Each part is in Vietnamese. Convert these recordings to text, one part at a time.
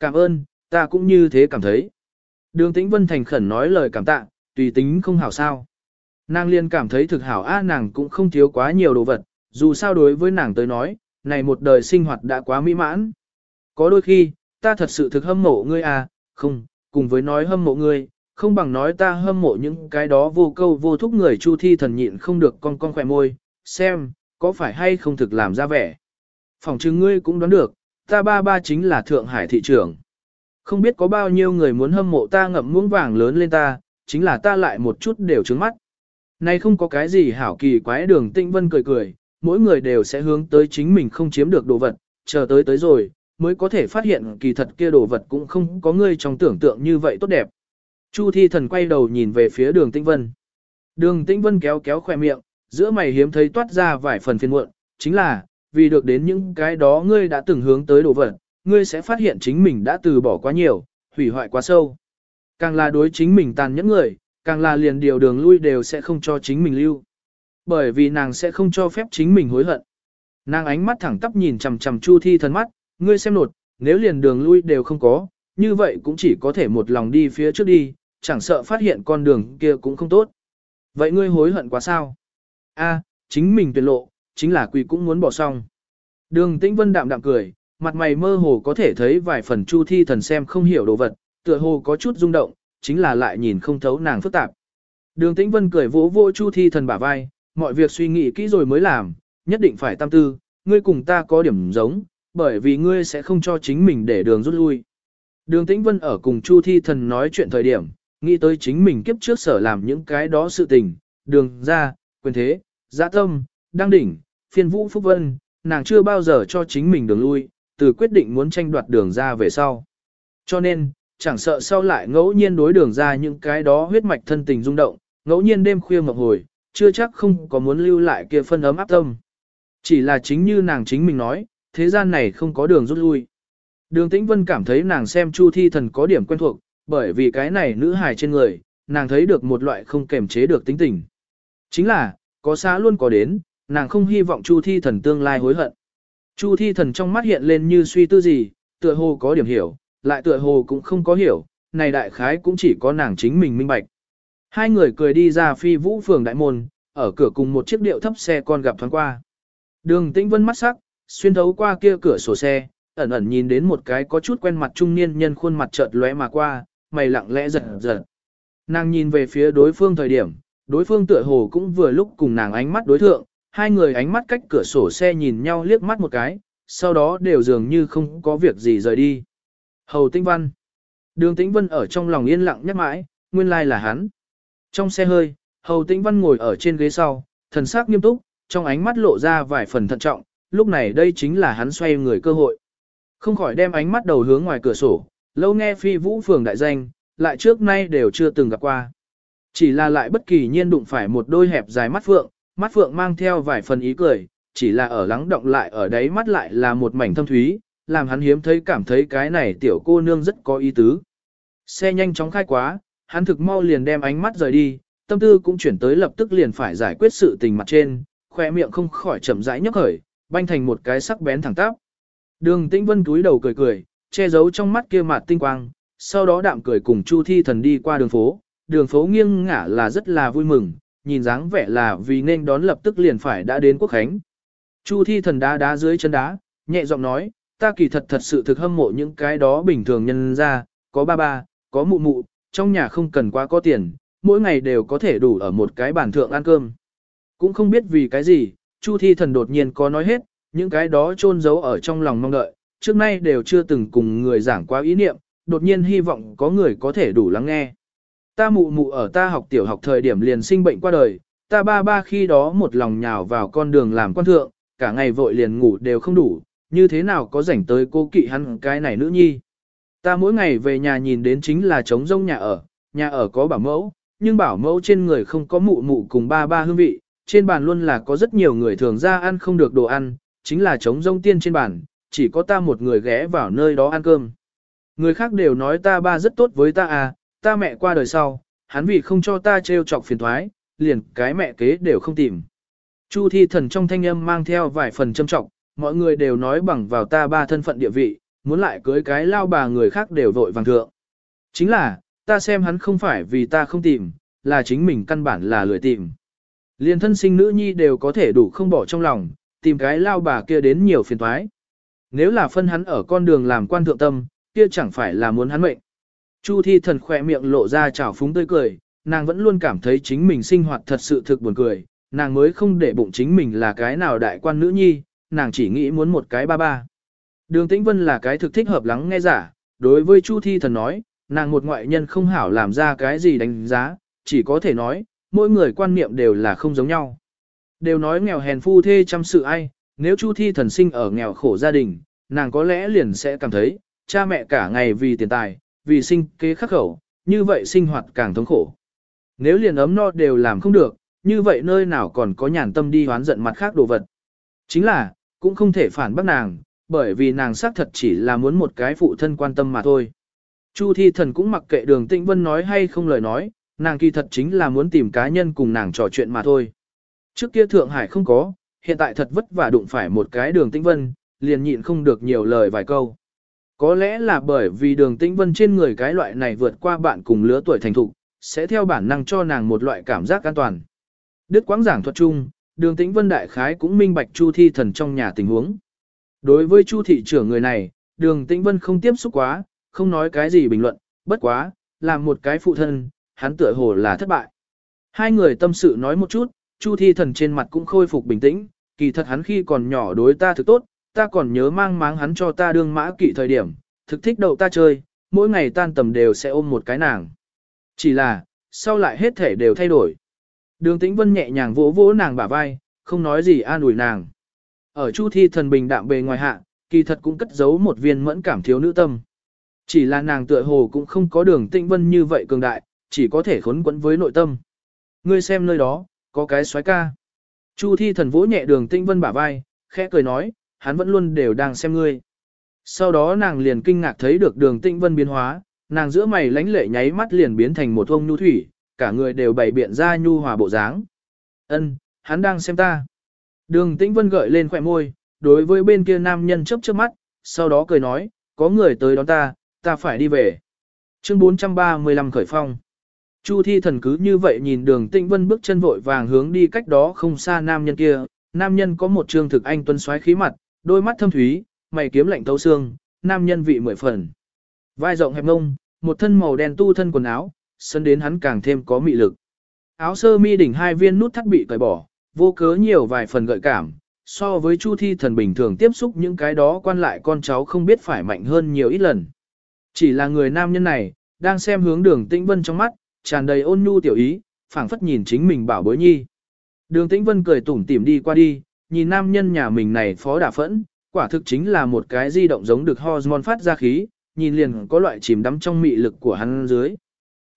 Cảm ơn, ta cũng như thế cảm thấy. Đường Tĩnh Vân thành khẩn nói lời cảm tạ, tùy tính không hảo sao. Nàng liên cảm thấy thực hảo a nàng cũng không thiếu quá nhiều đồ vật, dù sao đối với nàng tới nói, này một đời sinh hoạt đã quá mỹ mãn. Có đôi khi, ta thật sự thực hâm mộ ngươi à, không, cùng với nói hâm mộ ngươi, không bằng nói ta hâm mộ những cái đó vô câu vô thúc người chu thi thần nhịn không được con con khỏe môi, xem, có phải hay không thực làm ra vẻ. Phòng chứng ngươi cũng đoán được, ta ba ba chính là Thượng Hải thị trưởng. Không biết có bao nhiêu người muốn hâm mộ ta ngậm muỗng vàng lớn lên ta, chính là ta lại một chút đều trứng mắt. Này không có cái gì hảo kỳ quái đường tinh vân cười cười, mỗi người đều sẽ hướng tới chính mình không chiếm được đồ vật, chờ tới tới rồi, mới có thể phát hiện kỳ thật kia đồ vật cũng không có ngươi trong tưởng tượng như vậy tốt đẹp. Chu thi thần quay đầu nhìn về phía đường tinh vân. Đường tinh vân kéo kéo khoe miệng, giữa mày hiếm thấy toát ra vài phần phiền muộn, chính là, vì được đến những cái đó ngươi đã từng hướng tới đồ vật, ngươi sẽ phát hiện chính mình đã từ bỏ quá nhiều, hủy hoại quá sâu. Càng là đối chính mình tàn nhẫn người, càng là liền điều đường lui đều sẽ không cho chính mình lưu. Bởi vì nàng sẽ không cho phép chính mình hối hận. Nàng ánh mắt thẳng tắp nhìn chằm chằm Chu Thi thần mắt, ngươi xem nột, nếu liền đường lui đều không có, như vậy cũng chỉ có thể một lòng đi phía trước đi, chẳng sợ phát hiện con đường kia cũng không tốt. Vậy ngươi hối hận quá sao? A, chính mình tuyệt lộ, chính là quỷ cũng muốn bỏ xong. Đường Tĩnh Vân đạm đạm cười, mặt mày mơ hồ có thể thấy vài phần Chu Thi thần xem không hiểu đồ vật, tựa hồ có chút rung động, chính là lại nhìn không thấu nàng phức tạp. Đường Tĩnh Vân cười vỗ vỗ Chu Thi thần bả vai, mọi việc suy nghĩ kỹ rồi mới làm, nhất định phải tam tư, ngươi cùng ta có điểm giống, bởi vì ngươi sẽ không cho chính mình để đường rút lui. Đường Tĩnh Vân ở cùng Chu Thi thần nói chuyện thời điểm, nghĩ tới chính mình kiếp trước sở làm những cái đó sự tình, đường ra, quyền thế, giã tâm, đăng đỉnh, phiên vũ phúc vân, nàng chưa bao giờ cho chính mình đường lui, từ quyết định muốn tranh đoạt đường ra về sau. Cho nên, chẳng sợ sau lại ngẫu nhiên đối đường ra những cái đó huyết mạch thân tình rung động, ngẫu nhiên đêm khuya ngọc hồi, chưa chắc không có muốn lưu lại kia phân ấm áp tâm. Chỉ là chính như nàng chính mình nói, thế gian này không có đường rút lui. Đường Tĩnh Vân cảm thấy nàng xem Chu Thi Thần có điểm quen thuộc, bởi vì cái này nữ hài trên người, nàng thấy được một loại không kềm chế được tính tình. Chính là, có xa luôn có đến, nàng không hy vọng Chu Thi Thần tương lai hối hận. Chu Thi Thần trong mắt hiện lên như suy tư gì, tựa hồ có điểm hiểu, lại tựa hồ cũng không có hiểu, này đại khái cũng chỉ có nàng chính mình minh bạch. Hai người cười đi ra phi vũ phường đại môn, ở cửa cùng một chiếc điệu thấp xe con gặp thoáng qua. Đường tĩnh vân mắt sắc, xuyên thấu qua kia cửa sổ xe, ẩn ẩn nhìn đến một cái có chút quen mặt trung niên nhân khuôn mặt chợt lóe mà qua, mày lặng lẽ giật giật. Nàng nhìn về phía đối phương thời điểm, đối phương tựa hồ cũng vừa lúc cùng nàng ánh mắt đối thượng, hai người ánh mắt cách cửa sổ xe nhìn nhau liếc mắt một cái, sau đó đều dường như không có việc gì rời đi. Hầu Tĩnh Văn. Đường Tĩnh Vân ở trong lòng yên lặng nhắc mãi, nguyên lai là hắn. Trong xe hơi, Hầu Tĩnh Văn ngồi ở trên ghế sau, thần sắc nghiêm túc, trong ánh mắt lộ ra vài phần thận trọng, lúc này đây chính là hắn xoay người cơ hội. Không khỏi đem ánh mắt đầu hướng ngoài cửa sổ, lâu nghe phi vũ phường đại danh, lại trước nay đều chưa từng gặp qua. Chỉ là lại bất kỳ nhiên đụng phải một đôi hẹp dài mắt phượng, mắt phượng mang theo vài phần ý cười, chỉ là ở lắng động lại ở đấy mắt lại là một mảnh thâm thúy, làm hắn hiếm thấy cảm thấy cái này tiểu cô nương rất có ý tứ. Xe nhanh chóng khai quá, hắn thực mau liền đem ánh mắt rời đi, tâm tư cũng chuyển tới lập tức liền phải giải quyết sự tình mặt trên, khoe miệng không khỏi chậm rãi nhấc khởi, banh thành một cái sắc bén thẳng tắp. Đường Tĩnh Vân túi đầu cười cười, che giấu trong mắt kia mặt tinh quang, sau đó đạm cười cùng Chu Thi Thần đi qua đường phố, đường phố nghiêng ngả là rất là vui mừng, nhìn dáng vẻ là vì nên đón lập tức liền phải đã đến quốc khánh. Chu Thi Thần đá đá dưới chân đá, nhẹ giọng nói, ta kỳ thật thật sự thực hâm mộ những cái đó bình thường nhân ra, có ba ba, có mụ mụ, trong nhà không cần quá có tiền, mỗi ngày đều có thể đủ ở một cái bàn thượng ăn cơm. Cũng không biết vì cái gì, Chu Thi Thần đột nhiên có nói hết, những cái đó chôn giấu ở trong lòng mong đợi, trước nay đều chưa từng cùng người giảng qua ý niệm, đột nhiên hy vọng có người có thể đủ lắng nghe. Ta mụ mụ ở ta học tiểu học thời điểm liền sinh bệnh qua đời, ta ba ba khi đó một lòng nhào vào con đường làm quan thượng, cả ngày vội liền ngủ đều không đủ, như thế nào có rảnh tới cô kỵ hắn cái này nữ nhi. Ta mỗi ngày về nhà nhìn đến chính là trống rông nhà ở, nhà ở có bảo mẫu, nhưng bảo mẫu trên người không có mụ mụ cùng ba ba hương vị, trên bàn luôn là có rất nhiều người thường ra ăn không được đồ ăn, chính là trống rông tiên trên bàn, chỉ có ta một người ghé vào nơi đó ăn cơm. Người khác đều nói ta ba rất tốt với ta à, ta mẹ qua đời sau, hắn vì không cho ta trêu chọc phiền thoái, liền cái mẹ kế đều không tìm. Chu thi thần trong thanh âm mang theo vài phần châm trọng, mọi người đều nói bằng vào ta ba thân phận địa vị, muốn lại cưới cái lao bà người khác đều vội vàng thượng. Chính là, ta xem hắn không phải vì ta không tìm, là chính mình căn bản là lười tìm. Liên thân sinh nữ nhi đều có thể đủ không bỏ trong lòng, tìm cái lao bà kia đến nhiều phiền toái. Nếu là phân hắn ở con đường làm quan thượng tâm, kia chẳng phải là muốn hắn mệnh. Chu thi thần khỏe miệng lộ ra trào phúng tươi cười, nàng vẫn luôn cảm thấy chính mình sinh hoạt thật sự thực buồn cười, nàng mới không để bụng chính mình là cái nào đại quan nữ nhi, nàng chỉ nghĩ muốn một cái ba ba. Đường Tĩnh Vân là cái thực thích hợp lắng nghe giả, đối với Chu Thi Thần nói, nàng một ngoại nhân không hảo làm ra cái gì đánh giá, chỉ có thể nói, mỗi người quan niệm đều là không giống nhau. Đều nói nghèo hèn phu thê chăm sự ai, nếu Chu Thi Thần sinh ở nghèo khổ gia đình, nàng có lẽ liền sẽ cảm thấy, cha mẹ cả ngày vì tiền tài, vì sinh kế khắc khẩu, như vậy sinh hoạt càng thống khổ. Nếu liền ấm no đều làm không được, như vậy nơi nào còn có nhàn tâm đi hoán giận mặt khác đồ vật. Chính là, cũng không thể phản bác nàng, bởi vì nàng xác thật chỉ là muốn một cái phụ thân quan tâm mà thôi. Chu thi thần cũng mặc kệ đường tĩnh vân nói hay không lời nói, nàng kỳ thật chính là muốn tìm cá nhân cùng nàng trò chuyện mà thôi. Trước kia Thượng Hải không có, hiện tại thật vất vả đụng phải một cái đường tĩnh vân, liền nhịn không được nhiều lời vài câu. Có lẽ là bởi vì đường tĩnh vân trên người cái loại này vượt qua bạn cùng lứa tuổi thành thục, sẽ theo bản năng cho nàng một loại cảm giác an toàn. Đức quáng giảng thuật chung, đường tĩnh vân đại khái cũng minh bạch chu thi thần trong nhà tình huống. Đối với chu thị trưởng người này, đường tĩnh vân không tiếp xúc quá, không nói cái gì bình luận, bất quá, làm một cái phụ thân, hắn tựa hồ là thất bại. Hai người tâm sự nói một chút, chu thi thần trên mặt cũng khôi phục bình tĩnh, kỳ thật hắn khi còn nhỏ đối ta thực tốt, ta còn nhớ mang máng hắn cho ta đương mã kỵ thời điểm, thực thích đậu ta chơi, mỗi ngày tan tầm đều sẽ ôm một cái nàng. Chỉ là, sau lại hết thể đều thay đổi. Đường Tĩnh Vân nhẹ nhàng vỗ vỗ nàng bả vai, không nói gì an ủi nàng. Ở Chu Thi thần bình đạm bề ngoài hạ, kỳ thật cũng cất giấu một viên mẫn cảm thiếu nữ tâm. Chỉ là nàng tựa hồ cũng không có đường Tĩnh Vân như vậy cường đại, chỉ có thể khốn quẫn với nội tâm. Ngươi xem nơi đó, có cái xoái ca. Chu Thi thần vỗ nhẹ đường Tĩnh Vân bả vai, khẽ cười nói, hắn vẫn luôn đều đang xem ngươi. Sau đó nàng liền kinh ngạc thấy được đường Tĩnh Vân biến hóa, nàng giữa mày lánh lệ nháy mắt liền biến thành một ông nhu thủy, cả người đều bày biện ra nhu hòa bộ dáng. Ân, hắn đang xem ta. Đường Tĩnh Vân gợi lên khỏe môi, đối với bên kia nam nhân chớp chớp mắt, sau đó cười nói, có người tới đón ta, ta phải đi về. Chương 435 khởi phong. Chu thi thần cứ như vậy nhìn đường Tĩnh Vân bước chân vội vàng hướng đi cách đó không xa nam nhân kia, nam nhân có một trương thực anh tuân xoáy khí mặt, đôi mắt thâm thúy, mày kiếm lạnh thấu xương, nam nhân vị mười phần. Vai rộng hẹp ngông, một thân màu đen tu thân quần áo, sân đến hắn càng thêm có mị lực. Áo sơ mi đỉnh hai viên nút thắt bị cởi bỏ, vô cớ nhiều vài phần gợi cảm, so với Chu Thi thần bình thường tiếp xúc những cái đó quan lại con cháu không biết phải mạnh hơn nhiều ít lần. Chỉ là người nam nhân này, đang xem hướng đường tĩnh vân trong mắt, tràn đầy ôn nhu tiểu ý, phảng phất nhìn chính mình bảo bối nhi. Đường tĩnh vân cười tủm tỉm đi qua đi, nhìn nam nhân nhà mình này phó đả phẫn, quả thực chính là một cái di động giống được hormone phát ra khí, nhìn liền có loại chìm đắm trong mị lực của hắn dưới.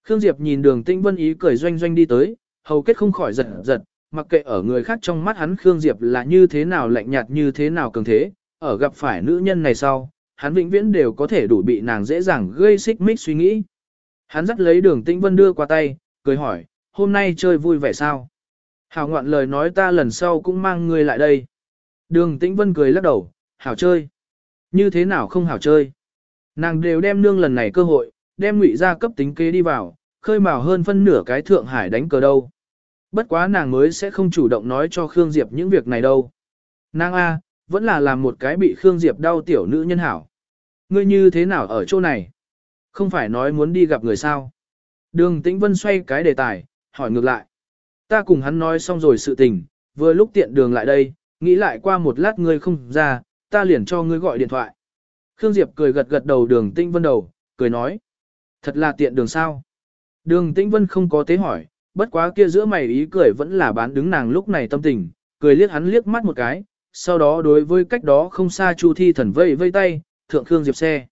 Khương Diệp nhìn đường Tinh vân ý cười doanh doanh đi tới, hầu kết không khỏi giật giật, mặc kệ ở người khác trong mắt hắn Khương Diệp là như thế nào lạnh nhạt như thế nào cường thế, ở gặp phải nữ nhân này sau, hắn vĩnh viễn đều có thể đủ bị nàng dễ dàng gây xích mích suy nghĩ. Hắn dắt lấy đường Tinh vân đưa qua tay, cười hỏi, hôm nay chơi vui vẻ sao? Hảo ngoạn lời nói ta lần sau cũng mang ngươi lại đây. Đường tĩnh vân cười lắc đầu, hảo chơi. Như thế nào không hảo chơi? Nàng đều đem nương lần này cơ hội, đem ngụy ra cấp tính kế đi vào, khơi mào hơn phân nửa cái Thượng Hải đánh cờ đâu. Bất quá nàng mới sẽ không chủ động nói cho Khương Diệp những việc này đâu. Nàng A, vẫn là làm một cái bị Khương Diệp đau tiểu nữ nhân hảo. Ngươi như thế nào ở chỗ này? Không phải nói muốn đi gặp người sao? Đường Tĩnh Vân xoay cái đề tài, hỏi ngược lại. Ta cùng hắn nói xong rồi sự tình, vừa lúc tiện đường lại đây, nghĩ lại qua một lát ngươi không ra, ta liền cho ngươi gọi điện thoại. Khương Diệp cười gật gật đầu đường Tĩnh Vân đầu, cười nói. Thật là tiện đường sao. Đường Tĩnh Vân không có tế hỏi, bất quá kia giữa mày ý cười vẫn là bán đứng nàng lúc này tâm tình, cười liếc hắn liếc mắt một cái, sau đó đối với cách đó không xa Chu Thi Thần vây vây tay, thượng Khương Diệp xe.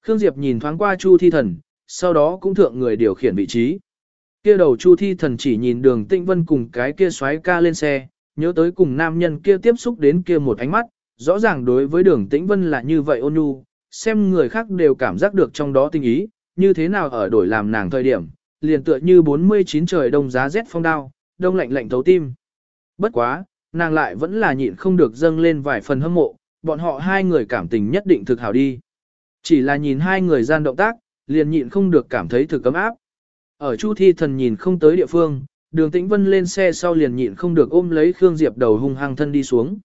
Khương Diệp nhìn thoáng qua Chu Thi Thần, sau đó cũng thượng người điều khiển vị trí. Kia đầu Chu Thi Thần chỉ nhìn đường Tĩnh Vân cùng cái kia xoáy ca lên xe, nhớ tới cùng nam nhân kia tiếp xúc đến kia một ánh mắt, rõ ràng đối với đường Tĩnh Vân là như vậy ôn nhu, xem người khác đều cảm giác được trong đó tình ý, như thế nào ở đổi làm nàng thời điểm, liền tựa như 49 trời đông giá rét phong đao, đông lạnh lạnh thấu tim. Bất quá, nàng lại vẫn là nhịn không được dâng lên vài phần hâm mộ, bọn họ hai người cảm tình nhất định thực hảo đi. Chỉ là nhìn hai người gian động tác, liền nhịn không được cảm thấy thực cấm áp. Ở Chu Thi Thần nhìn không tới địa phương, Đường Tĩnh Vân lên xe sau liền nhịn không được ôm lấy Khương Diệp đầu hung hăng thân đi xuống.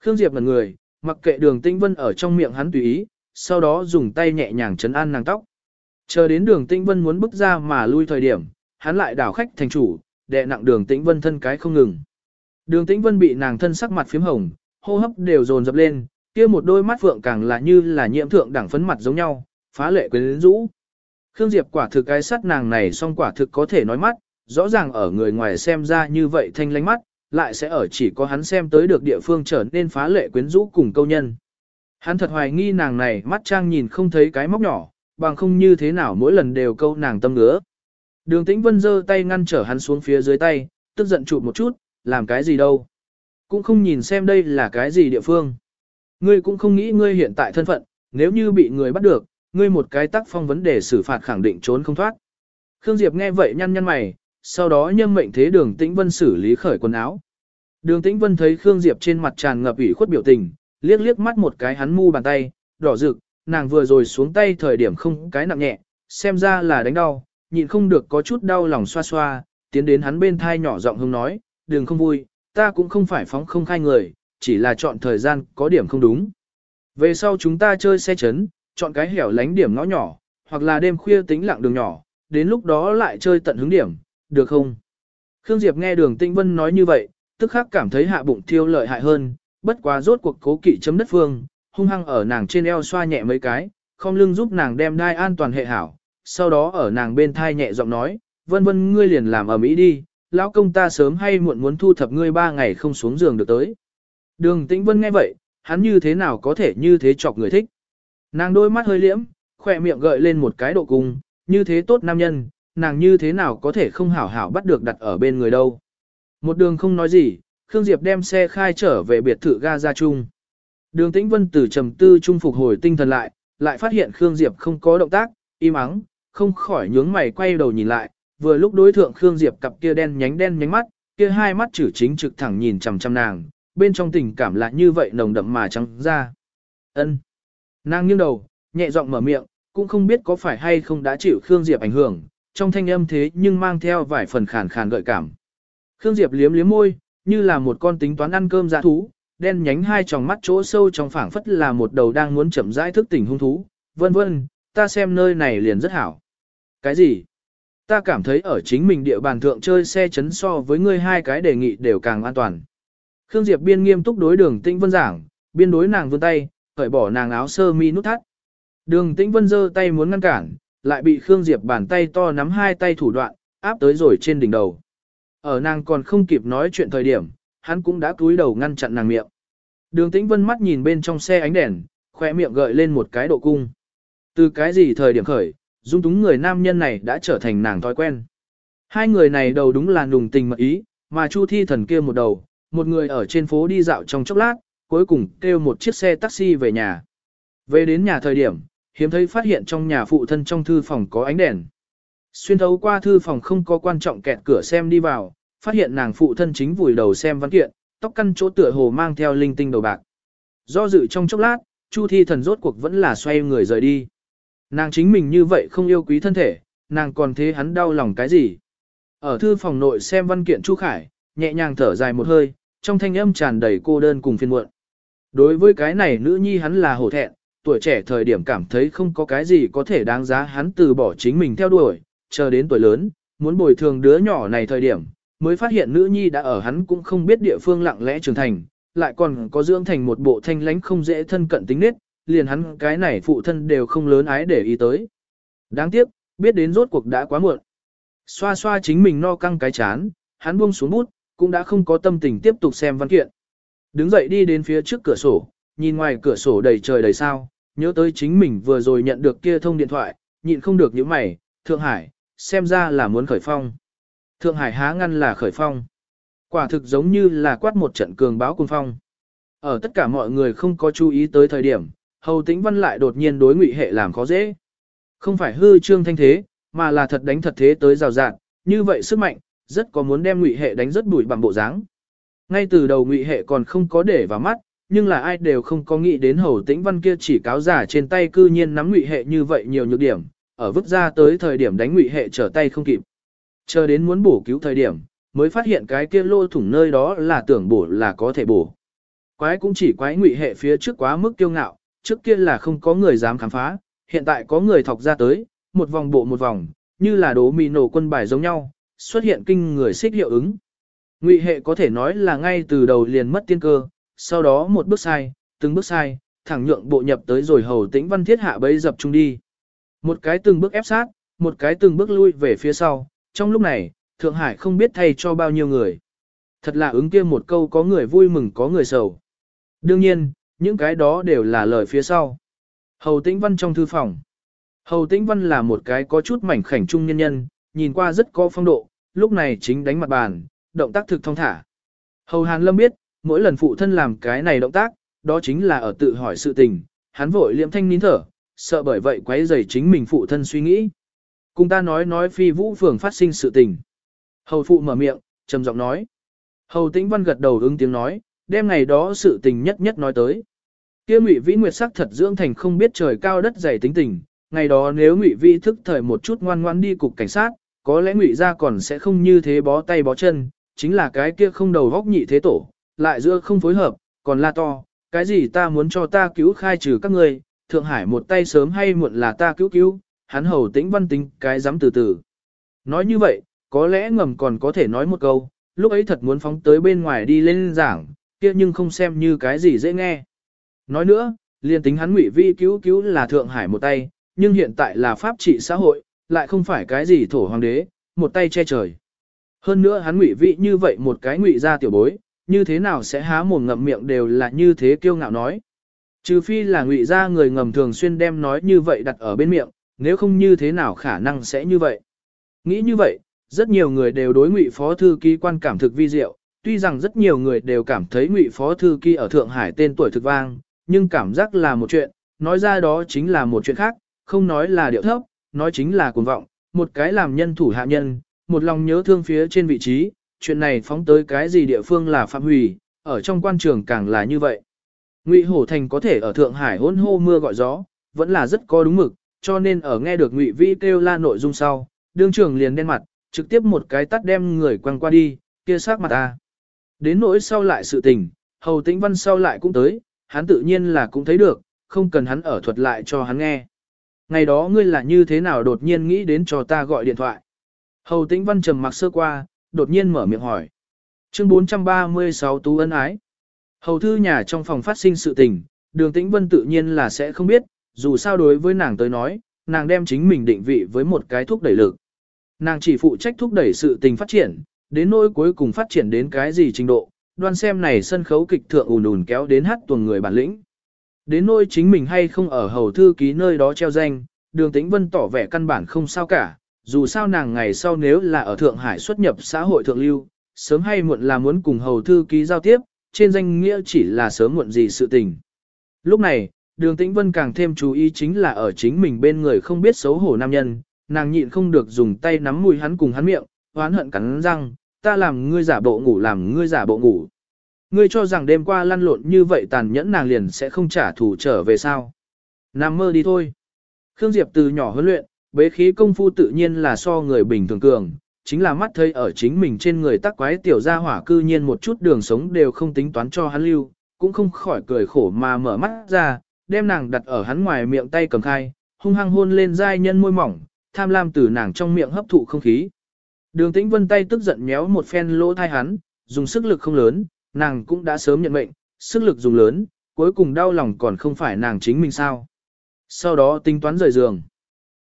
Khương Diệp là người, mặc kệ Đường Tĩnh Vân ở trong miệng hắn tùy ý, sau đó dùng tay nhẹ nhàng chấn an nàng tóc. Chờ đến Đường Tĩnh Vân muốn bước ra mà lui thời điểm, hắn lại đảo khách thành chủ, đè nặng Đường Tĩnh Vân thân cái không ngừng. Đường Tĩnh Vân bị nàng thân sắc mặt phím hồng, hô hấp đều dồn dập lên, kia một đôi mắt phượng càng là như là nhiễm thượng đẳng phấn mặt giống nhau, phá lệ quyến rũ. Khương Diệp quả thực cái sắt nàng này song quả thực có thể nói mắt, rõ ràng ở người ngoài xem ra như vậy thanh lánh mắt, lại sẽ ở chỉ có hắn xem tới được địa phương trở nên phá lệ quyến rũ cùng câu nhân. Hắn thật hoài nghi nàng này mắt trang nhìn không thấy cái móc nhỏ, bằng không như thế nào mỗi lần đều câu nàng tâm ngứa. Đường tĩnh vân giơ tay ngăn trở hắn xuống phía dưới tay, tức giận chụp một chút, làm cái gì đâu. Cũng không nhìn xem đây là cái gì địa phương. Ngươi cũng không nghĩ ngươi hiện tại thân phận, nếu như bị người bắt được, ngươi một cái tác phong vấn đề xử phạt khẳng định trốn không thoát. Khương Diệp nghe vậy nhăn nhăn mày, sau đó nhâm mệnh thế đường tĩnh vân xử lý khởi quần áo. Đường tĩnh vân thấy Khương Diệp trên mặt tràn ngập ủy khuất biểu tình, liếc liếc mắt một cái hắn mu bàn tay, đỏ rực, nàng vừa rồi xuống tay thời điểm không cái nặng nhẹ, xem ra là đánh đau, nhịn không được có chút đau lòng xoa xoa, tiến đến hắn bên thai nhỏ giọng hông nói, đừng không vui, ta cũng không phải phóng không khai người, chỉ là chọn thời gian có điểm không đúng. Về sau chúng ta chơi xe chấn, chọn cái hẻo lánh điểm ngõ nhỏ, hoặc là đêm khuya tính lặng đường nhỏ, đến lúc đó lại chơi tận hứng điểm, được không? Khương Diệp nghe đường Tinh Vân nói như vậy, tức khắc cảm thấy hạ bụng thiêu lợi hại hơn, bất quá rốt cuộc cố kỵ chấm đất phương, hung hăng ở nàng trên eo xoa nhẹ mấy cái, không lưng giúp nàng đem đai an toàn hệ hảo, sau đó ở nàng bên thai nhẹ giọng nói, vân vân ngươi liền làm ở mỹ đi, lão công ta sớm hay muộn muốn thu thập ngươi ba ngày không xuống giường được tới. Đường Tĩnh Vân nghe vậy, hắn như thế nào có thể như thế chọc người thích. Nàng đôi mắt hơi liễm, khỏe miệng gợi lên một cái độ cung, như thế tốt nam nhân, nàng như thế nào có thể không hảo hảo bắt được đặt ở bên người đâu. Một đường không nói gì, Khương Diệp đem xe khai trở về biệt thự ga ra chung. Đường Tĩnh Vân từ trầm tư trung phục hồi tinh thần lại, lại phát hiện Khương Diệp không có động tác, im ắng, không khỏi nhướng mày quay đầu nhìn lại, vừa lúc đối thượng Khương Diệp cặp kia đen nhánh đen nhánh mắt, kia hai mắt chử chính trực thẳng nhìn chằm chằm nàng, bên trong tình cảm lại như vậy nồng đậm mà trắng ra. Ân. Nàng nghiêng đầu, nhẹ giọng mở miệng, cũng không biết có phải hay không đã chịu Khương Diệp ảnh hưởng, trong thanh âm thế nhưng mang theo vài phần khàn khàn gợi cảm. Khương Diệp liếm liếm môi, như là một con tính toán ăn cơm dã thú, đen nhánh hai tròng mắt chỗ sâu trong phảng phất là một đầu đang muốn chậm rãi thức tỉnh hung thú. Vân vân, ta xem nơi này liền rất hảo. Cái gì? Ta cảm thấy ở chính mình địa bàn thượng chơi xe chấn so với ngươi hai cái đề nghị đều càng an toàn. Khương Diệp biên nghiêm túc đối đường tĩnh vân giảng, biên đối nàng vươn tay, cởi bỏ nàng áo sơ mi nút thắt. Đường tĩnh vân giơ tay muốn ngăn cản, lại bị Khương Diệp bàn tay to nắm hai tay thủ đoạn, áp tới rồi trên đỉnh đầu. Ở nàng còn không kịp nói chuyện thời điểm, hắn cũng đã cúi đầu ngăn chặn nàng miệng. Đường tĩnh vân mắt nhìn bên trong xe ánh đèn, khoe miệng gợi lên một cái độ cung. Từ cái gì thời điểm khởi, dung túng người nam nhân này đã trở thành nàng thói quen. Hai người này đầu đúng là nùng tình mật ý, mà Chu Thi thần kia một đầu, một người ở trên phố đi dạo trong chốc lát, cuối cùng kêu một chiếc xe taxi về nhà. Về đến nhà thời điểm, hiếm thấy phát hiện trong nhà phụ thân trong thư phòng có ánh đèn. Xuyên thấu qua thư phòng không có quan trọng kẹt cửa xem đi vào, phát hiện nàng phụ thân chính vùi đầu xem văn kiện, tóc căn chỗ tựa hồ mang theo linh tinh đầu bạc. Do dự trong chốc lát, Chu Thi thần rốt cuộc vẫn là xoay người rời đi. Nàng chính mình như vậy không yêu quý thân thể, nàng còn thế hắn đau lòng cái gì. Ở thư phòng nội xem văn kiện Chu Khải, nhẹ nhàng thở dài một hơi, trong thanh âm tràn đầy cô đơn cùng phiền muộn. Đối với cái này nữ nhi hắn là hổ thẹn, tuổi trẻ thời điểm cảm thấy không có cái gì có thể đáng giá hắn từ bỏ chính mình theo đuổi, chờ đến tuổi lớn, muốn bồi thường đứa nhỏ này thời điểm, mới phát hiện nữ nhi đã ở hắn cũng không biết địa phương lặng lẽ trưởng thành, lại còn có dưỡng thành một bộ thanh lánh không dễ thân cận tính nết, liền hắn cái này phụ thân đều không lớn ái để ý tới. Đáng tiếc, biết đến rốt cuộc đã quá muộn. Xoa xoa chính mình no căng cái chán, hắn buông xuống bút, cũng đã không có tâm tình tiếp tục xem văn kiện. Đứng dậy đi đến phía trước cửa sổ, nhìn ngoài cửa sổ đầy trời đầy sao, nhớ tới chính mình vừa rồi nhận được kia thông điện thoại, nhịn không được những mày, Thượng Hải, xem ra là muốn khởi phong. Thượng Hải há ngăn là khởi phong. Quả thực giống như là quát một trận cường báo cung phong. Ở tất cả mọi người không có chú ý tới thời điểm, Hầu Tĩnh Văn lại đột nhiên đối ngụy hệ làm khó dễ. Không phải hư trương thanh thế, mà là thật đánh thật thế tới rào rạt, như vậy sức mạnh, rất có muốn đem ngụy hệ đánh rất đuổi bằng bộ dáng. Ngay từ đầu ngụy hệ còn không có để vào mắt, nhưng là ai đều không có nghĩ đến hầu tĩnh văn kia chỉ cáo giả trên tay cư nhiên nắm ngụy hệ như vậy nhiều nhược điểm, ở vứt ra tới thời điểm đánh ngụy hệ trở tay không kịp. Chờ đến muốn bổ cứu thời điểm, mới phát hiện cái kia lô thủng nơi đó là tưởng bổ là có thể bổ. Quái cũng chỉ quái ngụy hệ phía trước quá mức kiêu ngạo, trước kia là không có người dám khám phá, hiện tại có người thọc ra tới, một vòng bộ một vòng, như là đố mì nổ quân bài giống nhau, xuất hiện kinh người xích hiệu ứng. Ngụy hệ có thể nói là ngay từ đầu liền mất tiên cơ, sau đó một bước sai, từng bước sai, thẳng nhượng bộ nhập tới rồi hầu tĩnh văn thiết hạ bấy dập chung đi. Một cái từng bước ép sát, một cái từng bước lui về phía sau, trong lúc này, Thượng Hải không biết thay cho bao nhiêu người. Thật là ứng kia một câu có người vui mừng có người sầu. Đương nhiên, những cái đó đều là lời phía sau. Hầu Tĩnh Văn trong thư phòng. Hầu Tĩnh Văn là một cái có chút mảnh khảnh trung nhân nhân, nhìn qua rất có phong độ, lúc này chính đánh mặt bàn, động tác thực thông thả. Hầu Hàn Lâm biết, mỗi lần phụ thân làm cái này động tác, đó chính là ở tự hỏi sự tình, hắn vội liệm thanh nín thở, sợ bởi vậy quấy rầy chính mình phụ thân suy nghĩ. Cùng ta nói nói phi vũ phường phát sinh sự tình. Hầu phụ mở miệng, trầm giọng nói. Hầu tĩnh văn gật đầu ứng tiếng nói, đem ngày đó sự tình nhất nhất nói tới. Kia Ngụy Vĩ Nguyệt sắc thật dưỡng thành không biết trời cao đất dày tính tình, ngày đó nếu Ngụy Vĩ thức thời một chút ngoan ngoan đi cục cảnh sát, có lẽ Ngụy gia còn sẽ không như thế bó tay bó chân, chính là cái kia không đầu góc nhị thế tổ, lại giữa không phối hợp, còn la to, cái gì ta muốn cho ta cứu khai trừ các ngươi, Thượng Hải một tay sớm hay muộn là ta cứu cứu, hắn hầu tĩnh văn tính cái dám từ từ. Nói như vậy, có lẽ ngầm còn có thể nói một câu, lúc ấy thật muốn phóng tới bên ngoài đi lên giảng, kia nhưng không xem như cái gì dễ nghe. Nói nữa, liên tính hắn ngụy vi cứu cứu là Thượng Hải một tay, nhưng hiện tại là pháp trị xã hội, lại không phải cái gì thổ hoàng đế, một tay che trời. Hơn nữa hắn ngụy vị như vậy một cái ngụy ra tiểu bối, như thế nào sẽ há mồm ngậm miệng đều là như thế kiêu ngạo nói. Trừ phi là ngụy ra người ngầm thường xuyên đem nói như vậy đặt ở bên miệng, nếu không như thế nào khả năng sẽ như vậy. Nghĩ như vậy, rất nhiều người đều đối ngụy phó thư ký quan cảm thực vi diệu, tuy rằng rất nhiều người đều cảm thấy ngụy phó thư ký ở Thượng Hải tên tuổi thực vang, nhưng cảm giác là một chuyện, nói ra đó chính là một chuyện khác, không nói là điệu thấp, nói chính là cuồng vọng, một cái làm nhân thủ hạ nhân, một lòng nhớ thương phía trên vị trí, chuyện này phóng tới cái gì địa phương là phạm hủy, ở trong quan trường càng là như vậy. Ngụy Hổ Thành có thể ở Thượng Hải hôn hô mưa gọi gió, vẫn là rất có đúng mực, cho nên ở nghe được Ngụy Vĩ kêu la nội dung sau, đương trưởng liền đen mặt, trực tiếp một cái tắt đem người quăng qua đi, kia sát mặt ta. Đến nỗi sau lại sự tình, Hầu Tĩnh Văn sau lại cũng tới, hắn tự nhiên là cũng thấy được, không cần hắn ở thuật lại cho hắn nghe. Ngày đó ngươi là như thế nào đột nhiên nghĩ đến cho ta gọi điện thoại. Hầu Tĩnh Văn trầm mặc sơ qua, đột nhiên mở miệng hỏi. Chương 436 Tú ân ái. Hầu thư nhà trong phòng phát sinh sự tình, đường Tĩnh Vân tự nhiên là sẽ không biết, dù sao đối với nàng tới nói, nàng đem chính mình định vị với một cái thúc đẩy lực. Nàng chỉ phụ trách thúc đẩy sự tình phát triển, đến nỗi cuối cùng phát triển đến cái gì trình độ, đoan xem này sân khấu kịch thượng ùn ùn kéo đến hát tuồng người bản lĩnh. Đến nỗi chính mình hay không ở hầu thư ký nơi đó treo danh, đường tĩnh vân tỏ vẻ căn bản không sao cả, dù sao nàng ngày sau nếu là ở Thượng Hải xuất nhập xã hội thượng lưu, sớm hay muộn là muốn cùng hầu thư ký giao tiếp, trên danh nghĩa chỉ là sớm muộn gì sự tình. Lúc này, đường tĩnh vân càng thêm chú ý chính là ở chính mình bên người không biết xấu hổ nam nhân, nàng nhịn không được dùng tay nắm mùi hắn cùng hắn miệng, hoán hận cắn răng, ta làm ngươi giả bộ ngủ làm ngươi giả bộ ngủ. Ngươi cho rằng đêm qua lăn lộn như vậy tàn nhẫn nàng liền sẽ không trả thù trở về sao. Nằm mơ đi thôi. Khương Diệp từ nhỏ huấn luyện, bế khí công phu tự nhiên là so người bình thường cường, chính là mắt thấy ở chính mình trên người tắc quái tiểu gia hỏa cư nhiên một chút đường sống đều không tính toán cho hắn lưu, cũng không khỏi cười khổ mà mở mắt ra, đem nàng đặt ở hắn ngoài miệng tay cầm khai, hung hăng hôn lên dai nhân môi mỏng, tham lam từ nàng trong miệng hấp thụ không khí. Đường tĩnh vân tay tức giận méo một phen lỗ thai hắn, dùng sức lực không lớn, nàng cũng đã sớm nhận mệnh, sức lực dùng lớn, cuối cùng đau lòng còn không phải nàng chính mình sao. Sau đó tính toán rời giường.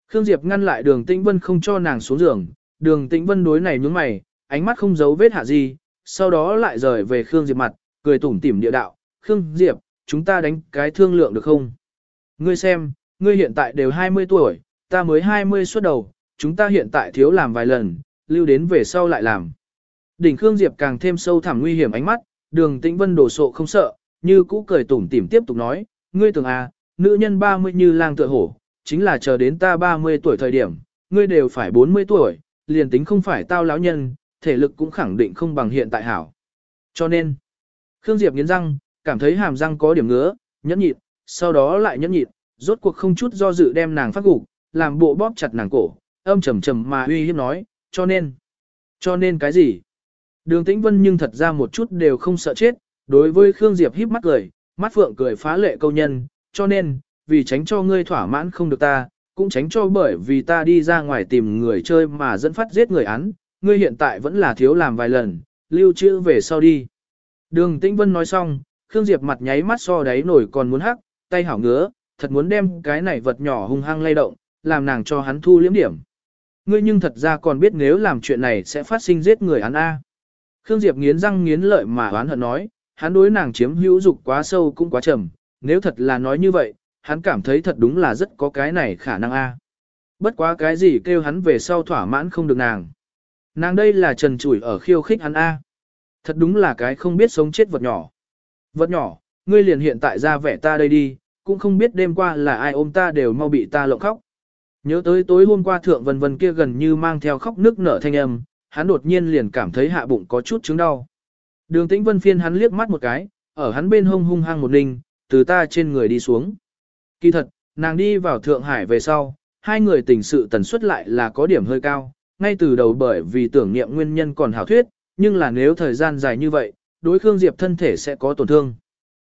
Khương Diệp ngăn lại đường tĩnh vân không cho nàng xuống giường, đường tĩnh vân đối này nhướng mày, ánh mắt không giấu vết hạ gì, sau đó lại rời về Khương Diệp mặt, cười tủm tỉm địa đạo, Khương Diệp, chúng ta đánh cái thương lượng được không? Ngươi xem, ngươi hiện tại đều 20 tuổi, ta mới 20 xuất đầu, chúng ta hiện tại thiếu làm vài lần, lưu đến về sau lại làm. Đỉnh Khương Diệp càng thêm sâu thẳm nguy hiểm ánh mắt, đường tĩnh vân đổ sộ không sợ, như cũ cười tủm tỉm tiếp tục nói, ngươi tưởng à, nữ nhân 30 như lang tựa hổ, chính là chờ đến ta 30 tuổi thời điểm, ngươi đều phải 40 tuổi, liền tính không phải tao lão nhân, thể lực cũng khẳng định không bằng hiện tại hảo. Cho nên, Khương Diệp nghiến răng, cảm thấy hàm răng có điểm ngứa, nhẫn nhịn, sau đó lại nhẫn nhịn, rốt cuộc không chút do dự đem nàng phát gục, làm bộ bóp chặt nàng cổ, âm trầm trầm mà uy hiếp nói, cho nên, cho nên cái gì? Đường Tĩnh Vân nhưng thật ra một chút đều không sợ chết, đối với Khương Diệp híp mắt cười, mắt phượng cười phá lệ câu nhân, cho nên, vì tránh cho ngươi thỏa mãn không được ta, cũng tránh cho bởi vì ta đi ra ngoài tìm người chơi mà dẫn phát giết người án, ngươi hiện tại vẫn là thiếu làm vài lần, lưu trữ về sau đi. Đường Tĩnh Vân nói xong, Khương Diệp mặt nháy mắt so đáy nổi còn muốn hắc, tay hảo ngứa, thật muốn đem cái này vật nhỏ hung hăng lay động, làm nàng cho hắn thu liếm điểm. Ngươi nhưng thật ra còn biết nếu làm chuyện này sẽ phát sinh giết người án A. Khương Diệp nghiến răng nghiến lợi mà oán hận nói, hắn đối nàng chiếm hữu dục quá sâu cũng quá trầm, nếu thật là nói như vậy, hắn cảm thấy thật đúng là rất có cái này khả năng A. Bất quá cái gì kêu hắn về sau thỏa mãn không được nàng. Nàng đây là trần trụi ở khiêu khích hắn A. Thật đúng là cái không biết sống chết vật nhỏ. Vật nhỏ, ngươi liền hiện tại ra vẻ ta đây đi, cũng không biết đêm qua là ai ôm ta đều mau bị ta lộng khóc. Nhớ tới tối hôm qua thượng vân vân kia gần như mang theo khóc nước nở thanh âm, hắn đột nhiên liền cảm thấy hạ bụng có chút chứng đau. Đường tĩnh vân phiên hắn liếc mắt một cái, ở hắn bên hông hung hăng một ninh, từ ta trên người đi xuống. Kỳ thật, nàng đi vào Thượng Hải về sau, hai người tình sự tần suất lại là có điểm hơi cao, ngay từ đầu bởi vì tưởng niệm nguyên nhân còn hảo thuyết, nhưng là nếu thời gian dài như vậy, đối Khương Diệp thân thể sẽ có tổn thương.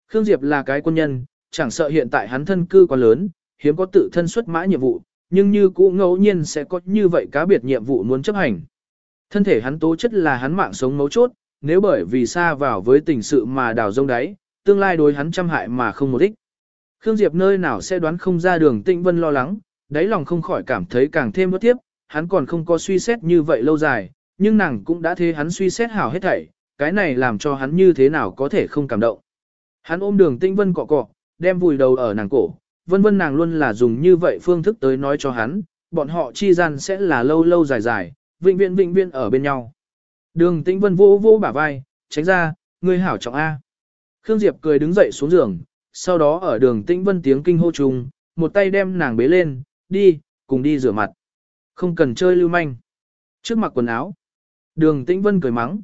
Khương Diệp là cái quân nhân, chẳng sợ hiện tại hắn thân cư quá lớn, hiếm có tự thân xuất mã nhiệm vụ, nhưng như cũ ngẫu nhiên sẽ có như vậy cá biệt nhiệm vụ muốn chấp hành. Thân thể hắn tố chất là hắn mạng sống mấu chốt, nếu bởi vì xa vào với tình sự mà đào rông đáy, tương lai đối hắn trăm hại mà không một ích. Khương Diệp nơi nào sẽ đoán không ra đường tĩnh vân lo lắng, đáy lòng không khỏi cảm thấy càng thêm bất tiếp, hắn còn không có suy xét như vậy lâu dài, nhưng nàng cũng đã thế hắn suy xét hảo hết thảy, cái này làm cho hắn như thế nào có thể không cảm động. Hắn ôm đường tĩnh vân cọ cọ, đem vùi đầu ở nàng cổ, vân vân nàng luôn là dùng như vậy phương thức tới nói cho hắn, bọn họ chi gian sẽ là lâu lâu dài dài, vĩnh viễn vĩnh viễn ở bên nhau. Đường tĩnh vân vô vô bả vai, tránh ra, ngươi hảo trọng A. Khương Diệp cười đứng dậy xuống giường, sau đó ở đường tĩnh vân tiếng kinh hô trùng, một tay đem nàng bế lên, đi, cùng đi rửa mặt. Không cần chơi lưu manh. Trước mặt quần áo. Đường tĩnh vân cười mắng.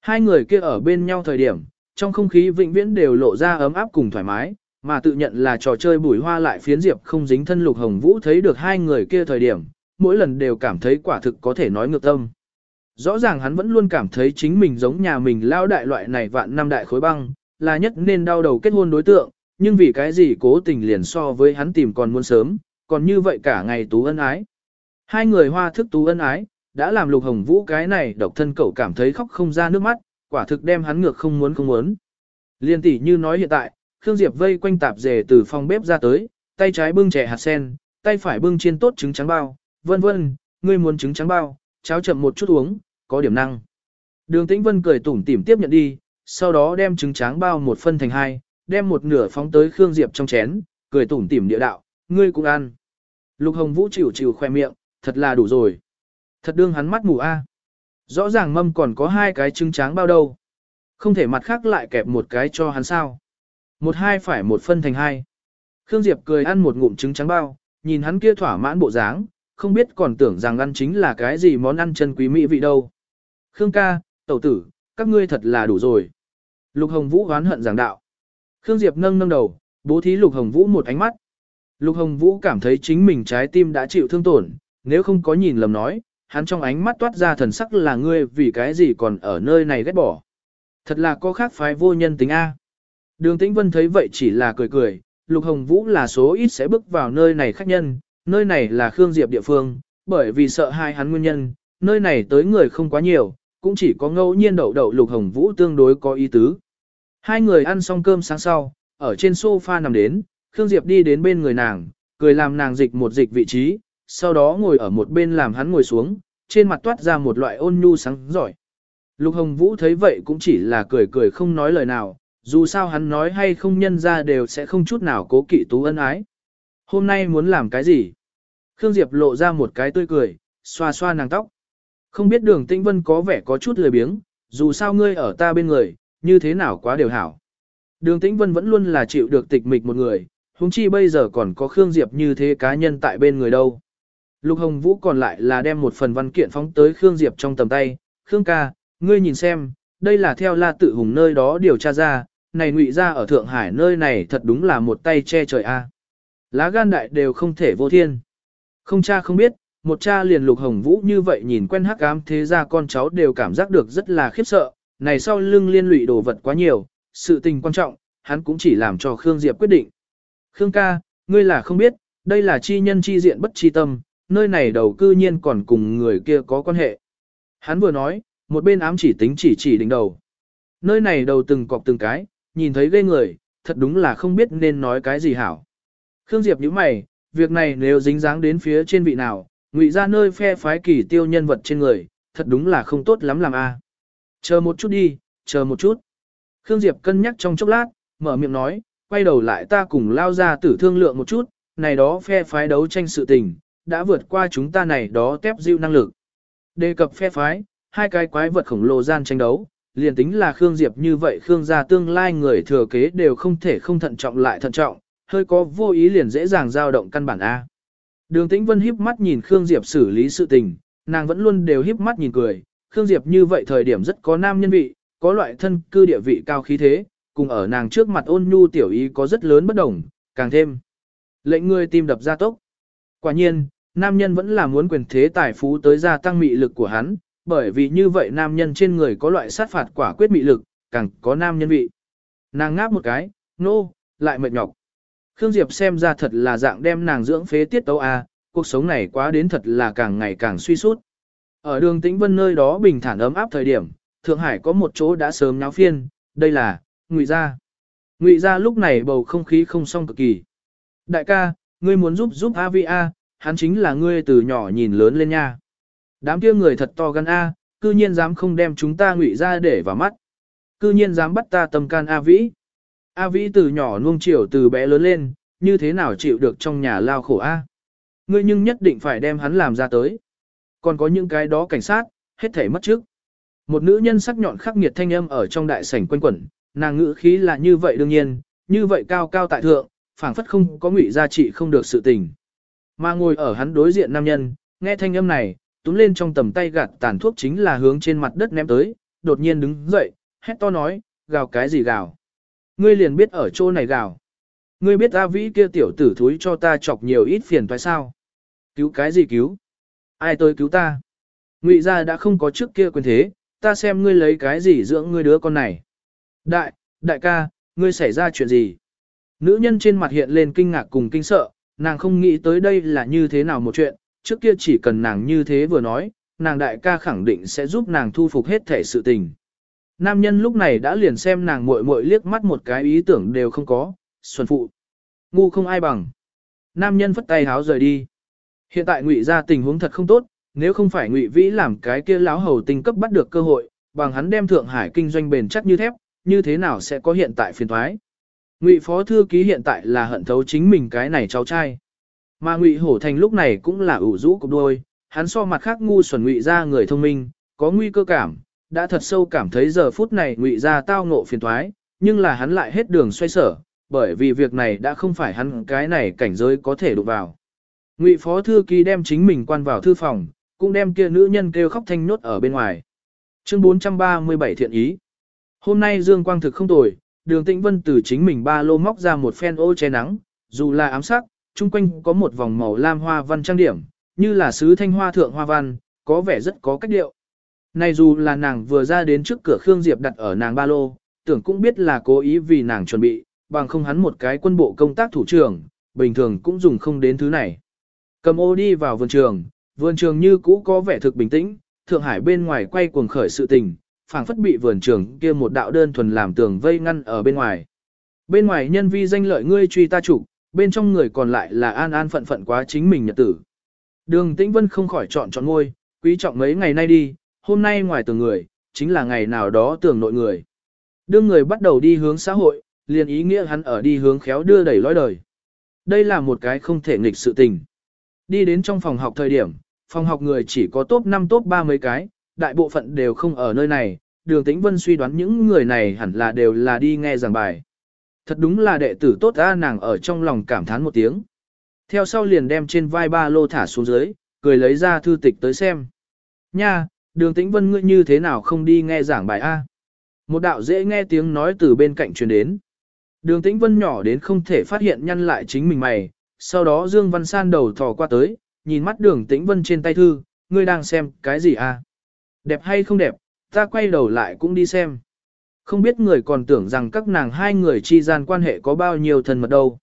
Hai người kia ở bên nhau thời điểm, trong không khí vĩnh viễn đều lộ ra ấm áp cùng thoải mái, mà tự nhận là trò chơi bùi hoa lại phiến diệp không dính thân lục hồng vũ thấy được hai người kia thời điểm, mỗi lần đều cảm thấy quả thực có thể nói ngược tâm. Rõ ràng hắn vẫn luôn cảm thấy chính mình giống nhà mình lao đại loại này vạn năm đại khối băng, là nhất nên đau đầu kết hôn đối tượng, nhưng vì cái gì cố tình liền so với hắn tìm còn muốn sớm, còn như vậy cả ngày tú ân ái. Hai người hoa thức tú ân ái, đã làm lục hồng vũ cái này độc thân cậu cảm thấy khóc không ra nước mắt, quả thực đem hắn ngược không muốn không muốn. Liên tỷ như nói hiện tại, Khương Diệp vây quanh tạp dề từ phòng bếp ra tới, tay trái bưng chè hạt sen, tay phải bưng chiên tốt trứng trắng bao, vân vân, ngươi muốn trứng trắng bao, cháo chậm một chút uống, có điểm năng. Đường Tĩnh Vân cười tủm tỉm tiếp nhận đi, sau đó đem trứng trắng bao một phân thành hai, đem một nửa phóng tới Khương Diệp trong chén, cười tủm tỉm địa đạo, ngươi cũng ăn. Lục Hồng Vũ chịu chịu khoe miệng, thật là đủ rồi. Thật đương hắn mắt mù a. Rõ ràng mâm còn có hai cái trứng trắng bao đâu. Không thể mặt khác lại kẹp một cái cho hắn sao. Một hai phải một phân thành hai. Khương Diệp cười ăn một ngụm trứng trắng bao, nhìn hắn kia thỏa mãn bộ dáng, không biết còn tưởng rằng ăn chính là cái gì món ăn chân quý mỹ vị đâu. Khương ca, tẩu tử, các ngươi thật là đủ rồi. Lục Hồng Vũ oán hận giảng đạo. Khương Diệp nâng nâng đầu, bố thí Lục Hồng Vũ một ánh mắt. Lục Hồng Vũ cảm thấy chính mình trái tim đã chịu thương tổn, nếu không có nhìn lầm nói, hắn trong ánh mắt toát ra thần sắc là ngươi vì cái gì còn ở nơi này ghét bỏ. Thật là có khác phái vô nhân tính A. Đường Tĩnh Vân thấy vậy chỉ là cười cười, Lục Hồng Vũ là số ít sẽ bước vào nơi này khách nhân, nơi này là Khương Diệp địa phương, bởi vì sợ hai hắn nguyên nhân, nơi này tới người không quá nhiều, cũng chỉ có ngẫu nhiên đậu đậu Lục Hồng Vũ tương đối có ý tứ. Hai người ăn xong cơm sáng sau, ở trên sofa nằm đến, Khương Diệp đi đến bên người nàng, cười làm nàng dịch một dịch vị trí, sau đó ngồi ở một bên làm hắn ngồi xuống, trên mặt toát ra một loại ôn nhu sáng giỏi. Lục Hồng Vũ thấy vậy cũng chỉ là cười cười không nói lời nào, dù sao hắn nói hay không nhân ra đều sẽ không chút nào cố kỵ tú ân ái. Hôm nay muốn làm cái gì? Khương Diệp lộ ra một cái tươi cười, xoa xoa nàng tóc. Không biết đường Tĩnh Vân có vẻ có chút lười biếng, dù sao ngươi ở ta bên người, như thế nào quá đều hảo. Đường Tĩnh Vân vẫn luôn là chịu được tịch mịch một người, huống chi bây giờ còn có Khương Diệp như thế cá nhân tại bên người đâu. Lục Hồng Vũ còn lại là đem một phần văn kiện phóng tới Khương Diệp trong tầm tay. Khương ca, ngươi nhìn xem, đây là theo la tự hùng nơi đó điều tra ra, này ngụy ra ở Thượng Hải nơi này thật đúng là một tay che trời a. Lá gan đại đều không thể vô thiên. Không cha không biết, một cha liền lục hồng vũ như vậy nhìn quen hắc ám thế ra con cháu đều cảm giác được rất là khiếp sợ, này sau lưng liên lụy đồ vật quá nhiều, sự tình quan trọng, hắn cũng chỉ làm cho Khương Diệp quyết định. Khương ca, ngươi là không biết, đây là chi nhân chi diện bất chi tâm, nơi này đầu cư nhiên còn cùng người kia có quan hệ. Hắn vừa nói, một bên ám chỉ tính chỉ chỉ đỉnh đầu. Nơi này đầu từng cọc từng cái, nhìn thấy ghê người, thật đúng là không biết nên nói cái gì hảo. Khương Diệp nhíu mày, việc này nếu dính dáng đến phía trên vị nào, ngụy ra nơi phe phái kỳ tiêu nhân vật trên người, thật đúng là không tốt lắm làm a. Chờ một chút đi, chờ một chút. Khương Diệp cân nhắc trong chốc lát, mở miệng nói, quay đầu lại ta cùng lao ra tử thương lượng một chút, này đó phe phái đấu tranh sự tình, đã vượt qua chúng ta này đó tép dịu năng lực. Đề cập phe phái, hai cái quái vật khổng lồ gian tranh đấu, liền tính là Khương Diệp như vậy Khương gia tương lai người thừa kế đều không thể không thận trọng lại thận trọng, hơi có vô ý liền dễ dàng dao động căn bản A. Đường Tĩnh Vân híp mắt nhìn Khương Diệp xử lý sự tình, nàng vẫn luôn đều híp mắt nhìn cười, Khương Diệp như vậy thời điểm rất có nam nhân vị, có loại thân cư địa vị cao khí thế, cùng ở nàng trước mặt ôn nhu tiểu ý có rất lớn bất đồng, càng thêm. Lệnh người tim đập ra tốc. Quả nhiên, nam nhân vẫn là muốn quyền thế tài phú tới gia tăng mị lực của hắn, bởi vì như vậy nam nhân trên người có loại sát phạt quả quyết mị lực, càng có nam nhân vị. Nàng ngáp một cái, nô, no, lại mệt nhọc. Khương Diệp xem ra thật là dạng đem nàng dưỡng phế tiết tấu a, cuộc sống này quá đến thật là càng ngày càng suy sút. Ở đường Tĩnh Vân nơi đó bình thản ấm áp thời điểm, Thượng Hải có một chỗ đã sớm nháo phiên, đây là Ngụy gia. Ngụy gia lúc này bầu không khí không xong cực kỳ. Đại ca, ngươi muốn giúp giúp Avia, hắn chính là ngươi từ nhỏ nhìn lớn lên nha. Đám kia người thật to gan a, cư nhiên dám không đem chúng ta Ngụy gia để vào mắt. Cư nhiên dám bắt ta tâm can A Vĩ. A Vĩ từ nhỏ nuông chiều từ bé lớn lên, như thế nào chịu được trong nhà lao khổ A. Ngươi nhưng nhất định phải đem hắn làm ra tới. Còn có những cái đó cảnh sát, hết thể mất trước. Một nữ nhân sắc nhọn khắc nghiệt thanh âm ở trong đại sảnh quanh quẩn, nàng ngữ khí là như vậy đương nhiên, như vậy cao cao tại thượng, phảng phất không có ngụy gia trị không được sự tình. Mà ngồi ở hắn đối diện nam nhân, nghe thanh âm này, túm lên trong tầm tay gạt tàn thuốc chính là hướng trên mặt đất ném tới, đột nhiên đứng dậy, hét to nói, gào cái gì gào. Ngươi liền biết ở chỗ này gào. Ngươi biết A Vĩ kia tiểu tử thúi cho ta chọc nhiều ít phiền toái sao? Cứu cái gì cứu? Ai tới cứu ta? Ngụy gia đã không có trước kia quyền thế, ta xem ngươi lấy cái gì dưỡng ngươi đứa con này. Đại, đại ca, ngươi xảy ra chuyện gì? Nữ nhân trên mặt hiện lên kinh ngạc cùng kinh sợ, nàng không nghĩ tới đây là như thế nào một chuyện, trước kia chỉ cần nàng như thế vừa nói, nàng đại ca khẳng định sẽ giúp nàng thu phục hết thể sự tình. Nam nhân lúc này đã liền xem nàng muội muội liếc mắt một cái ý tưởng đều không có, xuân phụ. Ngu không ai bằng. Nam nhân phất tay háo rời đi. Hiện tại ngụy ra tình huống thật không tốt, nếu không phải ngụy vĩ làm cái kia láo hầu tinh cấp bắt được cơ hội, bằng hắn đem Thượng Hải kinh doanh bền chắc như thép, như thế nào sẽ có hiện tại phiền thoái. Ngụy phó thư ký hiện tại là hận thấu chính mình cái này cháu trai. Mà Ngụy Hổ Thành lúc này cũng là ủ rũ cục đôi, hắn so mặt khác ngu xuẩn Ngụy ra người thông minh, có nguy cơ cảm, đã thật sâu cảm thấy giờ phút này Ngụy ra tao ngộ phiền thoái, nhưng là hắn lại hết đường xoay sở, bởi vì việc này đã không phải hắn cái này cảnh giới có thể đụng vào. Ngụy phó thư ký đem chính mình quan vào thư phòng, cũng đem kia nữ nhân kêu khóc thanh nốt ở bên ngoài. Chương 437 thiện ý. Hôm nay dương quang thực không tồi, đường tĩnh vân từ chính mình ba lô móc ra một phen ô che nắng, dù là ám sắc, chung quanh có một vòng màu lam hoa văn trang điểm, như là sứ thanh hoa thượng hoa văn, có vẻ rất có cách điệu. Này dù là nàng vừa ra đến trước cửa Khương Diệp đặt ở nàng ba lô, tưởng cũng biết là cố ý vì nàng chuẩn bị, bằng không hắn một cái quân bộ công tác thủ trưởng, bình thường cũng dùng không đến thứ này. Cầm ô đi vào vườn trường, vườn trường như cũ có vẻ thực bình tĩnh, Thượng Hải bên ngoài quay cuồng khởi sự tình, phảng phất bị vườn trường kia một đạo đơn thuần làm tường vây ngăn ở bên ngoài. Bên ngoài nhân vi danh lợi ngươi truy ta chủ, bên trong người còn lại là an an phận phận quá chính mình nhật tử. Đường Tĩnh Vân không khỏi chọn chọn ngôi, quý trọng mấy ngày nay đi, hôm nay ngoài tường người, chính là ngày nào đó tường nội người. Đương người bắt đầu đi hướng xã hội, liền ý nghĩa hắn ở đi hướng khéo đưa đẩy lối đời. Đây là một cái không thể nghịch sự tình. Đi đến trong phòng học thời điểm, phòng học người chỉ có top 5 top 3 mấy cái, đại bộ phận đều không ở nơi này, đường tĩnh vân suy đoán những người này hẳn là đều là đi nghe giảng bài. Thật đúng là đệ tử tốt ra nàng ở trong lòng cảm thán một tiếng. Theo sau liền đem trên vai ba lô thả xuống dưới, cười lấy ra thư tịch tới xem. Nha, đường tĩnh vân ngươi như thế nào không đi nghe giảng bài A? Một đạo dễ nghe tiếng nói từ bên cạnh truyền đến. Đường Tĩnh Vân nhỏ đến không thể phát hiện nhăn lại chính mình mày, sau đó Dương Văn San đầu thò qua tới, nhìn mắt đường Tĩnh Vân trên tay thư, ngươi đang xem cái gì à? Đẹp hay không đẹp, ta quay đầu lại cũng đi xem. Không biết người còn tưởng rằng các nàng hai người chi gian quan hệ có bao nhiêu thân mật đâu.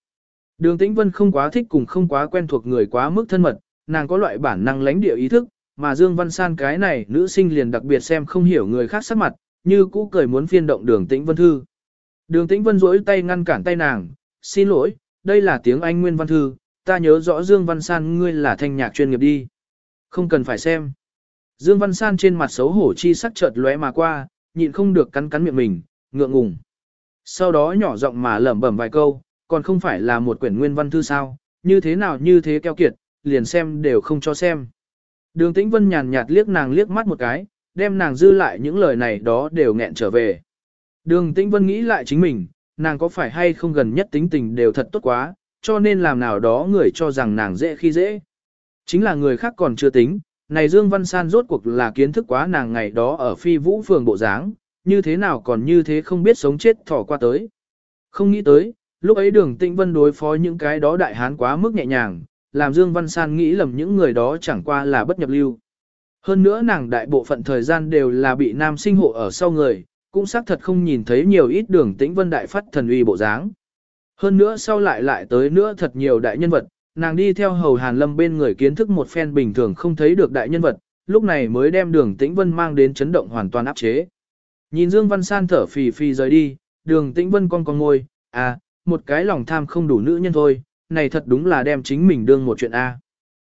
Đường Tĩnh Vân không quá thích cùng không quá quen thuộc người quá mức thân mật, nàng có loại bản năng lãnh địa ý thức, mà Dương Văn San cái này nữ sinh liền đặc biệt xem không hiểu người khác sắc mặt, như cũ cười muốn phiên động đường Tĩnh Vân Thư. Đường Tĩnh Vân rỗi tay ngăn cản tay nàng, xin lỗi, đây là tiếng Anh Nguyên Văn Thư, ta nhớ rõ Dương Văn San ngươi là thanh nhạc chuyên nghiệp đi. Không cần phải xem. Dương Văn San trên mặt xấu hổ chi sắc chợt lóe mà qua, nhịn không được cắn cắn miệng mình, ngượng ngùng. Sau đó nhỏ giọng mà lẩm bẩm vài câu, còn không phải là một quyển nguyên văn thư sao, như thế nào như thế keo kiệt, liền xem đều không cho xem. Đường Tĩnh Vân nhàn nhạt liếc nàng liếc mắt một cái, đem nàng dư lại những lời này đó đều nghẹn trở về. Đường Tĩnh Vân nghĩ lại chính mình, nàng có phải hay không gần nhất tính tình đều thật tốt quá, cho nên làm nào đó người cho rằng nàng dễ khi dễ. Chính là người khác còn chưa tính, này Dương Văn San rốt cuộc là kiến thức quá nàng ngày đó ở phi vũ phường bộ dáng, như thế nào còn như thế không biết sống chết thỏ qua tới. Không nghĩ tới, lúc ấy đường tĩnh vân đối phó những cái đó đại hán quá mức nhẹ nhàng, làm Dương Văn San nghĩ lầm những người đó chẳng qua là bất nhập lưu. Hơn nữa nàng đại bộ phận thời gian đều là bị nam sinh hộ ở sau người, cũng xác thật không nhìn thấy nhiều ít đường tĩnh vân đại phát thần uy bộ dáng. Hơn nữa sau lại lại tới nữa thật nhiều đại nhân vật, nàng đi theo hầu hàn lâm bên người kiến thức một phen bình thường không thấy được đại nhân vật, lúc này mới đem đường tĩnh vân mang đến chấn động hoàn toàn áp chế. Nhìn Dương Văn San thở phì phì rời đi, đường tĩnh vân con con ngôi, à, một cái lòng tham không đủ nữ nhân thôi, này thật đúng là đem chính mình đương một chuyện A.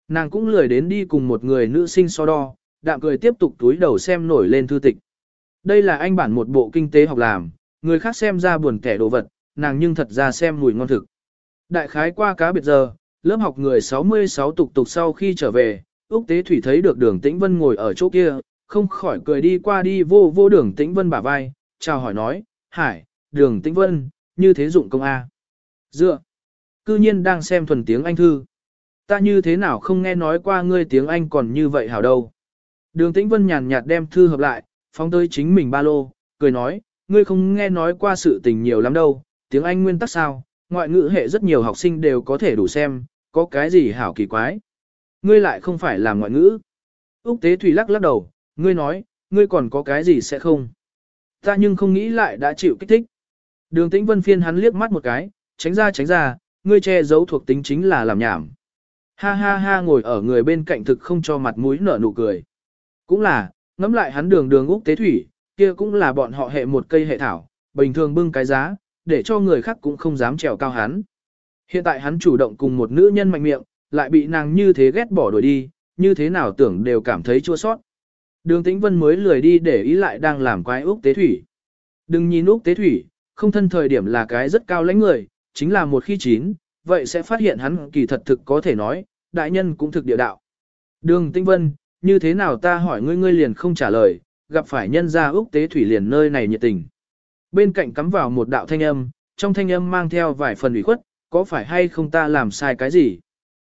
Nàng cũng lười đến đi cùng một người nữ sinh so đo, đạm cười tiếp tục túi đầu xem nổi lên thư tịch. Đây là anh bản một bộ kinh tế học làm, người khác xem ra buồn kẻ đồ vật, nàng nhưng thật ra xem mùi ngon thực. Đại khái qua cá biệt giờ, lớp học người 66 tục tục sau khi trở về, Úc Tế Thủy thấy được đường Tĩnh Vân ngồi ở chỗ kia, không khỏi cười đi qua đi vô vô đường Tĩnh Vân bả vai, chào hỏi nói, Hải, đường Tĩnh Vân, như thế dụng công A. Dựa, cư nhiên đang xem thuần tiếng Anh thư. Ta như thế nào không nghe nói qua ngươi tiếng Anh còn như vậy hảo đâu. Đường Tĩnh Vân nhàn nhạt đem thư hợp lại, phóng tới chính mình ba lô, cười nói, ngươi không nghe nói qua sự tình nhiều lắm đâu, tiếng Anh nguyên tắc sao, ngoại ngữ hệ rất nhiều học sinh đều có thể đủ xem, có cái gì hảo kỳ quái. Ngươi lại không phải làm ngoại ngữ. Úc Tế Thủy lắc lắc đầu, ngươi nói, ngươi còn có cái gì sẽ không. Ta nhưng không nghĩ lại đã chịu kích thích. Đường Tĩnh Vân phiên hắn liếc mắt một cái, tránh ra tránh ra, ngươi che giấu thuộc tính chính là làm nhảm. Ha ha ha ngồi ở người bên cạnh thực không cho mặt mũi nở nụ cười. Cũng là, ngắm lại hắn đường đường Úc Tế Thủy, kia cũng là bọn họ hệ một cây hệ thảo, bình thường bưng cái giá, để cho người khác cũng không dám trèo cao hắn. Hiện tại hắn chủ động cùng một nữ nhân mạnh miệng, lại bị nàng như thế ghét bỏ đuổi đi, như thế nào tưởng đều cảm thấy chua sót. Đường Tĩnh Vân mới lười đi để ý lại đang làm quái Úc Tế Thủy. Đừng nhìn Úc Tế Thủy, không thân thời điểm là cái rất cao lãnh người, chính là một khi chín, vậy sẽ phát hiện hắn kỳ thật thực có thể nói, đại nhân cũng thực địa đạo. Đường Tĩnh Vân, như thế nào ta hỏi ngươi ngươi liền không trả lời, gặp phải nhân gia Úc Tế Thủy liền nơi này nhiệt tình. Bên cạnh cắm vào một đạo thanh âm, trong thanh âm mang theo vài phần ủy khuất, có phải hay không ta làm sai cái gì?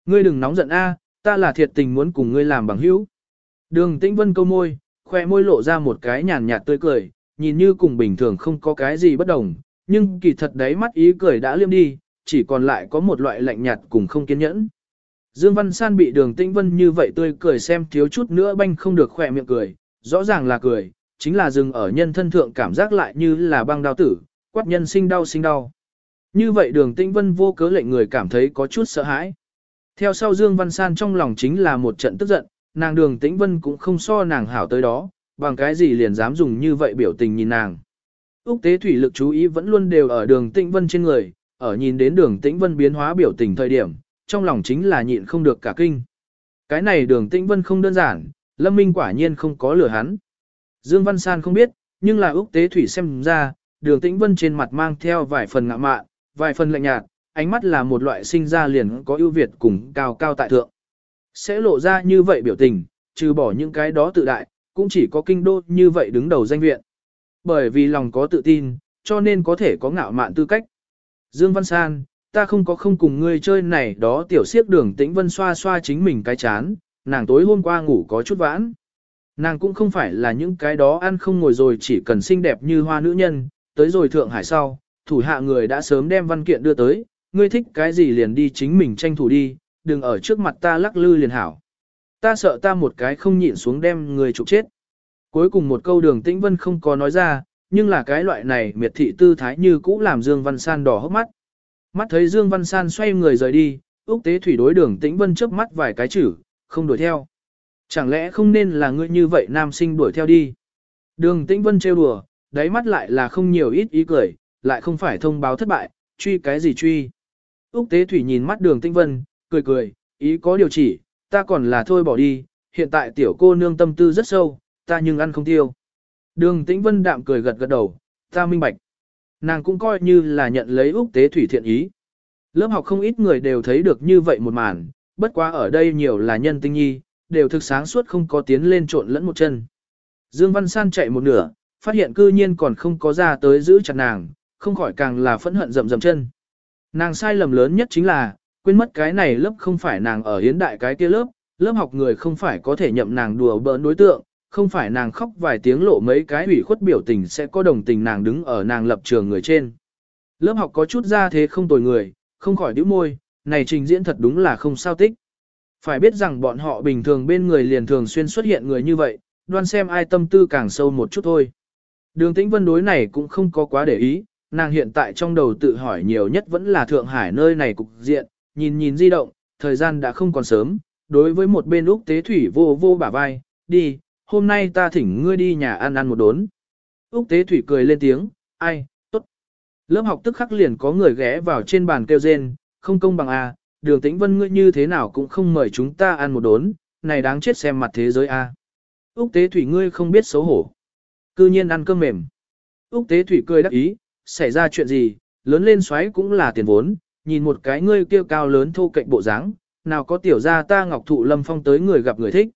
Ngươi đừng nóng giận a, ta là thiệt tình muốn cùng ngươi làm bằng hữu. Đường Tĩnh Vân câu môi, khoe môi lộ ra một cái nhàn nhạt tươi cười, nhìn như cùng bình thường không có cái gì bất đồng, nhưng kỳ thật đấy mắt ý cười đã liêm đi, chỉ còn lại có một loại lạnh nhạt cùng không kiên nhẫn. Dương Văn San bị đường Tĩnh Vân như vậy tươi cười xem thiếu chút nữa banh không được khỏe miệng cười, rõ ràng là cười, chính là dừng ở nhân thân thượng cảm giác lại như là băng đau tử, quát nhân sinh đau sinh đau. Như vậy đường Tĩnh Vân vô cớ lệnh người cảm thấy có chút sợ hãi. Theo sau Dương Văn San trong lòng chính là một trận tức giận, nàng đường Tĩnh Vân cũng không so nàng hảo tới đó, bằng cái gì liền dám dùng như vậy biểu tình nhìn nàng. Úc tế thủy lực chú ý vẫn luôn đều ở đường Tĩnh Vân trên người, ở nhìn đến đường Tĩnh Vân biến hóa biểu tình thời điểm, trong lòng chính là nhịn không được cả kinh. Cái này đường Tĩnh Vân không đơn giản, Lâm Minh quả nhiên không có lừa hắn. Dương Văn San không biết, nhưng là Úc tế thủy xem ra, đường Tĩnh Vân trên mặt mang theo vài phần ngạ mạn, vài phần lạnh nhạt, ánh mắt là một loại sinh ra liền có ưu việt cùng cao cao tại thượng. Sẽ lộ ra như vậy biểu tình, trừ bỏ những cái đó tự đại, cũng chỉ có kinh đô như vậy đứng đầu danh viện. Bởi vì lòng có tự tin, cho nên có thể có ngạo mạn tư cách. Dương Văn San, ta không có không cùng ngươi chơi này đó tiểu siếc đường tĩnh vân xoa xoa chính mình cái chán, nàng tối hôm qua ngủ có chút vãn. Nàng cũng không phải là những cái đó ăn không ngồi rồi chỉ cần xinh đẹp như hoa nữ nhân, tới rồi Thượng Hải sau, thủ hạ người đã sớm đem văn kiện đưa tới, ngươi thích cái gì liền đi chính mình tranh thủ đi, đừng ở trước mặt ta lắc lư liền hảo. Ta sợ ta một cái không nhịn xuống đem người trục chết. Cuối cùng một câu đường tĩnh vân không có nói ra, nhưng là cái loại này miệt thị tư thái như cũ làm Dương Văn San đỏ hốc mắt. Mắt thấy Dương Văn San xoay người rời đi, Úc Tế Thủy đối đường tĩnh vân chớp mắt vài cái chữ, không đuổi theo. Chẳng lẽ không nên là ngươi như vậy nam sinh đuổi theo đi. Đường tĩnh vân trêu đùa, đáy mắt lại là không nhiều ít ý cười, lại không phải thông báo thất bại, truy cái gì truy. Úc Tế Thủy nhìn mắt đường tĩnh vân, cười cười, ý có điều chỉ, ta còn là thôi bỏ đi, hiện tại tiểu cô nương tâm tư rất sâu, ta nhưng ăn không tiêu. Đường tĩnh vân đạm cười gật gật đầu, ta minh bạch. Nàng cũng coi như là nhận lấy Úc Tế Thủy thiện ý. Lớp học không ít người đều thấy được như vậy một màn, bất quá ở đây nhiều là nhân tinh nhi, đều thực sáng suốt không có tiến lên trộn lẫn một chân. Dương Văn San chạy một nửa, phát hiện cư nhiên còn không có ra tới giữ chặt nàng, không khỏi càng là phẫn hận rầm rầm chân. Nàng sai lầm lớn nhất chính là, quên mất cái này lớp không phải nàng ở hiến đại cái kia lớp, lớp học người không phải có thể nhậm nàng đùa bỡn đối tượng, không phải nàng khóc vài tiếng lộ mấy cái ủy khuất biểu tình sẽ có đồng tình nàng đứng ở nàng lập trường người trên. Lớp học có chút ra thế không tồi người, không khỏi đĩu môi, này trình diễn thật đúng là không sao tích. Phải biết rằng bọn họ bình thường bên người liền thường xuyên xuất hiện người như vậy, đoan xem ai tâm tư càng sâu một chút thôi. Đường tĩnh vân đối này cũng không có quá để ý, nàng hiện tại trong đầu tự hỏi nhiều nhất vẫn là Thượng Hải nơi này cục diện, nhìn nhìn di động, thời gian đã không còn sớm, đối với một bên Úc Tế Thủy vô vô bả vai, đi, hôm nay ta thỉnh ngươi đi nhà ăn ăn một đốn. Úc Tế Thủy cười lên tiếng, ai, tốt. Lớp học tức khắc liền có người ghé vào trên bàn kêu rên, không công bằng a, đường tĩnh vân ngươi như thế nào cũng không mời chúng ta ăn một đốn, này đáng chết xem mặt thế giới a. Úc Tế Thủy ngươi không biết xấu hổ. Cư nhiên ăn cơm mềm. Úc Tế Thủy cười đắc ý, xảy ra chuyện gì, lớn lên xoáy cũng là tiền vốn, nhìn một cái ngươi kêu cao lớn thô cạnh bộ dáng, nào có tiểu ra ta ngọc thụ lâm phong tới người gặp người thích.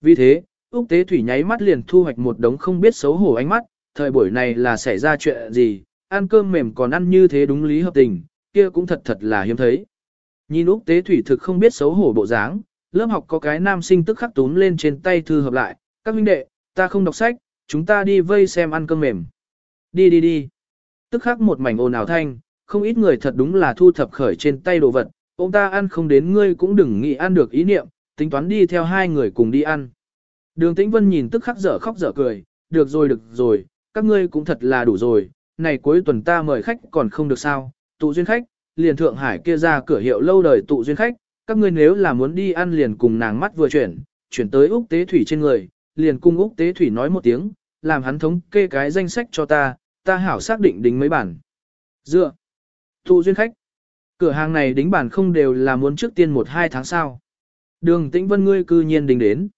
Vì thế, Úc Tế Thủy nháy mắt liền thu hoạch một đống không biết xấu hổ ánh mắt, thời buổi này là xảy ra chuyện gì, ăn cơm mềm còn ăn như thế đúng lý hợp tình, kia cũng thật thật là hiếm thấy. Nhìn Úc Tế Thủy thực không biết xấu hổ bộ dáng, lớp học có cái nam sinh tức khắc túm lên trên tay thư hợp lại, các huynh đệ, ta không đọc sách, chúng ta đi vây xem ăn cơm mềm. Đi đi đi. Tức khắc một mảnh ồn ào thanh, không ít người thật đúng là thu thập khởi trên tay đồ vật, ông ta ăn không đến ngươi cũng đừng nghĩ ăn được ý niệm, tính toán đi theo hai người cùng đi ăn. Đường Tĩnh Vân nhìn tức khắc dở khóc dở cười, được rồi được rồi, các ngươi cũng thật là đủ rồi, này cuối tuần ta mời khách còn không được sao, tụ duyên khách, liền Thượng Hải kia ra cửa hiệu lâu đời tụ duyên khách, các ngươi nếu là muốn đi ăn liền cùng nàng mắt vừa chuyển, chuyển tới Úc Tế Thủy trên người, liền cung Úc Tế Thủy nói một tiếng, làm hắn thống kê cái danh sách cho ta, ta hảo xác định đính mấy bản. Dựa, tụ duyên khách, cửa hàng này đính bản không đều là muốn trước tiên một hai tháng sau. Đường Tĩnh Vân ngươi cư nhiên đính đến.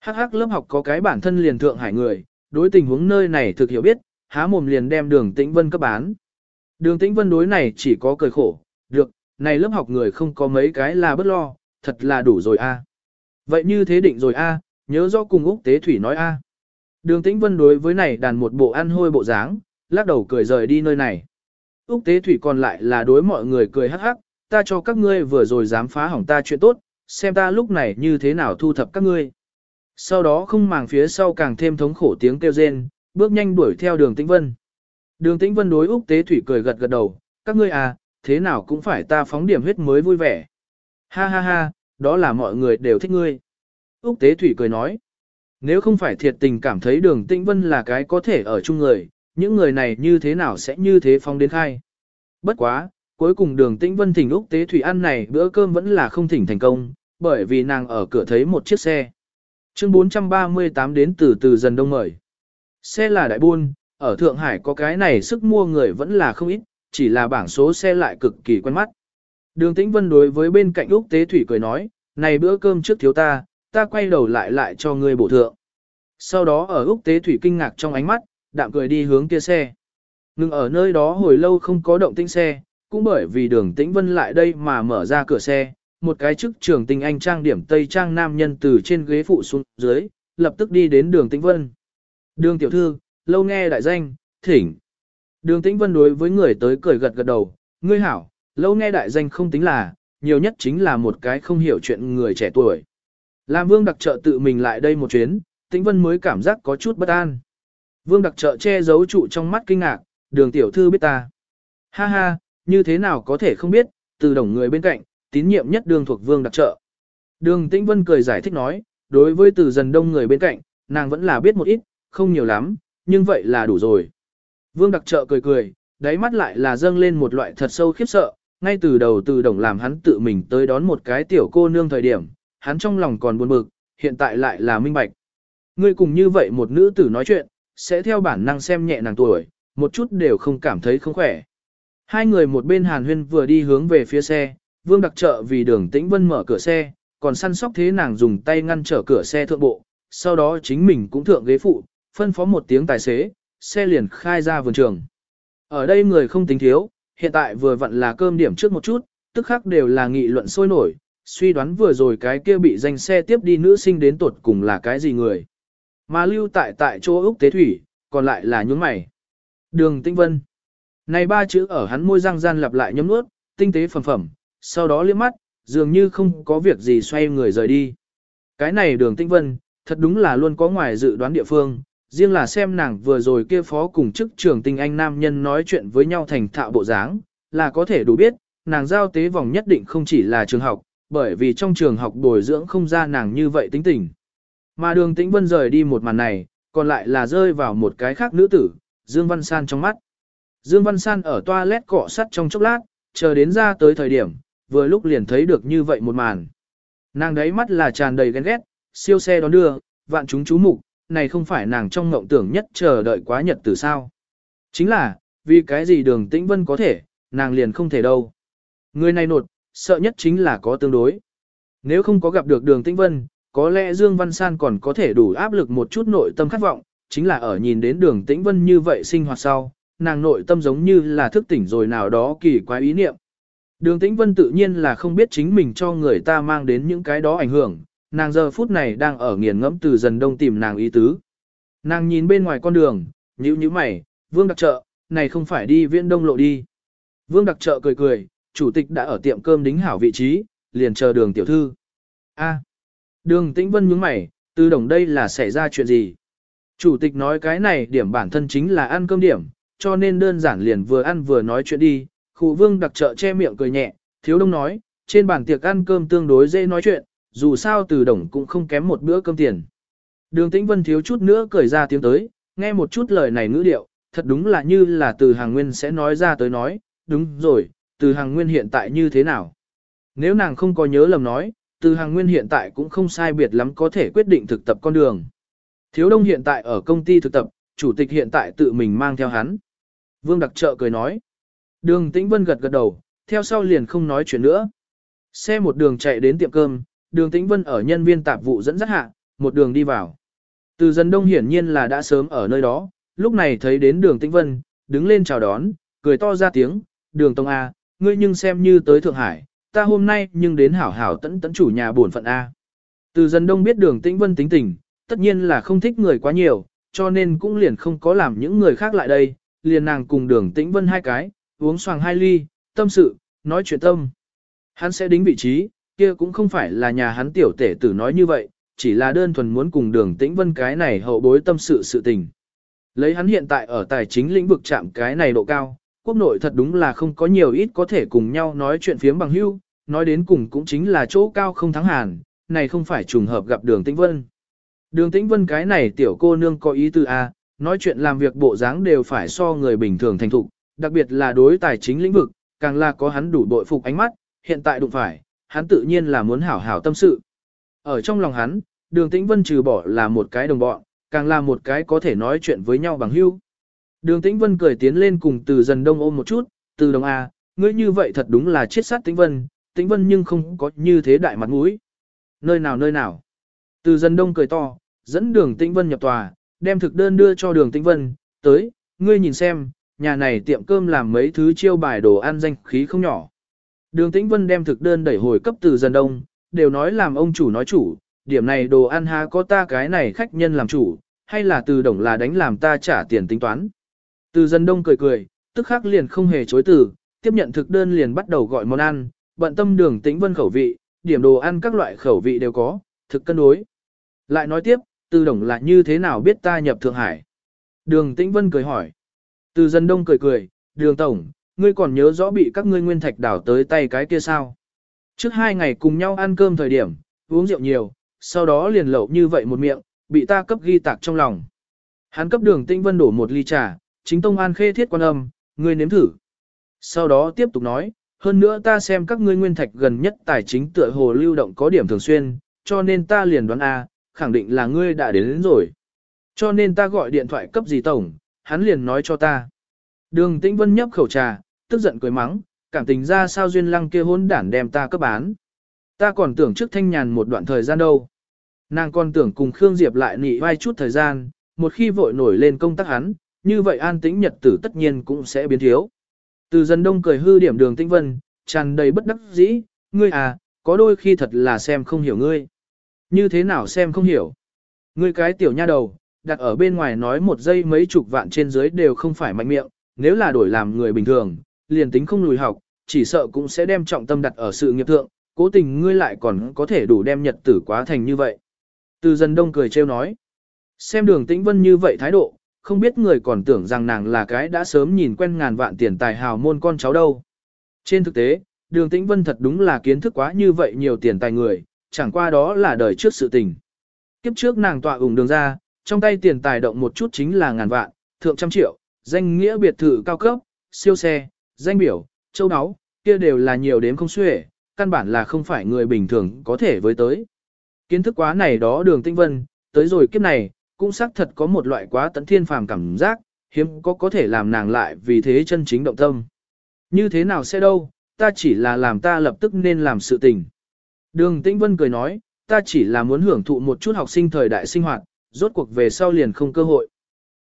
Hắc hắc lớp học có cái bản thân liền Thượng Hải người, đối tình huống nơi này thực hiểu biết, há mồm liền đem đường Tĩnh Vân cấp bán. Đường Tĩnh Vân đối này chỉ có cười khổ, được, này lớp học người không có mấy cái là bất lo, thật là đủ rồi a. Vậy như thế định rồi a, nhớ rõ cùng Úc Tế Thủy nói a. Đường Tĩnh Vân đối với này đàn một bộ ăn hôi bộ dáng, lắc đầu cười rời đi nơi này. Úc Tế Thủy còn lại là đối mọi người cười hắc hắc, ta cho các ngươi vừa rồi dám phá hỏng ta chuyện tốt, xem ta lúc này như thế nào thu thập các ngươi. Sau đó không màng phía sau càng thêm thống khổ tiếng kêu rên, bước nhanh đuổi theo đường Tĩnh Vân. Đường Tĩnh Vân đối Úc Tế Thủy cười gật gật đầu, các ngươi à, thế nào cũng phải ta phóng điểm huyết mới vui vẻ. Ha ha ha, đó là mọi người đều thích ngươi. Úc Tế Thủy cười nói, nếu không phải thiệt tình cảm thấy đường Tĩnh Vân là cái có thể ở chung người, những người này như thế nào sẽ như thế phóng đến khai. Bất quá, cuối cùng đường Tĩnh Vân thỉnh Úc Tế Thủy ăn này bữa cơm vẫn là không thỉnh thành công, bởi vì nàng ở cửa thấy một chiếc xe. Chương 438 đến từ từ dần đông mời. Xe là đại buôn, ở Thượng Hải có cái này sức mua người vẫn là không ít, chỉ là bảng số xe lại cực kỳ quen mắt. Đường Tĩnh Vân đối với bên cạnh Úc Tế Thủy cười nói, này bữa cơm trước thiếu ta, ta quay đầu lại lại cho ngươi bổ thượng. Sau đó ở Úc Tế Thủy kinh ngạc trong ánh mắt, đạm cười đi hướng kia xe. Ngừng ở nơi đó hồi lâu không có động tĩnh xe, cũng bởi vì đường Tĩnh Vân lại đây mà mở ra cửa xe, một cái chức trưởng tình anh trang điểm tây trang nam nhân từ trên ghế phụ xuống dưới, lập tức đi đến đường Tĩnh Vân. Đường tiểu thư, lâu nghe đại danh, thỉnh. Đường Tĩnh Vân đối với người tới cười gật gật đầu, ngươi hảo, lâu nghe đại danh không tính là, nhiều nhất chính là một cái không hiểu chuyện người trẻ tuổi. Làm vương đặc trợ tự mình lại đây một chuyến, Tĩnh Vân mới cảm giác có chút bất an. Vương đặc trợ che giấu trụ trong mắt kinh ngạc, đường tiểu thư biết ta. Ha ha, như thế nào có thể không biết, từ đồng người bên cạnh, tín nhiệm nhất đường thuộc vương đặc trợ. Đường Tĩnh Vân cười giải thích nói, đối với từ dần đông người bên cạnh, nàng vẫn là biết một ít, không nhiều lắm, nhưng vậy là đủ rồi. Vương đặc trợ cười cười, đáy mắt lại là dâng lên một loại thật sâu khiếp sợ, ngay từ đầu từ đồng làm hắn tự mình tới đón một cái tiểu cô nương thời điểm, hắn trong lòng còn buồn bực, hiện tại lại là minh bạch. Ngươi cùng như vậy một nữ tử nói chuyện, sẽ theo bản năng xem nhẹ nàng tuổi, một chút đều không cảm thấy không khỏe. Hai người một bên hàn huyên vừa đi hướng về phía xe, vương đặc trợ vì đường tĩnh vân mở cửa xe, còn săn sóc thế nàng dùng tay ngăn trở cửa xe thượng bộ, sau đó chính mình cũng thượng ghế phụ, phân phó một tiếng tài xế, xe liền khai ra vườn trường. Ở đây người không tính thiếu, hiện tại vừa vặn là cơm điểm trước một chút, tức khắc đều là nghị luận sôi nổi, suy đoán vừa rồi cái kia bị danh xe tiếp đi nữ sinh đến tột cùng là cái gì người. Mà lưu tại tại chỗ Úc Tế Thủy, còn lại là nhướng mày. Đường tĩnh Vân. Này ba chữ ở hắn môi răng gian lặp lại nhấm nuốt, tinh tế phẩm phẩm, sau đó liếc mắt, dường như không có việc gì xoay người rời đi. Cái này đường Tinh Vân, thật đúng là luôn có ngoài dự đoán địa phương, riêng là xem nàng vừa rồi kia phó cùng chức trưởng tinh anh nam nhân nói chuyện với nhau thành thạo bộ dáng, là có thể đủ biết, nàng giao tế vòng nhất định không chỉ là trường học, bởi vì trong trường học bồi dưỡng không ra nàng như vậy tính tình. Mà đường tĩnh vân rời đi một màn này, còn lại là rơi vào một cái khác nữ tử, Dương Văn San trong mắt. Dương Văn San ở toilet cọ sắt trong chốc lát, chờ đến ra tới thời điểm, vừa lúc liền thấy được như vậy một màn. Nàng đấy mắt là tràn đầy ghen ghét, siêu xe đón đưa, vạn chúng chú mục, này không phải nàng trong mộng tưởng nhất chờ đợi quá nhật từ sao. Chính là, vì cái gì đường tĩnh vân có thể, nàng liền không thể đâu. Người này nột, sợ nhất chính là có tương đối. Nếu không có gặp được đường tĩnh vân, có lẽ Dương Văn San còn có thể đủ áp lực một chút nội tâm khát vọng, chính là ở nhìn đến đường tĩnh vân như vậy sinh hoạt sau, nàng nội tâm giống như là thức tỉnh rồi nào đó kỳ quái ý niệm. Đường tĩnh vân tự nhiên là không biết chính mình cho người ta mang đến những cái đó ảnh hưởng, nàng giờ phút này đang ở nghiền ngẫm từ dần đông tìm nàng ý tứ. Nàng nhìn bên ngoài con đường, nhíu nhíu mày, vương đặc trợ, này không phải đi viễn đông lộ đi. Vương đặc trợ cười cười, chủ tịch đã ở tiệm cơm đính hảo vị trí, liền chờ đường tiểu thư. A, đường tĩnh vân nhướng mày, từ đồng đây là xảy ra chuyện gì? Chủ tịch nói cái này điểm bản thân chính là ăn cơm điểm, cho nên đơn giản liền vừa ăn vừa nói chuyện đi. Khu vương đặc trợ che miệng cười nhẹ, thiếu đông nói, trên bàn tiệc ăn cơm tương đối dễ nói chuyện, dù sao từ đồng cũng không kém một bữa cơm tiền. Đường tĩnh vân thiếu chút nữa cười ra tiếng tới, nghe một chút lời này ngữ điệu, thật đúng là như là từ hàng nguyên sẽ nói ra tới nói, đúng rồi, từ hàng nguyên hiện tại như thế nào. Nếu nàng không có nhớ lầm nói, từ hàng nguyên hiện tại cũng không sai biệt lắm có thể quyết định thực tập con đường. Thiếu đông hiện tại ở công ty thực tập, chủ tịch hiện tại tự mình mang theo hắn. Vương đặc trợ cười nói. Đường tĩnh vân gật gật đầu, theo sau liền không nói chuyện nữa. Xe một đường chạy đến tiệm cơm, đường tĩnh vân ở nhân viên tạp vụ dẫn dắt hạ, một đường đi vào. Từ dân đông hiển nhiên là đã sớm ở nơi đó, lúc này thấy đến đường tĩnh vân, đứng lên chào đón, cười to ra tiếng, đường tông A, ngươi nhưng xem như tới Thượng Hải, ta hôm nay nhưng đến hảo hảo tẫn tẫn chủ nhà buồn phận A. Từ dân đông biết đường tĩnh vân tính tình, tất nhiên là không thích người quá nhiều, cho nên cũng liền không có làm những người khác lại đây, liền nàng cùng đường tĩnh vân hai cái, uống xoàng hai ly, tâm sự, nói chuyện tâm. Hắn sẽ đính vị trí, kia cũng không phải là nhà hắn tiểu tể tử nói như vậy, chỉ là đơn thuần muốn cùng đường tĩnh vân cái này hậu bối tâm sự sự tình. Lấy hắn hiện tại ở tài chính lĩnh vực chạm cái này độ cao, quốc nội thật đúng là không có nhiều ít có thể cùng nhau nói chuyện phiếm bằng hưu, nói đến cùng cũng chính là chỗ cao không thắng hàn, này không phải trùng hợp gặp đường tĩnh vân. Đường tĩnh vân cái này tiểu cô nương có ý tư A, nói chuyện làm việc bộ dáng đều phải so người bình thường thành thục, đặc biệt là đối tài chính lĩnh vực, càng là có hắn đủ bội phục ánh mắt, hiện tại đụng phải, hắn tự nhiên là muốn hảo hảo tâm sự. Ở trong lòng hắn, đường tĩnh vân trừ bỏ là một cái đồng bọn, càng là một cái có thể nói chuyện với nhau bằng hữu. Đường tĩnh vân cười tiến lên cùng từ dần đông ôm một chút, từ đồng A, ngươi như vậy thật đúng là chết sát tĩnh vân, tĩnh vân nhưng không có như thế đại mặt mũi. Nơi nào nơi nào. Từ dần đông cười to, dẫn đường tĩnh vân nhập tòa, đem thực đơn đưa cho đường tĩnh vân, tới, ngươi nhìn xem, nhà này tiệm cơm làm mấy thứ chiêu bài đồ ăn danh khí không nhỏ. Đường Tĩnh Vân đem thực đơn đẩy hồi cấp từ dần đông, đều nói làm ông chủ nói chủ, điểm này đồ ăn há có ta cái này khách nhân làm chủ, hay là từ đồng là đánh làm ta trả tiền tính toán. Từ dần đông cười cười, tức khắc liền không hề chối từ, tiếp nhận thực đơn liền bắt đầu gọi món ăn, bận tâm đường Tĩnh Vân khẩu vị, điểm đồ ăn các loại khẩu vị đều có, thực cân đối. Lại nói tiếp, Từ đồng là như thế nào biết ta nhập Thượng Hải? Đường Tĩnh Vân cười hỏi. Từ dân đông cười cười, đường tổng, ngươi còn nhớ rõ bị các ngươi nguyên thạch đảo tới tay cái kia sao? Trước hai ngày cùng nhau ăn cơm thời điểm, uống rượu nhiều, sau đó liền lậu như vậy một miệng, bị ta cấp ghi tạc trong lòng. Hắn cấp đường tinh Vân đổ một ly trà, chính tông an khê thiết quan âm, ngươi nếm thử. Sau đó tiếp tục nói, hơn nữa ta xem các ngươi nguyên thạch gần nhất tài chính tựa hồ lưu động có điểm thường xuyên, cho nên ta liền đoán A, khẳng định là ngươi đã đến, đến rồi. Cho nên ta gọi điện thoại cấp gì tổng, hắn liền nói cho ta. Đường Tĩnh Vân nhấp khẩu trà, tức giận cười mắng, cảm tình ra sao duyên lăng kia hôn đản đem ta cấp bán. Ta còn tưởng trước thanh nhàn một đoạn thời gian đâu. Nàng còn tưởng cùng Khương Diệp lại nị vai chút thời gian, một khi vội nổi lên công tác hắn, như vậy an tĩnh nhật tử tất nhiên cũng sẽ biến thiếu. Từ dân đông cười hư điểm đường tĩnh vân, tràn đầy bất đắc dĩ, ngươi à, có đôi khi thật là xem không hiểu ngươi. Như thế nào xem không hiểu? Ngươi cái tiểu nha đầu, đặt ở bên ngoài nói một giây mấy chục vạn trên dưới đều không phải mạnh miệng, nếu là đổi làm người bình thường, liền tính không lùi học, chỉ sợ cũng sẽ đem trọng tâm đặt ở sự nghiệp thượng, cố tình ngươi lại còn có thể đủ đem nhật tử quá thành như vậy. Từ dân đông cười trêu nói, xem đường tĩnh vân như vậy thái độ, không biết người còn tưởng rằng nàng là cái đã sớm nhìn quen ngàn vạn tiền tài hào môn con cháu đâu. Trên thực tế, đường tĩnh vân thật đúng là kiến thức quá như vậy nhiều tiền tài người, chẳng qua đó là đời trước sự tình. Kiếp trước nàng tọa ủng đường ra, trong tay tiền tài động một chút chính là ngàn vạn, thượng trăm triệu, danh nghĩa biệt thự cao cấp, siêu xe, danh biểu, châu áo, kia đều là nhiều đến không xuể, căn bản là không phải người bình thường có thể với tới. Kiến thức quá này đó đường tinh vân, tới rồi kiếp này, cũng xác thật có một loại quá tận thiên phàm cảm giác, hiếm có có thể làm nàng lại vì thế chân chính động tâm. Như thế nào sẽ đâu, ta chỉ là làm ta lập tức nên làm sự tình. Đường Tĩnh Vân cười nói, ta chỉ là muốn hưởng thụ một chút học sinh thời đại sinh hoạt, rốt cuộc về sau liền không cơ hội.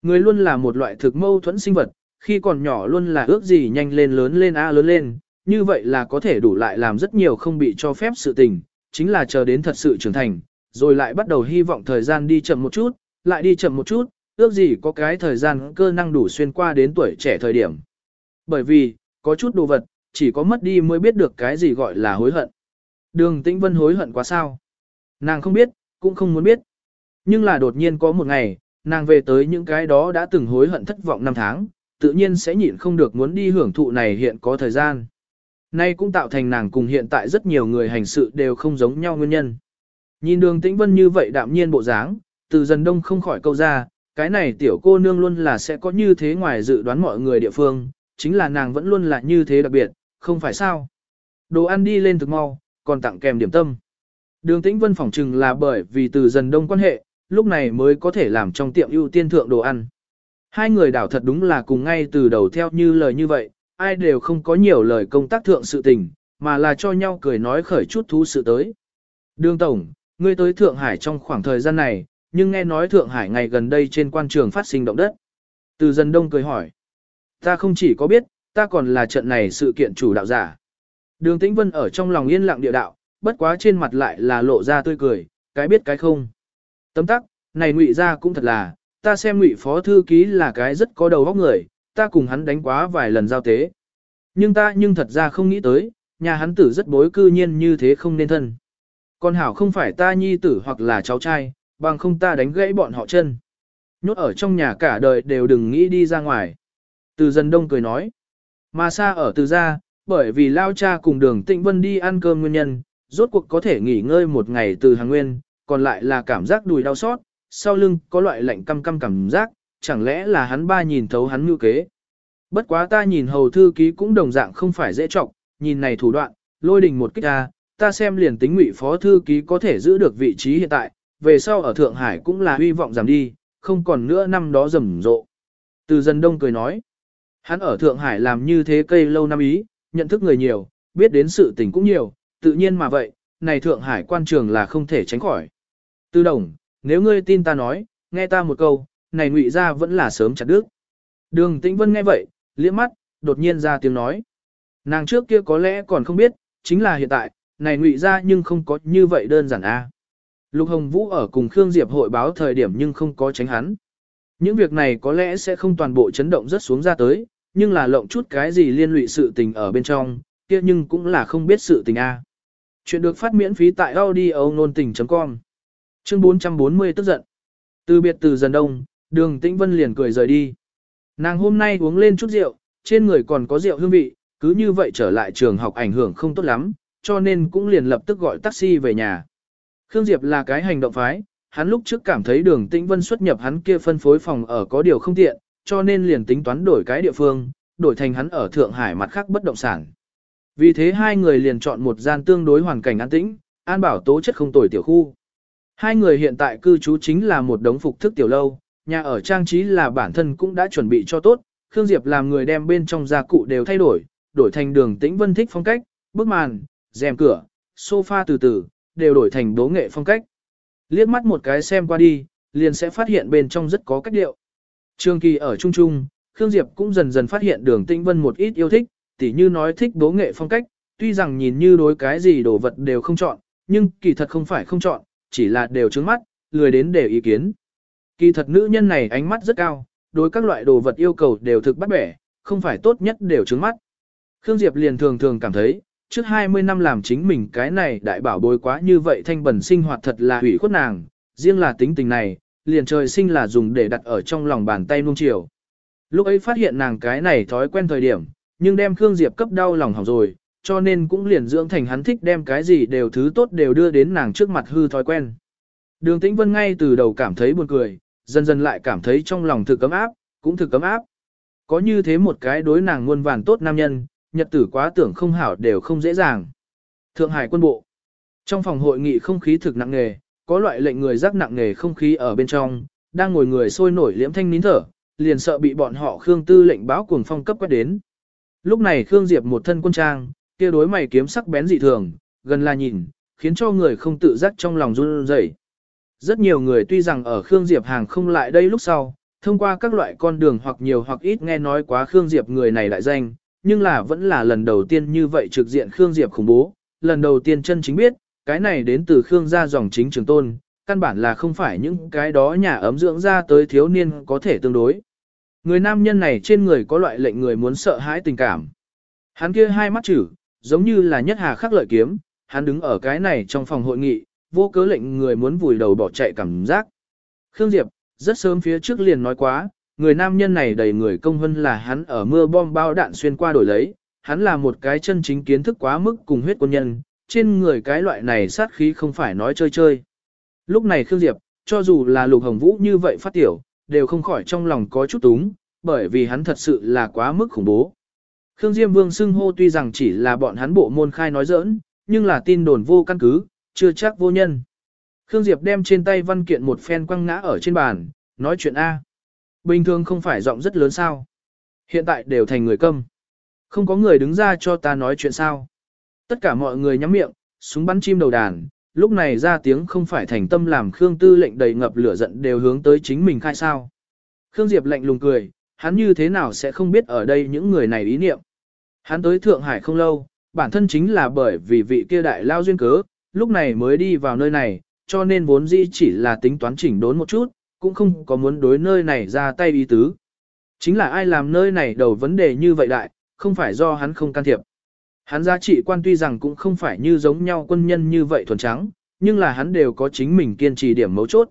Người luôn là một loại thực mâu thuẫn sinh vật, khi còn nhỏ luôn là ước gì nhanh lên lớn lên a lớn lên, như vậy là có thể đủ lại làm rất nhiều không bị cho phép sự tình, chính là chờ đến thật sự trưởng thành, rồi lại bắt đầu hy vọng thời gian đi chậm một chút, lại đi chậm một chút, ước gì có cái thời gian cơ năng đủ xuyên qua đến tuổi trẻ thời điểm. Bởi vì, có chút đồ vật, chỉ có mất đi mới biết được cái gì gọi là hối hận. Đường Tĩnh Vân hối hận quá sao? Nàng không biết, cũng không muốn biết. Nhưng là đột nhiên có một ngày, nàng về tới những cái đó đã từng hối hận thất vọng năm tháng, tự nhiên sẽ nhịn không được muốn đi hưởng thụ này hiện có thời gian. Nay cũng tạo thành nàng cùng hiện tại rất nhiều người hành sự đều không giống nhau nguyên nhân. Nhìn đường tĩnh vân như vậy đạm nhiên bộ dáng, từ dần đông không khỏi câu ra, cái này tiểu cô nương luôn là sẽ có như thế ngoài dự đoán mọi người địa phương, chính là nàng vẫn luôn là như thế đặc biệt, không phải sao. Đồ ăn đi lên thực mau, còn tặng kèm điểm tâm. Đường tĩnh vân phỏng chừng là bởi vì từ dần đông quan hệ, lúc này mới có thể làm trong tiệm ưu tiên thượng đồ ăn. Hai người đảo thật đúng là cùng ngay từ đầu theo như lời như vậy, ai đều không có nhiều lời công tác thượng sự tình, mà là cho nhau cười nói khởi chút thú sự tới. Đường Tổng, ngươi tới Thượng Hải trong khoảng thời gian này, nhưng nghe nói Thượng Hải ngày gần đây trên quan trường phát sinh động đất. Từ dân đông cười hỏi. Ta không chỉ có biết, ta còn là trận này sự kiện chủ đạo giả. Đường Tĩnh Vân ở trong lòng yên lặng địa đạo, bất quá trên mặt lại là lộ ra tươi cười, cái biết cái không. Tấm tắc, này ngụy ra cũng thật là, ta xem ngụy phó thư ký là cái rất có đầu óc người, ta cùng hắn đánh quá vài lần giao tế. Nhưng ta nhưng thật ra không nghĩ tới, nhà hắn tử rất bối cư nhiên như thế không nên thân. Con hảo không phải ta nhi tử hoặc là cháu trai, bằng không ta đánh gãy bọn họ chân. Nhốt ở trong nhà cả đời đều đừng nghĩ đi ra ngoài. Từ dân đông cười nói. Mà xa ở từ gia bởi vì lao cha cùng đường tịnh vân đi ăn cơm nguyên nhân, rốt cuộc có thể nghỉ ngơi một ngày từ hàng nguyên, còn lại là cảm giác đùi đau xót, sau lưng có loại lạnh căm căm cảm giác, chẳng lẽ là hắn ba nhìn thấu hắn mưu kế. Bất quá ta nhìn hầu thư ký cũng đồng dạng không phải dễ trọng, nhìn này thủ đoạn, lôi đình một kích ra, ta xem liền tính ngụy phó thư ký có thể giữ được vị trí hiện tại, về sau ở Thượng Hải cũng là hy vọng giảm đi, không còn nữa năm đó rầm rộ. Từ dân đông cười nói, hắn ở Thượng Hải làm như thế cây lâu năm ý, nhận thức người nhiều, biết đến sự tình cũng nhiều, tự nhiên mà vậy, này Thượng Hải quan trường là không thể tránh khỏi. Tư đồng, nếu ngươi tin ta nói, nghe ta một câu, này ngụy ra vẫn là sớm chặt đứt. Đường Tĩnh Vân nghe vậy, liếc mắt, đột nhiên ra tiếng nói. Nàng trước kia có lẽ còn không biết, chính là hiện tại, này ngụy ra nhưng không có như vậy đơn giản a. Lục Hồng Vũ ở cùng Khương Diệp hội báo thời điểm nhưng không có tránh hắn. Những việc này có lẽ sẽ không toàn bộ chấn động rất xuống ra tới, nhưng là lộng chút cái gì liên lụy sự tình ở bên trong, kia nhưng cũng là không biết sự tình a. Chuyện được phát miễn phí tại audio nôn tình.com Chương 440 tức giận. Từ biệt từ dần đông, đường tĩnh vân liền cười rời đi. Nàng hôm nay uống lên chút rượu, trên người còn có rượu hương vị, cứ như vậy trở lại trường học ảnh hưởng không tốt lắm, cho nên cũng liền lập tức gọi taxi về nhà. Khương Diệp là cái hành động phái, hắn lúc trước cảm thấy đường tĩnh vân xuất nhập hắn kia phân phối phòng ở có điều không tiện, cho nên liền tính toán đổi cái địa phương, đổi thành hắn ở Thượng Hải mặt khác bất động sản. Vì thế hai người liền chọn một gian tương đối hoàn cảnh an tĩnh, an bảo tố chất không tồi tiểu khu. Hai người hiện tại cư trú chính là một đống phục thức tiểu lâu, nhà ở trang trí là bản thân cũng đã chuẩn bị cho tốt, Khương Diệp làm người đem bên trong gia cụ đều thay đổi, đổi thành đường tĩnh vân thích phong cách, bức màn, rèm cửa, sofa từ từ, đều đổi thành đố nghệ phong cách. Liếc mắt một cái xem qua đi, liền sẽ phát hiện bên trong rất có cách điệu. Trường kỳ ở Trung Trung, Khương Diệp cũng dần dần phát hiện đường tĩnh vân một ít yêu thích, tỉ như nói thích đố nghệ phong cách, tuy rằng nhìn như đối cái gì đồ vật đều không chọn, nhưng kỳ thật không phải không chọn, chỉ là đều trứng mắt, lười đến để ý kiến. Kỳ thật nữ nhân này ánh mắt rất cao, đối các loại đồ vật yêu cầu đều thực bắt bẻ, không phải tốt nhất đều trứng mắt. Khương Diệp liền thường thường cảm thấy, trước 20 năm làm chính mình cái này đại bảo bối quá như vậy thanh bẩn sinh hoạt thật là hủy khuất nàng, riêng là tính tình này, liền trời sinh là dùng để đặt ở trong lòng bàn tay nuông chiều. Lúc ấy phát hiện nàng cái này thói quen thời điểm, nhưng đem Khương Diệp cấp đau lòng hỏng rồi, cho nên cũng liền dưỡng thành hắn thích đem cái gì đều thứ tốt đều đưa đến nàng trước mặt hư thói quen. Đường Tĩnh Vân ngay từ đầu cảm thấy buồn cười, dần dần lại cảm thấy trong lòng thực cấm áp, cũng thực cấm áp. Có như thế một cái đối nàng muôn vàn tốt nam nhân, nhật tử quá tưởng không hảo đều không dễ dàng. Thượng Hải quân bộ. Trong phòng hội nghị không khí thực nặng nề, có loại lệnh người rắc nặng nề không khí ở bên trong, đang ngồi người sôi nổi liễm thanh nín thở, liền sợ bị bọn họ Khương Tư lệnh báo cuồng phong cấp quét đến. Lúc này Khương Diệp một thân quân trang, kia đối mày kiếm sắc bén dị thường, gần là nhìn, khiến cho người không tự giác trong lòng run rẩy. Rất nhiều người tuy rằng ở Khương Diệp hàng không lại đây lúc sau, thông qua các loại con đường hoặc nhiều hoặc ít nghe nói quá Khương Diệp người này đại danh, nhưng là vẫn là lần đầu tiên như vậy trực diện Khương Diệp khủng bố, lần đầu tiên chân chính biết, cái này đến từ Khương gia dòng chính trường tôn, căn bản là không phải những cái đó nhà ấm dưỡng ra tới thiếu niên có thể tương đối. Người nam nhân này trên người có loại lệnh người muốn sợ hãi tình cảm. Hắn kia hai mắt chữ, giống như là nhất hà khắc lợi kiếm, hắn đứng ở cái này trong phòng hội nghị, vô cớ lệnh người muốn vùi đầu bỏ chạy cảm giác. Khương Diệp, rất sớm phía trước liền nói quá, người nam nhân này đầy người công hơn là hắn ở mưa bom bao đạn xuyên qua đổi lấy, hắn là một cái chân chính kiến thức quá mức cùng huyết quân nhân, trên người cái loại này sát khí không phải nói chơi chơi. Lúc này Khương Diệp, cho dù là lục hồng vũ như vậy phát tiểu, đều không khỏi trong lòng có chút túng, bởi vì hắn thật sự là quá mức khủng bố. Khương Diêm Vương xưng hô tuy rằng chỉ là bọn hắn bộ môn khai nói giỡn, nhưng là tin đồn vô căn cứ, chưa chắc vô nhân. Khương Diệp đem trên tay văn kiện một phen quăng ngã ở trên bàn, nói chuyện A. Bình thường không phải giọng rất lớn sao. Hiện tại đều thành người câm. Không có người đứng ra cho ta nói chuyện sao. Tất cả mọi người nhắm miệng, súng bắn chim đầu đàn, lúc này ra tiếng không phải thành tâm làm Khương Tư lệnh đầy ngập lửa giận đều hướng tới chính mình khai sao. Khương Diệp lạnh lùng cười, hắn như thế nào sẽ không biết ở đây những người này ý niệm. Hắn tới Thượng Hải không lâu, bản thân chính là bởi vì vị kia đại lao duyên cớ, lúc này mới đi vào nơi này, cho nên vốn dĩ chỉ là tính toán chỉnh đốn một chút, cũng không có muốn đối nơi này ra tay ý tứ. Chính là ai làm nơi này đầu vấn đề như vậy đại, không phải do hắn không can thiệp. Hắn giá trị quan tuy rằng cũng không phải như giống nhau quân nhân như vậy thuần trắng, nhưng là hắn đều có chính mình kiên trì điểm mấu chốt.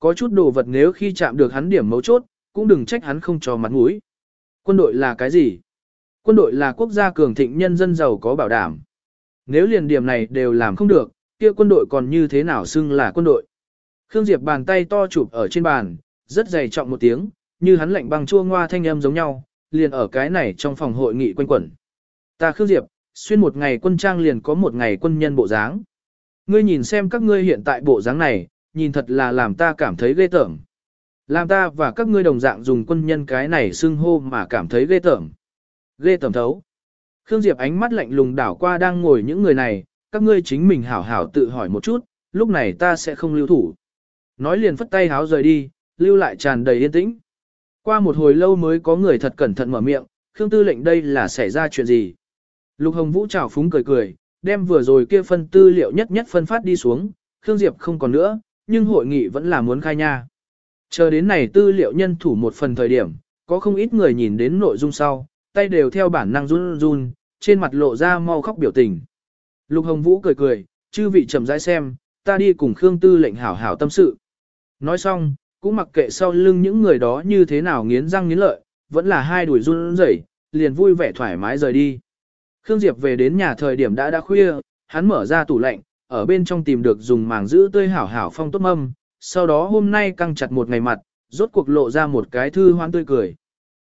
Có chút đồ vật nếu khi chạm được hắn điểm mấu chốt, cũng đừng trách hắn không cho mặt mũi. Quân đội là cái gì? Quân đội là quốc gia cường thịnh nhân dân giàu có bảo đảm. Nếu liền điểm này đều làm không được, kia quân đội còn như thế nào xưng là quân đội? Khương Diệp bàn tay to chụp ở trên bàn, rất dày trọng một tiếng, như hắn lạnh băng chua ngoa thanh âm giống nhau, liền ở cái này trong phòng hội nghị quanh quẩn. Ta Khương Diệp, xuyên một ngày quân trang liền có một ngày quân nhân bộ dáng. Ngươi nhìn xem các ngươi hiện tại bộ dáng này, nhìn thật là làm ta cảm thấy ghê tởm. Làm ta và các ngươi đồng dạng dùng quân nhân cái này xưng hô mà cảm thấy ghê tởm. Ghê tầm thấu. Khương Diệp ánh mắt lạnh lùng đảo qua đang ngồi những người này, các ngươi chính mình hảo hảo tự hỏi một chút, lúc này ta sẽ không lưu thủ. Nói liền phất tay háo rời đi, lưu lại tràn đầy yên tĩnh. Qua một hồi lâu mới có người thật cẩn thận mở miệng, Khương Tư lệnh đây là xảy ra chuyện gì. Lục Hồng Vũ chào phúng cười cười, đem vừa rồi kia phân tư liệu nhất nhất phân phát đi xuống, Khương Diệp không còn nữa, nhưng hội nghị vẫn là muốn khai nha. Chờ đến này tư liệu nhân thủ một phần thời điểm, có không ít người nhìn đến nội dung sau, tay đều theo bản năng run run, trên mặt lộ ra mau khóc biểu tình. Lục Hồng Vũ cười cười, chư vị chậm rãi xem, ta đi cùng Khương Tư lệnh hảo hảo tâm sự. Nói xong, cũng mặc kệ sau lưng những người đó như thế nào nghiến răng nghiến lợi, vẫn là hai đuổi run rẩy, liền vui vẻ thoải mái rời đi. Khương Diệp về đến nhà thời điểm đã đã khuya, hắn mở ra tủ lạnh, ở bên trong tìm được dùng màng giữ tươi hảo hảo phong tốt mâm, sau đó hôm nay căng chặt một ngày mặt, rốt cuộc lộ ra một cái thư hoan tươi cười.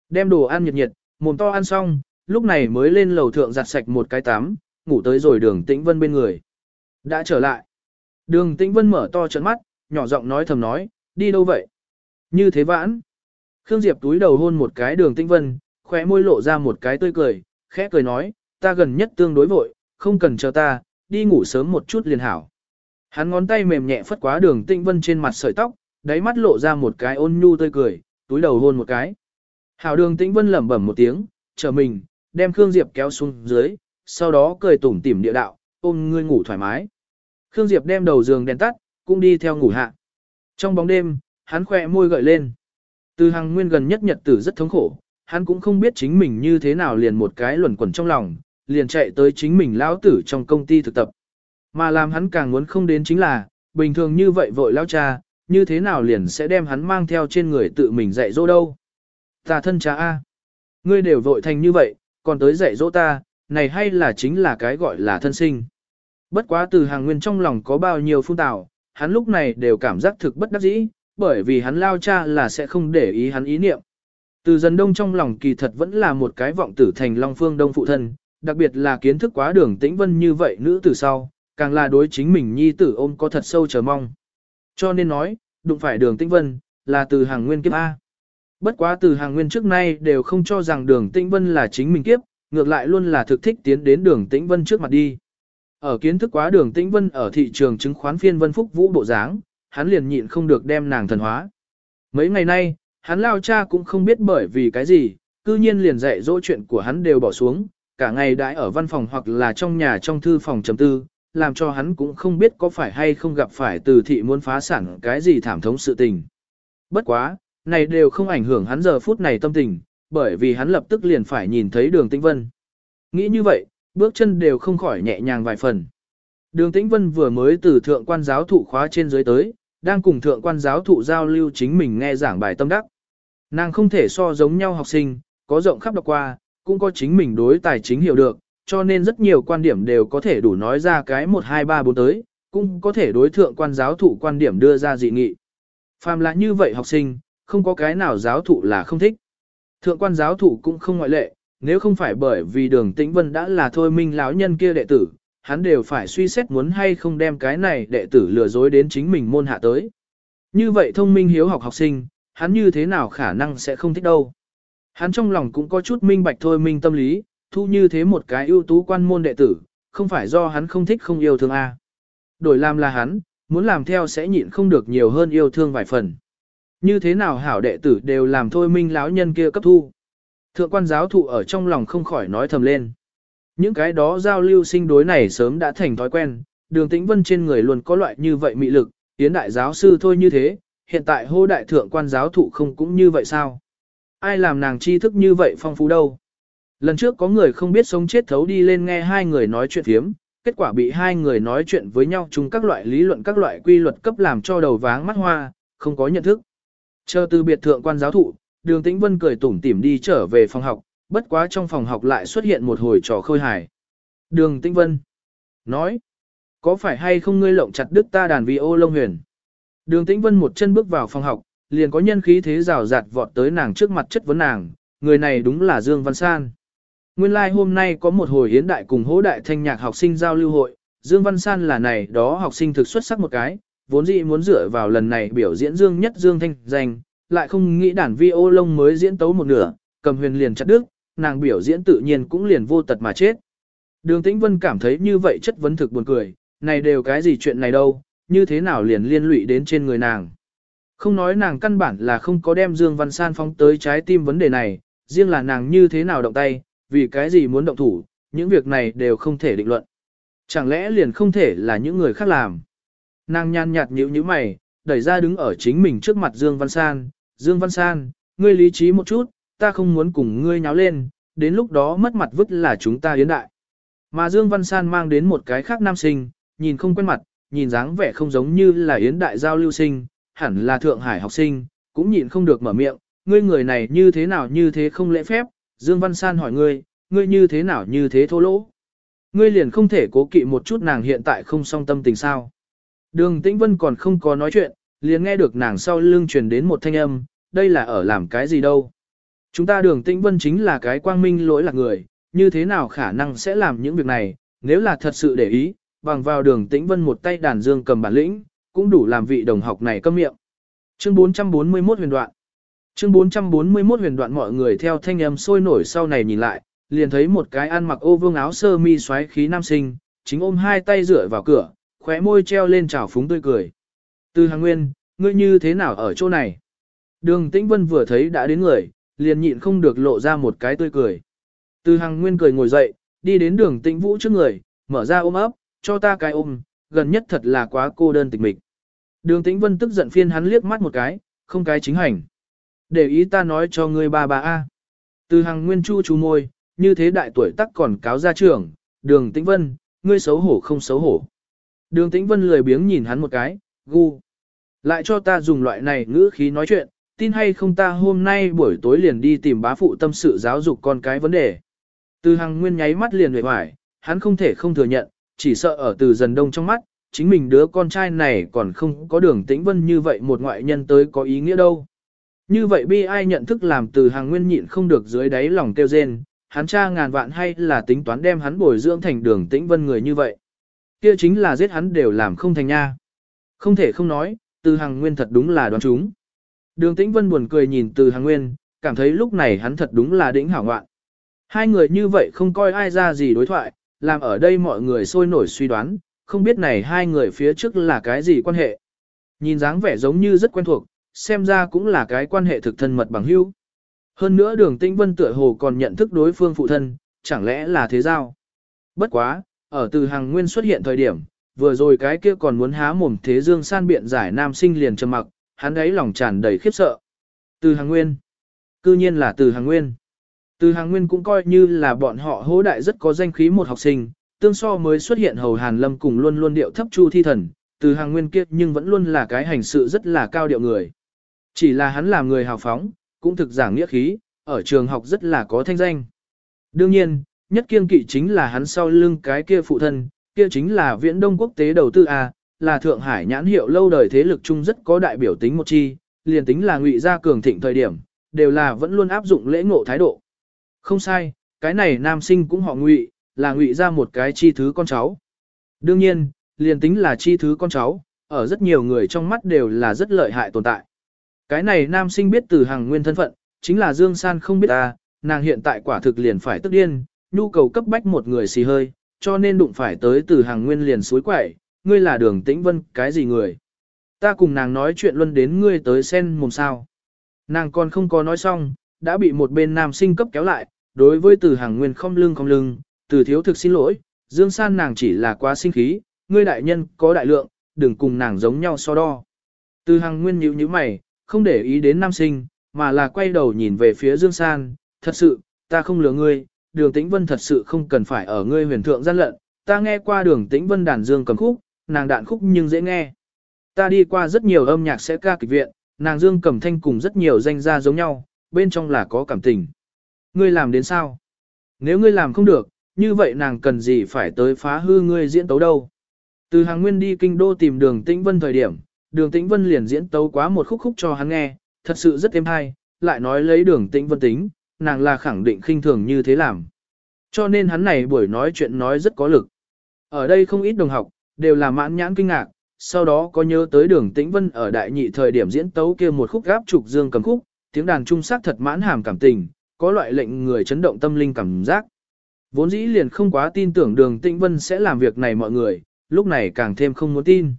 Đem đồ ăn nhiệt nhiệt, mồm to ăn xong, lúc này mới lên lầu thượng giặt sạch một cái tắm, ngủ tới rồi đường tĩnh vân bên người. Đã trở lại. Đường tĩnh vân mở to trận mắt, nhỏ giọng nói thầm nói, đi đâu vậy? Như thế vãn. Khương Diệp túi đầu hôn một cái đường tĩnh vân, khóe môi lộ ra một cái tươi cười, khẽ cười nói, ta gần nhất tương đối vội, không cần chờ ta, đi ngủ sớm một chút liền hảo. Hắn ngón tay mềm nhẹ phất quá đường tĩnh vân trên mặt sợi tóc, đáy mắt lộ ra một cái ôn nhu tươi cười, túi đầu hôn một cái. Hảo đường tĩnh vân lẩm bẩm một tiếng, chờ mình, đem Khương Diệp kéo xuống dưới, sau đó cười tủm tỉm địa đạo, ôm ngươi ngủ thoải mái. Khương Diệp đem đầu giường đèn tắt, cũng đi theo ngủ hạ. Trong bóng đêm, hắn khỏe môi gợi lên. Từ hàng nguyên gần nhất nhật tử rất thống khổ, hắn cũng không biết chính mình như thế nào liền một cái luẩn quẩn trong lòng, liền chạy tới chính mình lão tử trong công ty thực tập. Mà làm hắn càng muốn không đến chính là, bình thường như vậy vội lão cha, như thế nào liền sẽ đem hắn mang theo trên người tự mình dạy dỗ đâu. Ta thân cha A. Ngươi đều vội thành như vậy, còn tới dạy dỗ ta, này hay là chính là cái gọi là thân sinh. Bất quá từ hàng nguyên trong lòng có bao nhiêu phun tạo, hắn lúc này đều cảm giác thực bất đắc dĩ, bởi vì hắn lao cha là sẽ không để ý hắn ý niệm. Từ dần đông trong lòng kỳ thật vẫn là một cái vọng tử thành Long Phương Đông phụ thân, đặc biệt là kiến thức quá đường tĩnh vân như vậy nữ từ sau, càng là đối chính mình nhi tử ôm có thật sâu chờ mong. Cho nên nói, đụng phải đường tĩnh vân, là từ hàng nguyên kiếp A. Bất quá từ hàng nguyên trước nay đều không cho rằng đường tĩnh vân là chính mình kiếp, ngược lại luôn là thực thích tiến đến đường tĩnh vân trước mặt đi. Ở kiến thức quá đường tĩnh vân ở thị trường chứng khoán phiên vân phúc vũ bộ dáng, hắn liền nhịn không được đem nàng thần hóa. Mấy ngày nay, hắn lao cha cũng không biết bởi vì cái gì, cư nhiên liền dạy dỗ chuyện của hắn đều bỏ xuống, cả ngày đãi ở văn phòng hoặc là trong nhà trong thư phòng chấm tư, làm cho hắn cũng không biết có phải hay không gặp phải từ thị muốn phá sản cái gì thảm thống sự tình. Bất quá, này đều không ảnh hưởng hắn giờ phút này tâm tình, bởi vì hắn lập tức liền phải nhìn thấy đường tĩnh vân. Nghĩ như vậy, bước chân đều không khỏi nhẹ nhàng vài phần. Đường tĩnh vân vừa mới từ thượng quan giáo thụ khóa trên dưới tới, đang cùng thượng quan giáo thụ giao lưu chính mình nghe giảng bài tâm đắc. Nàng không thể so giống nhau học sinh, có rộng khắp đọc qua, cũng có chính mình đối tài chính hiểu được, cho nên rất nhiều quan điểm đều có thể đủ nói ra cái 1 2 3 4 tới, cũng có thể đối thượng quan giáo thụ quan điểm đưa ra dị nghị. Phàm là như vậy học sinh, không có cái nào giáo thụ là không thích. Thượng quan giáo thụ cũng không ngoại lệ, nếu không phải bởi vì đường tĩnh vân đã là thôi minh lão nhân kia đệ tử, hắn đều phải suy xét muốn hay không đem cái này đệ tử lừa dối đến chính mình môn hạ tới. Như vậy thông minh hiếu học học sinh, hắn như thế nào khả năng sẽ không thích đâu. Hắn trong lòng cũng có chút minh bạch thôi minh tâm lý, thu như thế một cái ưu tú quan môn đệ tử, không phải do hắn không thích không yêu thương a. Đổi làm là hắn, muốn làm theo sẽ nhịn không được nhiều hơn yêu thương vài phần. Như thế nào hảo đệ tử đều làm thôi minh lão nhân kia cấp thu. Thượng quan giáo thụ ở trong lòng không khỏi nói thầm lên. Những cái đó giao lưu sinh đối này sớm đã thành thói quen, đường tĩnh vân trên người luôn có loại như vậy mị lực, tiến đại giáo sư thôi như thế, hiện tại hô đại thượng quan giáo thụ không cũng như vậy sao? Ai làm nàng tri thức như vậy phong phú đâu? Lần trước có người không biết sống chết thấu đi lên nghe hai người nói chuyện thiếm, kết quả bị hai người nói chuyện với nhau chung các loại lý luận các loại quy luật cấp làm cho đầu váng mắt hoa, không có nhận thức. Chờ từ biệt thượng quan giáo thụ, đường tĩnh vân cười tủm tỉm đi trở về phòng học, bất quá trong phòng học lại xuất hiện một hồi trò khôi hài. Đường tĩnh vân nói, có phải hay không ngươi lộng chặt đức ta đàn vi ô lông huyền? Đường tĩnh vân một chân bước vào phòng học, liền có nhân khí thế rào rạt vọt tới nàng trước mặt chất vấn nàng, người này đúng là Dương Văn San. Nguyên lai like hôm nay có một hồi hiến đại cùng hỗ đại thanh nhạc học sinh giao lưu hội, Dương Văn San là này đó học sinh thực xuất sắc một cái, vốn dĩ muốn dựa vào lần này biểu diễn Dương nhất Dương thanh danh, lại không nghĩ đàn vi ô lông mới diễn tấu một nửa, cầm huyền liền chặt đứt, nàng biểu diễn tự nhiên cũng liền vô tật mà chết. Đường Tĩnh Vân cảm thấy như vậy chất vấn thực buồn cười, này đều cái gì chuyện này đâu, như thế nào liền liên lụy đến trên người nàng. Không nói nàng căn bản là không có đem Dương Văn San phóng tới trái tim vấn đề này, riêng là nàng như thế nào động tay, vì cái gì muốn động thủ, những việc này đều không thể định luận. Chẳng lẽ liền không thể là những người khác làm. Nàng nhàn nhạt nhíu nhíu mày, đẩy ra đứng ở chính mình trước mặt Dương Văn San. Dương Văn San, ngươi lý trí một chút, ta không muốn cùng ngươi nháo lên, đến lúc đó mất mặt vứt là chúng ta yến đại. Mà Dương Văn San mang đến một cái khác nam sinh, nhìn không quen mặt, nhìn dáng vẻ không giống như là yến đại giao lưu sinh, hẳn là Thượng Hải học sinh, cũng nhịn không được mở miệng, ngươi người này như thế nào như thế không lễ phép, Dương Văn San hỏi ngươi, ngươi như thế nào như thế thô lỗ. Ngươi liền không thể cố kỵ một chút nàng hiện tại không song tâm tình sao. Đường Tĩnh Vân còn không có nói chuyện, liền nghe được nàng sau lưng truyền đến một thanh âm, đây là ở làm cái gì đâu. Chúng ta đường Tĩnh Vân chính là cái quang minh lỗi lạc người, như thế nào khả năng sẽ làm những việc này, nếu là thật sự để ý, bằng vào đường Tĩnh Vân một tay đàn dương cầm bản lĩnh, cũng đủ làm vị đồng học này câm miệng. Chương 441 huyền đoạn Chương 441 huyền đoạn mọi người theo thanh âm sôi nổi sau này nhìn lại, liền thấy một cái ăn mặc ô vương áo sơ mi xoáy khí nam sinh, chính ôm hai tay dựa vào cửa, khóe môi treo lên trào phúng tươi cười. Từ hàng nguyên, ngươi như thế nào ở chỗ này? Đường Tĩnh Vân vừa thấy đã đến người, liền nhịn không được lộ ra một cái tươi cười. Từ hàng nguyên cười ngồi dậy, đi đến đường Tĩnh Vũ trước người, mở ra ôm ấp, cho ta cái ôm, gần nhất thật là quá cô đơn tịch mịch. Đường Tĩnh Vân tức giận phiên hắn liếc mắt một cái, không cái chính hành. Để ý ta nói cho ngươi ba bà A. Từ hàng nguyên chu chu môi, như thế đại tuổi tắc còn cáo ra trưởng, đường Tĩnh Vân, ngươi xấu hổ không xấu hổ. Đường Tĩnh Vân lười biếng nhìn hắn một cái, gu. Lại cho ta dùng loại này ngữ khí nói chuyện, tin hay không ta hôm nay buổi tối liền đi tìm bá phụ tâm sự giáo dục con cái vấn đề. Từ hàng nguyên nháy mắt liền về hoài, hắn không thể không thừa nhận, chỉ sợ ở từ dần đông trong mắt, chính mình đứa con trai này còn không có đường tĩnh vân như vậy một ngoại nhân tới có ý nghĩa đâu. Như vậy bi ai nhận thức làm từ hàng nguyên nhịn không được dưới đáy lòng kêu rên, hắn cha ngàn vạn hay là tính toán đem hắn bồi dưỡng thành đường tĩnh vân người như vậy. Kia chính là giết hắn đều làm không thành nha. Không thể không nói, từ hàng nguyên thật đúng là đoán chúng. Đường tĩnh vân buồn cười nhìn từ hàng nguyên, cảm thấy lúc này hắn thật đúng là đỉnh hảo ngoạn. Hai người như vậy không coi ai ra gì đối thoại, làm ở đây mọi người sôi nổi suy đoán, không biết này hai người phía trước là cái gì quan hệ. Nhìn dáng vẻ giống như rất quen thuộc, xem ra cũng là cái quan hệ thực thân mật bằng hữu. Hơn nữa đường tĩnh vân tựa hồ còn nhận thức đối phương phụ thân, chẳng lẽ là thế giao. Bất quá, ở từ hàng nguyên xuất hiện thời điểm, vừa rồi cái kia còn muốn há mồm thế dương san biện giải nam sinh liền trầm mặc, hắn ấy lòng tràn đầy khiếp sợ. Từ hàng nguyên. Cư nhiên là từ hàng nguyên. Từ hàng nguyên cũng coi như là bọn họ hỗ đại rất có danh khí một học sinh, tương so mới xuất hiện hầu hàn lâm cùng luôn luôn điệu thấp chu thi thần, từ hàng nguyên kia nhưng vẫn luôn là cái hành sự rất là cao điệu người. Chỉ là hắn là người hào phóng, cũng thực giảng nghĩa khí, ở trường học rất là có thanh danh. Đương nhiên, nhất kiên kỵ chính là hắn sau lưng cái kia phụ thân, kia chính là viễn đông quốc tế đầu tư A, là Thượng Hải nhãn hiệu lâu đời thế lực chung rất có đại biểu tính một chi, liền tính là ngụy gia cường thịnh thời điểm, đều là vẫn luôn áp dụng lễ ngộ thái độ. Không sai, cái này nam sinh cũng họ ngụy, là ngụy ra một cái chi thứ con cháu. Đương nhiên, liền tính là chi thứ con cháu, ở rất nhiều người trong mắt đều là rất lợi hại tồn tại. Cái này nam sinh biết từ hàng nguyên thân phận, chính là Dương San không biết ta, nàng hiện tại quả thực liền phải tức điên, nhu cầu cấp bách một người xì hơi, cho nên đụng phải tới từ hàng nguyên liền suối quẩy, ngươi là đường tĩnh vân, cái gì người. Ta cùng nàng nói chuyện luân đến ngươi tới sen mồm sao. Nàng còn không có nói xong, đã bị một bên nam sinh cấp kéo lại, đối với từ hàng nguyên không lưng không lưng, từ thiếu thực xin lỗi, Dương San nàng chỉ là quá sinh khí, ngươi đại nhân có đại lượng, đừng cùng nàng giống nhau so đo. Từ hàng nguyên nhíu nhíu mày, không để ý đến nam sinh, mà là quay đầu nhìn về phía Dương San, thật sự, ta không lừa ngươi, đường tĩnh vân thật sự không cần phải ở ngươi huyền thượng gian lận, ta nghe qua đường tĩnh vân đàn dương cầm khúc, nàng đạn khúc nhưng dễ nghe. Ta đi qua rất nhiều âm nhạc sẽ ca kịch viện, nàng dương cầm thanh cùng rất nhiều danh gia giống nhau, bên trong là có cảm tình. Ngươi làm đến sao? Nếu ngươi làm không được, như vậy nàng cần gì phải tới phá hư ngươi diễn tấu đâu. Từ hàng nguyên đi kinh đô tìm đường tĩnh vân thời điểm, đường tĩnh vân liền diễn tấu quá một khúc khúc cho hắn nghe, thật sự rất êm hay, lại nói lấy đường tĩnh vân tính, nàng là khẳng định khinh thường như thế làm. Cho nên hắn này buổi nói chuyện nói rất có lực. Ở đây không ít đồng học, đều là mãn nhãn kinh ngạc, sau đó có nhớ tới đường tĩnh vân ở đại nhị thời điểm diễn tấu kia một khúc gáp trục dương cầm khúc, tiếng đàn trung sắc thật mãn hàm cảm tình, có loại lệnh người chấn động tâm linh cảm giác. Vốn dĩ liền không quá tin tưởng đường tĩnh vân sẽ làm việc này mọi người, lúc này càng thêm không muốn tin.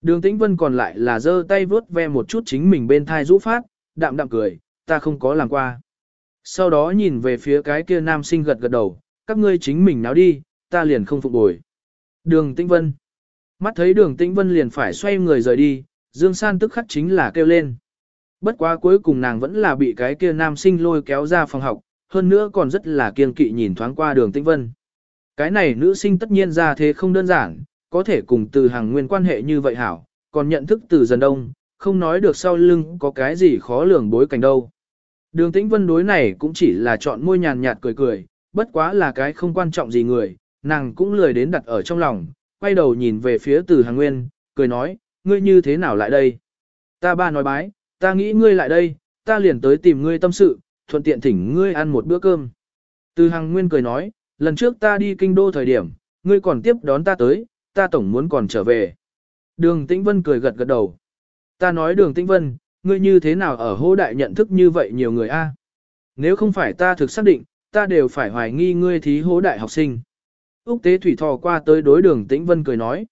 Đường tĩnh vân còn lại là giơ tay vướt ve một chút chính mình bên thai rũ phát, đạm đạm cười, ta không có làm qua. Sau đó nhìn về phía cái kia nam sinh gật gật đầu, các ngươi chính mình náo đi, ta liền không phục bồi. Đường tĩnh vân. Mắt thấy đường tĩnh vân liền phải xoay người rời đi, Dương San tức khắc chính là kêu lên. Bất quá cuối cùng nàng vẫn là bị cái kia nam sinh lôi kéo ra phòng học, hơn nữa còn rất là kiên kỵ nhìn thoáng qua đường tĩnh vân. Cái này nữ sinh tất nhiên ra thế không đơn giản, có thể cùng từ hàng nguyên quan hệ như vậy hảo, còn nhận thức từ dần đông, không nói được sau lưng có cái gì khó lường bối cảnh đâu. Đường tĩnh vân đối này cũng chỉ là chọn môi nhàn nhạt cười cười, bất quá là cái không quan trọng gì người, nàng cũng lười đến đặt ở trong lòng, quay đầu nhìn về phía từ hàng nguyên, cười nói, ngươi như thế nào lại đây? Ta ba nói bái, ta nghĩ ngươi lại đây, ta liền tới tìm ngươi tâm sự, thuận tiện thỉnh ngươi ăn một bữa cơm. Từ hàng nguyên cười nói, lần trước ta đi kinh đô thời điểm, ngươi còn tiếp đón ta tới, ta tổng muốn còn trở về. Đường Tĩnh Vân cười gật gật đầu. Ta nói đường Tĩnh Vân, ngươi như thế nào ở hô đại nhận thức như vậy nhiều người a? Nếu không phải ta thực xác định, ta đều phải hoài nghi ngươi thí hố đại học sinh. Úc tế thủy thò qua tới đối đường Tĩnh Vân cười nói.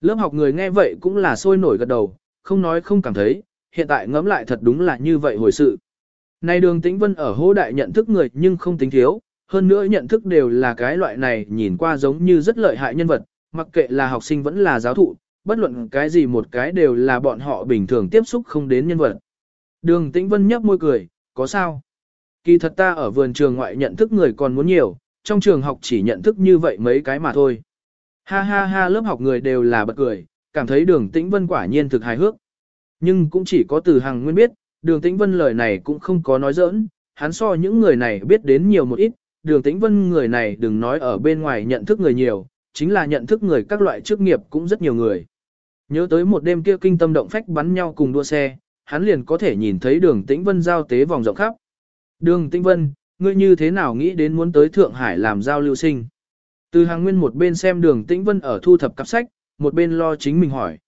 Lớp học người nghe vậy cũng là sôi nổi gật đầu, không nói không cảm thấy, hiện tại ngẫm lại thật đúng là như vậy hồi sự. Này đường Tĩnh Vân ở hô đại nhận thức người nhưng không tính thiếu, hơn nữa nhận thức đều là cái loại này nhìn qua giống như rất lợi hại nhân vật, mặc kệ là học sinh vẫn là giáo thụ, bất luận cái gì một cái đều là bọn họ bình thường tiếp xúc không đến nhân vật. Đường Tĩnh Vân nhấp môi cười, có sao? Kỳ thật ta ở vườn trường ngoại nhận thức người còn muốn nhiều, trong trường học chỉ nhận thức như vậy mấy cái mà thôi. Ha ha ha lớp học người đều là bật cười, cảm thấy đường Tĩnh Vân quả nhiên thực hài hước. Nhưng cũng chỉ có từ hàng nguyên biết, đường Tĩnh Vân lời này cũng không có nói giỡn, hắn so những người này biết đến nhiều một ít, đường Tĩnh Vân người này đừng nói ở bên ngoài nhận thức người nhiều, chính là nhận thức người các loại chức nghiệp cũng rất nhiều người. Nhớ tới một đêm kia kinh tâm động phách bắn nhau cùng đua xe, hắn liền có thể nhìn thấy đường Tĩnh Vân giao tế vòng rộng khắp. Đường Tĩnh Vân, ngươi như thế nào nghĩ đến muốn tới Thượng Hải làm giao lưu sinh? Từ hàng nguyên một bên xem đường Tĩnh Vân ở thu thập cặp sách, một bên lo chính mình hỏi.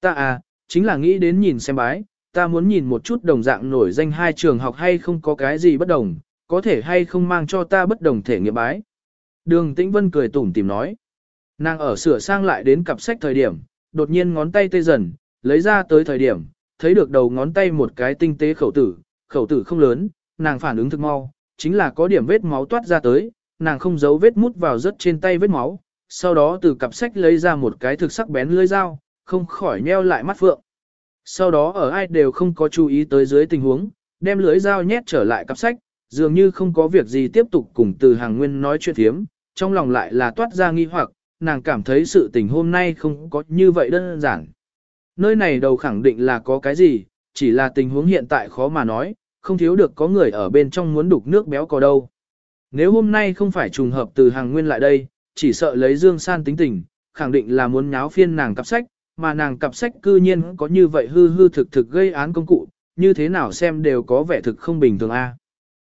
Ta à, chính là nghĩ đến nhìn xem bái, ta muốn nhìn một chút đồng dạng nổi danh hai trường học hay không có cái gì bất đồng, có thể hay không mang cho ta bất đồng thể nghiệm bái. Đường Tĩnh Vân cười tủm tìm nói. Nàng ở sửa sang lại đến cặp sách thời điểm, đột nhiên ngón tay tê dần, lấy ra tới thời điểm, thấy được đầu ngón tay một cái tinh tế khẩu tử, khẩu tử không lớn, nàng phản ứng thực mau, chính là có điểm vết máu toát ra tới, nàng không giấu vết mút vào rất trên tay vết máu, sau đó từ cặp sách lấy ra một cái thực sắc bén lưỡi dao, không khỏi nheo lại mắt phượng. Sau đó ở ai đều không có chú ý tới dưới tình huống, đem lưỡi dao nhét trở lại cặp sách, dường như không có việc gì tiếp tục cùng từ hàng nguyên nói chuyện thiếm, trong lòng lại là toát ra nghi hoặc, nàng cảm thấy sự tình hôm nay không có như vậy đơn giản. Nơi này đầu khẳng định là có cái gì, chỉ là tình huống hiện tại khó mà nói, không thiếu được có người ở bên trong muốn đục nước béo có đâu. Nếu hôm nay không phải trùng hợp từ hàng nguyên lại đây, chỉ sợ lấy Dương San tính tình, khẳng định là muốn nháo phiên nàng cặp sách, mà nàng cặp sách cư nhiên có như vậy hư hư thực thực gây án công cụ, như thế nào xem đều có vẻ thực không bình thường a.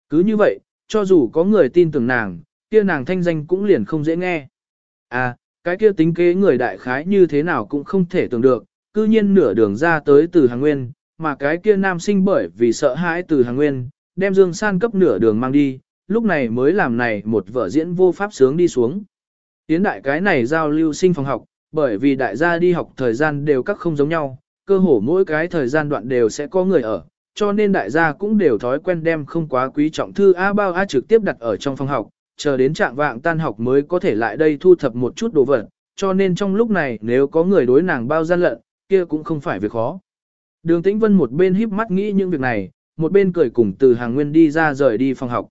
Cứ như vậy, cho dù có người tin tưởng nàng, kia nàng thanh danh cũng liền không dễ nghe. À, cái kia tính kế người đại khái như thế nào cũng không thể tưởng được, cư nhiên nửa đường ra tới từ hàng nguyên, mà cái kia nam sinh bởi vì sợ hãi từ hàng nguyên, đem Dương San cấp nửa đường mang đi, lúc này mới làm này một vở diễn vô pháp sướng đi xuống. Tiến đại cái này giao lưu sinh phòng học, bởi vì đại gia đi học thời gian đều các không giống nhau, cơ hồ mỗi cái thời gian đoạn đều sẽ có người ở, cho nên đại gia cũng đều thói quen đem không quá quý trọng thư A bao A trực tiếp đặt ở trong phòng học, chờ đến trạng vạng tan học mới có thể lại đây thu thập một chút đồ vật, cho nên trong lúc này nếu có người đối nàng bao gian lận, kia cũng không phải việc khó. Đường Tĩnh Vân một bên híp mắt nghĩ những việc này, một bên cười cùng từ hàng nguyên đi ra rời đi phòng học.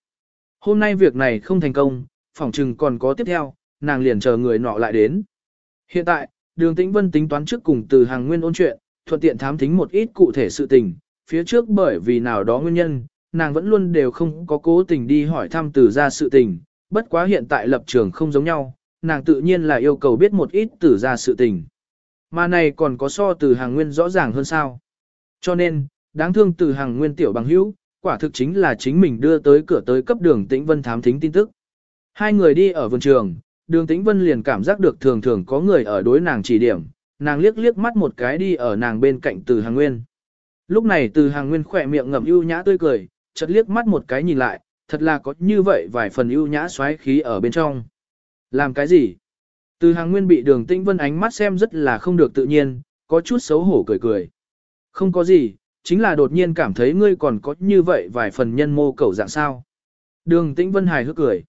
Hôm nay việc này không thành công, phòng trừng còn có tiếp theo, nàng liền chờ người nọ lại đến. Hiện tại, đường Tĩnh Vân tính toán trước cùng từ hàng nguyên ôn chuyện, thuận tiện thám thính một ít cụ thể sự tình, phía trước bởi vì nào đó nguyên nhân, nàng vẫn luôn đều không có cố tình đi hỏi thăm từ ra sự tình, bất quá hiện tại lập trường không giống nhau, nàng tự nhiên là yêu cầu biết một ít từ ra sự tình. Mà này còn có so từ hàng nguyên rõ ràng hơn sao. Cho nên, đáng thương từ hàng nguyên tiểu bằng hữu, quả thực chính là chính mình đưa tới cửa tới cấp đường tĩnh vân thám thính tin tức. Hai người đi ở vườn trường, đường tĩnh vân liền cảm giác được thường thường có người ở đối nàng chỉ điểm, nàng liếc liếc mắt một cái đi ở nàng bên cạnh từ hàng nguyên. Lúc này từ hàng nguyên khỏe miệng ngậm ưu nhã tươi cười, chợt liếc mắt một cái nhìn lại, thật là có như vậy vài phần ưu nhã xoáy khí ở bên trong. Làm cái gì? Từ hàng nguyên bị đường tĩnh vân ánh mắt xem rất là không được tự nhiên, có chút xấu hổ cười cười. Không có gì, chính là đột nhiên cảm thấy ngươi còn có như vậy vài phần nhân mô cầu dạng sao. Đường tĩnh vân hài hước cười.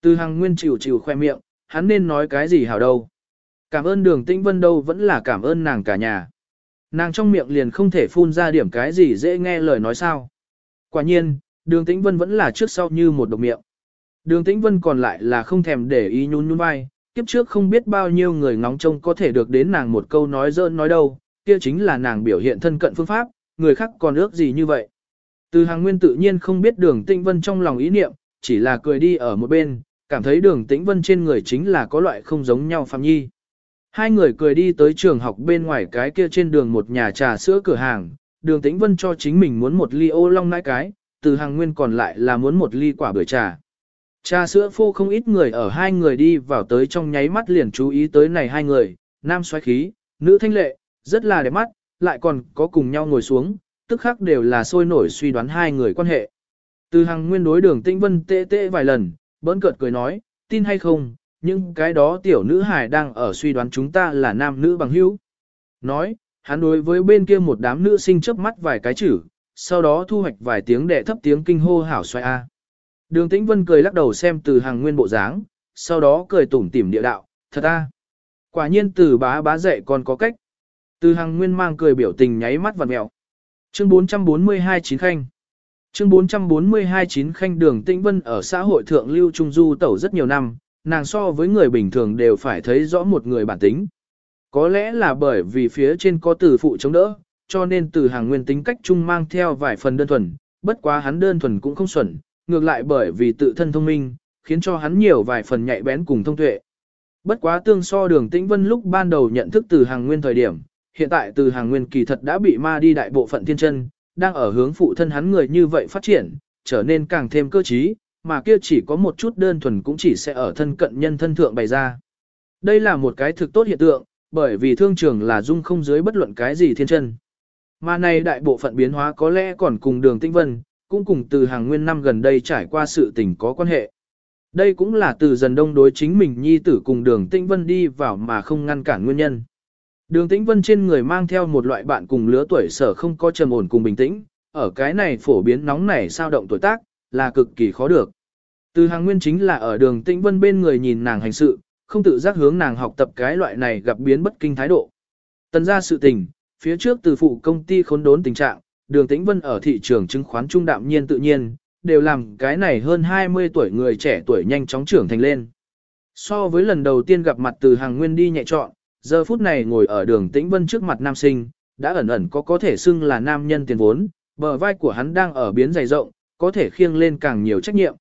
Từ hàng nguyên chịu chịu khoe miệng, hắn nên nói cái gì hảo đâu. Cảm ơn đường tĩnh vân đâu vẫn là cảm ơn nàng cả nhà. Nàng trong miệng liền không thể phun ra điểm cái gì dễ nghe lời nói sao. Quả nhiên, đường tĩnh vân vẫn là trước sau như một độc miệng. Đường tĩnh vân còn lại là không thèm để ý nhún nhún vai, kiếp trước không biết bao nhiêu người ngóng trông có thể được đến nàng một câu nói dỡn nói đâu, kia chính là nàng biểu hiện thân cận phương pháp, người khác còn ước gì như vậy. Từ hàng nguyên tự nhiên không biết đường tĩnh vân trong lòng ý niệm, chỉ là cười đi ở một bên, cảm thấy đường tĩnh vân trên người chính là có loại không giống nhau phạm nhi. Hai người cười đi tới trường học bên ngoài cái kia trên đường một nhà trà sữa cửa hàng, đường tĩnh vân cho chính mình muốn một ly ô long nãi cái, từ hàng nguyên còn lại là muốn một ly quả bưởi trà. Trà sữa phô không ít người ở hai người đi vào tới trong nháy mắt liền chú ý tới này hai người, nam xoáy khí, nữ thanh lệ, rất là đẹp mắt, lại còn có cùng nhau ngồi xuống, tức khác đều là sôi nổi suy đoán hai người quan hệ. Từ hàng nguyên đối đường tinh vân tê tê vài lần, bỡn cợt cười nói, tin hay không, nhưng cái đó tiểu nữ hài đang ở suy đoán chúng ta là nam nữ bằng hữu. Nói, hắn đối với bên kia một đám nữ sinh chớp mắt vài cái chữ, sau đó thu hoạch vài tiếng đệ thấp tiếng kinh hô hảo xoay A. Đường Tĩnh Vân cười lắc đầu xem từ hàng nguyên bộ dáng, sau đó cười tủm tỉm địa đạo, thật a. Quả nhiên từ bá bá dạy còn có cách. Từ hàng nguyên mang cười biểu tình nháy mắt vặt mẹo. Chương 442 chín khanh. Chương 442 chín khanh đường Tĩnh Vân ở xã hội thượng lưu trung du tẩu rất nhiều năm, nàng so với người bình thường đều phải thấy rõ một người bản tính. Có lẽ là bởi vì phía trên có từ phụ chống đỡ, cho nên từ hàng nguyên tính cách chung mang theo vài phần đơn thuần, bất quá hắn đơn thuần cũng không xuẩn, ngược lại bởi vì tự thân thông minh, khiến cho hắn nhiều vài phần nhạy bén cùng thông tuệ. Bất quá tương so đường tĩnh vân lúc ban đầu nhận thức từ hàng nguyên thời điểm, hiện tại từ hàng nguyên kỳ thật đã bị ma đi đại bộ phận thiên chân, đang ở hướng phụ thân hắn người như vậy phát triển, trở nên càng thêm cơ trí, mà kia chỉ có một chút đơn thuần cũng chỉ sẽ ở thân cận nhân thân thượng bày ra. Đây là một cái thực tốt hiện tượng, bởi vì thương trường là dung không dưới bất luận cái gì thiên chân. Mà này đại bộ phận biến hóa có lẽ còn cùng đường Tinh vân, cũng cùng từ hàng nguyên năm gần đây trải qua sự tình có quan hệ. Đây cũng là từ dần đông đối chính mình nhi tử cùng đường Tinh vân đi vào mà không ngăn cản nguyên nhân. Đường tĩnh vân trên người mang theo một loại bạn cùng lứa tuổi sở không có trầm ổn cùng bình tĩnh, ở cái này phổ biến nóng nảy sao động tuổi tác, là cực kỳ khó được. Từ hàng nguyên chính là ở đường tĩnh vân bên người nhìn nàng hành sự, không tự giác hướng nàng học tập cái loại này gặp biến bất kinh thái độ. Tần ra sự tình, phía trước từ phụ công ty khốn đốn tình trạng, đường tĩnh vân ở thị trường chứng khoán trung đạm nhiên tự nhiên, đều làm cái này hơn 20 tuổi người trẻ tuổi nhanh chóng trưởng thành lên. So với lần đầu tiên gặp mặt từ hàng nguyên đi nhẹ trọn, giờ phút này ngồi ở đường tĩnh vân trước mặt nam sinh, đã ẩn ẩn có có thể xưng là nam nhân tiền vốn, bờ vai của hắn đang ở biến dày rộng, có thể khiêng lên càng nhiều trách nhiệm.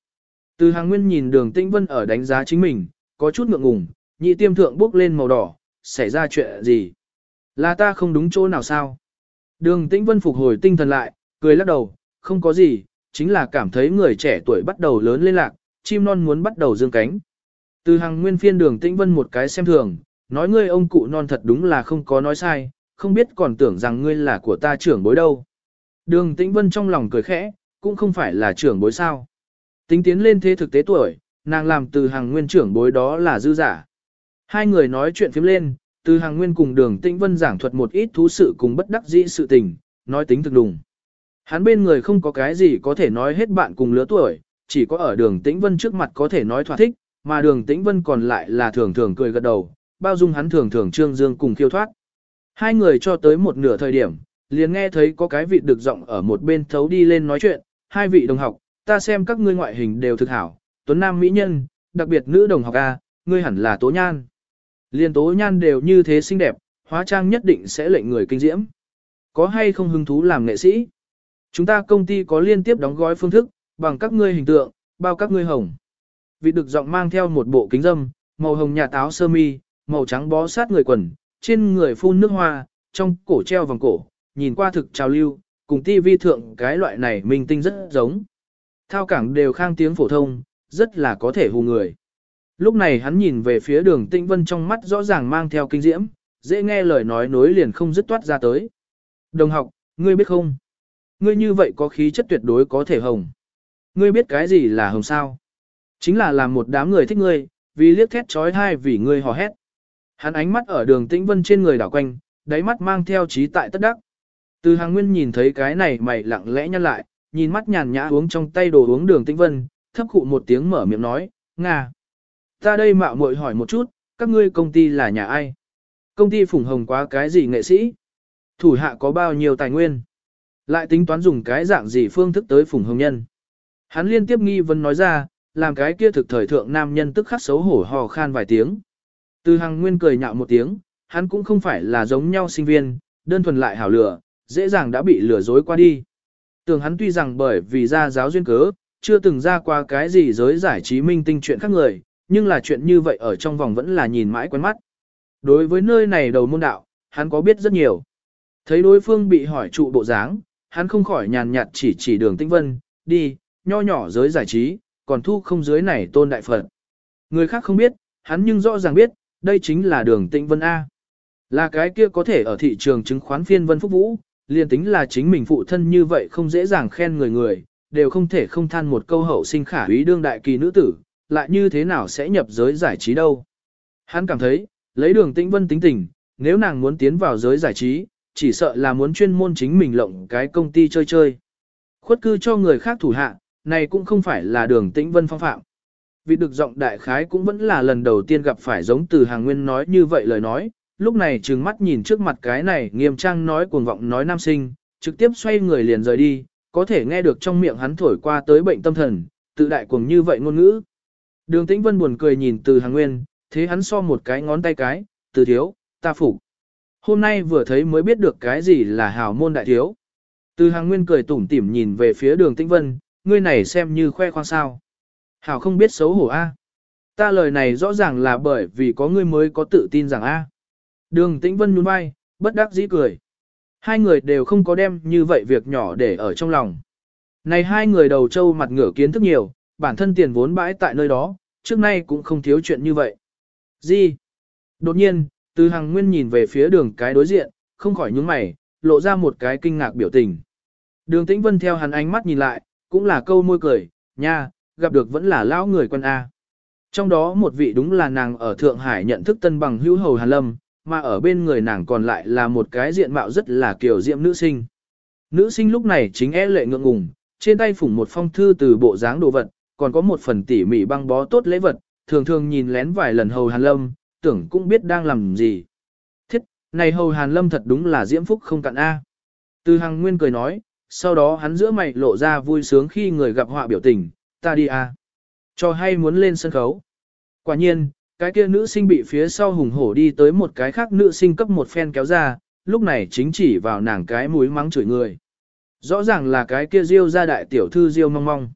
Từ hàng nguyên nhìn đường tĩnh vân ở đánh giá chính mình, có chút ngượng ngùng, nhị tiêm thượng bước lên màu đỏ, xảy ra chuyện gì? Là ta không đúng chỗ nào sao? Đường Tĩnh Vân phục hồi tinh thần lại, cười lắc đầu, không có gì, chính là cảm thấy người trẻ tuổi bắt đầu lớn lên lạc, chim non muốn bắt đầu dương cánh. Từ hàng nguyên phiên đường Tĩnh Vân một cái xem thường, nói ngươi ông cụ non thật đúng là không có nói sai, không biết còn tưởng rằng ngươi là của ta trưởng bối đâu. Đường Tĩnh Vân trong lòng cười khẽ, cũng không phải là trưởng bối sao. Tính tiến lên thế thực tế tuổi, nàng làm từ hàng nguyên trưởng bối đó là dư giả. Hai người nói chuyện phím lên, từ hàng nguyên cùng đường tĩnh vân giảng thuật một ít thú sự cùng bất đắc dĩ sự tình, nói tính thực đùng. Hắn bên người không có cái gì có thể nói hết bạn cùng lứa tuổi, chỉ có ở đường tĩnh vân trước mặt có thể nói thỏa thích, mà đường tĩnh vân còn lại là thường thường cười gật đầu, bao dung hắn thường thường trương dương cùng khiêu thoát. Hai người cho tới một nửa thời điểm, liền nghe thấy có cái vị được giọng ở một bên thấu đi lên nói chuyện, hai vị đồng học, ta xem các ngươi ngoại hình đều thực hảo, tuấn nam mỹ nhân, đặc biệt nữ đồng học A, ngươi hẳn là tố nhan. Liên tố nhan đều như thế xinh đẹp, hóa trang nhất định sẽ lệnh người kinh diễm. Có hay không hứng thú làm nghệ sĩ? Chúng ta công ty có liên tiếp đóng gói phương thức, bằng các ngươi hình tượng, bao các ngươi hồng. Vị được giọng mang theo một bộ kính dâm, màu hồng nhà táo sơ mi, màu trắng bó sát người quần, trên người phun nước hoa, trong cổ treo vòng cổ, nhìn qua thực trào lưu, cùng ti vi thượng cái loại này minh tinh rất giống. Thao cảng đều khang tiếng phổ thông, rất là có thể hù người. Lúc này hắn nhìn về phía đường tĩnh vân trong mắt rõ ràng mang theo kinh diễm, dễ nghe lời nói nối liền không dứt toát ra tới. Đồng học, ngươi biết không? Ngươi như vậy có khí chất tuyệt đối có thể hồng. Ngươi biết cái gì là hồng sao? Chính là làm một đám người thích ngươi, vì liếc thét trói thai vì ngươi hò hét. Hắn ánh mắt ở đường tĩnh vân trên người đảo quanh, đáy mắt mang theo trí tại tất đắc. Từ hàng nguyên nhìn thấy cái này mày lặng lẽ nhăn lại, nhìn mắt nhàn nhã uống trong tay đồ uống đường tĩnh vân, thấp cụ một tiếng mở miệng nói, Nga. Ta đây mạo muội hỏi một chút, các ngươi công ty là nhà ai? Công ty phủng hồng quá cái gì nghệ sĩ? Thủ hạ có bao nhiêu tài nguyên? Lại tính toán dùng cái dạng gì phương thức tới phủng hồng nhân? Hắn liên tiếp nghi vấn nói ra, làm cái kia thực thời thượng nam nhân tức khắc xấu hổ hò khan vài tiếng. Từ hàng nguyên cười nhạo một tiếng, hắn cũng không phải là giống nhau sinh viên, đơn thuần lại hảo lừa, dễ dàng đã bị lừa dối qua đi. Tưởng hắn tuy rằng bởi vì ra giáo duyên cớ, chưa từng ra qua cái gì giới giải trí minh tinh chuyện khác người, nhưng là chuyện như vậy ở trong vòng vẫn là nhìn mãi quen mắt. Đối với nơi này đầu môn đạo, hắn có biết rất nhiều. Thấy đối phương bị hỏi trụ bộ dáng, hắn không khỏi nhàn nhạt chỉ chỉ đường tinh vân, đi, nho nhỏ giới giải trí, còn thu không dưới này tôn đại phật. Người khác không biết, hắn nhưng rõ ràng biết, đây chính là đường tinh vân A. Là cái kia có thể ở thị trường chứng khoán phiên vân phúc vũ, liền tính là chính mình phụ thân như vậy không dễ dàng khen người người, đều không thể không than một câu hậu sinh khả úy đương đại kỳ nữ tử, lại như thế nào sẽ nhập giới giải trí đâu. Hắn cảm thấy, lấy đường tĩnh vân tính tình, nếu nàng muốn tiến vào giới giải trí, chỉ sợ là muốn chuyên môn chính mình lộng cái công ty chơi chơi. Khuất cư cho người khác thủ hạ, này cũng không phải là đường tĩnh vân phong phạm. Vì được giọng đại khái cũng vẫn là lần đầu tiên gặp phải giống từ hàng nguyên nói như vậy lời nói, lúc này trừng mắt nhìn trước mặt cái này nghiêm trang nói cuồng vọng nói nam sinh, trực tiếp xoay người liền rời đi, có thể nghe được trong miệng hắn thổi qua tới bệnh tâm thần, tự đại cuồng như vậy ngôn ngữ. Đường tĩnh vân buồn cười nhìn từ hàng nguyên, thế hắn so một cái ngón tay cái, từ thiếu, ta phục. Hôm nay vừa thấy mới biết được cái gì là hào môn đại thiếu. Từ hàng nguyên cười tủm tỉm nhìn về phía đường tĩnh vân, ngươi này xem như khoe khoang sao. Hảo không biết xấu hổ a. Ta lời này rõ ràng là bởi vì có ngươi mới có tự tin rằng a. Đường tĩnh vân nhún vai, bất đắc dĩ cười. Hai người đều không có đem như vậy việc nhỏ để ở trong lòng. Này hai người đầu trâu mặt ngửa kiến thức nhiều, bản thân tiền vốn bãi tại nơi đó, trước nay cũng không thiếu chuyện như vậy. Gì? Đột nhiên, từ hàng nguyên nhìn về phía đường cái đối diện, không khỏi nhướng mày, lộ ra một cái kinh ngạc biểu tình. Đường tĩnh vân theo hắn ánh mắt nhìn lại, cũng là câu môi cười, nha, gặp được vẫn là lão người quân A. Trong đó một vị đúng là nàng ở Thượng Hải nhận thức tân bằng hữu hầu Hàn Lâm, mà ở bên người nàng còn lại là một cái diện mạo rất là kiểu diệm nữ sinh. Nữ sinh lúc này chính e lệ ngượng ngùng, trên tay phủng một phong thư từ bộ dáng đồ vật, còn có một phần tỉ mỉ băng bó tốt lễ vật, thường thường nhìn lén vài lần hầu Hàn Lâm, tưởng cũng biết đang làm gì. Thiết, này hầu Hàn Lâm thật đúng là diễm phúc không cạn A. Từ Hằng Nguyên cười nói, sau đó hắn giữa mày lộ ra vui sướng khi người gặp họa biểu tình, ta đi A. Cho hay muốn lên sân khấu. Quả nhiên, cái kia nữ sinh bị phía sau hùng hổ đi tới một cái khác nữ sinh cấp một phen kéo ra, lúc này chính chỉ vào nàng cái mũi mắng chửi người. Rõ ràng là cái kia diêu ra đại tiểu thư diêu mong mong.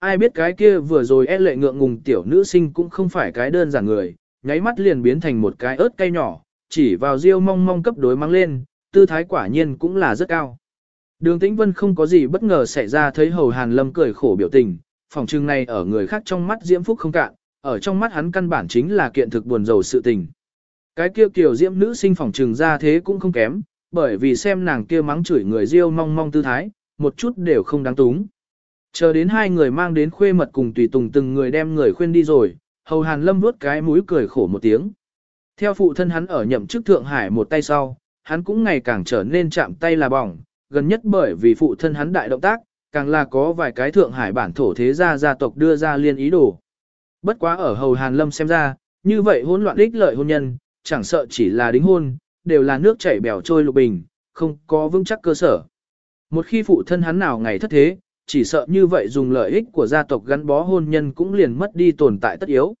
Ai biết cái kia vừa rồi e lệ ngượng ngùng tiểu nữ sinh cũng không phải cái đơn giản người, nháy mắt liền biến thành một cái ớt cay nhỏ, chỉ vào riêu mong mong cấp đối mắng lên, tư thái quả nhiên cũng là rất cao. Đường Tĩnh Vân không có gì bất ngờ xảy ra thấy Hầu Hàn Lâm cười khổ biểu tình, phòng trưng này ở người khác trong mắt diễm phúc không cạn, ở trong mắt hắn căn bản chính là kiện thực buồn rầu sự tình. Cái kia kiểu diễm nữ sinh phòng trừng ra thế cũng không kém, bởi vì xem nàng kia mắng chửi người riêu mong mong tư thái, một chút đều không đáng túng. Chờ đến hai người mang đến khuê mật cùng tùy tùng từng người đem người khuyên đi rồi, hầu hàn lâm vuốt cái mũi cười khổ một tiếng. Theo phụ thân hắn ở nhậm chức Thượng Hải một tay sau, hắn cũng ngày càng trở nên chạm tay là bỏng, gần nhất bởi vì phụ thân hắn đại động tác, càng là có vài cái Thượng Hải bản thổ thế gia gia tộc đưa ra liên ý đồ. Bất quá ở hầu Hàn Lâm xem ra, như vậy hỗn loạn ích lợi hôn nhân, chẳng sợ chỉ là đính hôn, đều là nước chảy bèo trôi lục bình, không có vững chắc cơ sở. Một khi phụ thân hắn nào ngày thất thế, chỉ sợ như vậy dùng lợi ích của gia tộc gắn bó hôn nhân cũng liền mất đi tồn tại tất yếu.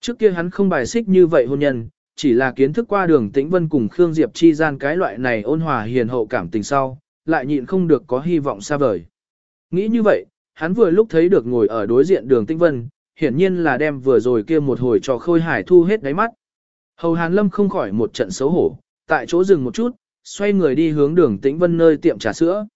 Trước kia hắn không bài xích như vậy hôn nhân, chỉ là kiến thức qua đường tĩnh vân cùng Khương Diệp chi gian cái loại này ôn hòa hiền hậu cảm tình sau, lại nhịn không được có hy vọng xa vời. Nghĩ như vậy, hắn vừa lúc thấy được ngồi ở đối diện đường tĩnh vân, hiển nhiên là đem vừa rồi kia một hồi trò khôi hải thu hết đáy mắt. Hầu Hàn Lâm không khỏi một trận xấu hổ, tại chỗ dừng một chút, xoay người đi hướng đường tĩnh vân nơi tiệm trà sữa.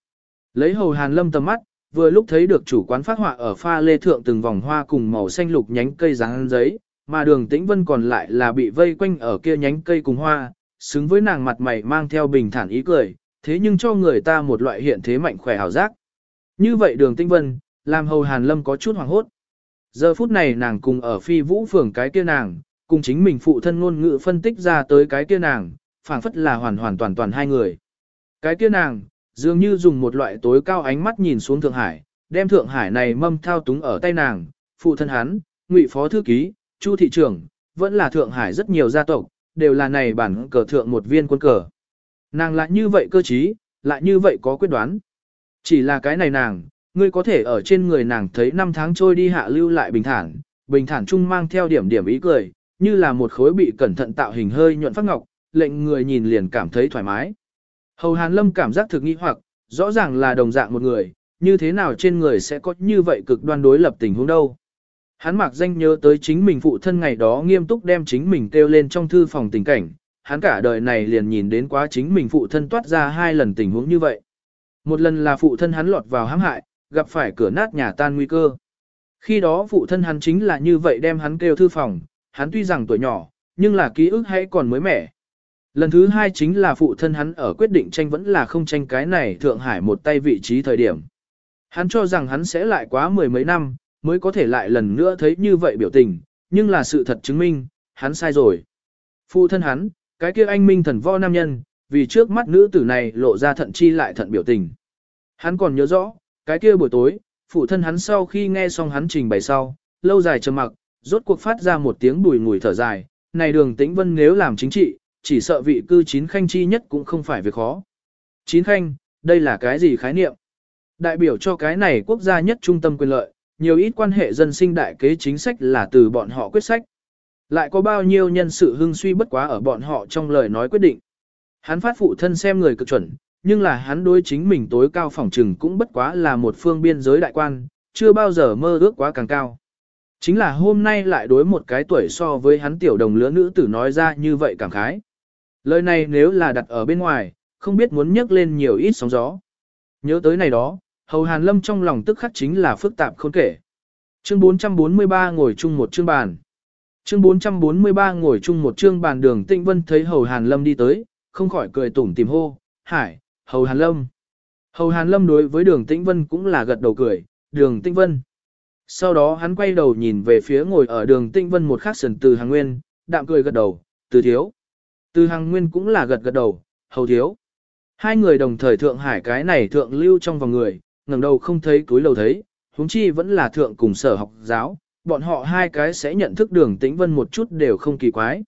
Lấy Hầu Hàn Lâm tầm mắt, vừa lúc thấy được chủ quán phát họa ở pha lê thượng từng vòng hoa cùng màu xanh lục nhánh cây dáng giấy, mà đường tĩnh vân còn lại là bị vây quanh ở kia nhánh cây cùng hoa, xứng với nàng mặt mày mang theo bình thản ý cười, thế nhưng cho người ta một loại hiện thế mạnh khỏe hảo giác. Như vậy đường tĩnh vân, làm hầu hàn lâm có chút hoảng hốt. Giờ phút này nàng cùng ở phi vũ phường cái kia nàng, cùng chính mình phụ thân ngôn ngữ phân tích ra tới cái kia nàng, phảng phất là hoàn hoàn toàn toàn hai người. Cái kia nàng, dường như dùng một loại tối cao ánh mắt nhìn xuống Thượng Hải, đem Thượng Hải này mâm thao túng ở tay nàng, phụ thân hắn, ngụy phó thư ký, chu thị trưởng, vẫn là Thượng Hải rất nhiều gia tộc, đều là này bản cờ thượng một viên quân cờ. Nàng lại như vậy cơ trí, lại như vậy có quyết đoán. Chỉ là cái này nàng, ngươi có thể ở trên người nàng thấy năm tháng trôi đi hạ lưu lại bình thản, bình thản chung mang theo điểm điểm ý cười, như là một khối bị cẩn thận tạo hình hơi nhuận phát ngọc, lệnh người nhìn liền cảm thấy thoải mái. Hầu Hàn Lâm cảm giác thực nghi hoặc, rõ ràng là đồng dạng một người, như thế nào trên người sẽ có như vậy cực đoan đối lập tình huống đâu. Hắn mặc danh nhớ tới chính mình phụ thân ngày đó nghiêm túc đem chính mình kêu lên trong thư phòng tình cảnh, hắn cả đời này liền nhìn đến quá chính mình phụ thân toát ra hai lần tình huống như vậy. Một lần là phụ thân hắn lọt vào hãm hại, gặp phải cửa nát nhà tan nguy cơ. Khi đó phụ thân hắn chính là như vậy đem hắn kêu thư phòng, hắn tuy rằng tuổi nhỏ, nhưng là ký ức hay còn mới mẻ. Lần thứ hai chính là phụ thân hắn ở quyết định tranh vẫn là không tranh cái này Thượng Hải một tay vị trí thời điểm. Hắn cho rằng hắn sẽ lại quá mười mấy năm, mới có thể lại lần nữa thấy như vậy biểu tình, nhưng là sự thật chứng minh, hắn sai rồi. Phụ thân hắn, cái kia anh minh thần võ nam nhân, vì trước mắt nữ tử này lộ ra thận chi lại thận biểu tình. Hắn còn nhớ rõ, cái kia buổi tối, phụ thân hắn sau khi nghe xong hắn trình bày sau, lâu dài trầm mặc, rốt cuộc phát ra một tiếng bùi ngùi thở dài, này đường tĩnh vân nếu làm chính trị, chỉ sợ vị cư chín khanh chi nhất cũng không phải việc khó. Chín khanh, đây là cái gì khái niệm? Đại biểu cho cái này quốc gia nhất trung tâm quyền lợi, nhiều ít quan hệ dân sinh đại kế chính sách là từ bọn họ quyết sách. Lại có bao nhiêu nhân sự hưng suy bất quá ở bọn họ trong lời nói quyết định. Hắn phát phụ thân xem người cực chuẩn, nhưng là hắn đối chính mình tối cao phỏng trừng cũng bất quá là một phương biên giới đại quan, chưa bao giờ mơ ước quá càng cao. Chính là hôm nay lại đối một cái tuổi so với hắn tiểu đồng lứa nữ tử nói ra như vậy cảm khái. Lời này nếu là đặt ở bên ngoài, không biết muốn nhấc lên nhiều ít sóng gió. Nhớ tới này đó, Hầu Hàn Lâm trong lòng tức khắc chính là phức tạp khôn kể. Chương 443 ngồi chung một chương bàn. Chương 443 ngồi chung một chương bàn đường Tịnh Vân thấy Hầu Hàn Lâm đi tới, không khỏi cười tủm tìm hô, hải, Hầu Hàn Lâm. Hầu Hàn Lâm đối với đường Tĩnh Vân cũng là gật đầu cười, đường Tĩnh Vân. Sau đó hắn quay đầu nhìn về phía ngồi ở đường Tĩnh Vân một khắc sần từ hàng nguyên, đạm cười gật đầu, từ thiếu. Từ hàng nguyên cũng là gật gật đầu, hầu thiếu. Hai người đồng thời thượng hải cái này thượng lưu trong vòng người, ngẩng đầu không thấy túi lầu thấy, huống chi vẫn là thượng cùng sở học giáo, bọn họ hai cái sẽ nhận thức đường tĩnh vân một chút đều không kỳ quái.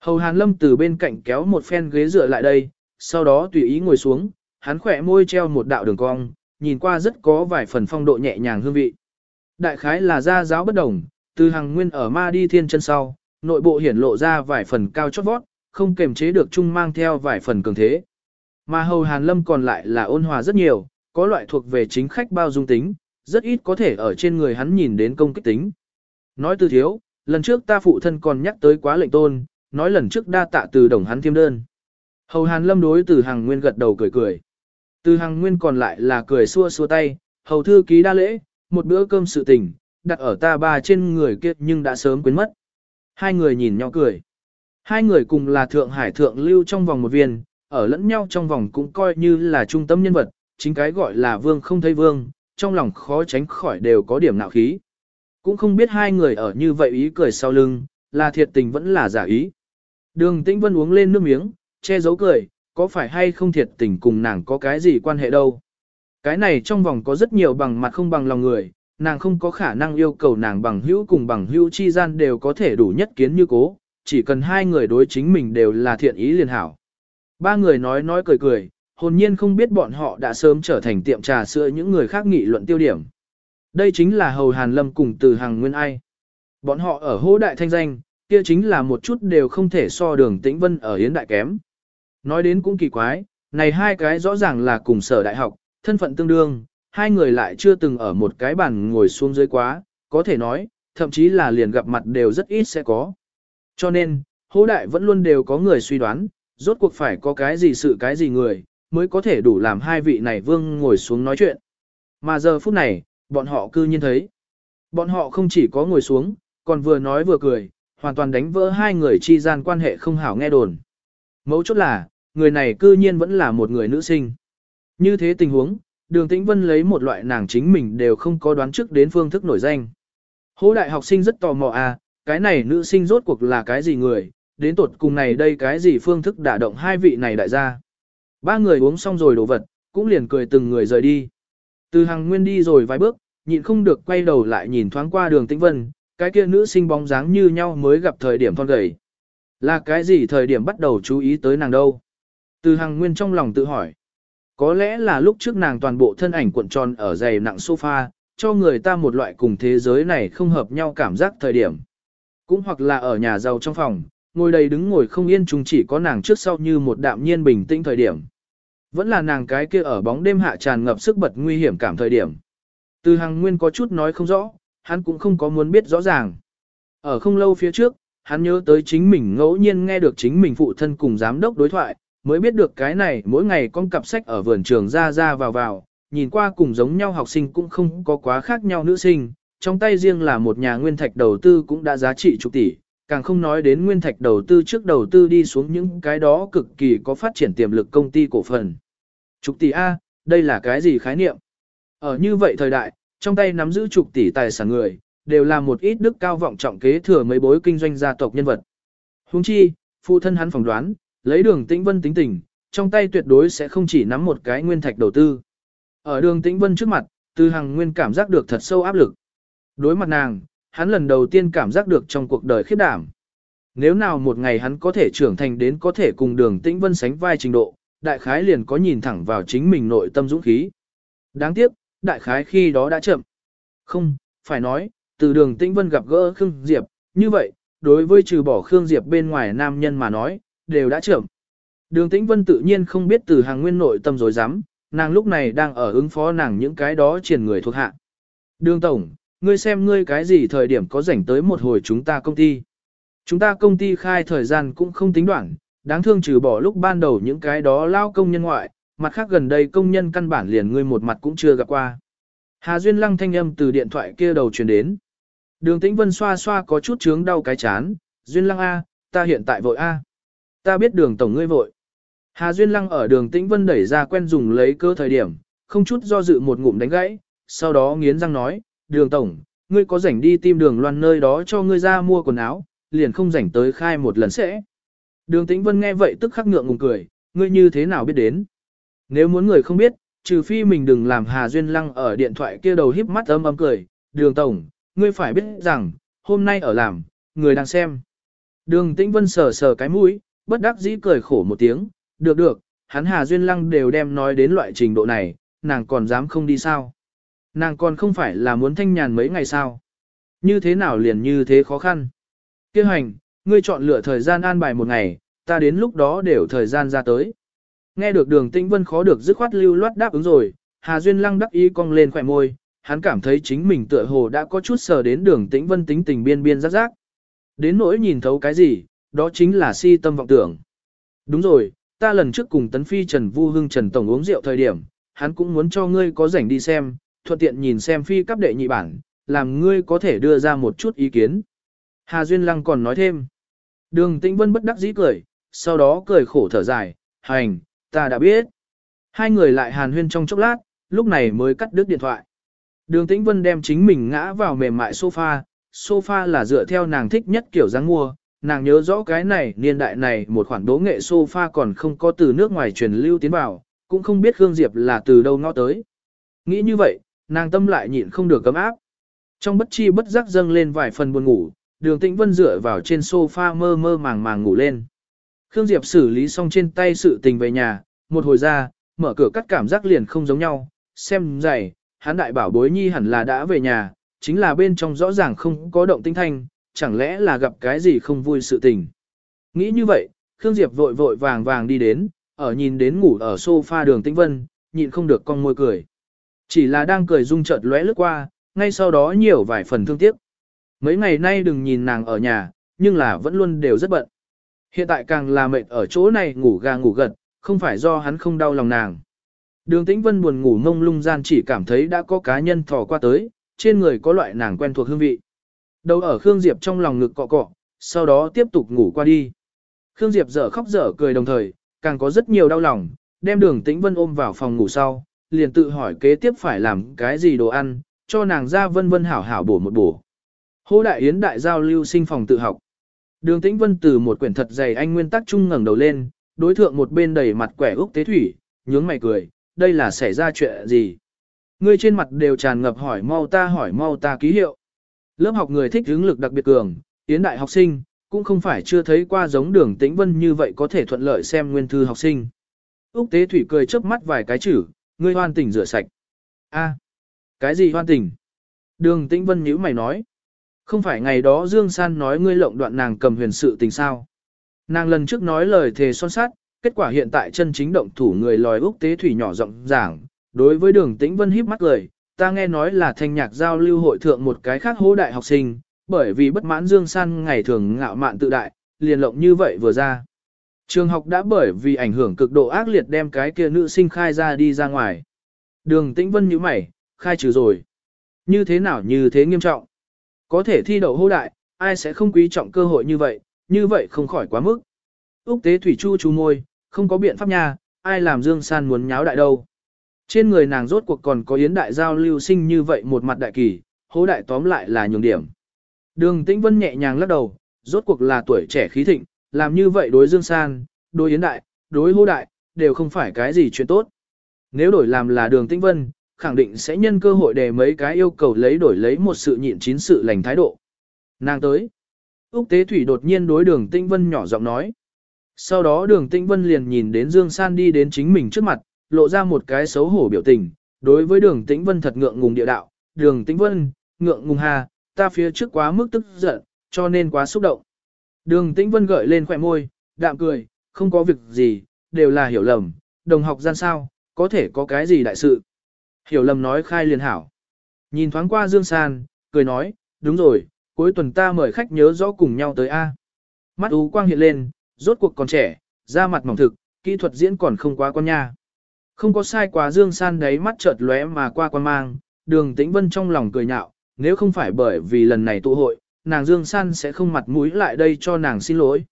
Hầu Hàn Lâm từ bên cạnh kéo một phen ghế dựa lại đây, sau đó tùy ý ngồi xuống, hắn khỏe môi treo một đạo đường cong, nhìn qua rất có vài phần phong độ nhẹ nhàng hương vị. Đại khái là gia giáo bất đồng, từ hàng nguyên ở ma đi thiên chân sau, nội bộ hiển lộ ra vài phần cao chót vót, không kềm chế được chung mang theo vài phần cường thế. Mà hầu Hàn Lâm còn lại là ôn hòa rất nhiều, có loại thuộc về chính khách bao dung tính, rất ít có thể ở trên người hắn nhìn đến công kích tính. Nói từ thiếu, lần trước ta phụ thân còn nhắc tới quá lệnh tôn, nói lần trước đa tạ từ đồng hắn thiêm đơn. Hầu Hàn Lâm đối từ hàng nguyên gật đầu cười cười. Từ hàng nguyên còn lại là cười xua xua tay, hầu thư ký đa lễ, một bữa cơm sự tình, đặt ở ta ba trên người kia nhưng đã sớm quên mất. Hai người nhìn nhau cười. Hai người cùng là Thượng Hải Thượng lưu trong vòng một viên, ở lẫn nhau trong vòng cũng coi như là trung tâm nhân vật, chính cái gọi là vương không thấy vương, trong lòng khó tránh khỏi đều có điểm nạo khí. Cũng không biết hai người ở như vậy ý cười sau lưng, là thiệt tình vẫn là giả ý. Đường Tĩnh Vân uống lên nước miếng, che giấu cười, có phải hay không thiệt tình cùng nàng có cái gì quan hệ đâu. Cái này trong vòng có rất nhiều bằng mặt không bằng lòng người, nàng không có khả năng yêu cầu nàng bằng hữu cùng bằng hữu chi gian đều có thể đủ nhất kiến như cố, chỉ cần hai người đối chính mình đều là thiện ý liền hảo. Ba người nói nói cười cười, hồn nhiên không biết bọn họ đã sớm trở thành tiệm trà sữa những người khác nghị luận tiêu điểm. Đây chính là Hầu Hàn Lâm cùng từ hàng nguyên ai. Bọn họ ở hô đại thanh danh, kia chính là một chút đều không thể so đường tĩnh vân ở hiến đại kém. Nói đến cũng kỳ quái, này hai cái rõ ràng là cùng sở đại học, thân phận tương đương, hai người lại chưa từng ở một cái bàn ngồi xuống dưới quá, có thể nói, thậm chí là liền gặp mặt đều rất ít sẽ có. Cho nên, hố đại vẫn luôn đều có người suy đoán, rốt cuộc phải có cái gì sự cái gì người, mới có thể đủ làm hai vị này vương ngồi xuống nói chuyện. Mà giờ phút này, bọn họ cư nhiên thấy. Bọn họ không chỉ có ngồi xuống, còn vừa nói vừa cười, hoàn toàn đánh vỡ hai người chi gian quan hệ không hảo nghe đồn. Mấu chốt là, người này cư nhiên vẫn là một người nữ sinh. Như thế tình huống, đường tĩnh vân lấy một loại nàng chính mình đều không có đoán trước đến phương thức nổi danh. hố đại học sinh rất tò mò à, cái này nữ sinh rốt cuộc là cái gì người, đến tột cùng này đây cái gì phương thức đả động hai vị này đại gia. Ba người uống xong rồi đồ vật, cũng liền cười từng người rời đi. Từ hàng nguyên đi rồi vài bước, nhịn không được quay đầu lại nhìn thoáng qua đường tĩnh vân, cái kia nữ sinh bóng dáng như nhau mới gặp thời điểm thon gầy. Là cái gì thời điểm bắt đầu chú ý tới nàng đâu? Từ hàng nguyên trong lòng tự hỏi. Có lẽ là lúc trước nàng toàn bộ thân ảnh cuộn tròn ở dày nặng sofa, cho người ta một loại cùng thế giới này không hợp nhau cảm giác thời điểm. Cũng hoặc là ở nhà giàu trong phòng, ngồi đầy đứng ngồi không yên chung chỉ có nàng trước sau như một đạm nhiên bình tĩnh thời điểm. Vẫn là nàng cái kia ở bóng đêm hạ tràn ngập sức bật nguy hiểm cảm thời điểm. Từ hàng nguyên có chút nói không rõ, hắn cũng không có muốn biết rõ ràng. Ở không lâu phía trước, hắn nhớ tới chính mình ngẫu nhiên nghe được chính mình phụ thân cùng giám đốc đối thoại, mới biết được cái này mỗi ngày con cặp sách ở vườn trường ra ra vào vào, nhìn qua cùng giống nhau học sinh cũng không có quá khác nhau nữ sinh, trong tay riêng là một nhà nguyên thạch đầu tư cũng đã giá trị chục tỷ, càng không nói đến nguyên thạch đầu tư trước đầu tư đi xuống những cái đó cực kỳ có phát triển tiềm lực công ty cổ phần. Chục tỷ A, đây là cái gì khái niệm? Ở như vậy thời đại, trong tay nắm giữ chục tỷ tài sản người, đều là một ít đức cao vọng trọng kế thừa mấy bối kinh doanh gia tộc nhân vật. Huống chi, phụ thân hắn phỏng đoán, lấy đường tĩnh vân tính tình, trong tay tuyệt đối sẽ không chỉ nắm một cái nguyên thạch đầu tư. Ở đường tĩnh vân trước mặt, từ hàng nguyên cảm giác được thật sâu áp lực. Đối mặt nàng, hắn lần đầu tiên cảm giác được trong cuộc đời khiếp đảm. Nếu nào một ngày hắn có thể trưởng thành đến có thể cùng đường tĩnh vân sánh vai trình độ, đại khái liền có nhìn thẳng vào chính mình nội tâm dũng khí. Đáng tiếc, đại khái khi đó đã chậm. Không, phải nói, từ đường tĩnh vân gặp gỡ Khương Diệp, như vậy, đối với trừ bỏ Khương Diệp bên ngoài nam nhân mà nói, đều đã chậm. Đường tĩnh vân tự nhiên không biết từ hàng nguyên nội tâm dối rắm nàng lúc này đang ở ứng phó nàng những cái đó triển người thuộc hạ. Đường Tổng, ngươi xem ngươi cái gì thời điểm có rảnh tới một hồi chúng ta công ty. Chúng ta công ty khai thời gian cũng không tính đoạn, đáng thương trừ bỏ lúc ban đầu những cái đó lao công nhân ngoại, mặt khác gần đây công nhân căn bản liền ngươi một mặt cũng chưa gặp qua. Hà Duyên Lăng thanh âm từ điện thoại kia đầu truyền đến. Đường Tĩnh Vân xoa xoa có chút chướng đau cái chán, Duyên Lăng A, ta hiện tại vội A. Ta biết đường tổng ngươi vội. Hà Duyên Lăng ở đường Tĩnh Vân đẩy ra quen dùng lấy cơ thời điểm, không chút do dự một ngụm đánh gãy, sau đó nghiến răng nói, đường tổng, ngươi có rảnh đi tìm đường loan nơi đó cho ngươi ra mua quần áo, liền không rảnh tới khai một lần sẽ. Đường Tĩnh Vân nghe vậy tức khắc ngượng ngùng cười, ngươi như thế nào biết đến. Nếu muốn người không biết, trừ phi mình đừng làm Hà Duyên Lăng ở điện thoại kia đầu híp mắt âm âm cười, đường tổng, ngươi phải biết rằng, hôm nay ở làm, người đang xem. Đường Tĩnh Vân sờ sờ cái mũi, bất đắc dĩ cười khổ một tiếng, được được, hắn Hà Duyên Lăng đều đem nói đến loại trình độ này, nàng còn dám không đi sao. Nàng còn không phải là muốn thanh nhàn mấy ngày sao. Như thế nào liền như thế khó khăn. Kêu hành, ngươi chọn lựa thời gian an bài một ngày, ta đến lúc đó đều thời gian ra tới. Nghe được đường tĩnh vân khó được dứt khoát lưu loát đáp ứng rồi, Hà Duyên lăng đắc ý cong lên khỏe môi, hắn cảm thấy chính mình tựa hồ đã có chút sờ đến đường tĩnh vân tính tình biên biên rắc rác. Đến nỗi nhìn thấu cái gì, đó chính là si tâm vọng tưởng. Đúng rồi, ta lần trước cùng Tấn Phi Trần Vu Hưng Trần Tổng uống rượu thời điểm, hắn cũng muốn cho ngươi có rảnh đi xem, thuận tiện nhìn xem phi cấp đệ nhị bản, làm ngươi có thể đưa ra một chút ý kiến. Hà Duyên Lăng còn nói thêm. Đường Tĩnh Vân bất đắc dĩ cười, sau đó cười khổ thở dài, hành, ta đã biết. Hai người lại hàn huyên trong chốc lát, lúc này mới cắt đứt điện thoại. Đường Tĩnh Vân đem chính mình ngã vào mềm mại sofa, sofa là dựa theo nàng thích nhất kiểu dáng mua, nàng nhớ rõ cái này niên đại này một khoản đố nghệ sofa còn không có từ nước ngoài truyền lưu tiến vào, cũng không biết Khương Diệp là từ đâu ngõ tới. Nghĩ như vậy, nàng tâm lại nhịn không được cấm áp. Trong bất chi bất giác dâng lên vài phần buồn ngủ, đường tĩnh vân dựa vào trên sofa mơ mơ màng màng ngủ lên. Khương Diệp xử lý xong trên tay sự tình về nhà, một hồi ra, mở cửa cắt cảm giác liền không giống nhau, xem dày, hắn đại bảo bối nhi hẳn là đã về nhà, chính là bên trong rõ ràng không có động tinh thanh, chẳng lẽ là gặp cái gì không vui sự tình. Nghĩ như vậy, Khương Diệp vội vội vàng vàng đi đến, ở nhìn đến ngủ ở sofa đường tĩnh vân, nhịn không được con môi cười. Chỉ là đang cười rung chợt lóe lướt qua, ngay sau đó nhiều vài phần thương tiếc. Mấy ngày nay đừng nhìn nàng ở nhà, nhưng là vẫn luôn đều rất bận. Hiện tại càng là mệt ở chỗ này ngủ gà ngủ gật, không phải do hắn không đau lòng nàng. Đường Tĩnh Vân buồn ngủ ngông lung gian chỉ cảm thấy đã có cá nhân thò qua tới, trên người có loại nàng quen thuộc hương vị. Đầu ở Khương Diệp trong lòng ngực cọ cọ, sau đó tiếp tục ngủ qua đi. Khương Diệp dở khóc dở cười đồng thời, càng có rất nhiều đau lòng, đem đường Tĩnh Vân ôm vào phòng ngủ sau, liền tự hỏi kế tiếp phải làm cái gì đồ ăn, cho nàng ra vân vân hảo hảo bổ một bổ. Hô đại yến đại giao lưu sinh phòng tự học. Đường Tĩnh Vân từ một quyển thật dày anh nguyên tắc trung ngẩng đầu lên, đối thượng một bên đầy mặt quẻ úc tế thủy, nhướng mày cười, đây là xảy ra chuyện gì? người trên mặt đều tràn ngập hỏi mau ta hỏi mau ta ký hiệu. Lớp học người thích hướng lực đặc biệt cường, yến đại học sinh, cũng không phải chưa thấy qua giống đường Tĩnh Vân như vậy có thể thuận lợi xem nguyên thư học sinh. Úc tế thủy cười chớp mắt vài cái chữ, ngươi hoan tình rửa sạch. A, cái gì hoan tình? Đường Tĩnh Vân nhíu mày nói. Không phải ngày đó Dương San nói ngươi lộng đoạn nàng cầm huyền sự tình sao. Nàng lần trước nói lời thề son sát, kết quả hiện tại chân chính động thủ người lòi Úc Tế Thủy nhỏ rộng giảng, đối với đường tĩnh vân híp mắt cười, ta nghe nói là thanh nhạc giao lưu hội thượng một cái khác hố đại học sinh, bởi vì bất mãn Dương San ngày thường ngạo mạn tự đại, liền lộng như vậy vừa ra. Trường học đã bởi vì ảnh hưởng cực độ ác liệt đem cái kia nữ sinh khai ra đi ra ngoài. Đường tĩnh vân như mày, khai trừ rồi. Như thế nào như thế nghiêm trọng? Có thể thi đậu hô đại, ai sẽ không quý trọng cơ hội như vậy, như vậy không khỏi quá mức. Úc tế thủy chu chú môi, không có biện pháp nha, ai làm Dương San muốn nháo đại đâu. Trên người nàng rốt cuộc còn có yến đại giao lưu sinh như vậy một mặt đại kỳ, hố đại tóm lại là nhường điểm. Đường Tĩnh Vân nhẹ nhàng lắc đầu, rốt cuộc là tuổi trẻ khí thịnh, làm như vậy đối Dương San, đối yến đại, đối Hô đại, đều không phải cái gì chuyện tốt. Nếu đổi làm là đường Tĩnh Vân, khẳng định sẽ nhân cơ hội để mấy cái yêu cầu lấy đổi lấy một sự nhịn chín sự lành thái độ. Nàng tới. Úc Tế Thủy đột nhiên đối đường Tĩnh Vân nhỏ giọng nói. Sau đó đường Tĩnh Vân liền nhìn đến Dương San đi đến chính mình trước mặt, lộ ra một cái xấu hổ biểu tình. Đối với đường Tĩnh Vân thật ngượng ngùng địa đạo, đường Tĩnh Vân, ngượng ngùng hà, ta phía trước quá mức tức giận, cho nên quá xúc động. Đường Tĩnh Vân gợi lên khỏe môi, đạm cười, không có việc gì, đều là hiểu lầm, đồng học gian sao, có thể có cái gì đại sự. Hiểu lầm nói khai liền hảo. Nhìn thoáng qua Dương San, cười nói, đúng rồi, cuối tuần ta mời khách nhớ rõ cùng nhau tới A. Mắt ú quang hiện lên, rốt cuộc còn trẻ, da mặt mỏng thực, kỹ thuật diễn còn không quá con nha. Không có sai quá Dương San đấy mắt chợt lóe mà qua quan mang, đường tĩnh vân trong lòng cười nhạo, nếu không phải bởi vì lần này tụ hội, nàng Dương San sẽ không mặt mũi lại đây cho nàng xin lỗi.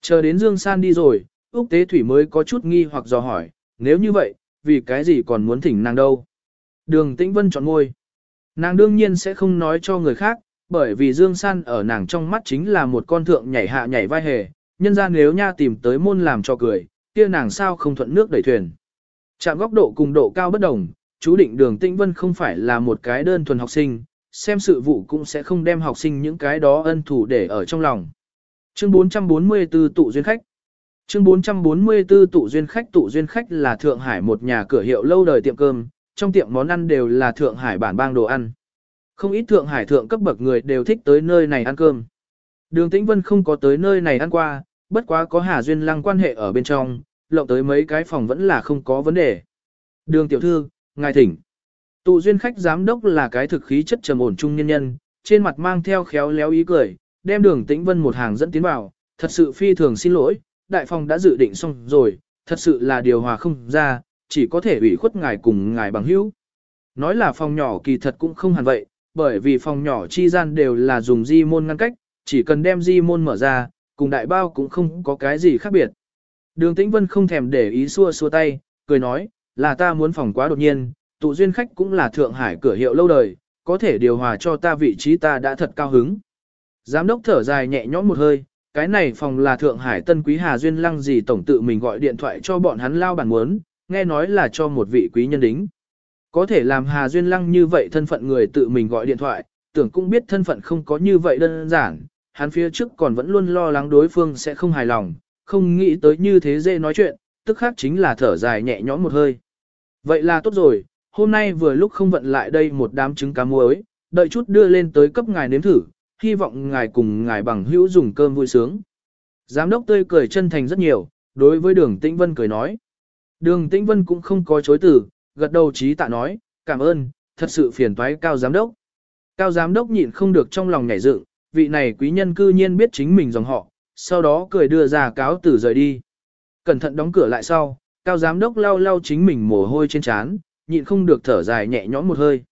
Chờ đến Dương San đi rồi, Úc Tế Thủy mới có chút nghi hoặc dò hỏi, nếu như vậy, vì cái gì còn muốn thỉnh nàng đâu? Đường Tĩnh Vân chọn ngôi. Nàng đương nhiên sẽ không nói cho người khác, bởi vì Dương San ở nàng trong mắt chính là một con thượng nhảy hạ nhảy vai hề, nhân ra nếu nha tìm tới môn làm cho cười, kia nàng sao không thuận nước đẩy thuyền. Chạm góc độ cùng độ cao bất đồng, chú định đường Tĩnh Vân không phải là một cái đơn thuần học sinh, xem sự vụ cũng sẽ không đem học sinh những cái đó ân thủ để ở trong lòng. Chương 444 tụ duyên khách Chương 444 tụ duyên khách tụ duyên khách là Thượng Hải một nhà cửa hiệu lâu đời tiệm cơm, trong tiệm món ăn đều là Thượng Hải bản bang đồ ăn. Không ít Thượng Hải thượng cấp bậc người đều thích tới nơi này ăn cơm. Đường Tĩnh Vân không có tới nơi này ăn qua, bất quá có Hà Duyên Lăng quan hệ ở bên trong, lộng tới mấy cái phòng vẫn là không có vấn đề. Đường tiểu thư, ngài thỉnh. Tụ duyên khách giám đốc là cái thực khí chất trầm ổn trung nhân nhân, trên mặt mang theo khéo léo ý cười, đem đường Tĩnh Vân một hàng dẫn tiến vào, thật sự phi thường xin lỗi, đại phòng đã dự định xong rồi, thật sự là điều hòa không ra, chỉ có thể ủy khuất ngài cùng ngài bằng hữu. Nói là phòng nhỏ kỳ thật cũng không hẳn vậy, bởi vì phòng nhỏ chi gian đều là dùng di môn ngăn cách, chỉ cần đem di môn mở ra, cùng đại bao cũng không có cái gì khác biệt. Đường Tĩnh Vân không thèm để ý xua xua tay, cười nói, là ta muốn phòng quá đột nhiên, tụ duyên khách cũng là Thượng Hải cửa hiệu lâu đời, có thể điều hòa cho ta vị trí ta đã thật cao hứng. Giám đốc thở dài nhẹ nhõm một hơi, cái này phòng là Thượng Hải Tân Quý Hà Duyên Lăng gì tổng tự mình gọi điện thoại cho bọn hắn lao bản muốn, nghe nói là cho một vị quý nhân đính. Có thể làm Hà Duyên Lăng như vậy thân phận người tự mình gọi điện thoại, tưởng cũng biết thân phận không có như vậy đơn giản, hắn phía trước còn vẫn luôn lo lắng đối phương sẽ không hài lòng, không nghĩ tới như thế dễ nói chuyện, tức khác chính là thở dài nhẹ nhõm một hơi. Vậy là tốt rồi, hôm nay vừa lúc không vận lại đây một đám trứng cá muối, đợi chút đưa lên tới cấp ngài nếm thử, hy vọng ngài cùng ngài bằng hữu dùng cơm vui sướng. Giám đốc tươi cười chân thành rất nhiều, đối với đường Tĩnh Vân cười nói. Đường Tĩnh Vân cũng không có chối từ, gật đầu trí tạ nói, cảm ơn, thật sự phiền toái cao giám đốc. Cao giám đốc nhịn không được trong lòng nhảy dựng, vị này quý nhân cư nhiên biết chính mình dòng họ, sau đó cười đưa ra cáo tử rời đi. Cẩn thận đóng cửa lại sau, cao giám đốc lau lau chính mình mồ hôi trên trán, nhịn không được thở dài nhẹ nhõm một hơi.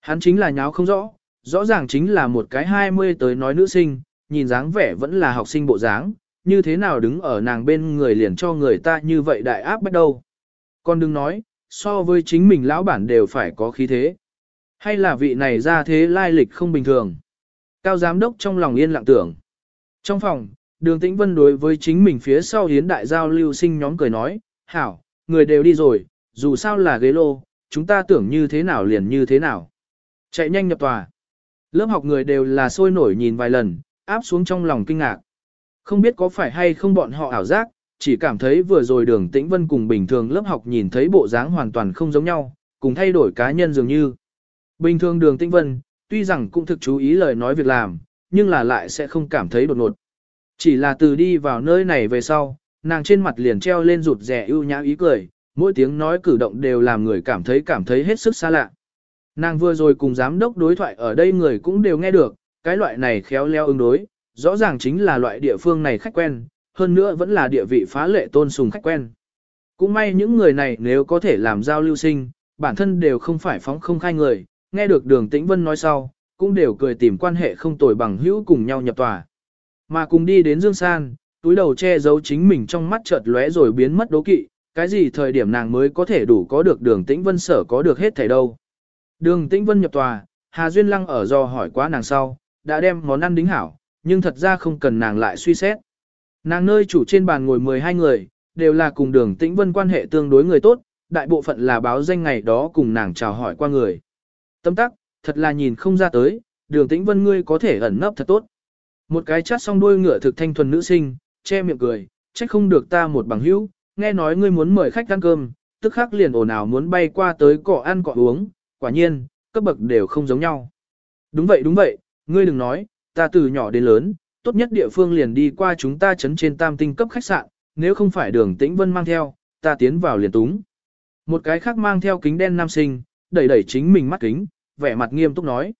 Hắn chính là nháo không rõ, rõ ràng chính là một cái 20 tới nói nữ sinh, nhìn dáng vẻ vẫn là học sinh bộ dáng, như thế nào đứng ở nàng bên người liền cho người ta như vậy đại áp bắt đầu. Còn đừng nói, so với chính mình lão bản đều phải có khí thế. Hay là vị này ra thế lai lịch không bình thường. Cao giám đốc trong lòng yên lặng tưởng. Trong phòng, đường tĩnh vân đối với chính mình phía sau hiến đại giao lưu sinh nhóm cười nói, hảo, người đều đi rồi, dù sao là ghế lô, chúng ta tưởng như thế nào liền như thế nào. Chạy nhanh nhập tòa. Lớp học người đều là sôi nổi nhìn vài lần, áp xuống trong lòng kinh ngạc. Không biết có phải hay không bọn họ ảo giác, chỉ cảm thấy vừa rồi đường tĩnh vân cùng bình thường lớp học nhìn thấy bộ dáng hoàn toàn không giống nhau, cùng thay đổi cá nhân dường như. Bình thường đường tĩnh vân, tuy rằng cũng thực chú ý lời nói việc làm, nhưng là lại sẽ không cảm thấy đột ngột. Chỉ là từ đi vào nơi này về sau, nàng trên mặt liền treo lên rụt rẻ ưu nhã ý cười, mỗi tiếng nói cử động đều làm người cảm thấy cảm thấy hết sức xa lạ. Nàng vừa rồi cùng giám đốc đối thoại ở đây người cũng đều nghe được, cái loại này khéo leo ứng đối, rõ ràng chính là loại địa phương này khách quen, hơn nữa vẫn là địa vị phá lệ tôn sùng khách quen. Cũng may những người này nếu có thể làm giao lưu sinh, bản thân đều không phải phóng không khai người, nghe được đường tĩnh vân nói sau, cũng đều cười tìm quan hệ không tồi bằng hữu cùng nhau nhập tòa. Mà cùng đi đến Dương San, túi đầu che giấu chính mình trong mắt chợt lóe rồi biến mất đố kỵ, cái gì thời điểm nàng mới có thể đủ có được đường tĩnh vân sở có được hết thảy đâu. Đường tĩnh vân nhập tòa, Hà Duyên Lăng ở do hỏi quá nàng sau, đã đem món ăn đính hảo, nhưng thật ra không cần nàng lại suy xét. Nàng nơi chủ trên bàn ngồi 12 người, đều là cùng đường tĩnh vân quan hệ tương đối người tốt, đại bộ phận là báo danh ngày đó cùng nàng chào hỏi qua người. Tâm tắc, thật là nhìn không ra tới, đường tĩnh vân ngươi có thể ẩn nấp thật tốt. Một cái chát song đuôi ngựa thực thanh thuần nữ sinh, che miệng cười, trách không được ta một bằng hữu, nghe nói ngươi muốn mời khách ăn cơm, tức khắc liền ồn ào muốn bay qua tới cỏ ăn cỏ uống, quả nhiên, cấp bậc đều không giống nhau. Đúng vậy đúng vậy, ngươi đừng nói, ta từ nhỏ đến lớn, tốt nhất địa phương liền đi qua chúng ta chấn trên tam tinh cấp khách sạn, nếu không phải đường tĩnh vân mang theo, ta tiến vào liền túng. Một cái khác mang theo kính đen nam sinh, đẩy đẩy chính mình mắt kính, vẻ mặt nghiêm túc nói.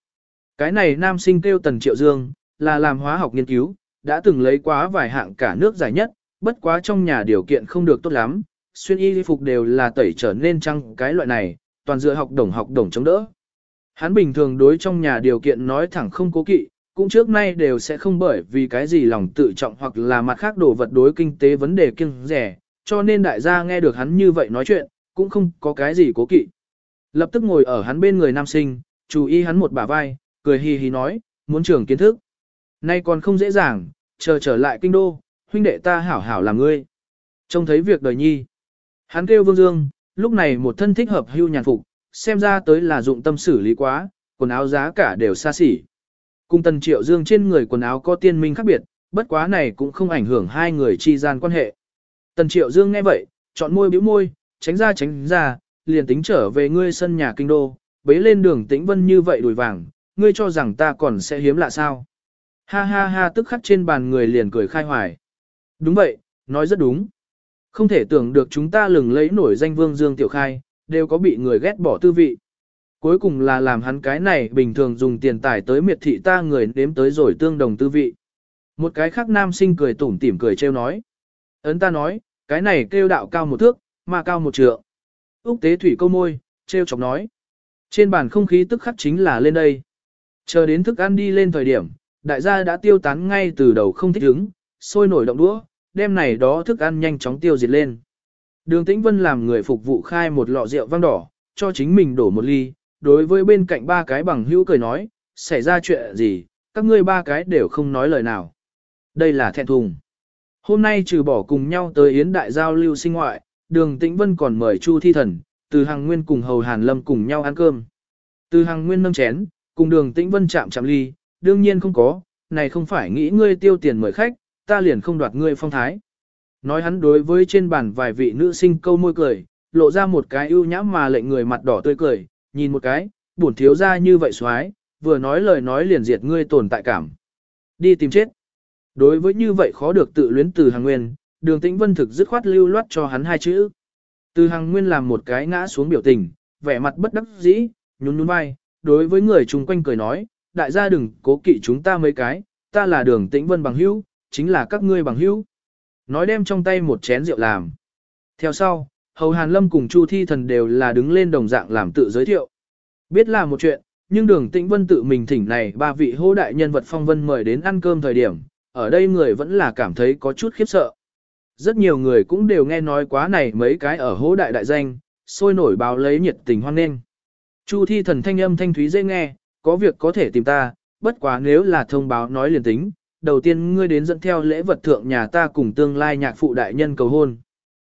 Cái này nam sinh kêu Tần Triệu Dương, là làm hóa học nghiên cứu, đã từng lấy quá vài hạng cả nước giải nhất, bất quá trong nhà điều kiện không được tốt lắm, xuyên y phục đều là tẩy trở nên trăng cái loại này, toàn dựa học đồng học đồng chống đỡ. Hắn bình thường đối trong nhà điều kiện nói thẳng không cố kỵ, cũng trước nay đều sẽ không bởi vì cái gì lòng tự trọng hoặc là mặt khác đồ vật đối kinh tế vấn đề kiêng rẻ, cho nên đại gia nghe được hắn như vậy nói chuyện, cũng không có cái gì cố kỵ. Lập tức ngồi ở hắn bên người nam sinh, chú ý hắn một bả vai, cười hì hì nói, muốn trưởng kiến thức. Nay còn không dễ dàng, chờ trở lại kinh đô, huynh đệ ta hảo hảo làm ngươi. Trông thấy việc đời nhi. Hắn kêu Vương Dương, lúc này một thân thích hợp hưu nhàn phục, xem ra tới là dụng tâm xử lý quá, quần áo giá cả đều xa xỉ. Cung tần triệu dương trên người quần áo có tiên minh khác biệt, bất quá này cũng không ảnh hưởng hai người chi gian quan hệ. Tần triệu dương nghe vậy, chọn môi bĩu môi, tránh ra tránh ra, liền tính trở về ngươi sân nhà kinh đô, bế lên đường tĩnh vân như vậy đùi vàng, ngươi cho rằng ta còn sẽ hiếm lạ sao. Ha ha ha tức khắc trên bàn người liền cười khai hoài. Đúng vậy, nói rất đúng. Không thể tưởng được chúng ta lừng lấy nổi danh vương dương tiểu khai, đều có bị người ghét bỏ tư vị. Cuối cùng là làm hắn cái này bình thường dùng tiền tài tới miệt thị ta người đếm tới rồi tương đồng tư vị. Một cái khác nam sinh cười tủm tỉm cười trêu nói. Ấn ta nói, cái này kêu đạo cao một thước, mà cao một trượng. Úc tế thủy câu môi, trêu chọc nói. Trên bàn không khí tức khắc chính là lên đây. Chờ đến thức ăn đi lên thời điểm, đại gia đã tiêu tán ngay từ đầu không thích ứng, sôi nổi động đũa, đem này đó thức ăn nhanh chóng tiêu diệt lên. Đường Tĩnh Vân làm người phục vụ khai một lọ rượu vang đỏ, cho chính mình đổ một ly, đối với bên cạnh ba cái bằng hữu cười nói, xảy ra chuyện gì, các ngươi ba cái đều không nói lời nào. Đây là thẹn thùng. Hôm nay trừ bỏ cùng nhau tới Yến Đại Giao lưu sinh ngoại, đường Tĩnh Vân còn mời Chu Thi Thần, từ hàng nguyên cùng Hầu Hàn Lâm cùng nhau ăn cơm. Từ hàng nguyên nâng chén, cùng đường Tĩnh Vân chạm chạm ly, đương nhiên không có, này không phải nghĩ ngươi tiêu tiền mời khách, ta liền không đoạt ngươi phong thái. Nói hắn đối với trên bàn vài vị nữ sinh câu môi cười, lộ ra một cái ưu nhã mà lệnh người mặt đỏ tươi cười, nhìn một cái, bổn thiếu ra như vậy xoái, vừa nói lời nói liền diệt ngươi tồn tại cảm. Đi tìm chết. Đối với như vậy khó được tự luyến từ hàng nguyên, đường tĩnh vân thực dứt khoát lưu loát cho hắn hai chữ. Từ hàng nguyên làm một cái ngã xuống biểu tình, vẻ mặt bất đắc dĩ, nhún nhún vai, đối với người chung quanh cười nói, đại gia đừng cố kỵ chúng ta mấy cái, ta là đường tĩnh vân bằng hữu, chính là các ngươi bằng hữu. Nói đem trong tay một chén rượu làm. Theo sau, Hầu Hàn Lâm cùng Chu Thi Thần đều là đứng lên đồng dạng làm tự giới thiệu. Biết là một chuyện, nhưng đường tĩnh vân tự mình thỉnh này ba vị hô đại nhân vật phong vân mời đến ăn cơm thời điểm, ở đây người vẫn là cảm thấy có chút khiếp sợ. Rất nhiều người cũng đều nghe nói quá này mấy cái ở hố đại đại danh, sôi nổi báo lấy nhiệt tình hoan nghênh. Chu thi thần thanh âm thanh thúy dễ nghe, có việc có thể tìm ta, bất quá nếu là thông báo nói liền tính, đầu tiên ngươi đến dẫn theo lễ vật thượng nhà ta cùng tương lai nhạc phụ đại nhân cầu hôn.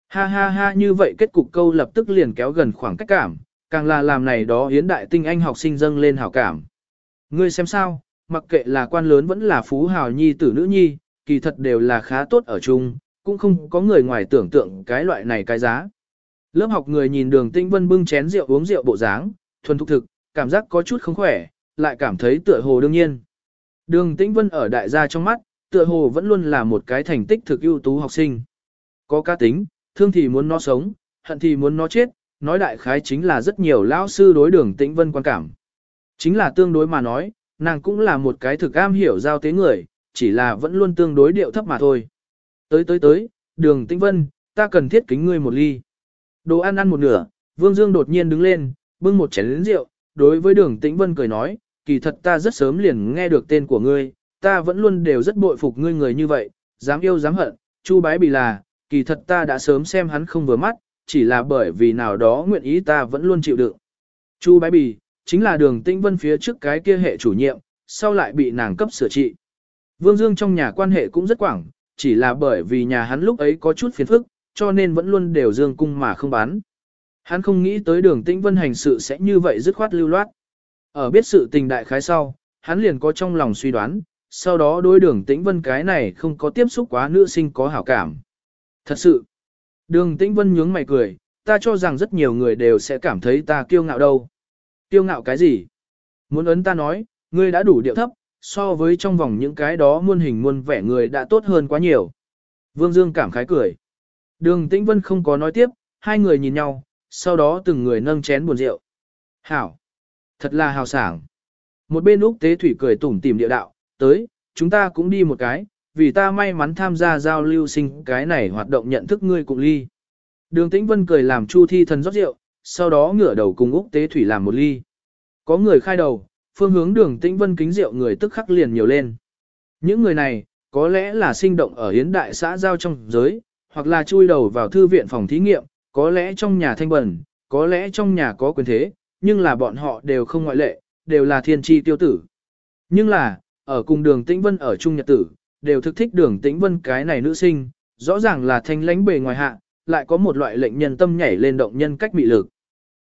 Ha ha ha như vậy kết cục câu lập tức liền kéo gần khoảng cách cảm, càng là làm này đó hiến đại tinh anh học sinh dâng lên hảo cảm. Ngươi xem sao, mặc kệ là quan lớn vẫn là phú hào nhi tử nữ nhi, kỳ thật đều là khá tốt ở chung, cũng không có người ngoài tưởng tượng cái loại này cái giá. Lớp học người nhìn đường tinh vân bưng chén rượu uống rượu bộ dáng, thuần thục thực, cảm giác có chút không khỏe, lại cảm thấy tựa hồ đương nhiên. Đường Tĩnh Vân ở đại gia trong mắt, tựa hồ vẫn luôn là một cái thành tích thực ưu tú học sinh. có cá tính, thương thì muốn nó sống, hận thì muốn nó chết, nói đại khái chính là rất nhiều lão sư đối đường tĩnh vân quan cảm. Chính là tương đối mà nói, nàng cũng là một cái thực am hiểu giao tế người, chỉ là vẫn luôn tương đối điệu thấp mà thôi. Tới tới tới, đường tĩnh vân, ta cần thiết kính ngươi một ly. Đồ ăn ăn một nửa, Vương Dương đột nhiên đứng lên, bưng một chén lớn rượu, đối với đường tĩnh vân cười nói, kỳ thật ta rất sớm liền nghe được tên của ngươi, ta vẫn luôn đều rất bội phục ngươi người như vậy, dám yêu dám hận, chu bái bì là, kỳ thật ta đã sớm xem hắn không vừa mắt, chỉ là bởi vì nào đó nguyện ý ta vẫn luôn chịu đựng. Chu bái bì, chính là đường tĩnh vân phía trước cái kia hệ chủ nhiệm, sau lại bị nàng cấp sửa trị. Vương Dương trong nhà quan hệ cũng rất quảng, chỉ là bởi vì nhà hắn lúc ấy có chút phiền phức, cho nên vẫn luôn đều dương cung mà không bán. Hắn không nghĩ tới đường tĩnh vân hành sự sẽ như vậy dứt khoát lưu loát. Ở biết sự tình đại khái sau, hắn liền có trong lòng suy đoán, sau đó đối đường tĩnh vân cái này không có tiếp xúc quá nữ sinh có hảo cảm. Thật sự, đường tĩnh vân nhướng mày cười, ta cho rằng rất nhiều người đều sẽ cảm thấy ta kiêu ngạo đâu. Kiêu ngạo cái gì? Muốn ấn ta nói, ngươi đã đủ điệu thấp, so với trong vòng những cái đó muôn hình muôn vẻ người đã tốt hơn quá nhiều. Vương Dương cảm khái cười. Đường Tĩnh Vân không có nói tiếp, hai người nhìn nhau, sau đó từng người nâng chén buồn rượu. Hảo! Thật là hào sảng. Một bên Úc Tế Thủy cười tủm tỉm địa đạo, tới, chúng ta cũng đi một cái, vì ta may mắn tham gia giao lưu sinh cái này hoạt động nhận thức ngươi cùng ly. Đường Tĩnh Vân cười làm Chu Thi thần rót rượu, sau đó ngửa đầu cùng Úc Tế Thủy làm một ly. Có người khai đầu, phương hướng đường Tĩnh Vân kính rượu người tức khắc liền nhiều lên. Những người này, có lẽ là sinh động ở hiến đại xã giao trong giới, hoặc là chui đầu vào thư viện phòng thí nghiệm, có lẽ trong nhà thanh bẩn, có lẽ trong nhà có quyền thế, nhưng là bọn họ đều không ngoại lệ, đều là thiên tri tiêu tử. Nhưng là, ở cùng đường tĩnh vân ở chung nhật tử, đều thực thích đường tĩnh vân cái này nữ sinh, rõ ràng là thanh lãnh bề ngoài hạ, lại có một loại lệnh nhân tâm nhảy lên động nhân cách bị lực.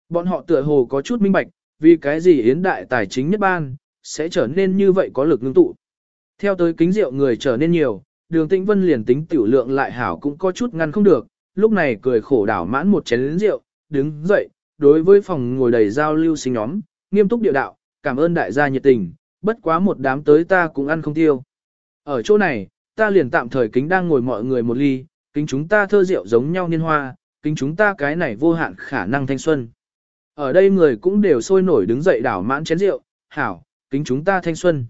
Bọn họ tựa hồ có chút minh bạch, vì cái gì yến đại tài chính nhất ban, sẽ trở nên như vậy có lực ngưng tụ. Theo tới kính rượu người trở nên nhiều, đường tĩnh vân liền tính tiểu lượng lại hảo cũng có chút ngăn không được, lúc này cười khổ đảo mãn một chén rượu, đứng dậy, đối với phòng ngồi đầy giao lưu sinh nhóm, nghiêm túc điệu đạo, cảm ơn đại gia nhiệt tình, bất quá một đám tới ta cũng ăn không tiêu. Ở chỗ này, ta liền tạm thời kính đang ngồi mọi người một ly, kính chúng ta thơ rượu giống nhau niên hoa, kính chúng ta cái này vô hạn khả năng thanh xuân. Ở đây người cũng đều sôi nổi đứng dậy đảo mãn chén rượu, hảo, kính chúng ta thanh xuân.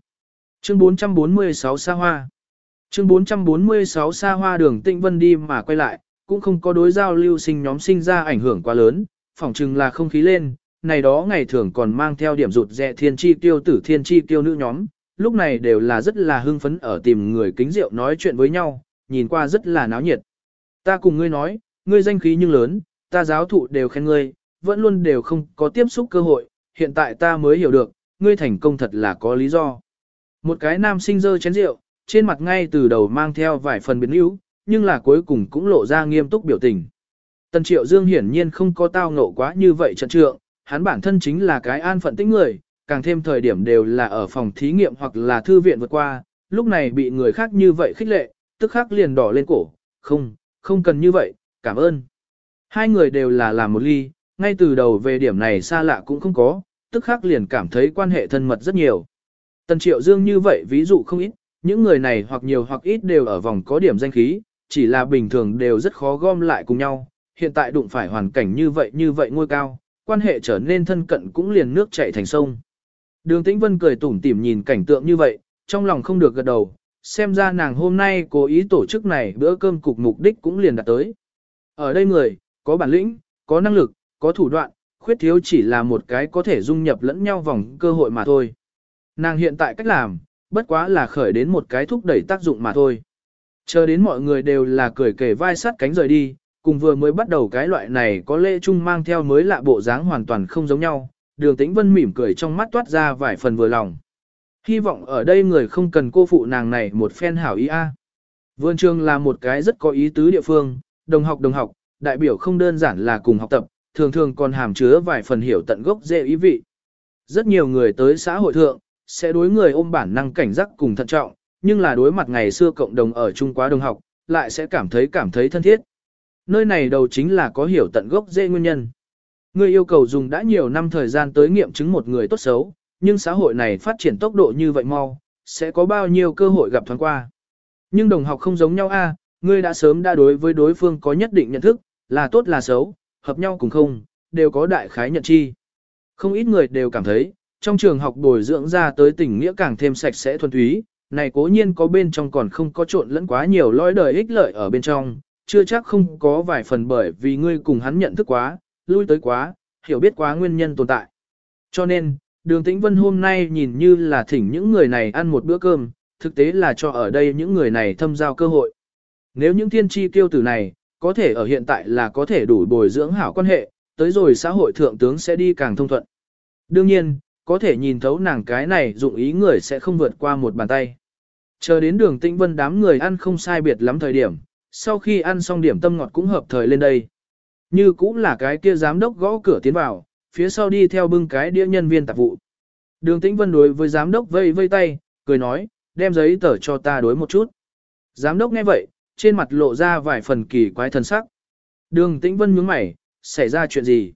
Chương 446 xa hoa Chương 446 xa hoa đường tịnh vân đi mà quay lại, cũng không có đối giao lưu sinh nhóm sinh ra ảnh hưởng quá lớn, phỏng chừng là không khí lên, này đó ngày thường còn mang theo điểm rụt rẹ thiên chi tiêu tử thiên chi tiêu nữ nhóm, lúc này đều là rất là hưng phấn ở tìm người kính rượu nói chuyện với nhau, nhìn qua rất là náo nhiệt. Ta cùng ngươi nói, ngươi danh khí nhưng lớn, ta giáo thụ đều khen ngươi, vẫn luôn đều không có tiếp xúc cơ hội, hiện tại ta mới hiểu được, ngươi thành công thật là có lý do. Một cái nam sinh dơ chén rượu, trên mặt ngay từ đầu mang theo vài phần biến yếu, nhưng là cuối cùng cũng lộ ra nghiêm túc biểu tình. Tần Triệu Dương hiển nhiên không có tao ngộ quá như vậy trận trượng, hắn bản thân chính là cái an phận tính người, càng thêm thời điểm đều là ở phòng thí nghiệm hoặc là thư viện vượt qua, lúc này bị người khác như vậy khích lệ, tức khắc liền đỏ lên cổ, không, không cần như vậy, cảm ơn. Hai người đều là làm một ly, ngay từ đầu về điểm này xa lạ cũng không có, tức khắc liền cảm thấy quan hệ thân mật rất nhiều. Tần Triệu Dương như vậy ví dụ không ít, những người này hoặc nhiều hoặc ít đều ở vòng có điểm danh khí, chỉ là bình thường đều rất khó gom lại cùng nhau, hiện tại đụng phải hoàn cảnh như vậy như vậy ngôi cao, quan hệ trở nên thân cận cũng liền nước chảy thành sông. Đường Tĩnh Vân cười tủm tỉm nhìn cảnh tượng như vậy, trong lòng không được gật đầu, xem ra nàng hôm nay cố ý tổ chức này bữa cơm cục mục đích cũng liền đạt tới. Ở đây người, có bản lĩnh, có năng lực, có thủ đoạn, khuyết thiếu chỉ là một cái có thể dung nhập lẫn nhau vòng cơ hội mà thôi. Nàng hiện tại cách làm, bất quá là khởi đến một cái thúc đẩy tác dụng mà thôi. Chờ đến mọi người đều là cười kề vai sát cánh rời đi, cùng vừa mới bắt đầu cái loại này có lễ chung mang theo mới lạ bộ dáng hoàn toàn không giống nhau, đường tĩnh vân mỉm cười trong mắt toát ra vài phần vừa lòng. Hy vọng ở đây người không cần cô phụ nàng này một phen hảo ý a. À. Vườn trường là một cái rất có ý tứ địa phương, đồng học đồng học, đại biểu không đơn giản là cùng học tập, thường thường còn hàm chứa vài phần hiểu tận gốc dễ ý vị. Rất nhiều người tới xã hội thượng, sẽ đối người ôm bản năng cảnh giác cùng thận trọng, nhưng là đối mặt ngày xưa cộng đồng ở chung quá đồng học, lại sẽ cảm thấy cảm thấy thân thiết. Nơi này đầu chính là có hiểu tận gốc dễ nguyên nhân. Người yêu cầu dùng đã nhiều năm thời gian tới nghiệm chứng một người tốt xấu, nhưng xã hội này phát triển tốc độ như vậy mau, sẽ có bao nhiêu cơ hội gặp thoáng qua. Nhưng đồng học không giống nhau a, ngươi đã sớm đã đối với đối phương có nhất định nhận thức, là tốt là xấu, hợp nhau cùng không, đều có đại khái nhận chi. Không ít người đều cảm thấy, trong trường học bồi dưỡng ra tới tình nghĩa càng thêm sạch sẽ thuần túy, này cố nhiên có bên trong còn không có trộn lẫn quá nhiều lõi đời ích lợi ở bên trong, chưa chắc không có vài phần bởi vì ngươi cùng hắn nhận thức quá, lui tới quá, hiểu biết quá nguyên nhân tồn tại. Cho nên, đường tĩnh vân hôm nay nhìn như là thỉnh những người này ăn một bữa cơm, thực tế là cho ở đây những người này thâm giao cơ hội. Nếu những thiên tri tiêu tử này, có thể ở hiện tại là có thể đủ bồi dưỡng hảo quan hệ, tới rồi xã hội thượng tướng sẽ đi càng thông thuận. Đương nhiên, có thể nhìn thấu nàng cái này dụng ý người sẽ không vượt qua một bàn tay. Chờ đến đường tĩnh vân đám người ăn không sai biệt lắm thời điểm, sau khi ăn xong điểm tâm ngọt cũng hợp thời lên đây. Như cũng là cái kia giám đốc gõ cửa tiến vào, phía sau đi theo bưng cái đĩa nhân viên tạp vụ. Đường tĩnh vân đối với giám đốc vây vây tay, cười nói, đem giấy tờ cho ta đối một chút. Giám đốc nghe vậy, trên mặt lộ ra vài phần kỳ quái thần sắc. Đường tĩnh vân nhướng mày, xảy ra chuyện gì?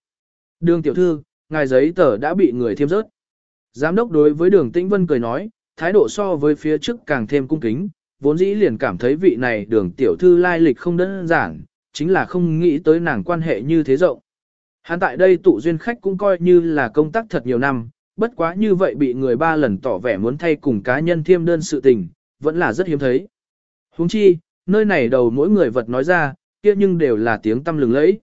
Đường tiểu thư, ngài giấy tờ đã bị người thiêm rớt. Giám đốc đối với đường tĩnh vân cười nói, thái độ so với phía trước càng thêm cung kính, vốn dĩ liền cảm thấy vị này đường tiểu thư lai lịch không đơn giản, chính là không nghĩ tới nàng quan hệ như thế rộng. Hắn tại đây tụ duyên khách cũng coi như là công tác thật nhiều năm, bất quá như vậy bị người ba lần tỏ vẻ muốn thay cùng cá nhân thiêm đơn sự tình, vẫn là rất hiếm thấy. Huống chi, nơi này đầu mỗi người vật nói ra, kia nhưng đều là tiếng tâm lừng lẫy.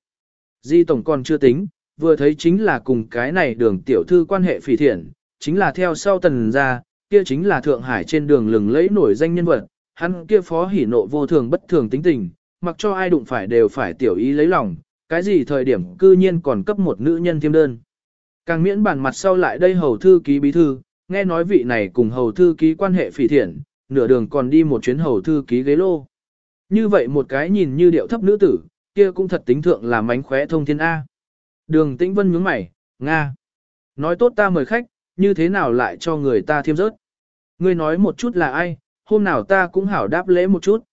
Di Tổng còn chưa tính, vừa thấy chính là cùng cái này đường tiểu thư quan hệ phỉ thiện, chính là theo sau tần ra, kia chính là Thượng Hải trên đường lừng lẫy nổi danh nhân vật, hắn kia phó hỉ nộ vô thường bất thường tính tình, mặc cho ai đụng phải đều phải tiểu ý lấy lòng, cái gì thời điểm cư nhiên còn cấp một nữ nhân thiêm đơn. Càng miễn bản mặt sau lại đây hầu thư ký bí thư, nghe nói vị này cùng hầu thư ký quan hệ phỉ thiện, nửa đường còn đi một chuyến hầu thư ký ghế lô. Như vậy một cái nhìn như điệu thấp nữ tử, kia cũng thật tính thượng là mánh khóe thông thiên A. Đường tĩnh vân nhướng mày, Nga. Nói tốt ta mời khách, như thế nào lại cho người ta thiêm rớt. Ngươi nói một chút là ai, hôm nào ta cũng hảo đáp lễ một chút.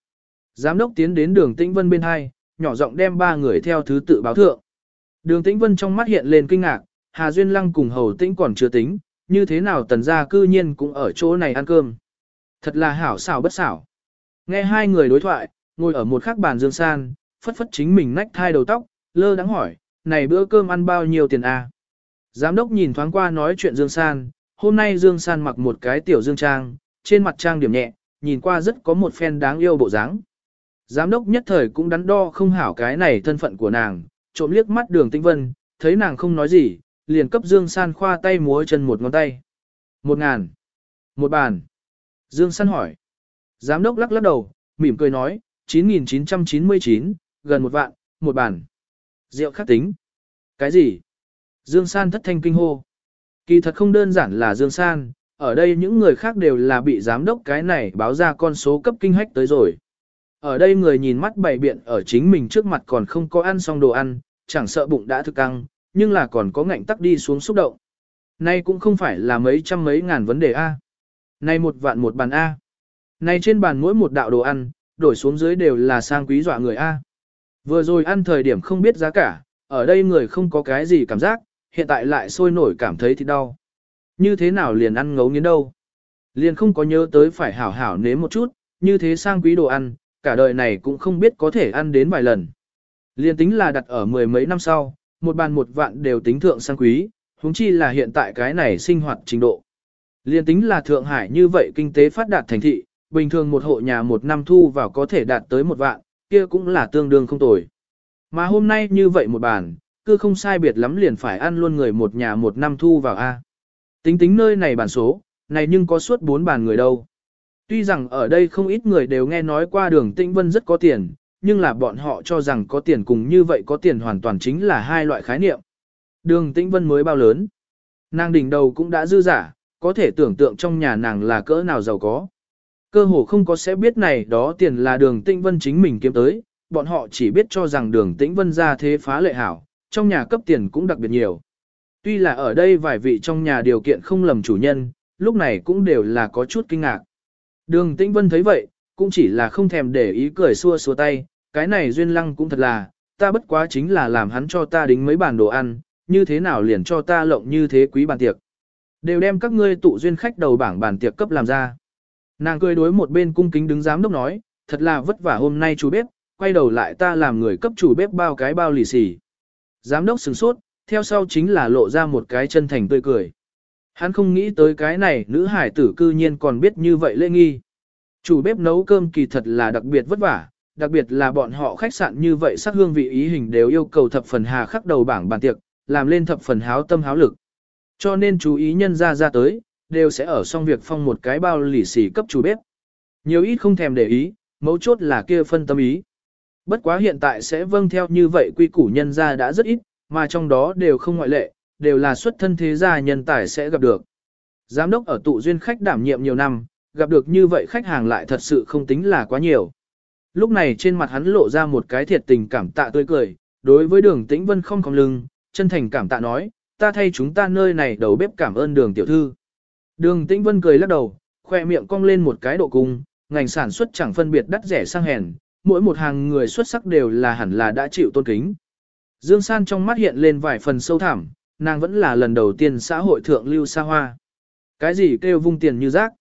Giám đốc tiến đến đường tĩnh vân bên hai, nhỏ giọng đem ba người theo thứ tự báo thượng. Đường tĩnh vân trong mắt hiện lên kinh ngạc, Hà Duyên Lăng cùng Hầu Tĩnh còn chưa tính, như thế nào tần gia cư nhiên cũng ở chỗ này ăn cơm. Thật là hảo xảo bất xảo. Nghe hai người đối thoại, ngồi ở một khắc bàn Dương San, phất phất chính mình nách thai đầu tóc, lơ đắng hỏi, này bữa cơm ăn bao nhiêu tiền à? Giám đốc nhìn thoáng qua nói chuyện Dương San, hôm nay Dương San mặc một cái tiểu dương trang, trên mặt trang điểm nhẹ, nhìn qua rất có một phen đáng yêu bộ dáng. Giám đốc nhất thời cũng đắn đo không hảo cái này thân phận của nàng, trộm liếc mắt đường tinh vân, thấy nàng không nói gì, liền cấp Dương San khoa tay múa chân một ngón tay. Một ngàn. Một bàn. Dương San hỏi. Giám đốc lắc lắc đầu, mỉm cười nói, 9.999, gần một vạn, một bàn. Rượu khắc tính. Cái gì? Dương San thất thanh kinh hô. Kỳ thật không đơn giản là Dương San, ở đây những người khác đều là bị giám đốc cái này báo ra con số cấp kinh hách tới rồi. Ở đây người nhìn mắt bày biện ở chính mình trước mặt còn không có ăn xong đồ ăn, chẳng sợ bụng đã thực căng, nhưng là còn có ngạnh tắc đi xuống xúc động. Nay cũng không phải là mấy trăm mấy ngàn vấn đề A. Nay một vạn một bàn A. Nay trên bàn mỗi một đạo đồ ăn, đổi xuống dưới đều là sang quý dọa người A. Vừa rồi ăn thời điểm không biết giá cả, ở đây người không có cái gì cảm giác, hiện tại lại sôi nổi cảm thấy thì đau. Như thế nào liền ăn ngấu nghiến đâu. Liền không có nhớ tới phải hảo hảo nếm một chút, như thế sang quý đồ ăn, cả đời này cũng không biết có thể ăn đến vài lần. Liền tính là đặt ở mười mấy năm sau, một bàn một vạn đều tính thượng sang quý, huống chi là hiện tại cái này sinh hoạt trình độ. Liên tính là Thượng Hải như vậy kinh tế phát đạt thành thị, bình thường một hộ nhà một năm thu vào có thể đạt tới một vạn, kia cũng là tương đương không tồi. Mà hôm nay như vậy một bàn, cứ không sai biệt lắm liền phải ăn luôn người một nhà một năm thu vào A. Tính tính nơi này bản số, này nhưng có suốt bốn bàn người đâu. Tuy rằng ở đây không ít người đều nghe nói qua đường Tĩnh Vân rất có tiền, nhưng là bọn họ cho rằng có tiền cùng như vậy có tiền hoàn toàn chính là hai loại khái niệm. Đường Tĩnh Vân mới bao lớn. Nàng đỉnh đầu cũng đã dư giả, có thể tưởng tượng trong nhà nàng là cỡ nào giàu có. Cơ hồ không có sẽ biết này đó tiền là đường Tĩnh Vân chính mình kiếm tới, bọn họ chỉ biết cho rằng đường Tĩnh Vân ra thế phá lệ hảo, trong nhà cấp tiền cũng đặc biệt nhiều. Tuy là ở đây vài vị trong nhà điều kiện không lầm chủ nhân, lúc này cũng đều là có chút kinh ngạc. Đường Tĩnh Vân thấy vậy, cũng chỉ là không thèm để ý cười xua xua tay, cái này duyên lăng cũng thật là, ta bất quá chính là làm hắn cho ta đính mấy bàn đồ ăn, như thế nào liền cho ta lộng như thế quý bàn tiệc. Đều đem các ngươi tụ duyên khách đầu bảng bàn tiệc cấp làm ra. Nàng cười đối một bên cung kính đứng giám đốc nói, thật là vất vả hôm nay chủ bếp, quay đầu lại ta làm người cấp chủ bếp bao cái bao lì xì. Giám đốc sửng sốt, theo sau chính là lộ ra một cái chân thành tươi cười. Hắn không nghĩ tới cái này nữ hải tử cư nhiên còn biết như vậy lễ nghi. Chủ bếp nấu cơm kỳ thật là đặc biệt vất vả, đặc biệt là bọn họ khách sạn như vậy sắc hương vị ý hình đều yêu cầu thập phần hà khắc đầu bảng bàn tiệc, làm lên thập phần háo tâm háo lực. Cho nên chú ý nhân ra ra tới, đều sẽ ở xong việc phong một cái bao lì xì cấp chủ bếp. Nhiều ít không thèm để ý, mấu chốt là kia phân tâm ý. Bất quá hiện tại sẽ vâng theo như vậy quy củ nhân ra đã rất ít, mà trong đó đều không ngoại lệ, đều là xuất thân thế gia nhân tài sẽ gặp được. Giám đốc ở tụ duyên khách đảm nhiệm nhiều năm, gặp được như vậy khách hàng lại thật sự không tính là quá nhiều. Lúc này trên mặt hắn lộ ra một cái thiệt tình cảm tạ tươi cười, đối với đường tĩnh vân không cong lưng, chân thành cảm tạ nói, ta thay chúng ta nơi này đầu bếp cảm ơn đường tiểu thư. Đường tĩnh vân cười lắc đầu, khoe miệng cong lên một cái độ cung, ngành sản xuất chẳng phân biệt đắt rẻ sang hèn, mỗi một hàng người xuất sắc đều là hẳn là đã chịu tôn kính. Dương San trong mắt hiện lên vài phần sâu thẳm, nàng vẫn là lần đầu tiên xã hội thượng lưu xa hoa. Cái gì kêu vung tiền như rác?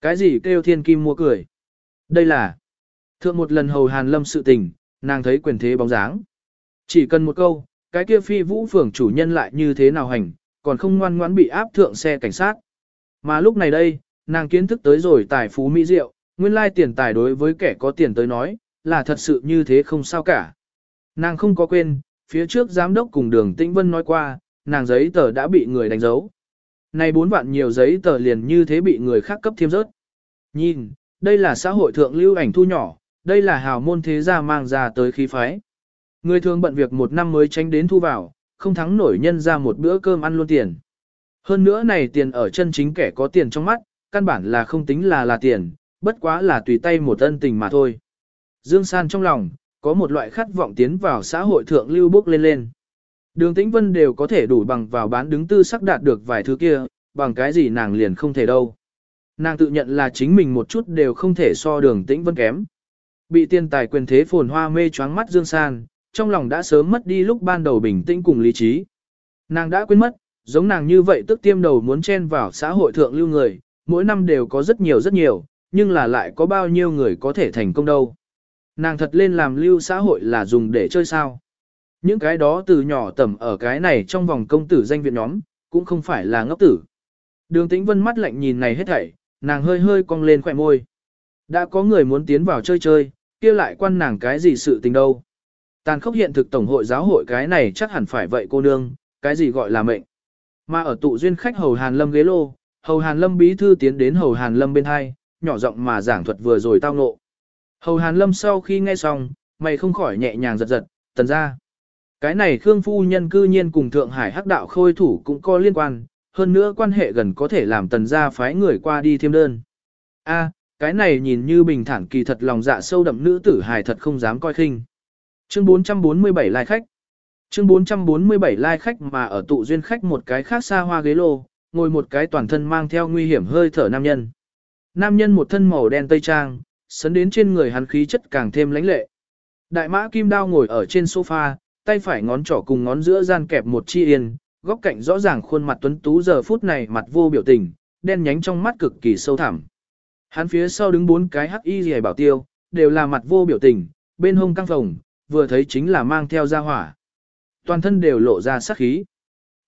Cái gì kêu thiên kim mua cười? Đây là thượng một lần hầu hàn lâm sự tình, nàng thấy quyền thế bóng dáng. Chỉ cần một câu, cái kia phi vũ phường chủ nhân lại như thế nào hành, còn không ngoan ngoãn bị áp thượng xe cảnh sát. Mà lúc này đây, nàng kiến thức tới rồi tài phú mỹ diệu, nguyên lai tiền tài đối với kẻ có tiền tới nói, là thật sự như thế không sao cả. Nàng không có quên, phía trước giám đốc cùng đường Tĩnh Vân nói qua, nàng giấy tờ đã bị người đánh dấu. Này bốn vạn nhiều giấy tờ liền như thế bị người khác cấp thêm rớt. Nhìn, đây là xã hội thượng lưu ảnh thu nhỏ, đây là hào môn thế gia mang ra tới khí phái. Người thường bận việc một năm mới tránh đến thu vào, không thắng nổi nhân ra một bữa cơm ăn luôn tiền. Hơn nữa này tiền ở chân chính kẻ có tiền trong mắt, căn bản là không tính là là tiền, bất quá là tùy tay một ân tình mà thôi. Dương San trong lòng, có một loại khát vọng tiến vào xã hội thượng lưu bước lên lên. Đường Tĩnh Vân đều có thể đủ bằng vào bán đứng tư sắc đạt được vài thứ kia, bằng cái gì nàng liền không thể đâu. Nàng tự nhận là chính mình một chút đều không thể so đường Tĩnh Vân kém. Bị tiên tài quyền thế phồn hoa mê choáng mắt Dương San, trong lòng đã sớm mất đi lúc ban đầu bình tĩnh cùng lý trí. Nàng đã quên mất, giống nàng như vậy tức tiêm đầu muốn chen vào xã hội thượng lưu người, mỗi năm đều có rất nhiều rất nhiều, nhưng là lại có bao nhiêu người có thể thành công đâu. Nàng thật lên làm lưu xã hội là dùng để chơi sao. Những cái đó từ nhỏ tầm ở cái này trong vòng công tử danh viện nhóm, cũng không phải là ngốc tử. Đường tĩnh vân mắt lạnh nhìn này hết thảy, nàng hơi hơi cong lên khỏe môi. Đã có người muốn tiến vào chơi chơi, kia lại quan nàng cái gì sự tình đâu. Tàn khốc hiện thực tổng hội giáo hội cái này chắc hẳn phải vậy cô nương, cái gì gọi là mệnh. Mà ở tụ duyên khách hầu Hàn Lâm ghế lô, hầu Hàn Lâm bí thư tiến đến hầu Hàn Lâm bên hai, nhỏ giọng mà giảng thuật vừa rồi tao ngộ. Hầu Hàn Lâm sau khi nghe xong, mày không khỏi nhẹ nhàng giật giật, tần ra. Cái này Khương Phu Nhân cư nhiên cùng Thượng Hải hắc đạo khôi thủ cũng có liên quan, hơn nữa quan hệ gần có thể làm tần gia phái người qua đi thêm đơn. A, cái này nhìn như bình thản kỳ thật lòng dạ sâu đậm nữ tử hài thật không dám coi khinh. Chương 447 lai khách. Chương 447 lai khách mà ở tụ duyên khách một cái khác xa hoa ghế lô, ngồi một cái toàn thân mang theo nguy hiểm hơi thở nam nhân. Nam nhân một thân màu đen tây trang, sấn đến trên người hắn khí chất càng thêm lãnh lệ. Đại mã kim đao ngồi ở trên sofa, tay phải ngón trỏ cùng ngón giữa gian kẹp một chi yên, góc cạnh rõ ràng khuôn mặt tuấn tú giờ phút này mặt vô biểu tình, đen nhánh trong mắt cực kỳ sâu thẳm. Hắn phía sau đứng bốn cái hắc y rìa bảo tiêu, đều là mặt vô biểu tình, bên hông căng phồng, vừa thấy chính là mang theo gia hỏa. Toàn thân đều lộ ra sát khí.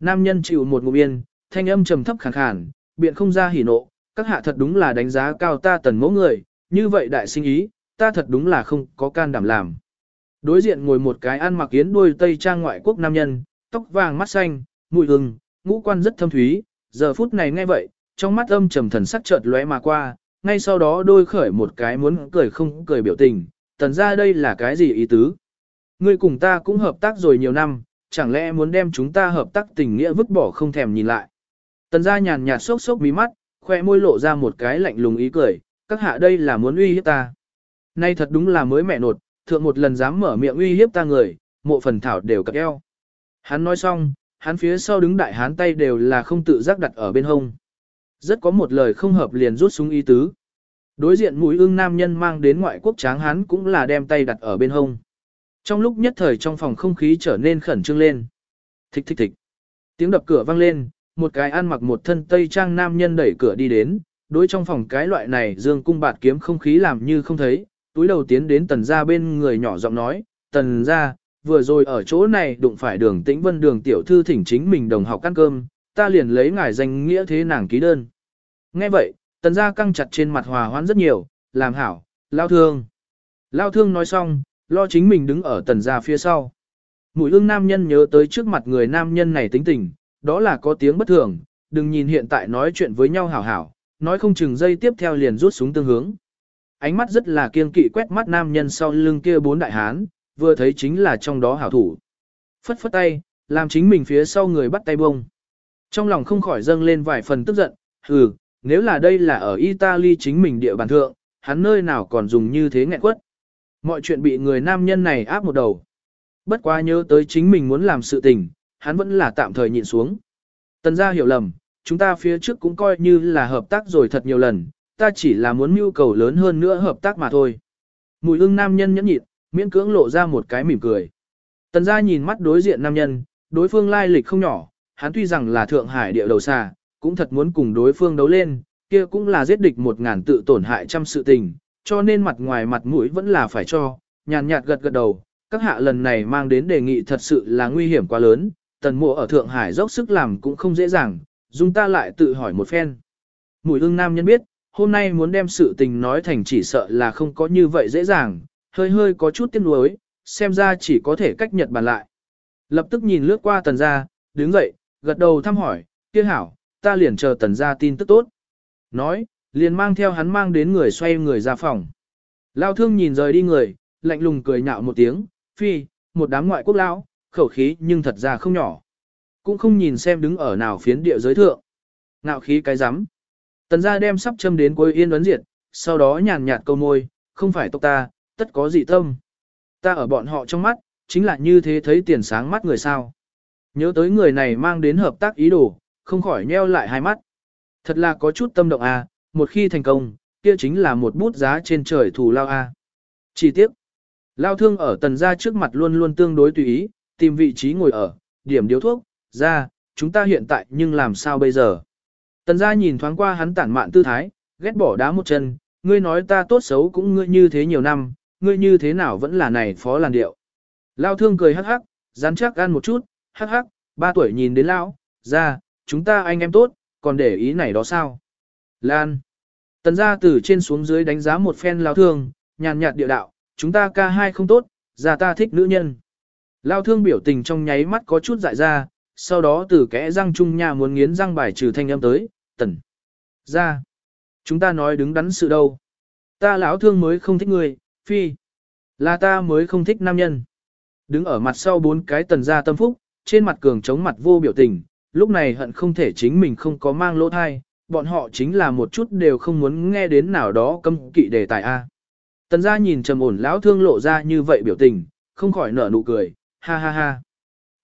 Nam nhân chịu một ngụm yên, thanh âm trầm thấp khàn khàn, biện không ra hỉ nộ, các hạ thật đúng là đánh giá cao ta tần mẫu người, như vậy đại sinh ý, ta thật đúng là không có can đảm làm. Đối diện ngồi một cái ăn mặc yến đuôi tây trang ngoại quốc nam nhân, tóc vàng mắt xanh, mùi hừng, ngũ quan rất thâm thúy, giờ phút này nghe vậy, trong mắt âm trầm thần sắc chợt lóe mà qua, ngay sau đó đôi khởi một cái muốn cười không cười biểu tình, tần ra đây là cái gì ý tứ? Ngươi cùng ta cũng hợp tác rồi nhiều năm, chẳng lẽ muốn đem chúng ta hợp tác tình nghĩa vứt bỏ không thèm nhìn lại. Tần gia nhàn nhạt sốc sốc mí mắt, khoe môi lộ ra một cái lạnh lùng ý cười, các hạ đây là muốn uy hiếp ta. Nay thật đúng là mới mẹ nột, thượng một lần dám mở miệng uy hiếp ta người, mộ phần thảo đều cặp eo. Hắn nói xong, hắn phía sau đứng đại hán tay đều là không tự giác đặt ở bên hông. Rất có một lời không hợp liền rút súng ý tứ. Đối diện mũi ưng nam nhân mang đến ngoại quốc tráng hắn cũng là đem tay đặt ở bên hông. Trong lúc nhất thời trong phòng không khí trở nên khẩn trương lên. Thích thích thích. Tiếng đập cửa vang lên, một cái ăn mặc một thân tây trang nam nhân đẩy cửa đi đến, đối trong phòng cái loại này dương cung bạt kiếm không khí làm như không thấy, túi đầu tiến đến tần gia bên người nhỏ giọng nói, tần gia, vừa rồi ở chỗ này đụng phải đường tĩnh vân đường tiểu thư thỉnh chính mình đồng học ăn cơm, ta liền lấy ngài danh nghĩa thế nàng ký đơn. Nghe vậy, tần gia căng chặt trên mặt hòa hoãn rất nhiều, làm hảo, lao thương. Lao thương nói xong, lo chính mình đứng ở tần gia phía sau. Mũi ương nam nhân nhớ tới trước mặt người nam nhân này tính tình, đó là có tiếng bất thường, đừng nhìn hiện tại nói chuyện với nhau hảo hảo, nói không chừng dây tiếp theo liền rút súng tương hướng. Ánh mắt rất là kiên kỵ quét mắt nam nhân sau lưng kia bốn đại hán, vừa thấy chính là trong đó hảo thủ. Phất phất tay, làm chính mình phía sau người bắt tay bông. Trong lòng không khỏi dâng lên vài phần tức giận, hừ, nếu là đây là ở Italy chính mình địa bàn thượng, hắn nơi nào còn dùng như thế nghẹn quất. Mọi chuyện bị người nam nhân này áp một đầu. Bất quá nhớ tới chính mình muốn làm sự tình, hắn vẫn là tạm thời nhịn xuống. Tần gia hiểu lầm, chúng ta phía trước cũng coi như là hợp tác rồi thật nhiều lần, ta chỉ là muốn mưu cầu lớn hơn nữa hợp tác mà thôi. Mùi ưng nam nhân nhẫn nhịn, miễn cưỡng lộ ra một cái mỉm cười. Tần gia nhìn mắt đối diện nam nhân, đối phương lai lịch không nhỏ, hắn tuy rằng là thượng hải địa đầu xa, cũng thật muốn cùng đối phương đấu lên, kia cũng là giết địch một ngàn tự tổn hại trăm sự tình, cho nên mặt ngoài mặt mũi vẫn là phải cho, nhàn nhạt gật gật đầu, các hạ lần này mang đến đề nghị thật sự là nguy hiểm quá lớn, tần mộ ở Thượng Hải dốc sức làm cũng không dễ dàng, dung ta lại tự hỏi một phen. Mùi ương nam nhân biết, hôm nay muốn đem sự tình nói thành chỉ sợ là không có như vậy dễ dàng, hơi hơi có chút tiếc nuối, xem ra chỉ có thể cách nhật bàn lại. Lập tức nhìn lướt qua tần gia, đứng dậy, gật đầu thăm hỏi, kia hảo, ta liền chờ tần gia tin tức tốt. Nói, liền mang theo hắn mang đến người xoay người ra phòng. Lao thương nhìn rời đi người, lạnh lùng cười nhạo một tiếng, phi, một đám ngoại quốc lão, khẩu khí nhưng thật ra không nhỏ. Cũng không nhìn xem đứng ở nào phiến địa giới thượng. Ngạo khí cái rắm Tần gia đem sắp châm đến cuối yên ấn diệt, sau đó nhàn nhạt câu môi, không phải tộc ta, tất có dị tâm. Ta ở bọn họ trong mắt, chính là như thế thấy tiền sáng mắt người sao. Nhớ tới người này mang đến hợp tác ý đồ, không khỏi nheo lại hai mắt. Thật là có chút tâm động à, một khi thành công, kia chính là một bút giá trên trời thù lao a. À. Chỉ tiếc, lao thương ở tần gia trước mặt luôn luôn tương đối tùy ý, tìm vị trí ngồi ở, điểm điếu thuốc, ra, chúng ta hiện tại nhưng làm sao bây giờ? Tần gia nhìn thoáng qua hắn tản mạn tư thái, ghét bỏ đá một chân, ngươi nói ta tốt xấu cũng ngươi như thế nhiều năm, ngươi như thế nào vẫn là này phó làn điệu. Lao thương cười hắc hắc, rắn chắc ăn một chút, hắc hắc, ba tuổi nhìn đến lão, ra, chúng ta anh em tốt, còn để ý này đó sao? Lan. Tần gia từ trên xuống dưới đánh giá một phen lao thương, nhàn nhạt địa đạo, chúng ta ca hai không tốt, ra ta thích nữ nhân. Lao thương biểu tình trong nháy mắt có chút dại ra, sau đó từ kẽ răng trung nha muốn nghiến răng bài trừ thanh âm tới, tần. Ra. Chúng ta nói đứng đắn sự đâu. Ta lão thương mới không thích người, phi. Là ta mới không thích nam nhân. Đứng ở mặt sau bốn cái tần gia tâm phúc, trên mặt cường chống mặt vô biểu tình, lúc này hận không thể chính mình không có mang lỗ thai, bọn họ chính là một chút đều không muốn nghe đến nào đó cấm kỵ đề tài A. Tần gia nhìn trầm ổn lão thương lộ ra như vậy biểu tình, không khỏi nở nụ cười, ha ha ha.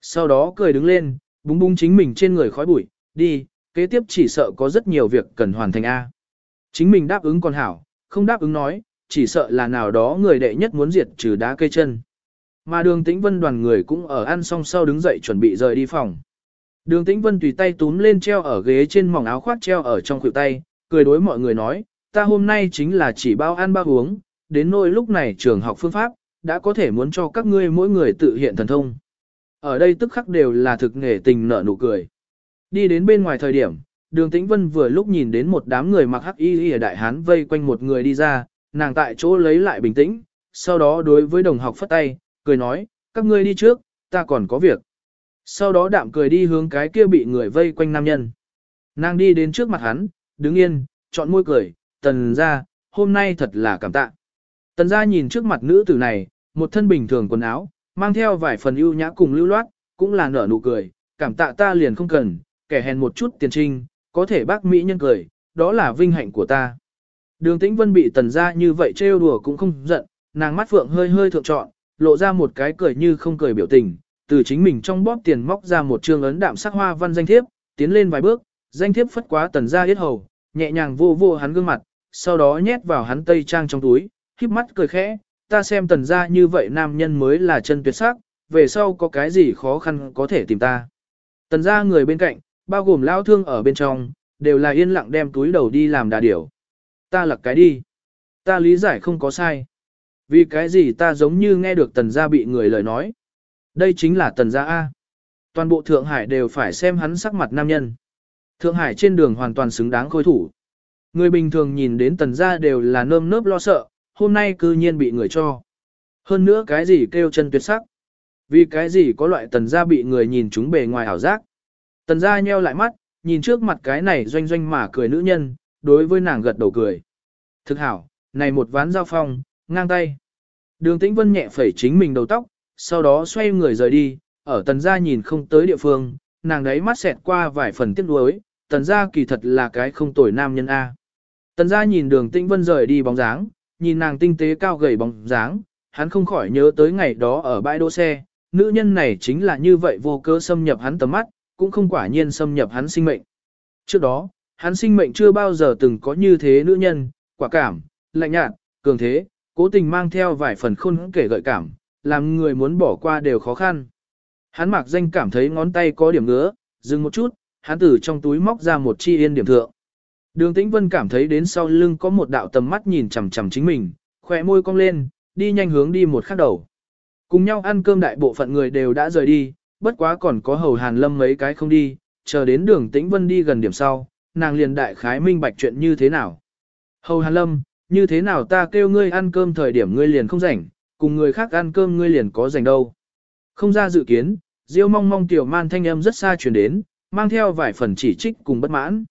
Sau đó cười đứng lên, búng búng chính mình trên người khói bụi, đi, kế tiếp chỉ sợ có rất nhiều việc cần hoàn thành A. Chính mình đáp ứng còn hảo, không đáp ứng nói, chỉ sợ là nào đó người đệ nhất muốn diệt trừ đá cây chân. Mà đường tĩnh vân đoàn người cũng ở ăn xong sau đứng dậy chuẩn bị rời đi phòng. Đường tĩnh vân tùy tay túm lên treo ở ghế trên mỏng áo khoác treo ở trong khuỷu tay, cười đối mọi người nói, ta hôm nay chính là chỉ bao ăn bao uống, đến nỗi lúc này trường học phương pháp, đã có thể muốn cho các ngươi mỗi người tự hiện thần thông. Ở đây tức khắc đều là thực nghề tình nở nụ cười. Đi đến bên ngoài thời điểm, đường tĩnh vân vừa lúc nhìn đến một đám người mặc hắc y ở đại hán vây quanh một người đi ra, nàng tại chỗ lấy lại bình tĩnh, sau đó đối với đồng học phất tay, cười nói, các ngươi đi trước, ta còn có việc. Sau đó đạm cười đi hướng cái kia bị người vây quanh nam nhân. Nàng đi đến trước mặt hắn, đứng yên, chọn môi cười, tần ra, hôm nay thật là cảm tạ. Tần ra nhìn trước mặt nữ tử này, một thân bình thường quần áo, mang theo vài phần ưu nhã cùng lưu loát, cũng là nở nụ cười, cảm tạ ta liền không cần, kẻ hèn một chút tiền trinh, có thể bác Mỹ nhân cười, đó là vinh hạnh của ta. Đường tĩnh vân bị tần ra như vậy trêu đùa cũng không giận, nàng mắt phượng hơi hơi thượng trọn, lộ ra một cái cười như không cười biểu tình, từ chính mình trong bóp tiền móc ra một trương ấn đạm sắc hoa văn danh thiếp, tiến lên vài bước, danh thiếp phất quá tần ra yết hầu, nhẹ nhàng vô vô hắn gương mặt, sau đó nhét vào hắn tây trang trong túi, khiếp mắt cười khẽ, ta xem tần ra như vậy nam nhân mới là chân tuyệt sắc, về sau có cái gì khó khăn có thể tìm ta. Tần ra người bên cạnh, bao gồm lao thương ở bên trong, đều là yên lặng đem túi đầu đi làm đà điểu. Ta lặc cái đi. Ta lý giải không có sai. Vì cái gì ta giống như nghe được tần gia bị người lời nói. Đây chính là tần gia A. Toàn bộ Thượng Hải đều phải xem hắn sắc mặt nam nhân. Thượng Hải trên đường hoàn toàn xứng đáng khôi thủ. Người bình thường nhìn đến tần gia đều là nơm nớp lo sợ, hôm nay cư nhiên bị người cho. Hơn nữa cái gì kêu chân tuyệt sắc. Vì cái gì có loại tần gia bị người nhìn chúng bề ngoài ảo giác. Tần gia nheo lại mắt, nhìn trước mặt cái này doanh doanh mà cười nữ nhân, đối với nàng gật đầu cười. Thực hảo, này một ván giao phong, ngang tay. Đường tĩnh vân nhẹ phẩy chính mình đầu tóc, sau đó xoay người rời đi, ở tần gia nhìn không tới địa phương, nàng đấy mắt xẹt qua vài phần tiếc nuối, tần gia kỳ thật là cái không tồi nam nhân A. Tần gia nhìn đường tĩnh vân rời đi bóng dáng, nhìn nàng tinh tế cao gầy bóng dáng, hắn không khỏi nhớ tới ngày đó ở bãi đỗ xe, nữ nhân này chính là như vậy vô cơ xâm nhập hắn tầm mắt, cũng không quả nhiên xâm nhập hắn sinh mệnh. Trước đó, hắn sinh mệnh chưa bao giờ từng có như thế nữ nhân, quả cảm, lạnh nhạt, cường thế, cố tình mang theo vài phần khôn kể gợi cảm, làm người muốn bỏ qua đều khó khăn. Hắn mặc danh cảm thấy ngón tay có điểm ngứa, dừng một chút, hắn từ trong túi móc ra một chi yên điểm thượng. Đường Tĩnh Vân cảm thấy đến sau lưng có một đạo tầm mắt nhìn chằm chằm chính mình, khỏe môi cong lên, đi nhanh hướng đi một khắc đầu. Cùng nhau ăn cơm đại bộ phận người đều đã rời đi, bất quá còn có hầu hàn lâm mấy cái không đi, chờ đến đường Tĩnh Vân đi gần điểm sau, nàng liền đại khái minh bạch chuyện như thế nào. Hầu hàn lâm, như thế nào ta kêu ngươi ăn cơm thời điểm ngươi liền không rảnh, cùng người khác ăn cơm ngươi liền có rảnh đâu. Không ra dự kiến, Diêu mong mong tiểu man thanh âm rất xa truyền đến, mang theo vài phần chỉ trích cùng bất mãn.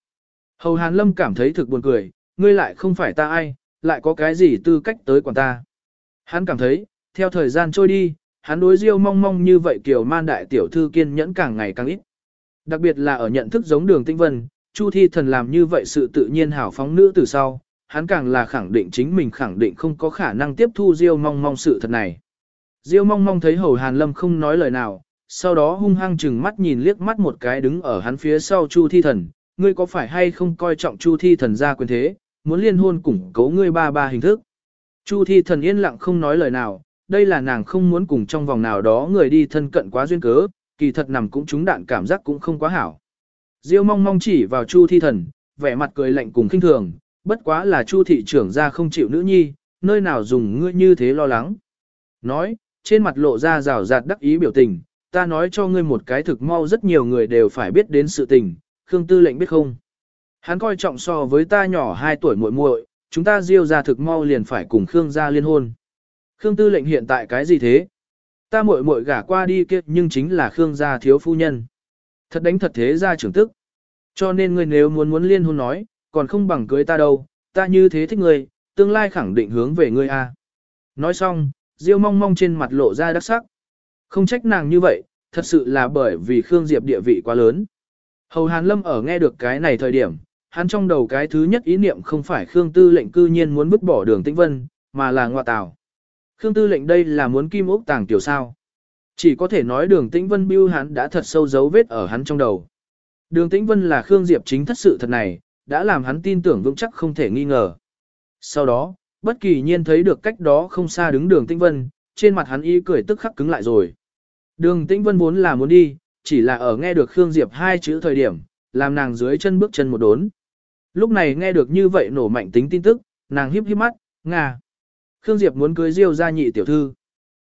Hầu Hàn Lâm cảm thấy thực buồn cười, ngươi lại không phải ta ai, lại có cái gì tư cách tới quản ta. Hắn cảm thấy, theo thời gian trôi đi, hắn đối Diêu mong mong như vậy kiểu man đại tiểu thư kiên nhẫn càng ngày càng ít. Đặc biệt là ở nhận thức giống đường tinh vân, Chu Thi Thần làm như vậy sự tự nhiên hảo phóng nữ từ sau, hắn càng là khẳng định chính mình khẳng định không có khả năng tiếp thu Diêu mong mong sự thật này. Diêu mong mong thấy Hầu Hàn Lâm không nói lời nào, sau đó hung hăng chừng mắt nhìn liếc mắt một cái đứng ở hắn phía sau Chu Thi Thần, ngươi có phải hay không coi trọng Chu Thi Thần ra quyền thế, muốn liên hôn củng cố ngươi ba ba hình thức. Chu Thi Thần yên lặng không nói lời nào, đây là nàng không muốn cùng trong vòng nào đó người đi thân cận quá duyên cớ, kỳ thật nằm cũng trúng đạn cảm giác cũng không quá hảo. Diêu mong mong chỉ vào Chu Thi Thần, vẻ mặt cười lạnh cùng khinh thường, bất quá là Chu thị trưởng ra không chịu nữ nhi, nơi nào dùng ngươi như thế lo lắng. Nói, trên mặt lộ ra rào rạt đắc ý biểu tình, ta nói cho ngươi một cái thực mau rất nhiều người đều phải biết đến sự tình, Khương Tư lệnh biết không? Hắn coi trọng so với ta nhỏ 2 tuổi muội muội, chúng ta diêu gia thực mau liền phải cùng Khương gia liên hôn. Khương Tư lệnh hiện tại cái gì thế? Ta muội muội gả qua đi kia nhưng chính là Khương gia thiếu phu nhân. Thật đánh thật thế gia trưởng tức. Cho nên ngươi nếu muốn muốn liên hôn nói, còn không bằng cưới ta đâu, ta như thế thích ngươi, tương lai khẳng định hướng về ngươi a. Nói xong, Diêu mong mong trên mặt lộ ra đắc sắc. Không trách nàng như vậy, thật sự là bởi vì Khương Diệp địa vị quá lớn. Hầu Hàn Lâm ở nghe được cái này thời điểm, hắn trong đầu cái thứ nhất ý niệm không phải Khương Tư lệnh cư nhiên muốn vứt bỏ đường tĩnh vân, mà là ngoại tào. Khương Tư lệnh đây là muốn kim ốc tàng tiểu sao. Chỉ có thể nói đường tĩnh vân biêu hắn đã thật sâu dấu vết ở hắn trong đầu. Đường tĩnh vân là Khương Diệp chính thất sự thật này, đã làm hắn tin tưởng vững chắc không thể nghi ngờ. Sau đó, bất kỳ nhiên thấy được cách đó không xa đứng đường tĩnh vân, trên mặt hắn y cười tức khắc cứng lại rồi. Đường tĩnh vân muốn là muốn đi, chỉ là ở nghe được Khương Diệp hai chữ thời điểm, làm nàng dưới chân bước chân một đốn. Lúc này nghe được như vậy nổ mạnh tính tin tức, nàng híp híp mắt, ngà. Khương Diệp muốn cưới Diêu gia nhị tiểu thư.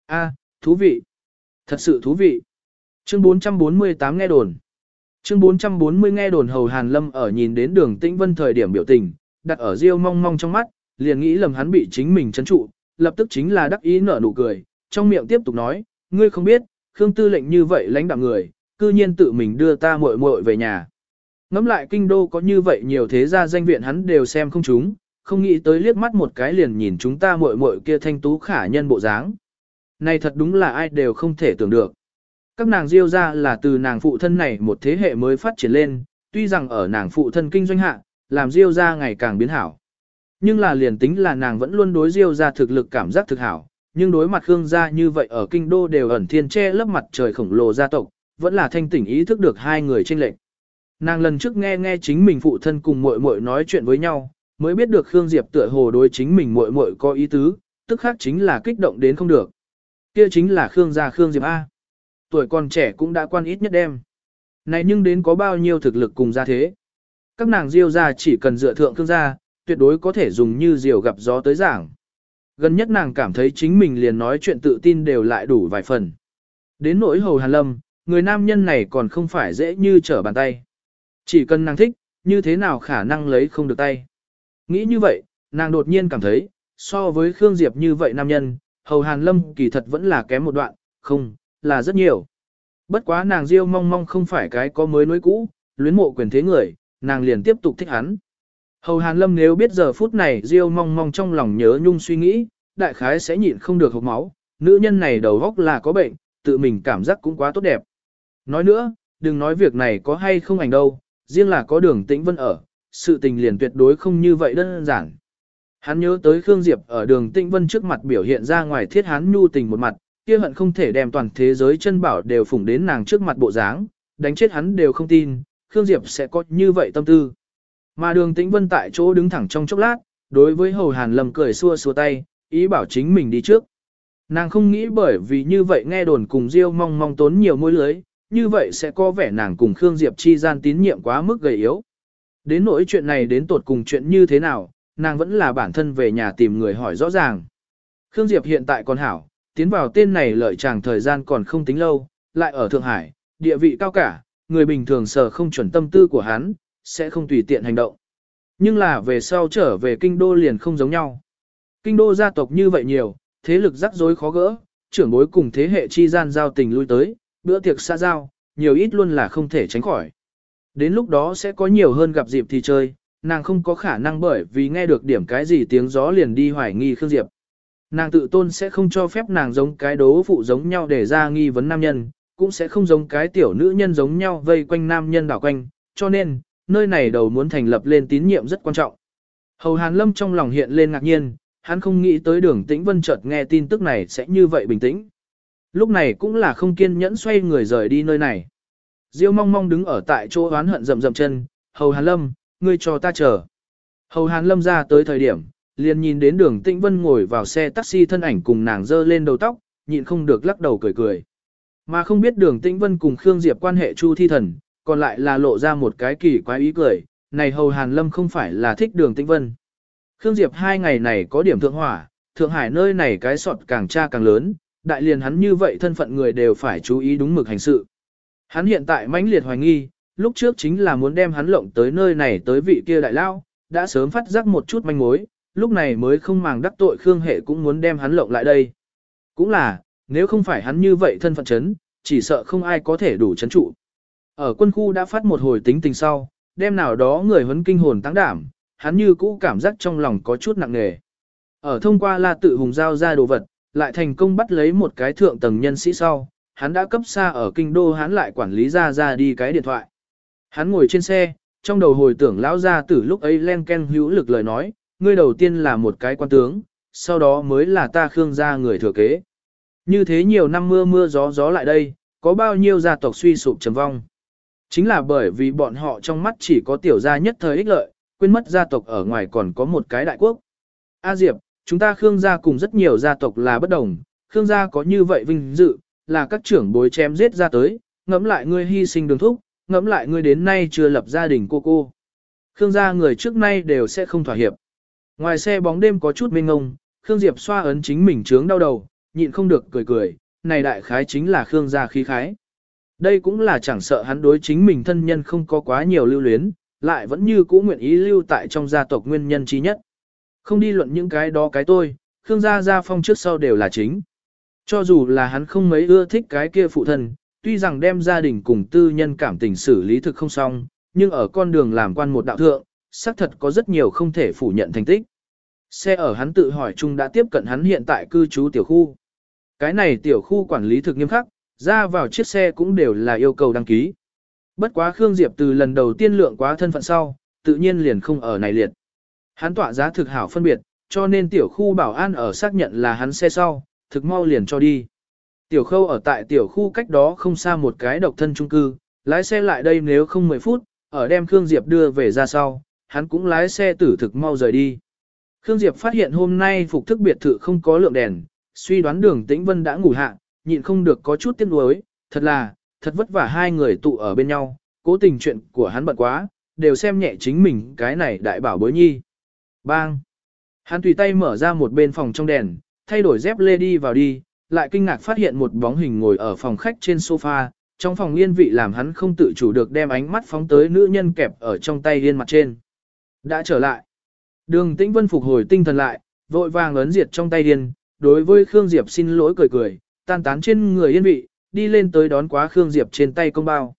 A, thú vị. Thật sự thú vị. Chương 448 nghe đồn. Chương 440 nghe đồn hầu Hàn Lâm ở nhìn đến đường tĩnh vân thời điểm biểu tình, đặt ở Diêu mong mong trong mắt, liền nghĩ lầm hắn bị chính mình chấn trụ, lập tức chính là đắc ý nở nụ cười, trong miệng tiếp tục nói, ngươi không biết, Khương Tư lệnh như vậy lãnh đạm người, cư nhiên tự mình đưa ta muội muội về nhà. Ngắm lại kinh đô có như vậy nhiều thế gia danh viện hắn đều xem không chúng, không nghĩ tới liếc mắt một cái liền nhìn chúng ta muội muội kia thanh tú khả nhân bộ dáng. Này thật đúng là ai đều không thể tưởng được. Các nàng diêu ra là từ nàng phụ thân này một thế hệ mới phát triển lên, tuy rằng ở nàng phụ thân kinh doanh hạ, làm diêu ra ngày càng biến hảo. Nhưng là liền tính là nàng vẫn luôn đối diêu ra thực lực cảm giác thực hảo, nhưng đối mặt Khương gia như vậy ở kinh đô đều ẩn thiên che lấp mặt trời khổng lồ gia tộc, vẫn là thanh tỉnh ý thức được hai người tranh lệch. Nàng lần trước nghe nghe chính mình phụ thân cùng muội muội nói chuyện với nhau, mới biết được Khương Diệp tựa hồ đối chính mình muội muội có ý tứ, tức khác chính là kích động đến không được. Kia chính là Khương gia Khương Diệp A. Tuổi còn trẻ cũng đã quan ít nhất đem. Này nhưng đến có bao nhiêu thực lực cùng gia thế. Các nàng diêu gia chỉ cần dựa thượng Khương gia, tuyệt đối có thể dùng như diều gặp gió tới giảng. Gần nhất nàng cảm thấy chính mình liền nói chuyện tự tin đều lại đủ vài phần. Đến nỗi hầu hàn lâm, người nam nhân này còn không phải dễ như trở bàn tay. Chỉ cần nàng thích, như thế nào khả năng lấy không được tay. Nghĩ như vậy, nàng đột nhiên cảm thấy, so với Khương Diệp như vậy nam nhân, hầu hàn lâm kỳ thật vẫn là kém một đoạn, không, là rất nhiều. Bất quá nàng diêu mong mong không phải cái có mới nối cũ, luyến mộ quyền thế người, nàng liền tiếp tục thích hắn. Hầu hàn lâm nếu biết giờ phút này diêu mong mong trong lòng nhớ nhung suy nghĩ, đại khái sẽ nhịn không được hộc máu, nữ nhân này đầu góc là có bệnh, tự mình cảm giác cũng quá tốt đẹp. Nói nữa, đừng nói việc này có hay không ảnh đâu, riêng là có đường tĩnh vân ở, sự tình liền tuyệt đối không như vậy đơn giản. Hắn nhớ tới Khương Diệp ở đường tĩnh vân trước mặt biểu hiện ra ngoài thiết hắn nhu tình một mặt, kia hận không thể đem toàn thế giới chân bảo đều phủng đến nàng trước mặt bộ dáng, đánh chết hắn đều không tin, Khương Diệp sẽ có như vậy tâm tư. Mà đường tĩnh vân tại chỗ đứng thẳng trong chốc lát, đối với hầu hàn lâm cười xua xua tay, ý bảo chính mình đi trước. Nàng không nghĩ bởi vì như vậy nghe đồn cùng Diêu mong mong tốn nhiều môi lưới, như vậy sẽ có vẻ nàng cùng Khương Diệp chi gian tín nhiệm quá mức gầy yếu. Đến nỗi chuyện này đến tột cùng chuyện như thế nào, nàng vẫn là bản thân về nhà tìm người hỏi rõ ràng. Khương Diệp hiện tại còn hảo, tiến vào tên này lợi chàng thời gian còn không tính lâu, lại ở Thượng Hải, địa vị cao cả, người bình thường sở không chuẩn tâm tư của hắn, sẽ không tùy tiện hành động. Nhưng là về sau trở về kinh đô liền không giống nhau. Kinh đô gia tộc như vậy nhiều, thế lực rắc rối khó gỡ, trưởng bối cùng thế hệ chi gian giao tình lui tới, bữa tiệc xa giao, nhiều ít luôn là không thể tránh khỏi. Đến lúc đó sẽ có nhiều hơn gặp dịp thì chơi, nàng không có khả năng bởi vì nghe được điểm cái gì tiếng gió liền đi hoài nghi Khương Diệp. Nàng tự tôn sẽ không cho phép nàng giống cái đố phụ giống nhau để ra nghi vấn nam nhân, cũng sẽ không giống cái tiểu nữ nhân giống nhau vây quanh nam nhân đảo quanh, cho nên, nơi này đầu muốn thành lập lên tín nhiệm rất quan trọng. Hầu Hàn Lâm trong lòng hiện lên ngạc nhiên, hắn không nghĩ tới đường tĩnh vân chợt nghe tin tức này sẽ như vậy bình tĩnh. Lúc này cũng là không kiên nhẫn xoay người rời đi nơi này. Diêu mong mong đứng ở tại chỗ oán hận rầm rầm chân, Hầu Hàn Lâm, ngươi cho ta chờ. Hầu Hàn Lâm ra tới thời điểm, liền nhìn đến đường tĩnh vân ngồi vào xe taxi thân ảnh cùng nàng dơ lên đầu tóc, nhịn không được lắc đầu cười cười. Mà không biết đường tĩnh vân cùng Khương Diệp quan hệ chu thi thần, còn lại là lộ ra một cái kỳ quái ý cười, này Hầu Hàn Lâm không phải là thích đường tĩnh vân. Khương Diệp hai ngày này có điểm thượng hỏa, Thượng Hải nơi này cái sọt càng tra càng lớn, đại liền hắn như vậy thân phận người đều phải chú ý đúng mực hành sự. Hắn hiện tại mãnh liệt hoài nghi, lúc trước chính là muốn đem hắn lộng tới nơi này tới vị kia đại lao, đã sớm phát giác một chút manh mối, lúc này mới không màng đắc tội Khương Hệ cũng muốn đem hắn lộng lại đây. Cũng là, nếu không phải hắn như vậy thân phận chấn, chỉ sợ không ai có thể đủ chấn trụ. Ở quân khu đã phát một hồi tính tình sau, đem nào đó người huấn kinh hồn tăng đảm, hắn như cũ cảm giác trong lòng có chút nặng nề. Ở thông qua la tự hùng giao ra đồ vật, lại thành công bắt lấy một cái thượng tầng nhân sĩ sau, hắn đã cấp xa ở kinh đô hắn lại quản lý ra ra đi cái điện thoại. Hắn ngồi trên xe, trong đầu hồi tưởng lão gia tử lúc ấy len ken hữu lực lời nói, ngươi đầu tiên là một cái quan tướng, sau đó mới là ta khương gia người thừa kế. Như thế nhiều năm mưa mưa gió gió lại đây, có bao nhiêu gia tộc suy sụp trầm vong. Chính là bởi vì bọn họ trong mắt chỉ có tiểu gia nhất thời ích lợi, quên mất gia tộc ở ngoài còn có một cái đại quốc. A Diệp, chúng ta Khương gia cùng rất nhiều gia tộc là bất đồng, Khương gia có như vậy vinh dự, là các trưởng bối chém giết ra tới, ngẫm lại ngươi hy sinh đường thúc, ngẫm lại ngươi đến nay chưa lập gia đình cô cô. Khương gia người trước nay đều sẽ không thỏa hiệp. Ngoài xe bóng đêm có chút mênh ngông, Khương Diệp xoa ấn chính mình trướng đau đầu, nhịn không được cười cười, này đại khái chính là Khương gia khí khái. Đây cũng là chẳng sợ hắn đối chính mình thân nhân không có quá nhiều lưu luyến, lại vẫn như cũ nguyện ý lưu tại trong gia tộc nguyên nhân chi nhất. Không đi luận những cái đó cái tôi, Khương gia gia phong trước sau đều là chính. Cho dù là hắn không mấy ưa thích cái kia phụ thân, tuy rằng đem gia đình cùng tư nhân cảm tình xử lý thực không xong, nhưng ở con đường làm quan một đạo thượng, xác thật có rất nhiều không thể phủ nhận thành tích. Xe ở hắn tự hỏi chung đã tiếp cận hắn hiện tại cư trú tiểu khu. Cái này tiểu khu quản lý thực nghiêm khắc, ra vào chiếc xe cũng đều là yêu cầu đăng ký. Bất quá Khương Diệp từ lần đầu tiên lượng quá thân phận sau, tự nhiên liền không ở này liệt. Hắn tỏa giá thực hảo phân biệt, cho nên tiểu khu bảo an ở xác nhận là hắn xe sau, thực mau liền cho đi. Tiểu khâu ở tại tiểu khu cách đó không xa một cái độc thân trung cư, lái xe lại đây nếu không 10 phút, ở đem Khương Diệp đưa về ra sau, hắn cũng lái xe tử thực mau rời đi. Khương Diệp phát hiện hôm nay phục thức biệt thự không có lượng đèn, suy đoán đường tĩnh vân đã ngủ hạ, nhịn không được có chút tiếc nuối, thật là, thật vất vả hai người tụ ở bên nhau, cố tình chuyện của hắn bận quá, đều xem nhẹ chính mình cái này đại bảo bối nhi. Bang! Hắn tùy tay mở ra một bên phòng trong đèn, thay đổi dép lê đi vào đi, lại kinh ngạc phát hiện một bóng hình ngồi ở phòng khách trên sofa, trong phòng yên vị làm hắn không tự chủ được đem ánh mắt phóng tới nữ nhân kẹp ở trong tay yên mặt trên. Đã trở lại. Đường Tĩnh Vân phục hồi tinh thần lại, vội vàng ấn diệt trong tay điên, đối với Khương Diệp xin lỗi cười cười, tan tán trên người yên vị, đi lên tới đón quá Khương Diệp trên tay công bao.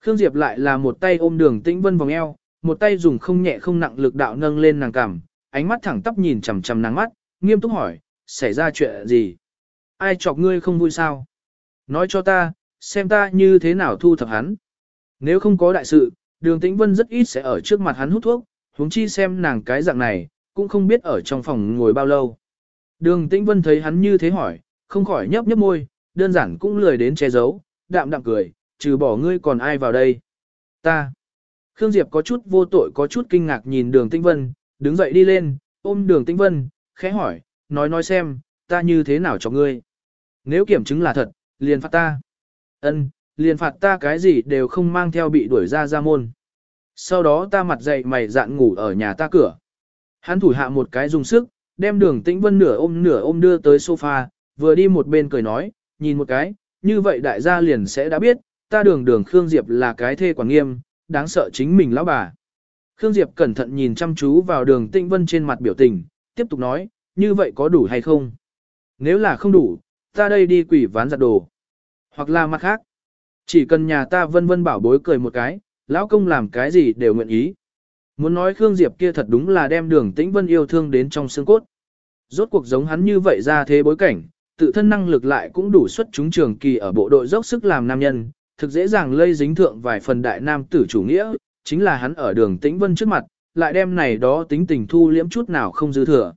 Khương Diệp lại là một tay ôm đường Tĩnh Vân vòng eo, một tay dùng không nhẹ không nặng lực đạo nâng lên nàng cằm, ánh mắt thẳng tắp nhìn chằm chằm nàng mắt, nghiêm túc hỏi, xảy ra chuyện gì? Ai chọc ngươi không vui sao? Nói cho ta, xem ta như thế nào thu thập hắn. Nếu không có đại sự, đường tĩnh vân rất ít sẽ ở trước mặt hắn hút thuốc, huống chi xem nàng cái dạng này, cũng không biết ở trong phòng ngồi bao lâu. Đường tĩnh vân thấy hắn như thế hỏi, không khỏi nhấp nhấp môi, đơn giản cũng lười đến che giấu, đạm đạm cười, trừ bỏ ngươi còn ai vào đây. Ta. Khương Diệp có chút vô tội có chút kinh ngạc nhìn đường tĩnh vân, đứng dậy đi lên, ôm đường tĩnh vân, khẽ hỏi, nói nói xem, ta như thế nào cho ngươi. Nếu kiểm chứng là thật, liền phạt ta. Ân, liền phạt ta cái gì đều không mang theo bị đuổi ra ra môn. Sau đó ta mặt dậy mày dạn ngủ ở nhà ta cửa. Hắn thủ hạ một cái dùng sức, đem đường tĩnh vân nửa ôm nửa ôm đưa tới sofa, vừa đi một bên cười nói, nhìn một cái, như vậy đại gia liền sẽ đã biết, ta đường đường Khương Diệp là cái thê quản nghiêm, đáng sợ chính mình lão bà. Khương Diệp cẩn thận nhìn chăm chú vào đường tinh vân trên mặt biểu tình, tiếp tục nói, như vậy có đủ hay không? Nếu là không đủ, ta đây đi quỷ ván giặt đồ. Hoặc là mặt khác. Chỉ cần nhà ta vân vân bảo bối cười một cái, lão công làm cái gì đều nguyện ý. Muốn nói Khương Diệp kia thật đúng là đem đường tĩnh vân yêu thương đến trong xương cốt. Rốt cuộc giống hắn như vậy ra thế bối cảnh, tự thân năng lực lại cũng đủ xuất chúng trường kỳ ở bộ đội dốc sức làm nam nhân, thực dễ dàng lây dính thượng vài phần đại nam tử chủ nghĩa, chính là hắn ở đường tĩnh vân trước mặt, lại đem này đó tính tình thu liễm chút nào không dư thừa.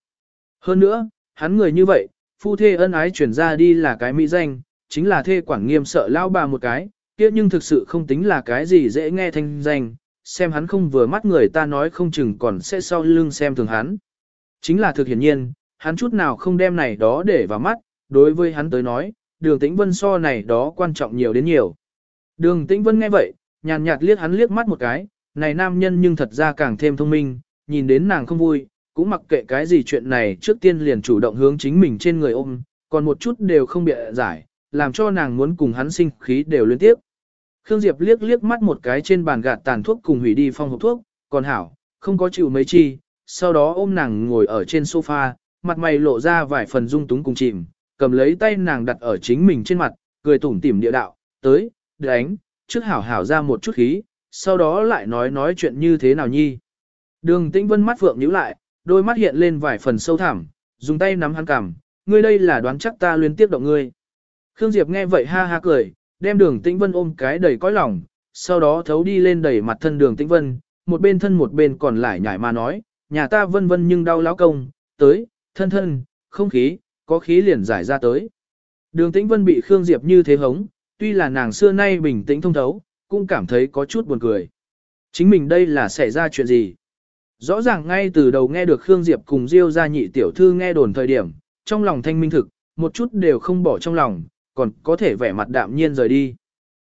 Hơn nữa, hắn người như vậy, phu thê ân ái chuyển ra đi là cái mỹ danh, chính là thê quản nghiêm sợ lao bà một cái, kia nhưng thực sự không tính là cái gì dễ nghe thanh danh, xem hắn không vừa mắt người ta nói không chừng còn sẽ sau lưng xem thường hắn. Chính là thực hiển nhiên, hắn chút nào không đem này đó để vào mắt, đối với hắn tới nói, đường tĩnh vân so này đó quan trọng nhiều đến nhiều. Đường tĩnh vân nghe vậy, nhàn nhạt liếc hắn liếc mắt một cái, này nam nhân nhưng thật ra càng thêm thông minh, nhìn đến nàng không vui, cũng mặc kệ cái gì chuyện này trước tiên liền chủ động hướng chính mình trên người ôm, còn một chút đều không bịa giải, làm cho nàng muốn cùng hắn sinh khí đều liên tiếp. Khương Diệp liếc liếc mắt một cái trên bàn gạt tàn thuốc cùng hủy đi phong hộp thuốc, còn hảo, không có chịu mấy chi, sau đó ôm nàng ngồi ở trên sofa, mặt mày lộ ra vài phần dung túng cùng chìm, cầm lấy tay nàng đặt ở chính mình trên mặt, cười tủm tỉm địa đạo, tới, đánh, trước hảo hảo ra một chút khí, sau đó lại nói nói chuyện như thế nào nhi. Đường tĩnh vân mắt vượng nhíu lại, đôi mắt hiện lên vài phần sâu thẳm, dùng tay nắm hắn cằm, ngươi đây là đoán chắc ta liên tiếp động ngươi. Khương Diệp nghe vậy ha ha cười, đem đường tĩnh vân ôm cái đầy cõi lòng, sau đó thấu đi lên đẩy mặt thân đường tĩnh vân, một bên thân một bên còn lại nhảy mà nói, nhà ta vân vân nhưng đau láo công, tới, thân thân, không khí, có khí liền giải ra tới. Đường tĩnh vân bị Khương Diệp như thế hống, tuy là nàng xưa nay bình tĩnh thông thấu, cũng cảm thấy có chút buồn cười. Chính mình đây là xảy ra chuyện gì? Rõ ràng ngay từ đầu nghe được Khương Diệp cùng Diêu gia nhị tiểu thư nghe đồn thời điểm, trong lòng thanh minh thực, một chút đều không bỏ trong lòng, còn có thể vẻ mặt đạm nhiên rời đi.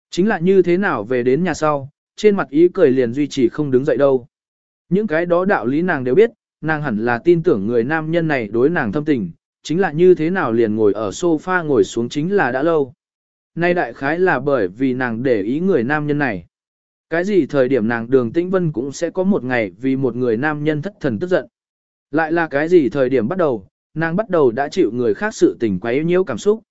Chính là như thế nào về đến nhà sau, trên mặt ý cười liền duy trì không đứng dậy đâu. Những cái đó đạo lý nàng đều biết, nàng hẳn là tin tưởng người nam nhân này đối nàng thâm tình, chính là như thế nào liền ngồi ở sofa ngồi xuống chính là đã lâu. Nay đại khái là bởi vì nàng để ý người nam nhân này. Cái gì thời điểm nàng đường tĩnh vân cũng sẽ có một ngày vì một người nam nhân thất thần tức giận. Lại là cái gì thời điểm bắt đầu, nàng bắt đầu đã chịu người khác sự tình quá nhiễu cảm xúc.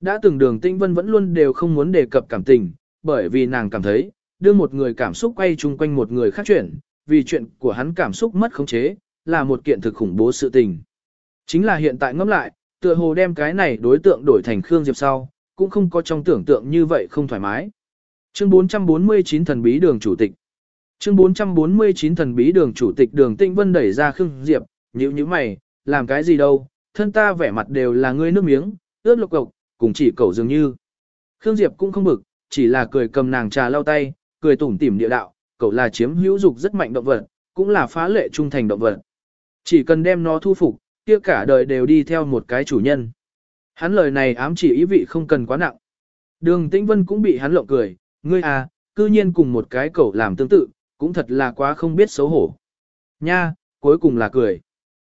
Đã từng đường tĩnh vân vẫn luôn đều không muốn đề cập cảm tình, bởi vì nàng cảm thấy, đưa một người cảm xúc quay chung quanh một người khác chuyển, vì chuyện của hắn cảm xúc mất khống chế, là một kiện thực khủng bố sự tình. Chính là hiện tại ngẫm lại, tựa hồ đem cái này đối tượng đổi thành Khương Diệp sau, cũng không có trong tưởng tượng như vậy không thoải mái. Chương 449 thần bí đường chủ tịch. Chương 449 thần bí đường chủ tịch đường Tĩnh Vân đẩy ra Khương Diệp, nhíu nhíu mày, làm cái gì đâu, thân ta vẻ mặt đều là ngươi nước miếng, ướt lục cộc, cùng chỉ cầu dường như. Khương Diệp cũng không bực, chỉ là cười cầm nàng trà lau tay, cười tủm tỉm địa đạo, cậu là chiếm hữu dục rất mạnh động vật, cũng là phá lệ trung thành động vật. Chỉ cần đem nó thu phục, kia cả đời đều đi theo một cái chủ nhân. Hắn lời này ám chỉ ý vị không cần quá nặng. Đường Tĩnh Vân cũng bị hắn lộng cười, ngươi à, cư nhiên cùng một cái cậu làm tương tự, cũng thật là quá không biết xấu hổ. Nha, cuối cùng là cười.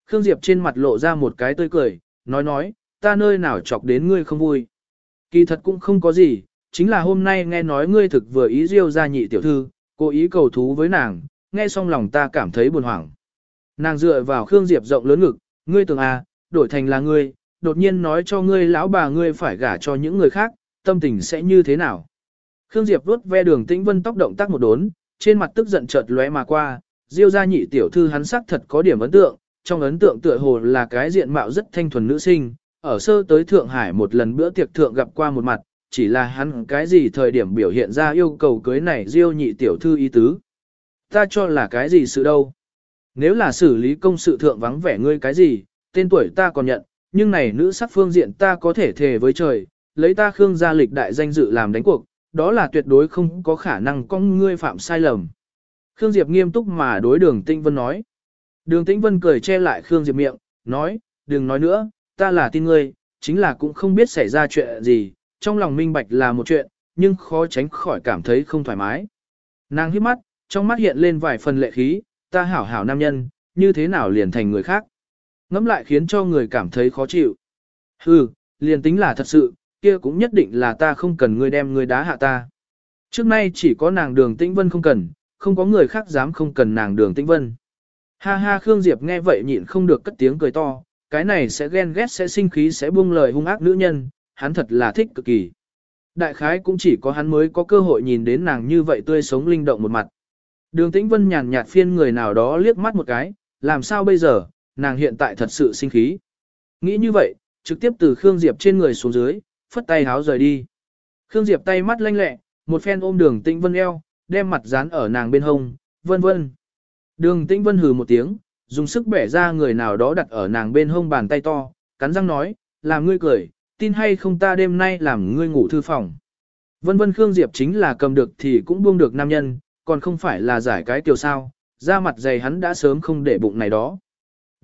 Khương Diệp trên mặt lộ ra một cái tươi cười, nói nói, ta nơi nào chọc đến ngươi không vui. Kỳ thật cũng không có gì, chính là hôm nay nghe nói ngươi thực vừa ý riêu ra nhị tiểu thư, cố ý cầu thú với nàng, nghe xong lòng ta cảm thấy buồn hoảng. Nàng dựa vào Khương Diệp rộng lớn ngực, ngươi tưởng à, đổi thành là ngươi, đột nhiên nói cho ngươi lão bà ngươi phải gả cho những người khác, tâm tình sẽ như thế nào. Khương Diệp vuốt ve đường tĩnh vân tóc động tác một đốn, trên mặt tức giận chợt lóe mà qua, diêu gia nhị tiểu thư hắn sắc thật có điểm ấn tượng, trong ấn tượng tựa hồ là cái diện mạo rất thanh thuần nữ sinh, ở sơ tới Thượng Hải một lần bữa tiệc thượng gặp qua một mặt, chỉ là hắn cái gì thời điểm biểu hiện ra yêu cầu cưới này diêu nhị tiểu thư ý tứ. Ta cho là cái gì sự đâu. Nếu là xử lý công sự thượng vắng vẻ ngươi cái gì, tên tuổi ta còn nhận, nhưng này nữ sắc phương diện ta có thể thề với trời, lấy ta khương gia lịch đại danh dự làm đánh cuộc, đó là tuyệt đối không có khả năng con ngươi phạm sai lầm. Khương Diệp nghiêm túc mà đối đường Tĩnh Vân nói. Đường Tĩnh Vân cười che lại Khương Diệp miệng, nói, đừng nói nữa, ta là tin ngươi, chính là cũng không biết xảy ra chuyện gì, trong lòng minh bạch là một chuyện, nhưng khó tránh khỏi cảm thấy không thoải mái. Nàng hít mắt, trong mắt hiện lên vài phần lệ khí, ta hảo hảo nam nhân, như thế nào liền thành người khác. Ngắm lại khiến cho người cảm thấy khó chịu. Hừ, liền tính là thật sự, kia cũng nhất định là ta không cần ngươi đem ngươi đá hạ ta. Trước nay chỉ có nàng đường tĩnh vân không cần, không có người khác dám không cần nàng đường tĩnh vân. Ha ha Khương Diệp nghe vậy nhịn không được cất tiếng cười to, cái này sẽ ghen ghét sẽ sinh khí sẽ buông lời hung ác nữ nhân, hắn thật là thích cực kỳ. Đại khái cũng chỉ có hắn mới có cơ hội nhìn đến nàng như vậy tươi sống linh động một mặt. Đường Tĩnh Vân nhàn nhạt phiên người nào đó liếc mắt một cái, làm sao bây giờ, nàng hiện tại thật sự sinh khí. Nghĩ như vậy, trực tiếp từ Khương Diệp trên người xuống dưới, phất tay háo rời đi. Khương Diệp tay mắt lanh lẹ, một phen ôm đường Tĩnh Vân eo, đem mặt dán ở nàng bên hông, vân vân. Đường Tĩnh Vân hừ một tiếng, dùng sức bẻ ra người nào đó đặt ở nàng bên hông bàn tay to, cắn răng nói, làm ngươi cười, tin hay không ta đêm nay làm ngươi ngủ thư phòng. Vân vân Khương Diệp chính là cầm được thì cũng buông được nam nhân, còn không phải là giải cái tiểu sao, ra mặt dày hắn đã sớm không để bụng này đó.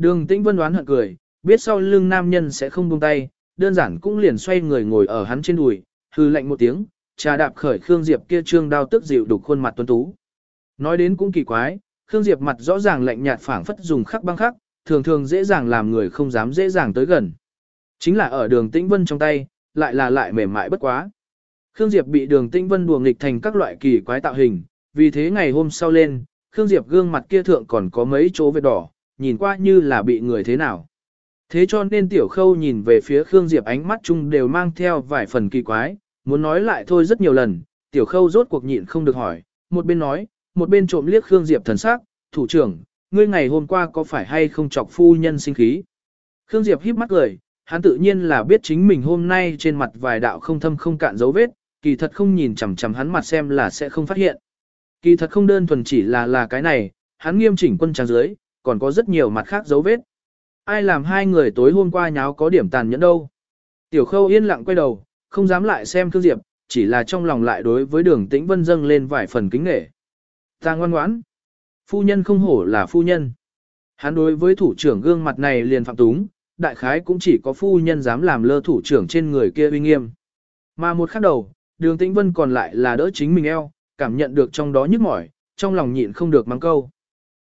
Đường tĩnh vân đoán hận cười, biết sau lưng nam nhân sẽ không buông tay, đơn giản cũng liền xoay người ngồi ở hắn trên đùi, hư lạnh một tiếng, trà đạp khởi Khương Diệp kia trương đao tức dịu đục khuôn mặt tuấn tú. Nói đến cũng kỳ quái, Khương Diệp mặt rõ ràng lạnh nhạt phảng phất dùng khắc băng khắc, thường thường dễ dàng làm người không dám dễ dàng tới gần. Chính là ở đường tĩnh vân trong tay, lại là lại mềm mại bất quá. Khương Diệp bị đường tĩnh vân đùa nghịch thành các loại kỳ quái tạo hình, vì thế ngày hôm sau lên, Khương Diệp gương mặt kia thượng còn có mấy chỗ vết đỏ, nhìn qua như là bị người thế nào. Thế cho nên tiểu khâu nhìn về phía Khương Diệp ánh mắt chung đều mang theo vài phần kỳ quái, muốn nói lại thôi rất nhiều lần, tiểu khâu rốt cuộc nhịn không được hỏi, một bên nói, một bên trộm liếc Khương Diệp thần sắc, thủ trưởng, ngươi ngày hôm qua có phải hay không chọc phu nhân sinh khí. Khương Diệp híp mắt cười, hắn tự nhiên là biết chính mình hôm nay trên mặt vài đạo không thâm không cạn dấu vết, kỳ thật không nhìn chằm chằm hắn mặt xem là sẽ không phát hiện. Kỳ thật không đơn thuần chỉ là là cái này, hắn nghiêm chỉnh quân trang dưới, còn có rất nhiều mặt khác dấu vết. Ai làm hai người tối hôm qua nháo có điểm tàn nhẫn đâu. Tiểu khâu yên lặng quay đầu, không dám lại xem Khương Diệp, chỉ là trong lòng lại đối với đường tĩnh vân dâng lên vài phần kính nghệ. Ta ngoan ngoãn. Phu nhân không hổ là phu nhân. Hắn đối với thủ trưởng gương mặt này liền phạm túng, đại khái cũng chỉ có phu nhân dám làm lơ thủ trưởng trên người kia uy nghiêm. Mà một khắc đầu, đường tĩnh vân còn lại là đỡ chính mình eo, cảm nhận được trong đó nhức mỏi, trong lòng nhịn không được mắng câu.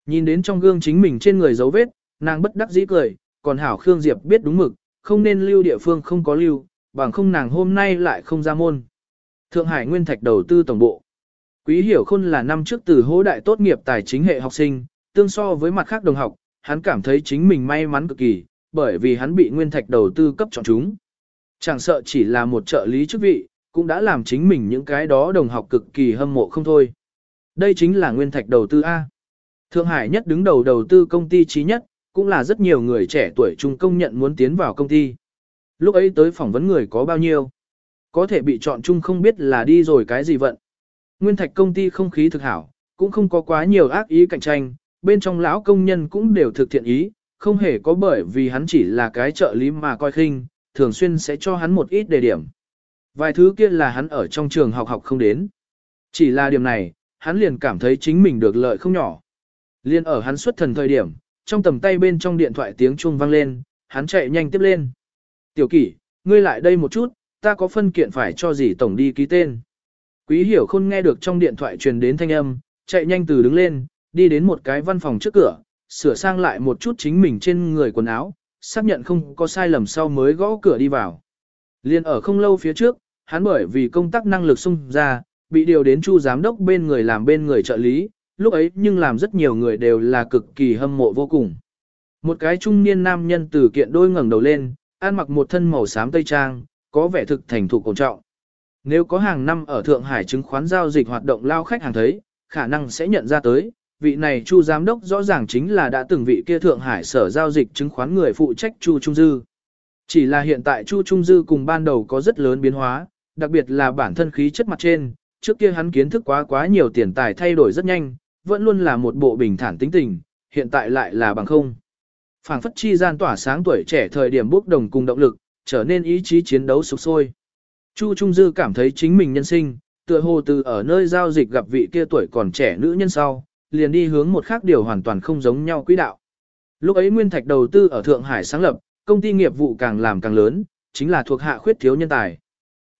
Nhìn đến trong gương chính mình trên người dấu vết, nàng bất đắc dĩ cười, còn hảo Khương Diệp biết đúng mực, không nên lưu địa phương không có lưu, bằng không nàng hôm nay lại không ra môn. Thượng Hải Nguyên Thạch đầu tư tổng bộ. Quý Hiểu Khôn là năm trước từ hỗ đại tốt nghiệp tài chính hệ học sinh, tương so với mặt khác đồng học, hắn cảm thấy chính mình may mắn cực kỳ, bởi vì hắn bị Nguyên Thạch đầu tư cấp chọn chúng. Chẳng sợ chỉ là một trợ lý chức vị, cũng đã làm chính mình những cái đó đồng học cực kỳ hâm mộ không thôi. Đây chính là nguyên thạch đầu tư A. Thượng Hải nhất đứng đầu đầu tư công ty trí nhất, cũng là rất nhiều người trẻ tuổi trung công nhận muốn tiến vào công ty. Lúc ấy tới phỏng vấn người có bao nhiêu? Có thể bị chọn chung không biết là đi rồi cái gì vận. Nguyên thạch công ty không khí thực hảo, cũng không có quá nhiều ác ý cạnh tranh, bên trong lão công nhân cũng đều thực thiện ý, không hề có bởi vì hắn chỉ là cái trợ lý mà coi khinh, thường xuyên sẽ cho hắn một ít đề điểm. Vài thứ kia là hắn ở trong trường học học không đến. Chỉ là điểm này, hắn liền cảm thấy chính mình được lợi không nhỏ. Liên ở hắn xuất thần thời điểm, trong tầm tay bên trong điện thoại tiếng chuông vang lên, hắn chạy nhanh tiếp lên. Tiểu kỷ, ngươi lại đây một chút, ta có phân kiện phải cho gì tổng đi ký tên. Quý hiểu khôn nghe được trong điện thoại truyền đến thanh âm, chạy nhanh từ đứng lên, đi đến một cái văn phòng trước cửa, sửa sang lại một chút chính mình trên người quần áo, xác nhận không có sai lầm sau mới gõ cửa đi vào. Liên ở không lâu phía trước, hắn bởi vì công tác năng lực xung ra, bị điều đến chu giám đốc bên người làm bên người trợ lý, lúc ấy nhưng làm rất nhiều người đều là cực kỳ hâm mộ vô cùng. Một cái trung niên nam nhân từ kiện đôi ngẩng đầu lên, ăn mặc một thân màu xám tây trang, có vẻ thực thành thục cổ trọng. Nếu có hàng năm ở Thượng Hải chứng khoán giao dịch hoạt động lao khách hàng thấy, khả năng sẽ nhận ra tới, vị này Chu giám đốc rõ ràng chính là đã từng vị kia Thượng Hải sở giao dịch chứng khoán người phụ trách Chu Trung Dư. Chỉ là hiện tại Chu Trung Dư cùng ban đầu có rất lớn biến hóa, đặc biệt là bản thân khí chất mặt trên, trước kia hắn kiến thức quá quá nhiều tiền tài thay đổi rất nhanh, vẫn luôn là một bộ bình thản tính tình, hiện tại lại là bằng không. Phảng phất chi gian tỏa sáng tuổi trẻ thời điểm bốc đồng cùng động lực, trở nên ý chí chiến đấu sục sôi. Chu Trung Dư cảm thấy chính mình nhân sinh, tựa hồ từ ở nơi giao dịch gặp vị kia tuổi còn trẻ nữ nhân sau, liền đi hướng một khác điều hoàn toàn không giống nhau quỹ đạo. Lúc ấy Nguyên Thạch đầu tư ở Thượng Hải sáng lập, công ty nghiệp vụ càng làm càng lớn, chính là thuộc hạ khuyết thiếu nhân tài.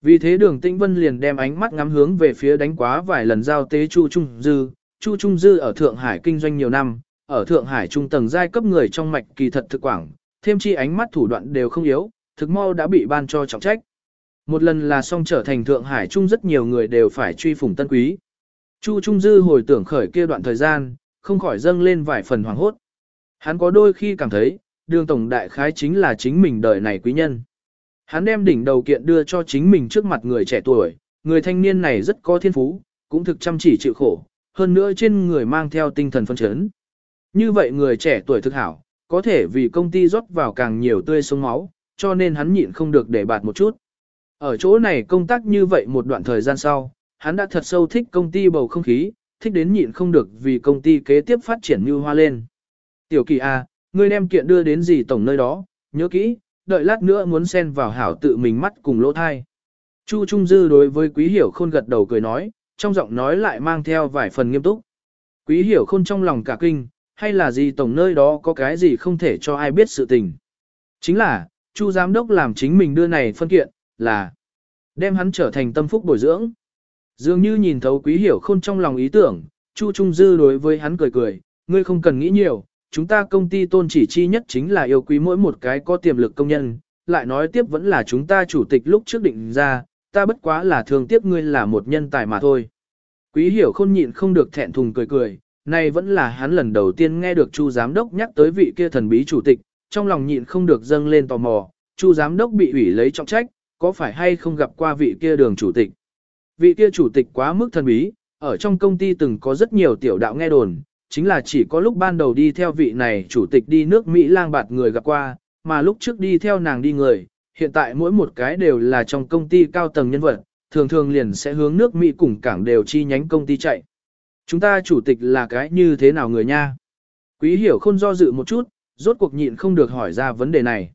Vì thế đường Tĩnh Vân liền đem ánh mắt ngắm hướng về phía đánh quá vài lần giao tế Chu Trung Dư. Chu Trung Dư ở Thượng Hải kinh doanh nhiều năm, ở Thượng Hải trung tầng giai cấp người trong mạch kỳ thật thực quảng, thêm chi ánh mắt thủ đoạn đều không yếu, thực mau đã bị ban cho trọng trách. Một lần là xong trở thành Thượng Hải trung rất nhiều người đều phải truy phủng tân quý. Chu Trung Dư hồi tưởng khởi kia đoạn thời gian, không khỏi dâng lên vài phần hoàng hốt. Hắn có đôi khi cảm thấy, đường tổng đại khái chính là chính mình đời này quý nhân. Hắn đem đỉnh đầu kiện đưa cho chính mình trước mặt người trẻ tuổi, người thanh niên này rất có thiên phú, cũng thực chăm chỉ chịu khổ, hơn nữa trên người mang theo tinh thần phân chấn. Như vậy người trẻ tuổi thực hảo, có thể vì công ty rót vào càng nhiều tươi sống máu, cho nên hắn nhịn không được để bạt một chút. Ở chỗ này công tác như vậy một đoạn thời gian sau, hắn đã thật sâu thích công ty bầu không khí, thích đến nhịn không được vì công ty kế tiếp phát triển như hoa lên. Tiểu kỳ A, à, ngươi đem kiện đưa đến gì tổng nơi đó, nhớ kỹ, đợi lát nữa muốn xen vào hảo tự mình mắt cùng lỗ thai. Chu Trung Dư đối với Quý Hiểu Khôn gật đầu cười nói, trong giọng nói lại mang theo vài phần nghiêm túc. Quý Hiểu Khôn trong lòng cả kinh, hay là gì tổng nơi đó có cái gì không thể cho ai biết sự tình. Chính là, Chu Giám Đốc làm chính mình đưa này phân kiện, là đem hắn trở thành tâm phúc bồi dưỡng. Dường như nhìn thấu Quý Hiểu Khôn trong lòng ý tưởng, Chu Trung Dư đối với hắn cười cười, ngươi không cần nghĩ nhiều, chúng ta công ty tôn chỉ chi nhất chính là yêu quý mỗi một cái có tiềm lực công nhân, lại nói tiếp vẫn là chúng ta chủ tịch lúc trước định ra, ta bất quá là thường tiếc ngươi là một nhân tài mà thôi. Quý hiểu khôn nhịn không được thẹn thùng cười cười, này vẫn là hắn lần đầu tiên nghe được Chu giám đốc nhắc tới vị kia thần bí chủ tịch, trong lòng nhịn không được dâng lên tò mò, Chu giám đốc bị ủy lấy trọng trách, có phải hay không gặp qua vị kia đường chủ tịch. Vị kia chủ tịch quá mức thần bí, ở trong công ty từng có rất nhiều tiểu đạo nghe đồn, chính là chỉ có lúc ban đầu đi theo vị này chủ tịch đi nước Mỹ lang bạt người gặp qua, mà lúc trước đi theo nàng đi người, hiện tại mỗi một cái đều là trong công ty cao tầng nhân vật, thường thường liền sẽ hướng nước Mỹ cùng cảng đều chi nhánh công ty chạy. Chúng ta chủ tịch là cái như thế nào người nha? Quý hiểu không do dự một chút, rốt cuộc nhịn không được hỏi ra vấn đề này.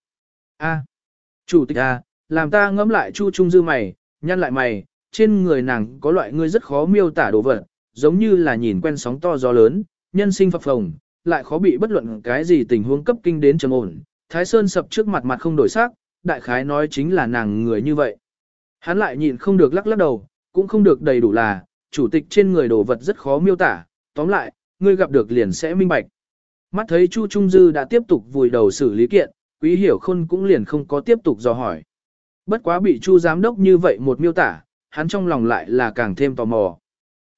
A, chủ tịch A, làm ta ngẫm lại chu trung dư mày, nhăn lại mày, trên người nàng có loại ngươi rất khó miêu tả đồ vật, giống như là nhìn quen sóng to gió lớn, nhân sinh phập phồng, lại khó bị bất luận cái gì tình huống cấp kinh đến trầm ổn. Thái Sơn sập trước mặt mặt không đổi sắc, đại khái nói chính là nàng người như vậy. Hắn lại nhịn không được lắc lắc đầu, cũng không được đầy đủ là, chủ tịch trên người đồ vật rất khó miêu tả, tóm lại, ngươi gặp được liền sẽ minh bạch. Mắt thấy Chu Trung Dư đã tiếp tục vùi đầu xử lý kiện, Quý Hiểu Khôn cũng liền không có tiếp tục dò hỏi. Bất quá bị Chu giám đốc như vậy một miêu tả, hắn trong lòng lại là càng thêm tò mò.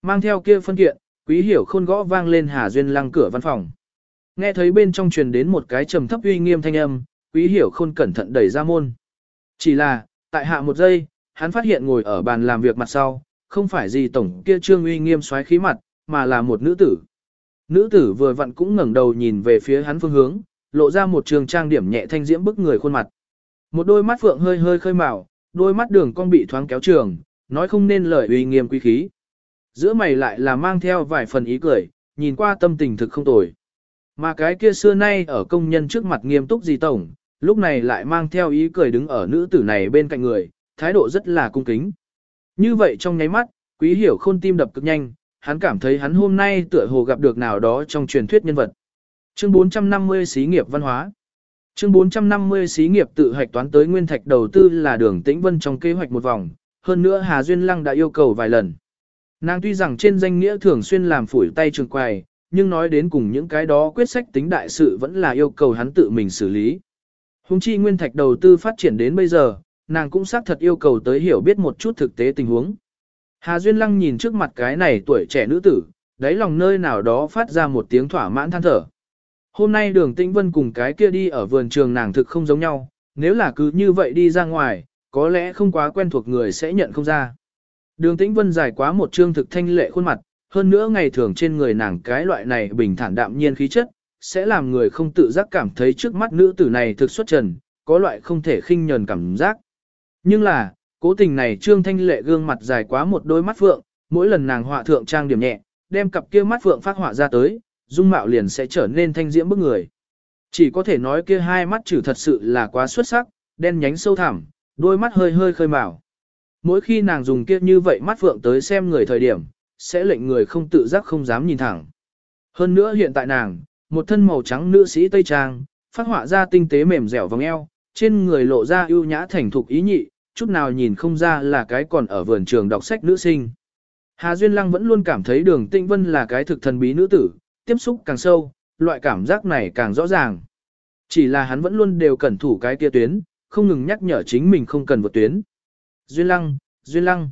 Mang theo kia phân kiện, Quý hiểu khôn gõ vang lên Hà Duyên lăng cửa văn phòng. Nghe thấy bên trong truyền đến một cái trầm thấp uy nghiêm thanh âm, quý hiểu khôn cẩn thận đẩy ra môn. Chỉ là, tại hạ một giây, hắn phát hiện ngồi ở bàn làm việc mặt sau, không phải gì tổng kia trương uy nghiêm xoáy khí mặt, mà là một nữ tử. Nữ tử vừa vặn cũng ngẩng đầu nhìn về phía hắn phương hướng, lộ ra một trường trang điểm nhẹ thanh diễm bức người khuôn mặt. Một đôi mắt phượng hơi hơi khơi màu, đôi mắt đường cong bị thoáng kéo trường, nói không nên lời uy nghiêm quý khí. Giữa mày lại là mang theo vài phần ý cười, nhìn qua tâm tình thực không tồi. Mà cái kia xưa nay ở công nhân trước mặt nghiêm túc gì tổng, lúc này lại mang theo ý cười đứng ở nữ tử này bên cạnh người, thái độ rất là cung kính. Như vậy trong nháy mắt, quý hiểu khôn tim đập cực nhanh, hắn cảm thấy hắn hôm nay tựa hồ gặp được nào đó trong truyền thuyết nhân vật. Chương 450 xí nghiệp văn hóa Chương 450 xí nghiệp tự hạch toán tới nguyên thạch đầu tư là đường tĩnh vân trong kế hoạch một vòng, hơn nữa Hà Duyên Lăng đã yêu cầu vài lần. Nàng tuy rằng trên danh nghĩa thường xuyên làm phủi tay trường quầy, nhưng nói đến cùng những cái đó quyết sách tính đại sự vẫn là yêu cầu hắn tự mình xử lý. Hùng chi nguyên thạch đầu tư phát triển đến bây giờ, nàng cũng xác thật yêu cầu tới hiểu biết một chút thực tế tình huống. Hà Duyên Lăng nhìn trước mặt cái này tuổi trẻ nữ tử, đáy lòng nơi nào đó phát ra một tiếng thỏa mãn than thở. Hôm nay đường tĩnh vân cùng cái kia đi ở vườn trường nàng thực không giống nhau, nếu là cứ như vậy đi ra ngoài, có lẽ không quá quen thuộc người sẽ nhận không ra. Đường tĩnh vân dài quá một trương thực thanh lệ khuôn mặt, hơn nữa ngày thường trên người nàng cái loại này bình thản đạm nhiên khí chất, sẽ làm người không tự giác cảm thấy trước mắt nữ tử này thực xuất trần, có loại không thể khinh nhờn cảm giác. Nhưng là, cố tình này trương thanh lệ gương mặt dài quá một đôi mắt phượng, mỗi lần nàng họa thượng trang điểm nhẹ, đem cặp kia mắt phượng phát họa ra tới, dung mạo liền sẽ trở nên thanh diễm bức người. Chỉ có thể nói kia hai mắt trừ thật sự là quá xuất sắc, đen nhánh sâu thẳm, đôi mắt hơi hơi khơi mào. Mỗi khi nàng dùng kia như vậy mắt phượng tới xem người thời điểm, sẽ lệnh người không tự giác không dám nhìn thẳng. Hơn nữa hiện tại nàng, một thân màu trắng nữ sĩ Tây Trang, phát họa ra tinh tế mềm dẻo vòng eo, trên người lộ ra ưu nhã thành thục ý nhị, chút nào nhìn không ra là cái còn ở vườn trường đọc sách nữ sinh. Hà Duyên Lăng vẫn luôn cảm thấy đường Tĩnh Vân là cái thực thần bí nữ tử, tiếp xúc càng sâu, loại cảm giác này càng rõ ràng. Chỉ là hắn vẫn luôn đều cẩn thủ cái kia tuyến, không ngừng nhắc nhở chính mình không cần vượt tuyến. Duyên Lăng, Duyên Lăng.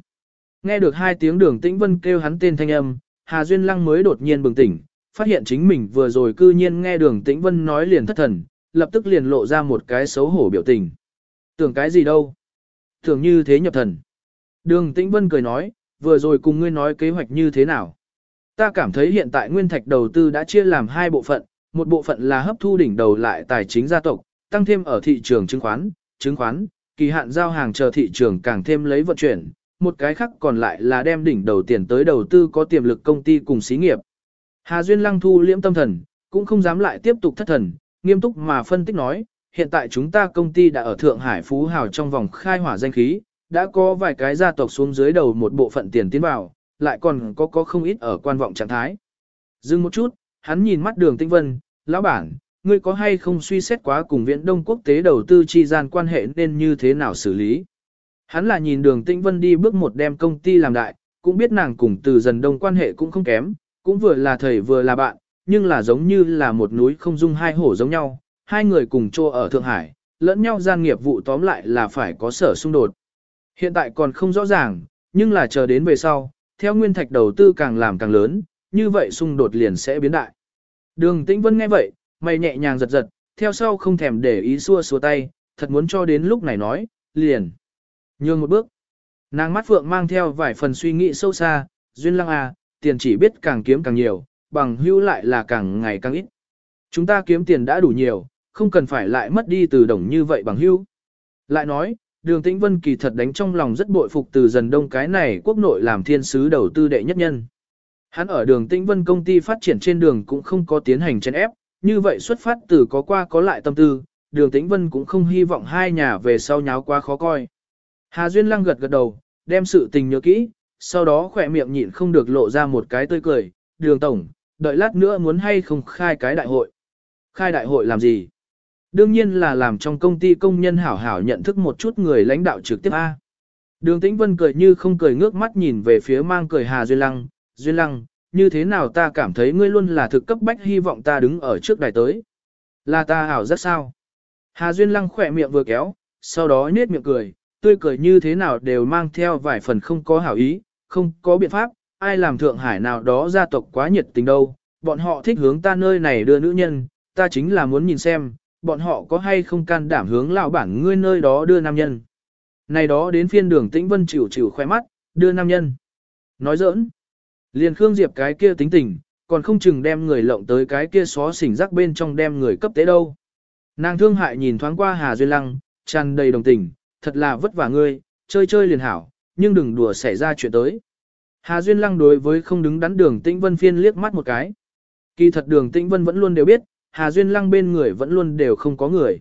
Nghe được hai tiếng đường Tĩnh Vân kêu hắn tên thanh âm, Hà Duyên Lăng mới đột nhiên bừng tỉnh, phát hiện chính mình vừa rồi cư nhiên nghe đường Tĩnh Vân nói liền thất thần, lập tức liền lộ ra một cái xấu hổ biểu tình. Tưởng cái gì đâu? Tưởng như thế nhập thần. Đường Tĩnh Vân cười nói, vừa rồi cùng ngươi nói kế hoạch như thế nào. Ta cảm thấy hiện tại nguyên thạch đầu tư đã chia làm hai bộ phận, một bộ phận là hấp thu đỉnh đầu lại tài chính gia tộc, tăng thêm ở thị trường chứng khoán, chứng khoán, kỳ hạn giao hàng chờ thị trường càng thêm lấy vận chuyển, một cái khác còn lại là đem đỉnh đầu tiền tới đầu tư có tiềm lực công ty cùng xí nghiệp. Hà Duyên Lăng thu liễm tâm thần, cũng không dám lại tiếp tục thất thần, nghiêm túc mà phân tích nói, hiện tại chúng ta công ty đã ở Thượng Hải Phú Hào trong vòng khai hỏa danh khí, đã có vài cái gia tộc xuống dưới đầu một bộ phận tiền tiến vào, lại còn có có không ít ở quan vọng trạng thái. Dừng một chút, hắn nhìn mắt đường tinh vân, lão bản, ngươi có hay không suy xét quá cùng viện đông quốc tế đầu tư chi gian quan hệ nên như thế nào xử lý. Hắn là nhìn đường tinh vân đi bước một đem công ty làm đại, cũng biết nàng cùng từ dần đông quan hệ cũng không kém, cũng vừa là thầy vừa là bạn, nhưng là giống như là một núi không dung hai hổ giống nhau, hai người cùng chô ở Thượng Hải, lẫn nhau gian nghiệp vụ tóm lại là phải có sở xung đột. Hiện tại còn không rõ ràng, nhưng là chờ đến về sau, theo nguyên thạch đầu tư càng làm càng lớn, như vậy xung đột liền sẽ biến đại. Đường Tĩnh Vân nghe vậy, mày nhẹ nhàng giật giật, theo sau không thèm để ý xua xua tay, thật muốn cho đến lúc này nói, liền. Nhường một bước. Nàng mắt phượng mang theo vài phần suy nghĩ sâu xa, duyên lăng à, tiền chỉ biết càng kiếm càng nhiều, bằng hữu lại là càng ngày càng ít. Chúng ta kiếm tiền đã đủ nhiều, không cần phải lại mất đi từ đồng như vậy bằng hữu. Lại nói, đường tĩnh vân kỳ thật đánh trong lòng rất bội phục từ dần đông cái này quốc nội làm thiên sứ đầu tư đệ nhất nhân. Hắn ở đường tĩnh vân công ty phát triển trên đường cũng không có tiến hành chèn ép, như vậy xuất phát từ có qua có lại tâm tư, đường tĩnh vân cũng không hy vọng hai nhà về sau nháo quá khó coi. Hà Duyên Lăng gật gật đầu, đem sự tình nhớ kỹ, sau đó khỏe miệng nhịn không được lộ ra một cái tươi cười, đường tổng, đợi lát nữa muốn hay không khai cái đại hội. Khai đại hội làm gì? Đương nhiên là làm trong công ty công nhân hảo hảo nhận thức một chút người lãnh đạo trực tiếp A. Đường Tĩnh Vân cười như không cười ngước mắt nhìn về phía mang cười Hà Duyên Lăng, Duyên Lăng, như thế nào ta cảm thấy ngươi luôn là thực cấp bách hy vọng ta đứng ở trước đài tới. Là ta hảo rất sao. Hà Duyên Lăng khỏe miệng vừa kéo, sau đó nết miệng cười, tươi cười như thế nào đều mang theo vài phần không có hảo ý, không có biện pháp, ai làm Thượng Hải nào đó gia tộc quá nhiệt tình đâu, bọn họ thích hướng ta nơi này đưa nữ nhân, ta chính là muốn nhìn xem, bọn họ có hay không can đảm hướng lão bản ngươi nơi đó đưa nam nhân. Này đó đến phiên đường tĩnh vân chịu chịu khoe mắt, đưa nam nhân. Nói giỡn. Liền Khương Diệp cái kia tính tình, còn không chừng đem người lộng tới cái kia xó xỉnh rắc bên trong đem người cấp tế đâu. Nàng thương hại nhìn thoáng qua Hà Duyên Lăng, tràn đầy đồng tình, thật là vất vả ngươi, chơi chơi liền hảo, nhưng đừng đùa xảy ra chuyện tới. Hà Duyên Lăng đối với không đứng đắn đường Tĩnh Vân phiên liếc mắt một cái. Kỳ thật đường Tĩnh Vân vẫn luôn đều biết, Hà Duyên Lăng bên người vẫn luôn đều không có người.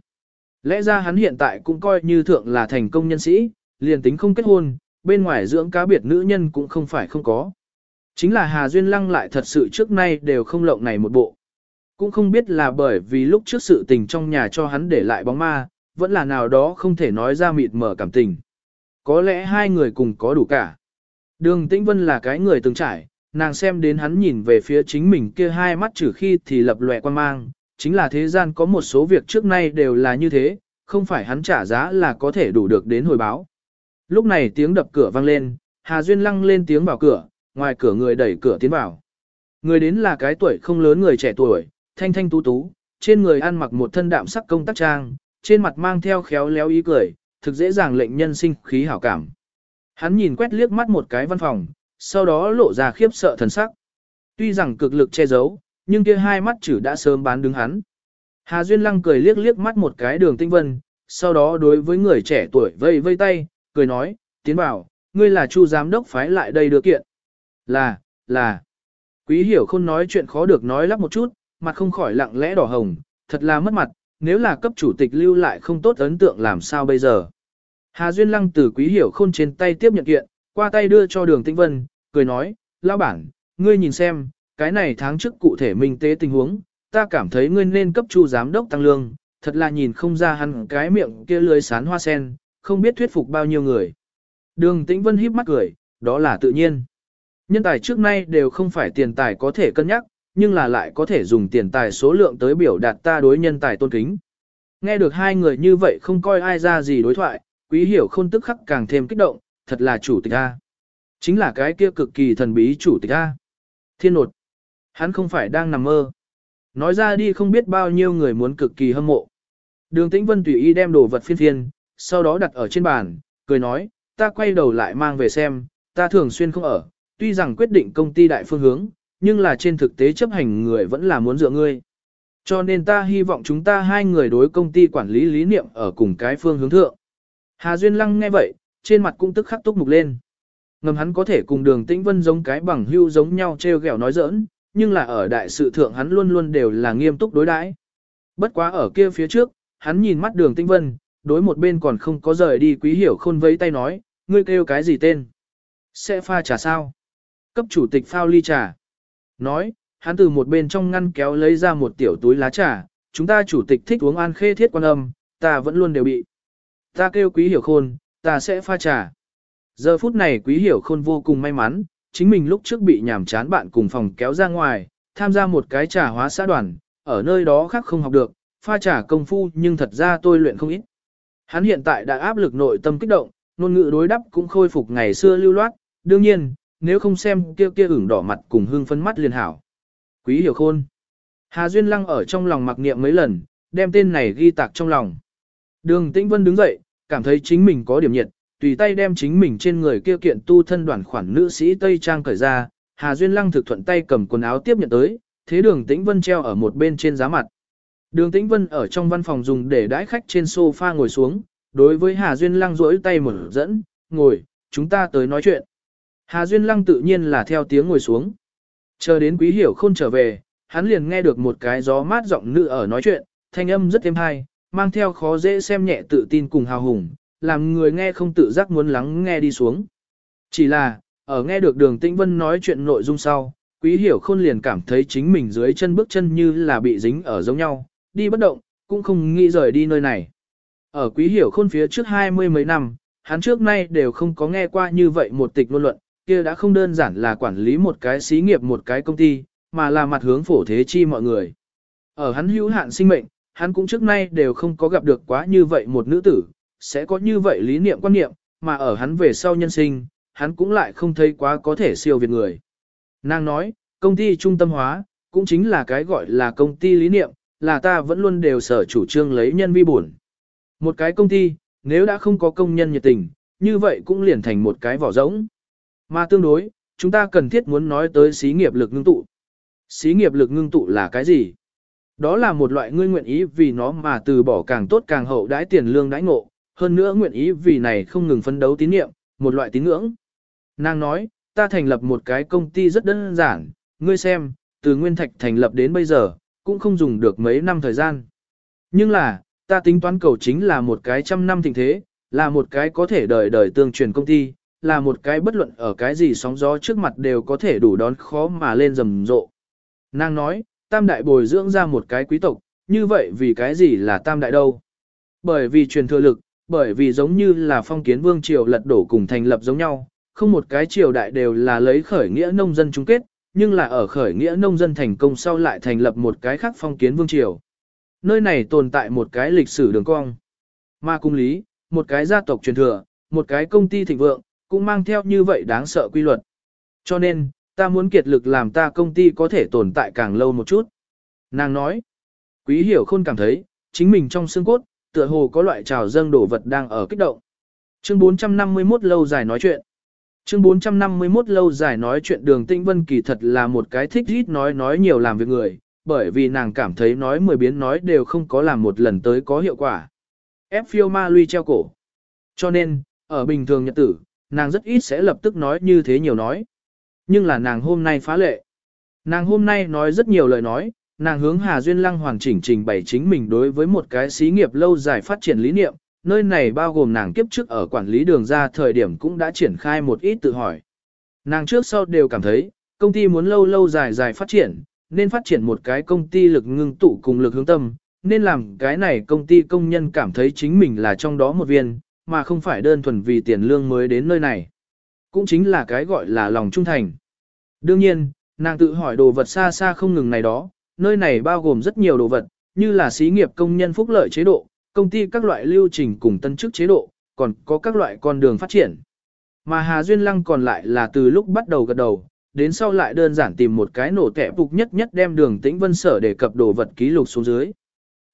Lẽ ra hắn hiện tại cũng coi như thượng là thành công nhân sĩ, liền tính không kết hôn, bên ngoài dưỡng cá biệt nữ nhân cũng không phải không có. Chính là Hà Duyên Lăng lại thật sự trước nay đều không lộng này một bộ. Cũng không biết là bởi vì lúc trước sự tình trong nhà cho hắn để lại bóng ma, vẫn là nào đó không thể nói ra mịt mở cảm tình. Có lẽ hai người cùng có đủ cả. Đường Tĩnh Vân là cái người từng trải, nàng xem đến hắn nhìn về phía chính mình kia hai mắt trừ khi thì lập lòe quan mang, chính là thế gian có một số việc trước nay đều là như thế, không phải hắn trả giá là có thể đủ được đến hồi báo. Lúc này tiếng đập cửa vang lên, Hà Duyên lăng lên tiếng vào cửa, ngoài cửa người đẩy cửa tiến vào. Người đến là cái tuổi không lớn người trẻ tuổi, thanh thanh tú tú, trên người ăn mặc một thân đạm sắc công tác trang, trên mặt mang theo khéo léo ý cười, thực dễ dàng lệnh nhân sinh khí hảo cảm. Hắn nhìn quét liếc mắt một cái văn phòng, sau đó lộ ra khiếp sợ thần sắc. Tuy rằng cực lực che giấu, nhưng kia hai mắt chữ đã sớm bán đứng hắn. Hà Duyên Lăng cười liếc liếc mắt một cái đường tinh vân, sau đó đối với người trẻ tuổi vây vây tay, cười nói, tiến bảo, ngươi là chu giám đốc phái lại đây đưa kiện. Là, là. Quý hiểu không nói chuyện khó được nói lắp một chút, mặt không khỏi lặng lẽ đỏ hồng, thật là mất mặt, nếu là cấp chủ tịch lưu lại không tốt ấn tượng làm sao bây giờ. Hà Duyên Lăng từ quý hiểu khôn trên tay tiếp nhận kiện, qua tay đưa cho đường tinh vân, cười nói, lao bản, ngươi nhìn xem, cái này tháng trước cụ thể minh tế tình huống, ta cảm thấy ngươi nên cấp chu giám đốc tăng lương, thật là nhìn không ra hắn cái miệng kia lưới sán hoa sen, không biết thuyết phục bao nhiêu người. Đường Tĩnh Vân híp mắt cười, đó là tự nhiên. Nhân tài trước nay đều không phải tiền tài có thể cân nhắc, nhưng là lại có thể dùng tiền tài số lượng tới biểu đạt ta đối nhân tài tôn kính. Nghe được hai người như vậy không coi ai ra gì đối thoại, quý hiểu khôn tức khắc càng thêm kích động, thật là chủ tịch A. Chính là cái kia cực kỳ thần bí chủ tịch A. Thiên nột. Hắn không phải đang nằm mơ. Nói ra đi không biết bao nhiêu người muốn cực kỳ hâm mộ. Đường Tĩnh Vân tùy ý đem đồ vật phiên phiên, sau đó đặt ở trên bàn, cười nói, ta quay đầu lại mang về xem, ta thường xuyên không ở, tuy rằng quyết định công ty đại phương hướng, nhưng là trên thực tế chấp hành người vẫn là muốn dựa ngươi. Cho nên ta hy vọng chúng ta hai người đối công ty quản lý lý niệm ở cùng cái phương hướng thượng. Hà Duyên Lăng nghe vậy, trên mặt cũng tức khắc túc mục lên. Ngầm hắn có thể cùng đường tĩnh vân giống cái bằng hưu giống nhau treo gẹo nói giỡn, nhưng là ở đại sự thượng hắn luôn luôn đều là nghiêm túc đối đãi. Bất quá ở kia phía trước, hắn nhìn mắt đường tĩnh vân, đối một bên còn không có rời đi quý hiểu khôn vẫy tay nói, ngươi kêu cái gì tên? Sẽ pha trà sao? Cấp chủ tịch phao ly trà. Nói, hắn từ một bên trong ngăn kéo lấy ra một tiểu túi lá trà, chúng ta chủ tịch thích uống an khê thiết quan âm, ta vẫn luôn đều bị. Ta kêu quý hiểu khôn, ta sẽ pha trà. Giờ phút này quý hiểu khôn vô cùng may mắn, chính mình lúc trước bị nhảm chán bạn cùng phòng kéo ra ngoài, tham gia một cái trà hóa xã đoàn, ở nơi đó khác không học được, pha trà công phu nhưng thật ra tôi luyện không ít. Hắn hiện tại đã áp lực nội tâm kích động, ngôn ngữ đối đáp cũng khôi phục ngày xưa lưu loát, đương nhiên, nếu không xem kia kia ửng đỏ mặt cùng hương phấn mắt liền hảo. Quý hiểu khôn. Hà Duyên Lăng ở trong lòng mặc niệm mấy lần, đem tên này ghi tạc trong lòng. Đường Tĩnh Vân đứng dậy, cảm thấy chính mình có điểm nhiệt, tùy tay đem chính mình trên người kia kiện tu thân đoàn khoản nữ sĩ Tây Trang cởi ra, Hà Duyên Lăng thực thuận tay cầm quần áo tiếp nhận tới, thế đường Tĩnh Vân treo ở một bên trên giá mặt. Đường Tĩnh Vân ở trong văn phòng dùng để đãi khách trên sofa ngồi xuống, đối với Hà Duyên Lăng rỗi tay mở dẫn, ngồi, chúng ta tới nói chuyện. Hà Duyên Lăng tự nhiên là theo tiếng ngồi xuống. Chờ đến quý hiểu khôn trở về, hắn liền nghe được một cái gió mát giọng nữ ở nói chuyện, thanh âm rất êm hay, mang theo khó dễ xem nhẹ tự tin cùng hào hùng, làm người nghe không tự giác muốn lắng nghe đi xuống. Chỉ là, ở nghe được đường tĩnh vân nói chuyện nội dung sau, quý hiểu khôn liền cảm thấy chính mình dưới chân bước chân như là bị dính ở giống nhau, đi bất động, cũng không nghĩ rời đi nơi này. Ở quý hiểu khôn phía trước hai mươi mấy năm, hắn trước nay đều không có nghe qua như vậy một tịch ngôn luận, kia đã không đơn giản là quản lý một cái xí nghiệp một cái công ty, mà là mặt hướng phổ thế chi mọi người. Ở hắn hữu hạn sinh mệnh, hắn cũng trước nay đều không có gặp được quá như vậy một nữ tử, sẽ có như vậy lý niệm quan niệm, mà ở hắn về sau nhân sinh, hắn cũng lại không thấy quá có thể siêu việt người. Nàng nói, công ty trung tâm hóa, cũng chính là cái gọi là công ty lý niệm, là ta vẫn luôn đều sở chủ trương lấy nhân vi buồn Một cái công ty, nếu đã không có công nhân nhiệt tình, như vậy cũng liền thành một cái vỏ rỗng. Mà tương đối, chúng ta cần thiết muốn nói tới xí nghiệp lực ngưng tụ. Xí nghiệp lực ngưng tụ là cái gì? Đó là một loại ngươi nguyện ý vì nó mà từ bỏ càng tốt càng hậu đãi tiền lương đãi ngộ, hơn nữa nguyện ý vì này không ngừng phấn đấu tín nhiệm, một loại tín ngưỡng. Nàng nói, ta thành lập một cái công ty rất đơn giản, ngươi xem, từ Nguyên Thạch thành lập đến bây giờ, cũng không dùng được mấy năm thời gian. Nhưng là, ta tính toán cầu chính là một cái trăm năm thịnh thế, là một cái có thể đời đời tương truyền công ty, là một cái bất luận ở cái gì sóng gió trước mặt đều có thể đủ đón khó mà lên rầm rộ. Nàng nói, tam đại bồi dưỡng ra một cái quý tộc, như vậy vì cái gì là tam đại đâu? Bởi vì truyền thừa lực, bởi vì giống như là phong kiến vương triều lật đổ cùng thành lập giống nhau, không một cái triều đại đều là lấy khởi nghĩa nông dân chung kết, nhưng là ở khởi nghĩa nông dân thành công sau lại thành lập một cái khác phong kiến vương triều. Nơi này tồn tại một cái lịch sử đường cong. Ma cung lý, một cái gia tộc truyền thừa, một cái công ty thịnh vượng, cũng mang theo như vậy đáng sợ quy luật. Cho nên, ta muốn kiệt lực làm ta công ty có thể tồn tại càng lâu một chút. Nàng nói, quý hiểu khôn cảm thấy, chính mình trong xương cốt, tựa hồ có loại trào dâng đổ vật đang ở kích động. Chương 451 lâu dài nói chuyện. Chương 451 lâu dài nói chuyện đường Tĩnh Vân kỳ thật là một cái thích ít nói nói nhiều làm việc người, bởi vì nàng cảm thấy nói mười biến nói đều không có làm một lần tới có hiệu quả. Ép phiêu ma lui treo cổ. Cho nên, ở bình thường nhật tử, nàng rất ít sẽ lập tức nói như thế nhiều nói. Nhưng là nàng hôm nay phá lệ. Nàng hôm nay nói rất nhiều lời nói, nàng hướng Hà Duyên Lăng hoàn chỉnh trình bày chính mình đối với một cái xí nghiệp lâu dài phát triển lý niệm, nơi này bao gồm nàng kiếp trước ở quản lý đường ra thời điểm cũng đã triển khai một ít tự hỏi. Nàng trước sau đều cảm thấy, công ty muốn lâu lâu dài dài phát triển, nên phát triển một cái công ty lực ngưng tụ cùng lực hướng tâm, nên làm cái này công ty công nhân cảm thấy chính mình là trong đó một viên, mà không phải đơn thuần vì tiền lương mới đến nơi này. Cũng chính là cái gọi là lòng trung thành. Đương nhiên, nàng tự hỏi đồ vật xa xa không ngừng này đó, nơi này bao gồm rất nhiều đồ vật, như là xí nghiệp công nhân phúc lợi chế độ, công ty các loại lưu trình cùng tân chức chế độ, còn có các loại con đường phát triển. Mà Hà Duyên Lăng còn lại là từ lúc bắt đầu gật đầu, đến sau lại đơn giản tìm một cái nổ kẻ phục nhất nhất đem đường tĩnh vân sở để cập đồ vật ký lục xuống dưới.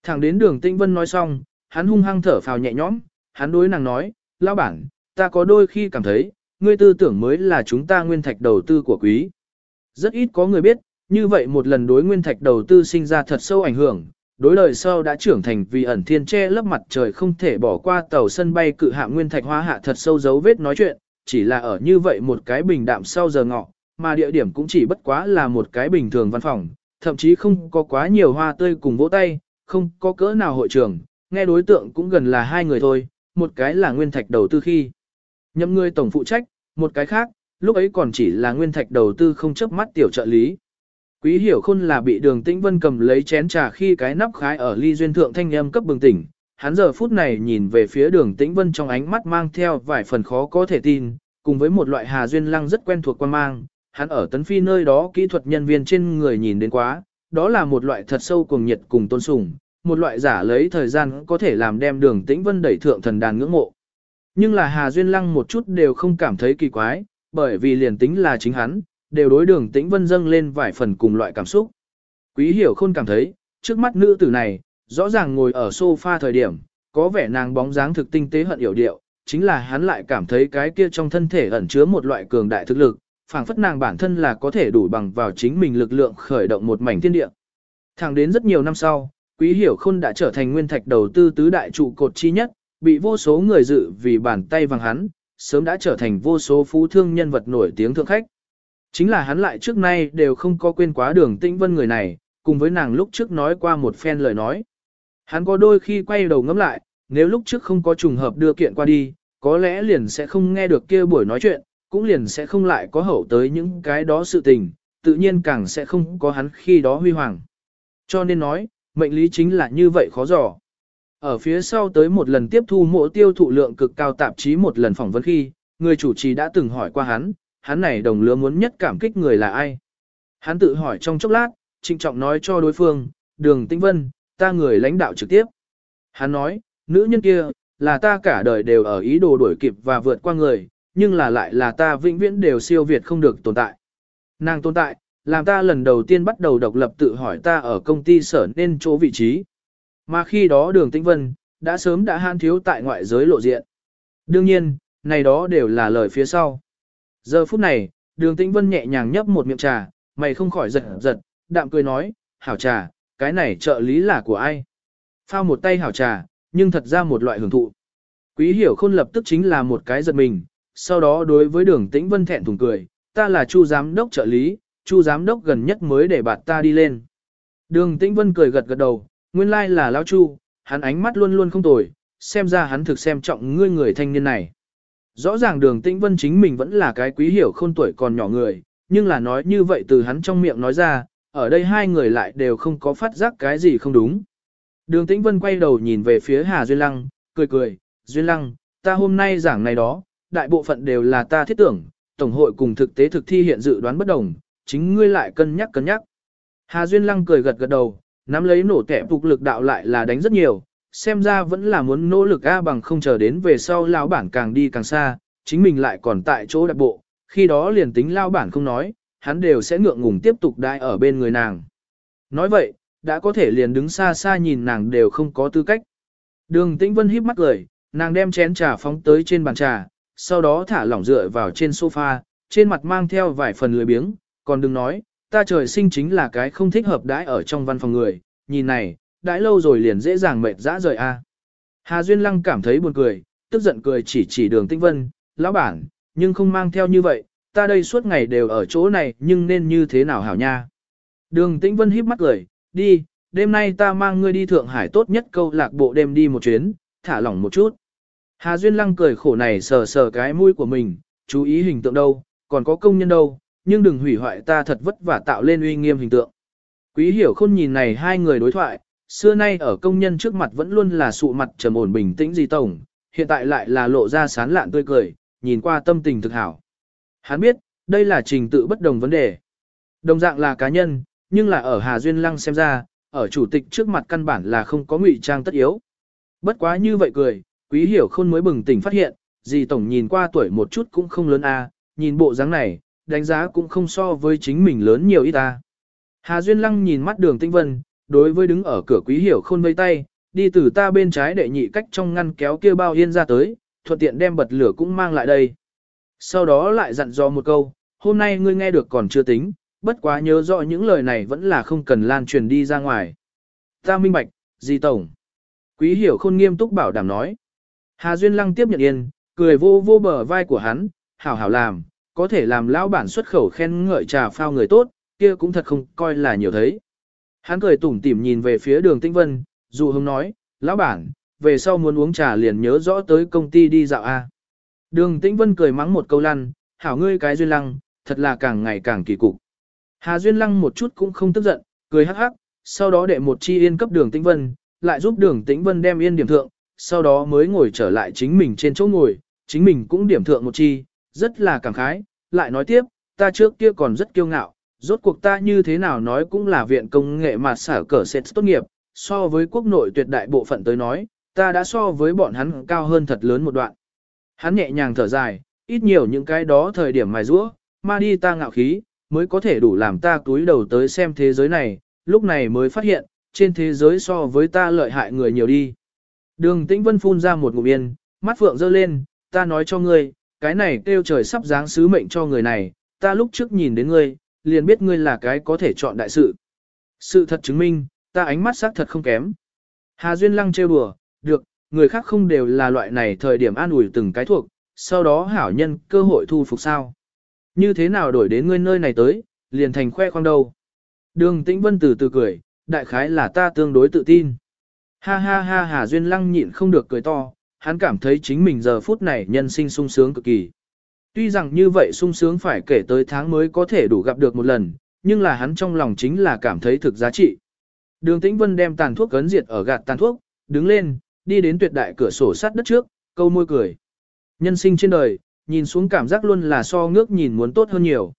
Thẳng đến đường tĩnh vân nói xong, hắn hung hăng thở phào nhẹ nhõm, hắn đối nàng nói, lão bản, ta có đôi khi cảm thấy, ngươi tư tưởng mới là chúng ta nguyên thạch đầu tư của quý. Rất ít có người biết, như vậy một lần đối nguyên thạch đầu tư sinh ra thật sâu ảnh hưởng, đối lời sau đã trưởng thành vì ẩn thiên che lớp mặt trời không thể bỏ qua tàu sân bay cự hạ nguyên thạch hóa hạ thật sâu dấu vết nói chuyện, chỉ là ở như vậy một cái bình đạm sau giờ ngọ, mà địa điểm cũng chỉ bất quá là một cái bình thường văn phòng, thậm chí không có quá nhiều hoa tươi cùng vỗ tay, không có cỡ nào hội trường, nghe đối tượng cũng gần là hai người thôi, một cái là nguyên thạch đầu tư khi. Nhậm ngươi tổng phụ trách, một cái khác, lúc ấy còn chỉ là nguyên thạch đầu tư không chấp mắt tiểu trợ lý. Quý hiểu khôn là bị đường tĩnh vân cầm lấy chén trà khi cái nắp khái ở ly duyên thượng thanh âm cấp bừng tỉnh. Hắn giờ phút này nhìn về phía đường tĩnh vân trong ánh mắt mang theo vài phần khó có thể tin, cùng với một loại hà duyên lăng rất quen thuộc quan mang. Hắn ở tấn phi nơi đó kỹ thuật nhân viên trên người nhìn đến quá, đó là một loại thật sâu cùng nhiệt cùng tôn sùng, một loại giả lấy thời gian có thể làm đem đường tĩnh vân đẩy thượng thần đàn ngưỡng mộ. Nhưng là Hà Duyên Lăng một chút đều không cảm thấy kỳ quái, bởi vì liền tính là chính hắn, đều đối đường tĩnh vân dâng lên vài phần cùng loại cảm xúc. Quý hiểu khôn cảm thấy, trước mắt nữ tử này, rõ ràng ngồi ở sofa thời điểm, có vẻ nàng bóng dáng thực tinh tế hận hiểu điệu, chính là hắn lại cảm thấy cái kia trong thân thể ẩn chứa một loại cường đại thực lực, phảng phất nàng bản thân là có thể đủ bằng vào chính mình lực lượng khởi động một mảnh thiên địa. Thẳng đến rất nhiều năm sau, Quý Hiểu Khôn đã trở thành nguyên thạch đầu tư tứ đại trụ cột chi nhất, bị vô số người dự vì bàn tay vàng hắn, sớm đã trở thành vô số phú thương nhân vật nổi tiếng thượng khách. Chính là hắn lại trước nay đều không có quên quá đường tĩnh vân người này, cùng với nàng lúc trước nói qua một phen lời nói. Hắn có đôi khi quay đầu ngẫm lại, nếu lúc trước không có trùng hợp đưa kiện qua đi, có lẽ liền sẽ không nghe được kia buổi nói chuyện, cũng liền sẽ không lại có hậu tới những cái đó sự tình, tự nhiên càng sẽ không có hắn khi đó huy hoàng. Cho nên nói, mệnh lý chính là như vậy khó dò. Ở phía sau tới một lần tiếp thu mộ tiêu thụ lượng cực cao tạp chí một lần phỏng vấn khi, người chủ trì đã từng hỏi qua hắn, hắn này đồng lứa muốn nhất cảm kích người là ai. Hắn tự hỏi trong chốc lát, trịnh trọng nói cho đối phương, đường tinh vân, ta người lãnh đạo trực tiếp. Hắn nói, nữ nhân kia, là ta cả đời đều ở ý đồ đuổi kịp và vượt qua người, nhưng là lại là ta vĩnh viễn đều siêu việt không được tồn tại. Nàng tồn tại, làm ta lần đầu tiên bắt đầu độc lập tự hỏi ta ở công ty sở nên chỗ vị trí. Mà khi đó đường tĩnh vân, đã sớm đã han thiếu tại ngoại giới lộ diện. Đương nhiên, này đó đều là lời phía sau. Giờ phút này, đường tĩnh vân nhẹ nhàng nhấp một miệng trà, mày không khỏi giật giật, đạm cười nói, hảo trà, cái này trợ lý là của ai? Phao một tay hảo trà, nhưng thật ra một loại hưởng thụ. Quý hiểu khôn lập tức chính là một cái giật mình, sau đó đối với đường tĩnh vân thẹn thùng cười, ta là chu giám đốc trợ lý, chu giám đốc gần nhất mới để bạt ta đi lên. Đường tĩnh vân cười gật gật đầu, nguyên lai là lão chu, hắn ánh mắt luôn luôn không tồi, xem ra hắn thực xem trọng ngươi người thanh niên này. Rõ ràng đường tĩnh vân chính mình vẫn là cái quý hiểu khôn tuổi còn nhỏ người, nhưng là nói như vậy từ hắn trong miệng nói ra, ở đây hai người lại đều không có phát giác cái gì không đúng. Đường tĩnh vân quay đầu nhìn về phía Hà Duyên Lăng, cười cười, Duyên Lăng, ta hôm nay giảng này đó, đại bộ phận đều là ta thiết tưởng, tổng hội cùng thực tế thực thi hiện dự đoán bất đồng, chính ngươi lại cân nhắc cân nhắc. Hà Duyên Lăng cười gật gật đầu, nắm lấy nổ tẻ phục lực đạo lại là đánh rất nhiều, xem ra vẫn là muốn nỗ lực A bằng không chờ đến về sau lão bản càng đi càng xa, chính mình lại còn tại chỗ đặc bộ, khi đó liền tính lão bản không nói, hắn đều sẽ ngượng ngùng tiếp tục đai ở bên người nàng. Nói vậy, đã có thể liền đứng xa xa nhìn nàng đều không có tư cách. Đường Tĩnh Vân híp mắt cười, nàng đem chén trà phóng tới trên bàn trà, sau đó thả lỏng dựa vào trên sofa, trên mặt mang theo vài phần lười biếng, còn đừng nói, ta trời sinh chính là cái không thích hợp đãi ở trong văn phòng người, nhìn này, đãi lâu rồi liền dễ dàng mệt dã rời a. Hà Duyên Lăng cảm thấy buồn cười, tức giận cười chỉ chỉ đường Tĩnh Vân, lão bản, nhưng không mang theo như vậy, ta đây suốt ngày đều ở chỗ này nhưng nên như thế nào hảo nha. Đường Tĩnh Vân híp mắt cười, đi, đêm nay ta mang ngươi đi Thượng Hải tốt nhất câu lạc bộ đêm đi một chuyến, thả lỏng một chút. Hà Duyên Lăng cười khổ này sờ sờ cái mũi của mình, chú ý hình tượng đâu, còn có công nhân đâu, nhưng đừng hủy hoại ta thật vất vả tạo lên uy nghiêm hình tượng. Quý hiểu khôn nhìn này hai người đối thoại, xưa nay ở công nhân trước mặt vẫn luôn là sụ mặt trầm ổn bình tĩnh gì tổng, hiện tại lại là lộ ra sán lạn tươi cười, nhìn qua tâm tình thực hảo. Hắn biết, đây là trình tự bất đồng vấn đề. Đồng dạng là cá nhân, nhưng là ở Hà Duyên Lăng xem ra, ở chủ tịch trước mặt căn bản là không có ngụy trang tất yếu. Bất quá như vậy cười, quý hiểu khôn mới bừng tỉnh phát hiện, gì tổng nhìn qua tuổi một chút cũng không lớn a, nhìn bộ dáng này, đánh giá cũng không so với chính mình lớn nhiều ít ta. Hà Duyên Lăng nhìn mắt đường tinh vân, đối với đứng ở cửa quý hiểu khôn vây tay, đi từ ta bên trái đệ nhị cách trong ngăn kéo kia bao yên ra tới, thuận tiện đem bật lửa cũng mang lại đây. Sau đó lại dặn dò một câu, hôm nay ngươi nghe được còn chưa tính, bất quá nhớ rõ những lời này vẫn là không cần lan truyền đi ra ngoài. Ta minh bạch, Di tổng. Quý hiểu khôn nghiêm túc bảo đảm nói. Hà Duyên Lăng tiếp nhận yên, cười vô vô bờ vai của hắn, hảo hảo làm, có thể làm lão bản xuất khẩu khen ngợi trà phao người tốt, kia cũng thật không coi là nhiều thấy. Hắn cười tủm tỉm nhìn về phía đường Tĩnh Vân, dù hông nói, lão bản, về sau muốn uống trà liền nhớ rõ tới công ty đi dạo A. Đường Tĩnh Vân cười mắng một câu lăn, hảo ngươi cái duyên lăng, thật là càng ngày càng kỳ cục. Hà Duyên lăng một chút cũng không tức giận, cười hắc hắc, sau đó đệ một chi yên cấp đường Tĩnh Vân, lại giúp đường Tĩnh Vân đem yên điểm thượng, sau đó mới ngồi trở lại chính mình trên chỗ ngồi, chính mình cũng điểm thượng một chi, rất là cảm khái, lại nói tiếp, ta trước kia còn rất kiêu ngạo, rốt cuộc ta như thế nào nói cũng là viện công nghệ mà sở cỡ sẽ tốt nghiệp, so với quốc nội tuyệt đại bộ phận tới nói, ta đã so với bọn hắn cao hơn thật lớn một đoạn. Hắn nhẹ nhàng thở dài, ít nhiều những cái đó thời điểm mài rũa, ma đi ta ngạo khí, mới có thể đủ làm ta túi đầu tới xem thế giới này, lúc này mới phát hiện, trên thế giới so với ta lợi hại người nhiều đi. Đường Tĩnh Vân phun ra một ngụm yên, mắt phượng dơ lên, ta nói cho ngươi, cái này kêu trời sắp giáng sứ mệnh cho người này, ta lúc trước nhìn đến ngươi, liền biết ngươi là cái có thể chọn đại sự. Sự thật chứng minh, ta ánh mắt sắc thật không kém. Hà Duyên Lăng trêu đùa, được, người khác không đều là loại này thời điểm an ủi từng cái thuộc, sau đó hảo nhân cơ hội thu phục sao. Như thế nào đổi đến ngươi nơi này tới, liền thành khoe khoang đâu. Đường Tĩnh Vân từ từ cười, đại khái là ta tương đối tự tin. Ha ha ha Hà Duyên Lăng nhịn không được cười to, hắn cảm thấy chính mình giờ phút này nhân sinh sung sướng cực kỳ. Tuy rằng như vậy sung sướng phải kể tới tháng mới có thể đủ gặp được một lần, nhưng là hắn trong lòng chính là cảm thấy thực giá trị. Đường Tĩnh Vân đem tàn thuốc cấn diệt ở gạt tàn thuốc, đứng lên, đi đến tuyệt đại cửa sổ sắt đất trước, câu môi cười. Nhân sinh trên đời, nhìn xuống cảm giác luôn là so ngước nhìn muốn tốt hơn nhiều.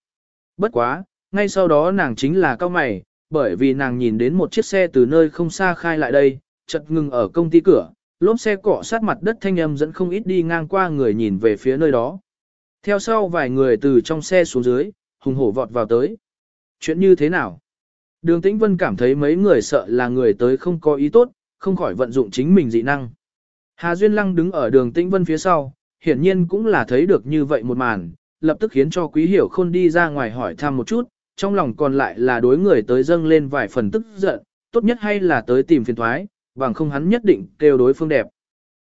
Bất quá, ngay sau đó nàng chính là cao mày, bởi vì nàng nhìn đến một chiếc xe từ nơi không xa khai lại đây, chật ngừng ở công ty cửa, lốp xe cọ sát mặt đất thanh âm dẫn không ít đi ngang qua người nhìn về phía nơi đó. Theo sau vài người từ trong xe xuống dưới, hùng hổ vọt vào tới. Chuyện như thế nào? Đường Tĩnh Vân cảm thấy mấy người sợ là người tới không có ý tốt, không khỏi vận dụng chính mình dị năng. Hà Duyên Lăng đứng ở đường Tĩnh Vân phía sau, hiển nhiên cũng là thấy được như vậy một màn, lập tức khiến cho Quý Hiểu Khôn đi ra ngoài hỏi thăm một chút, trong lòng còn lại là đối người tới dâng lên vài phần tức giận, tốt nhất hay là tới tìm phiền thoái, bằng không hắn nhất định kêu đối phương đẹp.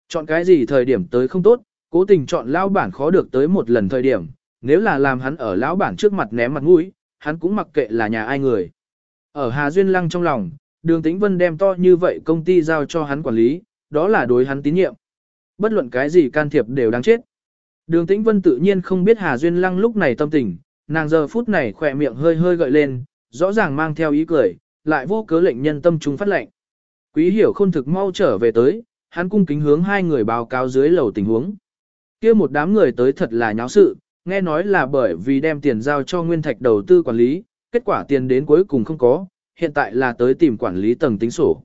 Chọn cái gì thời điểm tới không tốt, cố tình chọn lão bản khó được tới một lần thời điểm, nếu là làm hắn ở lão bản trước mặt ném mặt mũi, hắn cũng mặc kệ là nhà ai người. Ở Hà Duyên Lăng trong lòng, đường tĩnh vân đem to như vậy công ty giao cho hắn quản lý, đó là đối hắn tín nhiệm. Bất luận cái gì can thiệp đều đáng chết. Đường tĩnh vân tự nhiên không biết Hà Duyên Lăng lúc này tâm tình, nàng giờ phút này khỏe miệng hơi hơi gợi lên, rõ ràng mang theo ý cười, lại vô cớ lệnh nhân tâm trung phát lệnh. Quý hiểu khôn thực mau trở về tới, hắn cung kính hướng hai người báo cáo dưới lầu tình huống. kia một đám người tới thật là nháo sự, nghe nói là bởi vì đem tiền giao cho Nguyên Thạch đầu tư quản lý, kết quả tiền đến cuối cùng không có, hiện tại là tới tìm quản lý tầng tính sổ.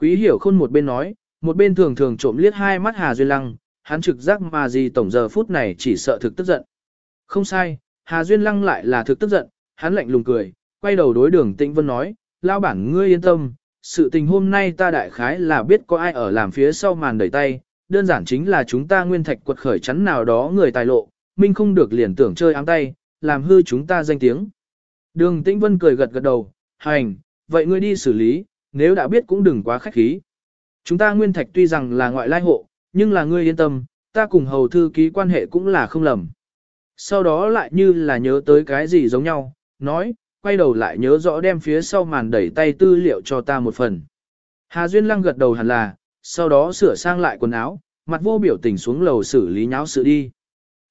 Quý hiểu khôn một bên nói, một bên thường thường trộm liếc hai mắt Hà Duyên Lăng, hắn trực giác mà gì tổng giờ phút này chỉ sợ thực tức giận. Không sai, Hà Duyên Lăng lại là thực tức giận, hắn lạnh lùng cười, quay đầu đối đường Tĩnh Vân nói, lao bản ngươi yên tâm, sự tình hôm nay ta đại khái là biết có ai ở làm phía sau màn đẩy tay, đơn giản chính là chúng ta nguyên thạch quật khởi chắn nào đó người tài lộ, minh không được liền tưởng chơi áng tay, làm hư chúng ta danh tiếng. Đường Tĩnh Vân cười gật gật đầu, hành, vậy ngươi đi xử lý, nếu đã biết cũng đừng quá khách khí. Chúng ta nguyên thạch tuy rằng là ngoại lai hộ, nhưng là ngươi yên tâm, ta cùng hầu thư ký quan hệ cũng là không lầm. Sau đó lại như là nhớ tới cái gì giống nhau, nói, quay đầu lại nhớ rõ đem phía sau màn đẩy tay tư liệu cho ta một phần. Hà Duyên Lăng gật đầu hẳn là, sau đó sửa sang lại quần áo, mặt vô biểu tình xuống lầu xử lý nháo sự đi.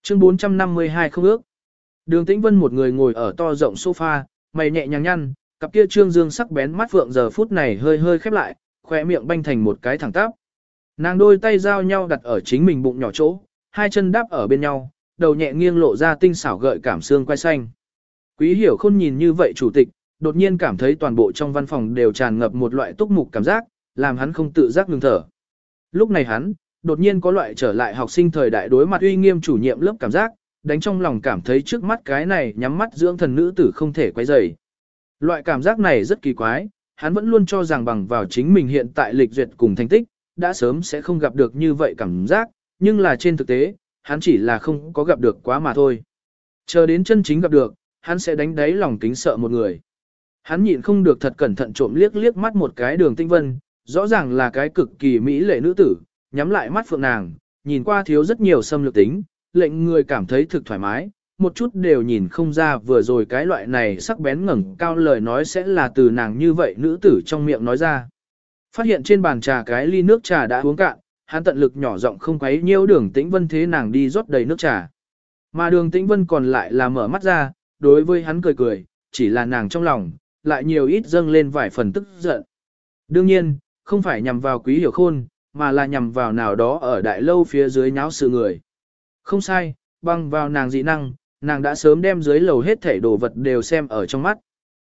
Chương 452 không ước. Đường Tĩnh Vân một người ngồi ở to rộng sofa, mày nhẹ nhàng nhăn, cặp kia trương dương sắc bén mắt phượng giờ phút này hơi hơi khép lại, khỏe miệng banh thành một cái thẳng tắp. Nàng đôi tay giao nhau đặt ở chính mình bụng nhỏ chỗ, hai chân đáp ở bên nhau, đầu nhẹ nghiêng lộ ra tinh xảo gợi cảm xương quay xanh. Quý hiểu khôn nhìn như vậy chủ tịch, đột nhiên cảm thấy toàn bộ trong văn phòng đều tràn ngập một loại túc mục cảm giác, làm hắn không tự giác ngừng thở. Lúc này hắn, đột nhiên có loại trở lại học sinh thời đại đối mặt uy nghiêm chủ nhiệm lớp cảm giác, đánh trong lòng cảm thấy trước mắt cái này nhắm mắt dưỡng thần nữ tử không thể quay rời. Loại cảm giác này rất kỳ quái, hắn vẫn luôn cho rằng bằng vào chính mình hiện tại lịch duyệt cùng thành tích, đã sớm sẽ không gặp được như vậy cảm giác, nhưng là trên thực tế, hắn chỉ là không có gặp được quá mà thôi. Chờ đến chân chính gặp được, hắn sẽ đánh đáy lòng kính sợ một người. Hắn nhịn không được thật cẩn thận trộm liếc liếc mắt một cái đường tinh vân, rõ ràng là cái cực kỳ mỹ lệ nữ tử, nhắm lại mắt phượng nàng, nhìn qua thiếu rất nhiều xâm lược tính, lệnh người cảm thấy thực thoải mái, một chút đều nhìn không ra vừa rồi cái loại này sắc bén ngẩng cao lời nói sẽ là từ nàng như vậy nữ tử trong miệng nói ra. Phát hiện trên bàn trà cái ly nước trà đã uống cạn, hắn tận lực nhỏ giọng không quấy nhiêu đường tĩnh vân thế nàng đi rót đầy nước trà. Mà đường tĩnh vân còn lại là mở mắt ra, đối với hắn cười cười, chỉ là nàng trong lòng, lại nhiều ít dâng lên vài phần tức giận. Đương nhiên, không phải nhằm vào quý hiểu khôn, mà là nhằm vào nào đó ở đại lâu phía dưới nháo sự người. Không sai, băng vào nàng dị năng, nàng đã sớm đem dưới lầu hết thảy đồ vật đều xem ở trong mắt.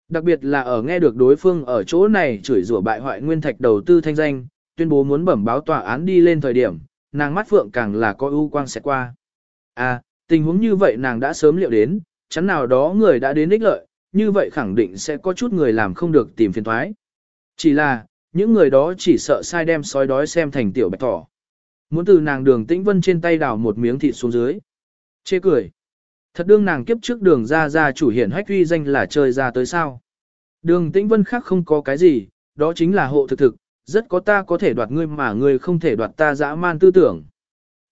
Đặc biệt là ở nghe được đối phương ở chỗ này chửi rủa bại hoại nguyên thạch đầu tư thanh danh, tuyên bố muốn bẩm báo tòa án đi lên thời điểm, nàng mắt phượng càng là có ưu quang sẽ qua. À, tình huống như vậy nàng đã sớm liệu đến, chắn nào đó người đã đến ích lợi, như vậy khẳng định sẽ có chút người làm không được tìm phiền thoái. Chỉ là, những người đó chỉ sợ sai đem sói đói xem thành tiểu bạch thỏ. Muốn từ nàng đường tĩnh vân trên tay đào một miếng thịt xuống dưới. Chê cười. Thật đương nàng kiếp trước đường ra ra chủ hiển hách uy danh là chơi ra tới sao. Đường tĩnh vân khác không có cái gì, đó chính là hộ thực thực, rất có ta có thể đoạt ngươi mà ngươi không thể đoạt ta dã man tư tưởng.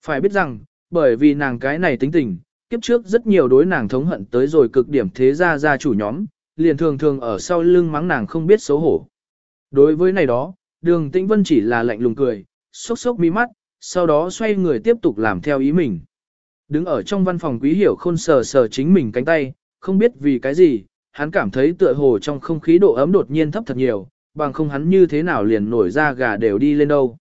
Phải biết rằng, bởi vì nàng cái này tính tình, kiếp trước rất nhiều đối nàng thống hận tới rồi cực điểm thế gia gia chủ nhóm, liền thường thường ở sau lưng mắng nàng không biết xấu hổ. Đối với này đó, đường tĩnh vân chỉ là lạnh lùng cười, sốc sốc mi mắt, sau đó xoay người tiếp tục làm theo ý mình. Đứng ở trong văn phòng quý hiểu khôn sờ sờ chính mình cánh tay, không biết vì cái gì, hắn cảm thấy tựa hồ trong không khí độ ấm đột nhiên thấp thật nhiều, bằng không hắn như thế nào liền nổi ra gà đều đi lên đâu.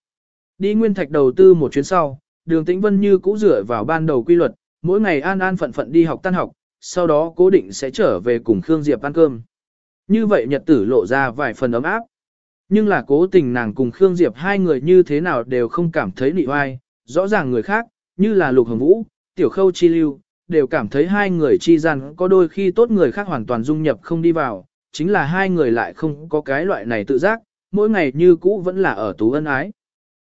Đi nguyên thạch đầu tư một chuyến sau, đường tĩnh vân như cũ dựa vào ban đầu quy luật, mỗi ngày an an phận phận đi học tan học, sau đó cố định sẽ trở về cùng Khương Diệp ăn cơm. Như vậy nhật tử lộ ra vài phần ấm áp. Nhưng là cố tình nàng cùng Khương Diệp hai người như thế nào đều không cảm thấy nị oai, rõ ràng người khác, như là Lục Hồng Vũ, Tiểu Khâu Chi Lưu, đều cảm thấy hai người chi gian có đôi khi tốt người khác hoàn toàn dung nhập không đi vào, chính là hai người lại không có cái loại này tự giác, mỗi ngày như cũ vẫn là ở tú ân ái.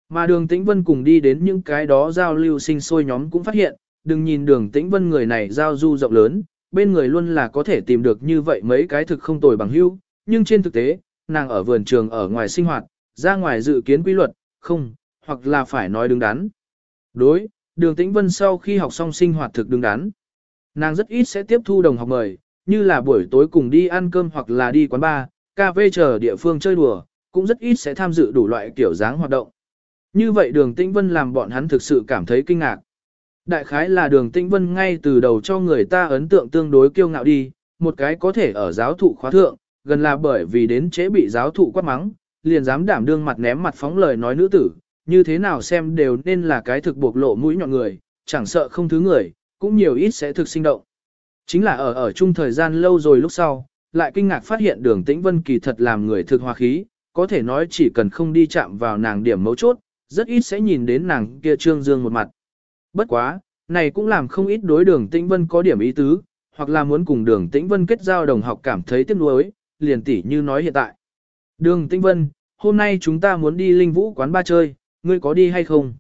Mà đường tĩnh vân cùng đi đến những cái đó giao lưu sinh sôi nhóm cũng phát hiện, đừng nhìn đường tĩnh vân người này giao du rộng lớn, bên người luôn là có thể tìm được như vậy mấy cái thực không tồi bằng hữu, nhưng trên thực tế, nàng ở vườn trường ở ngoài sinh hoạt, ra ngoài dự kiến quy luật, không, hoặc là phải nói đứng đắn. Đối, đường tĩnh vân sau khi học xong sinh hoạt thực đứng đắn. Nàng rất ít sẽ tiếp thu đồng học mời, như là buổi tối cùng đi ăn cơm hoặc là đi quán bar, cà phê chờ địa phương chơi đùa, cũng rất ít sẽ tham dự đủ loại kiểu dáng hoạt động. Như vậy đường tĩnh vân làm bọn hắn thực sự cảm thấy kinh ngạc. Đại khái là đường tĩnh vân ngay từ đầu cho người ta ấn tượng tương đối kiêu ngạo đi, một cái có thể ở giáo thụ khóa thượng, gần là bởi vì đến chế bị giáo thụ quát mắng, liền dám đảm đương mặt ném mặt phóng lời nói nữ tử, như thế nào xem đều nên là cái thực buộc lộ mũi nhọn người, chẳng sợ không thứ người, cũng nhiều ít sẽ thực sinh động. Chính là ở ở chung thời gian lâu rồi lúc sau, lại kinh ngạc phát hiện đường tĩnh vân kỳ thật làm người thực hòa khí, có thể nói chỉ cần không đi chạm vào nàng điểm mấu chốt, rất ít sẽ nhìn đến nàng kia trương dương một mặt. Bất quá, này cũng làm không ít đối đường tĩnh vân có điểm ý tứ, hoặc là muốn cùng đường tĩnh vân kết giao đồng học cảm thấy tiếc nuối, liền tỉ như nói hiện tại. Đường tĩnh vân, hôm nay chúng ta muốn đi linh vũ quán ba chơi, ngươi có đi hay không?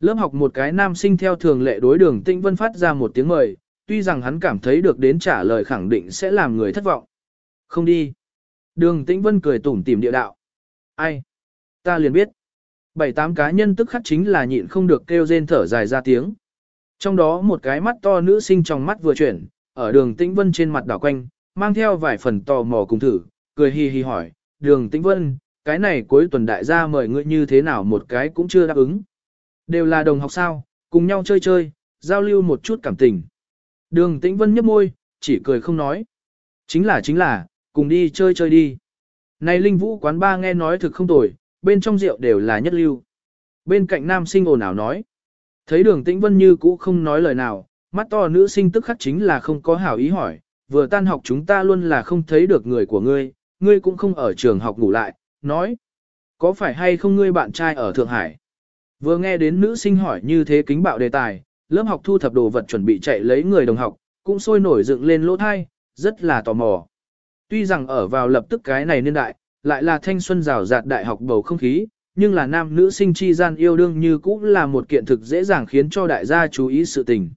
Lớp học một cái nam sinh theo thường lệ đối đường tĩnh vân phát ra một tiếng mời, tuy rằng hắn cảm thấy được đến trả lời khẳng định sẽ làm người thất vọng. Không đi. Đường tĩnh vân cười tủm tỉm địa đạo. Ai? Ta liền biết. Bảy tám cá nhân tức khắc chính là nhịn không được kêu rên thở dài ra tiếng. Trong đó một cái mắt to nữ sinh trong mắt vừa chuyển, ở đường tĩnh vân trên mặt đảo quanh, mang theo vài phần tò mò cùng thử, cười hi hi hỏi, đường tĩnh vân, cái này cuối tuần đại gia mời ngươi như thế nào một cái cũng chưa đáp ứng. Đều là đồng học sao, cùng nhau chơi chơi, giao lưu một chút cảm tình. Đường tĩnh vân nhấp môi, chỉ cười không nói. Chính là chính là, cùng đi chơi chơi đi. Này linh vũ quán ba nghe nói thực không tồi, bên trong rượu đều là nhất lưu. Bên cạnh nam sinh ồn ào nói. Thấy đường tĩnh vân như cũ không nói lời nào, mắt to nữ sinh tức khắc chính là không có hảo ý hỏi, vừa tan học chúng ta luôn là không thấy được người của ngươi, ngươi cũng không ở trường học ngủ lại, nói. Có phải hay không ngươi bạn trai ở Thượng Hải? Vừa nghe đến nữ sinh hỏi như thế kính bạo đề tài, lớp học thu thập đồ vật chuẩn bị chạy lấy người đồng học, cũng sôi nổi dựng lên lỗ thai, rất là tò mò. Tuy rằng ở vào lập tức cái này niên đại, lại là thanh xuân rào rạt đại học bầu không khí, nhưng là nam nữ sinh chi gian yêu đương như cũng là một kiện thực dễ dàng khiến cho đại gia chú ý sự tình.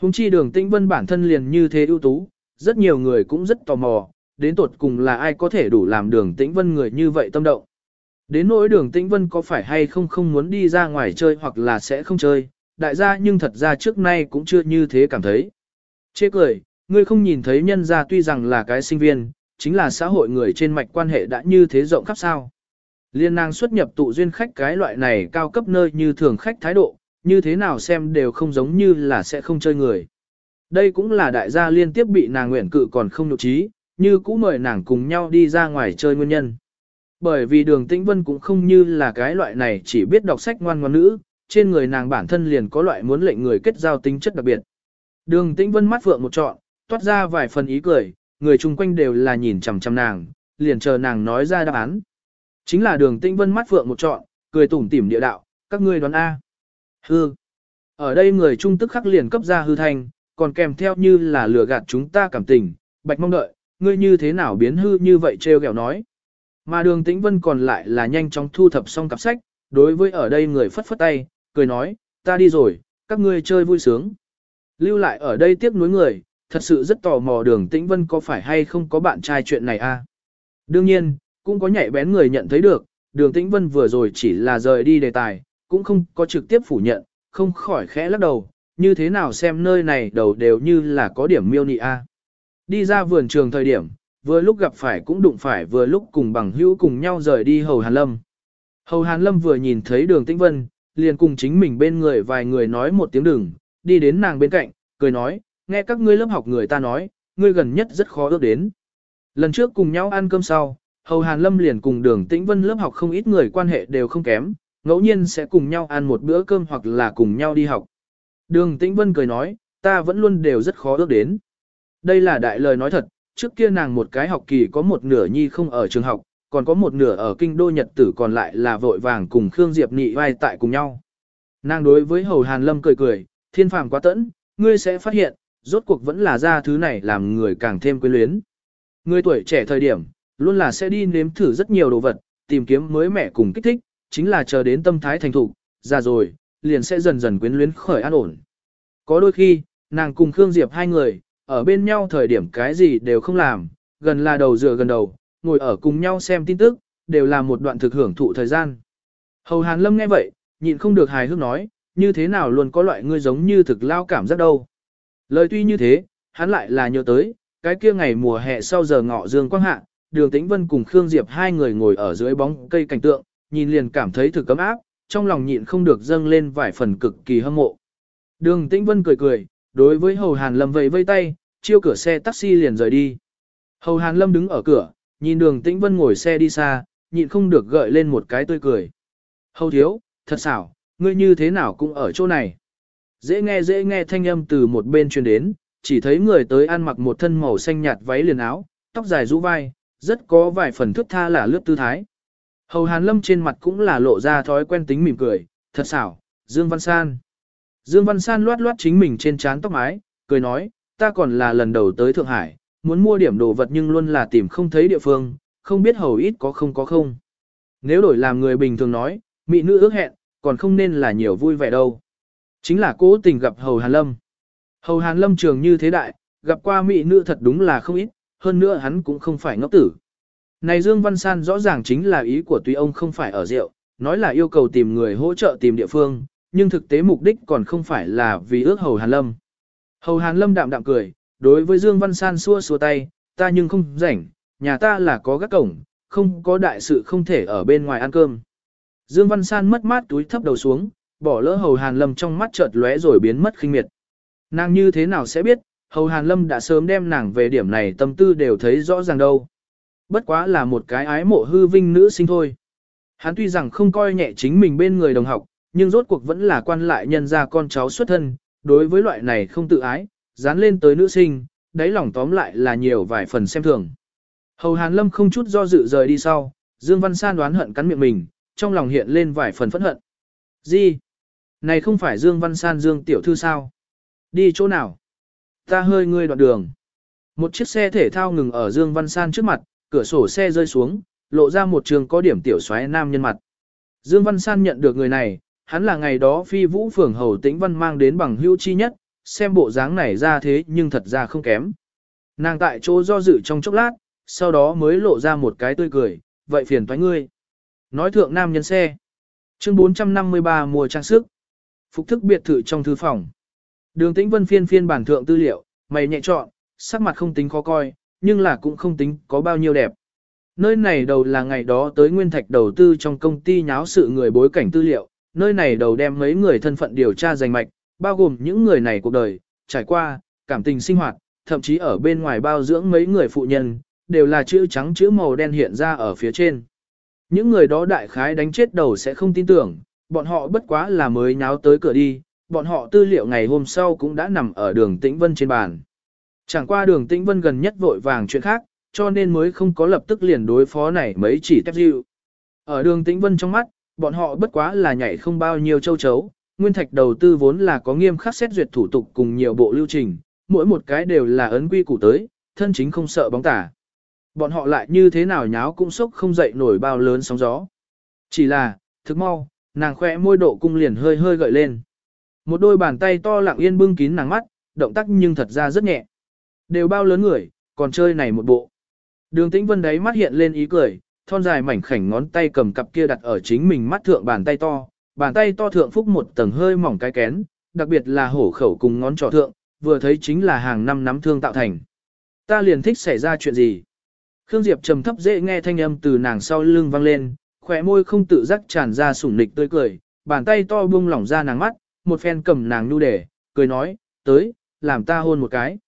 Hùng chi đường tĩnh vân bản thân liền như thế ưu tú, rất nhiều người cũng rất tò mò, đến tột cùng là ai có thể đủ làm đường tĩnh vân người như vậy tâm động. Đến nỗi đường tĩnh vân có phải hay không không muốn đi ra ngoài chơi hoặc là sẽ không chơi, đại gia nhưng thật ra trước nay cũng chưa như thế cảm thấy. Chê cười, ngươi không nhìn thấy nhân gia tuy rằng là cái sinh viên, chính là xã hội người trên mạch quan hệ đã như thế rộng khắp sao. Liên nàng xuất nhập tụ duyên khách cái loại này cao cấp nơi như thường khách thái độ, như thế nào xem đều không giống như là sẽ không chơi người. Đây cũng là đại gia liên tiếp bị nàng nguyện cự còn không nhục trí, như cũ mời nàng cùng nhau đi ra ngoài chơi nguyên nhân. Bởi vì đường tĩnh vân cũng không như là cái loại này chỉ biết đọc sách ngoan ngoan nữ, trên người nàng bản thân liền có loại muốn lệnh người kết giao tính chất đặc biệt. Đường tĩnh vân mắt phượng một trọn, toát ra vài phần ý cười, người chung quanh đều là nhìn chằm chằm nàng, liền chờ nàng nói ra đáp án. Chính là đường tĩnh vân mắt phượng một trọn, cười tủm tỉm địa đạo, các ngươi đoán A. Hư. Ở đây người trung tức khắc liền cấp ra hư thanh, còn kèm theo như là lừa gạt chúng ta cảm tình, bạch mong đợi, ngươi như thế nào biến hư như vậy trêu ghẹo nói. Mà đường tĩnh vân còn lại là nhanh chóng thu thập xong cặp sách, đối với ở đây người phất phất tay, cười nói, ta đi rồi, các ngươi chơi vui sướng. Lưu lại ở đây tiếc nuối người, thật sự rất tò mò đường tĩnh vân có phải hay không có bạn trai chuyện này a à? Đương nhiên, cũng có nhạy bén người nhận thấy được, đường tĩnh vân vừa rồi chỉ là rời đi đề tài, cũng không có trực tiếp phủ nhận, không khỏi khẽ lắc đầu, như thế nào xem nơi này đầu đều như là có điểm miêu nị a. Đi ra vườn trường thời điểm, vừa lúc gặp phải cũng đụng phải vừa lúc cùng bằng hữu cùng nhau rời đi Hầu Hàn Lâm. Hầu Hàn Lâm vừa nhìn thấy đường tĩnh vân, liền cùng chính mình bên người vài người nói một tiếng đừng, đi đến nàng bên cạnh, cười nói, nghe các ngươi lớp học người ta nói, ngươi gần nhất rất khó ước đến. Lần trước cùng nhau ăn cơm sau, Hầu Hàn Lâm liền cùng đường tĩnh vân lớp học không ít người quan hệ đều không kém, ngẫu nhiên sẽ cùng nhau ăn một bữa cơm hoặc là cùng nhau đi học. Đường tĩnh vân cười nói, ta vẫn luôn đều rất khó ước đến. Đây là đại lời nói thật, trước kia nàng một cái học kỳ có một nửa nhi không ở trường học, còn có một nửa ở kinh đô nhật tử còn lại là vội vàng cùng Khương Diệp nị vai tại cùng nhau. Nàng đối với Hầu Hàn Lâm cười cười, thiên phàm quá tẫn, ngươi sẽ phát hiện, rốt cuộc vẫn là ra thứ này làm người càng thêm quyến luyến. Người tuổi trẻ thời điểm, luôn là sẽ đi nếm thử rất nhiều đồ vật, tìm kiếm mới mẻ cùng kích thích, chính là chờ đến tâm thái thành thục, già rồi, liền sẽ dần dần quyến luyến khởi an ổn. Có đôi khi, nàng cùng Khương Diệp hai người, ở bên nhau thời điểm cái gì đều không làm, gần là đầu dựa gần đầu, ngồi ở cùng nhau xem tin tức, đều là một đoạn thực hưởng thụ thời gian. Hầu Hàn Lâm nghe vậy, nhịn không được hài hước nói, như thế nào luôn có loại ngươi giống như thực lao cảm giác đâu. Lời tuy như thế, hắn lại là nhớ tới, cái kia ngày mùa hè sau giờ ngọ dương quang hạ, đường tĩnh vân cùng Khương Diệp hai người ngồi ở dưới bóng cây cảnh tượng, nhìn liền cảm thấy thực cấm áp, trong lòng nhịn không được dâng lên vài phần cực kỳ hâm mộ. Đường tĩnh vân cười cười, đối với hầu hàn lâm vẫy vây tay, chiêu cửa xe taxi liền rời đi. Hầu hàn lâm đứng ở cửa, nhìn đường tĩnh vân ngồi xe đi xa, nhịn không được gợi lên một cái tươi cười. Hầu thiếu, thật xảo, ngươi như thế nào cũng ở chỗ này. Dễ nghe dễ nghe thanh âm từ một bên truyền đến, chỉ thấy người tới ăn mặc một thân màu xanh nhạt váy liền áo, tóc dài rũ vai, rất có vài phần thước tha là lướt tư thái. Hầu Hàn Lâm trên mặt cũng là lộ ra thói quen tính mỉm cười, thật xảo, Dương Văn San. Dương Văn San loát loát chính mình trên trán tóc mái, cười nói, ta còn là lần đầu tới Thượng Hải, muốn mua điểm đồ vật nhưng luôn là tìm không thấy địa phương, không biết hầu ít có không có không. Nếu đổi làm người bình thường nói, mỹ nữ ước hẹn, còn không nên là nhiều vui vẻ đâu. Chính là cố tình gặp Hầu Hàn Lâm. Hầu Hàn Lâm trường như thế đại, gặp qua mỹ nữ thật đúng là không ít, hơn nữa hắn cũng không phải ngốc tử. Này Dương Văn San rõ ràng chính là ý của tuy ông không phải ở rượu, nói là yêu cầu tìm người hỗ trợ tìm địa phương, nhưng thực tế mục đích còn không phải là vì ước Hầu Hàn Lâm. Hầu Hàn Lâm đạm đạm cười, đối với Dương Văn San xua xua tay, ta nhưng không rảnh, nhà ta là có gác cổng, không có đại sự không thể ở bên ngoài ăn cơm. Dương Văn San mất mát túi thấp đầu xuống, bỏ lỡ Hầu Hàn Lâm trong mắt chợt lóe rồi biến mất khinh miệt. Nàng như thế nào sẽ biết, Hầu Hàn Lâm đã sớm đem nàng về điểm này tâm tư đều thấy rõ ràng đâu. Bất quá là một cái ái mộ hư vinh nữ sinh thôi. Hắn tuy rằng không coi nhẹ chính mình bên người đồng học, nhưng rốt cuộc vẫn là quan lại nhân ra con cháu xuất thân, đối với loại này không tự ái, dán lên tới nữ sinh, đáy lòng tóm lại là nhiều vài phần xem thường. Hầu Hàn Lâm không chút do dự rời đi sau, Dương Văn San đoán hận cắn miệng mình, trong lòng hiện lên vài phần phẫn hận. Gì? Này không phải Dương Văn San Dương tiểu thư sao? Đi chỗ nào? Ta hơi ngươi đoạn đường. Một chiếc xe thể thao ngừng ở Dương Văn San trước mặt, cửa sổ xe rơi xuống, lộ ra một trường có điểm tiểu xoáy nam nhân mặt. Dương Văn San nhận được người này, hắn là ngày đó phi vũ phường hầu tĩnh văn mang đến bằng hữu chi nhất, xem bộ dáng này ra thế nhưng thật ra không kém. Nàng tại chỗ do dự trong chốc lát, sau đó mới lộ ra một cái tươi cười, vậy phiền toái ngươi. Nói thượng nam nhân xe. Chương 453 mùa trang sức. Phục thức biệt thự trong thư phòng. Đường tĩnh vân phiên phiên bản thượng tư liệu, mày nhẹ chọn, sắc mặt không tính khó coi, nhưng là cũng không tính có bao nhiêu đẹp. Nơi này đầu là ngày đó tới nguyên thạch đầu tư trong công ty nháo sự người bối cảnh tư liệu, nơi này đầu đem mấy người thân phận điều tra danh mạch, bao gồm những người này cuộc đời, trải qua, cảm tình sinh hoạt, thậm chí ở bên ngoài bao dưỡng mấy người phụ nhân, đều là chữ trắng chữ màu đen hiện ra ở phía trên. Những người đó đại khái đánh chết đầu sẽ không tin tưởng, bọn họ bất quá là mới nháo tới cửa đi, bọn họ tư liệu ngày hôm sau cũng đã nằm ở đường Tĩnh Vân trên bàn. Chẳng qua đường Tĩnh Vân gần nhất vội vàng chuyện khác, cho nên mới không có lập tức liền đối phó này mấy chỉ tép dịu. Ở đường Tĩnh Vân trong mắt, bọn họ bất quá là nhảy không bao nhiêu châu chấu, nguyên thạch đầu tư vốn là có nghiêm khắc xét duyệt thủ tục cùng nhiều bộ lưu trình, mỗi một cái đều là ấn quy củ tới, thân chính không sợ bóng tả. Bọn họ lại như thế nào nháo cũng sốc không dậy nổi bao lớn sóng gió. Chỉ là, thức mau, nàng khỏe môi độ cung liền hơi hơi gợi lên. Một đôi bàn tay to lặng yên bưng kín nàng mắt, động tác nhưng thật ra rất nhẹ. Đều bao lớn người, còn chơi này một bộ. Đường tĩnh vân đấy mắt hiện lên ý cười, thon dài mảnh khảnh ngón tay cầm cặp kia đặt ở chính mình mắt thượng bàn tay to, bàn tay to thượng phúc một tầng hơi mỏng cái kén, đặc biệt là hổ khẩu cùng ngón trỏ thượng, vừa thấy chính là hàng năm nắm thương tạo thành. Ta liền thích xảy ra chuyện gì. Khương Diệp trầm thấp dễ nghe thanh âm từ nàng sau lưng vang lên, khỏe môi không tự giác tràn ra sủng nịch tươi cười, bàn tay to buông lỏng ra nàng mắt, một phen cầm nàng nu để, cười nói, tới, làm ta hôn một cái.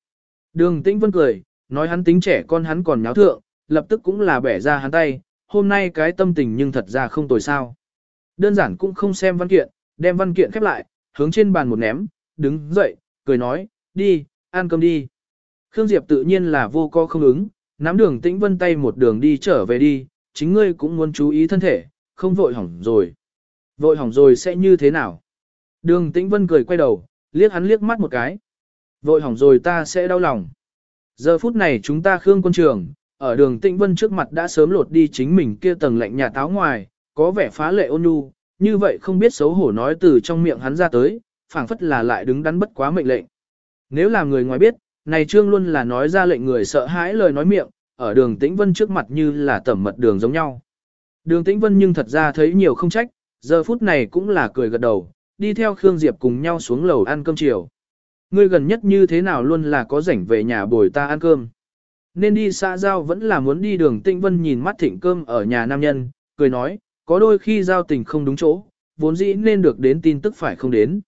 Đường tĩnh vân cười, nói hắn tính trẻ con hắn còn nháo thượng, lập tức cũng là bẻ ra hắn tay, hôm nay cái tâm tình nhưng thật ra không tồi sao. Đơn giản cũng không xem văn kiện, đem văn kiện khép lại, hướng trên bàn một ném, đứng dậy, cười nói, đi, ăn cơm đi. Khương Diệp tự nhiên là vô co không ứng, nắm đường tĩnh vân tay một đường đi trở về đi, chính ngươi cũng muốn chú ý thân thể, không vội hỏng rồi. Vội hỏng rồi sẽ như thế nào? Đường tĩnh vân cười quay đầu, liếc hắn liếc mắt một cái. Vội hỏng rồi ta sẽ đau lòng. Giờ phút này chúng ta khương quân trường, ở đường tĩnh vân trước mặt đã sớm lột đi chính mình kia tầng lạnh nhà táo ngoài, có vẻ phá lệ ôn nhu, như vậy không biết xấu hổ nói từ trong miệng hắn ra tới, phảng phất là lại đứng đắn bất quá mệnh lệnh. Nếu là người ngoài biết, này trương luôn là nói ra lệnh người sợ hãi lời nói miệng, ở đường tĩnh vân trước mặt như là tẩm mật đường giống nhau. Đường tĩnh vân nhưng thật ra thấy nhiều không trách, giờ phút này cũng là cười gật đầu, đi theo Khương Diệp cùng nhau xuống lầu ăn cơm chiều. Ngươi gần nhất như thế nào luôn là có rảnh về nhà bồi ta ăn cơm. Nên đi xã giao vẫn là muốn đi đường tĩnh vân nhìn mắt thịnh cơm ở nhà nam nhân, cười nói, có đôi khi giao tình không đúng chỗ, vốn dĩ nên được đến tin tức phải không đến.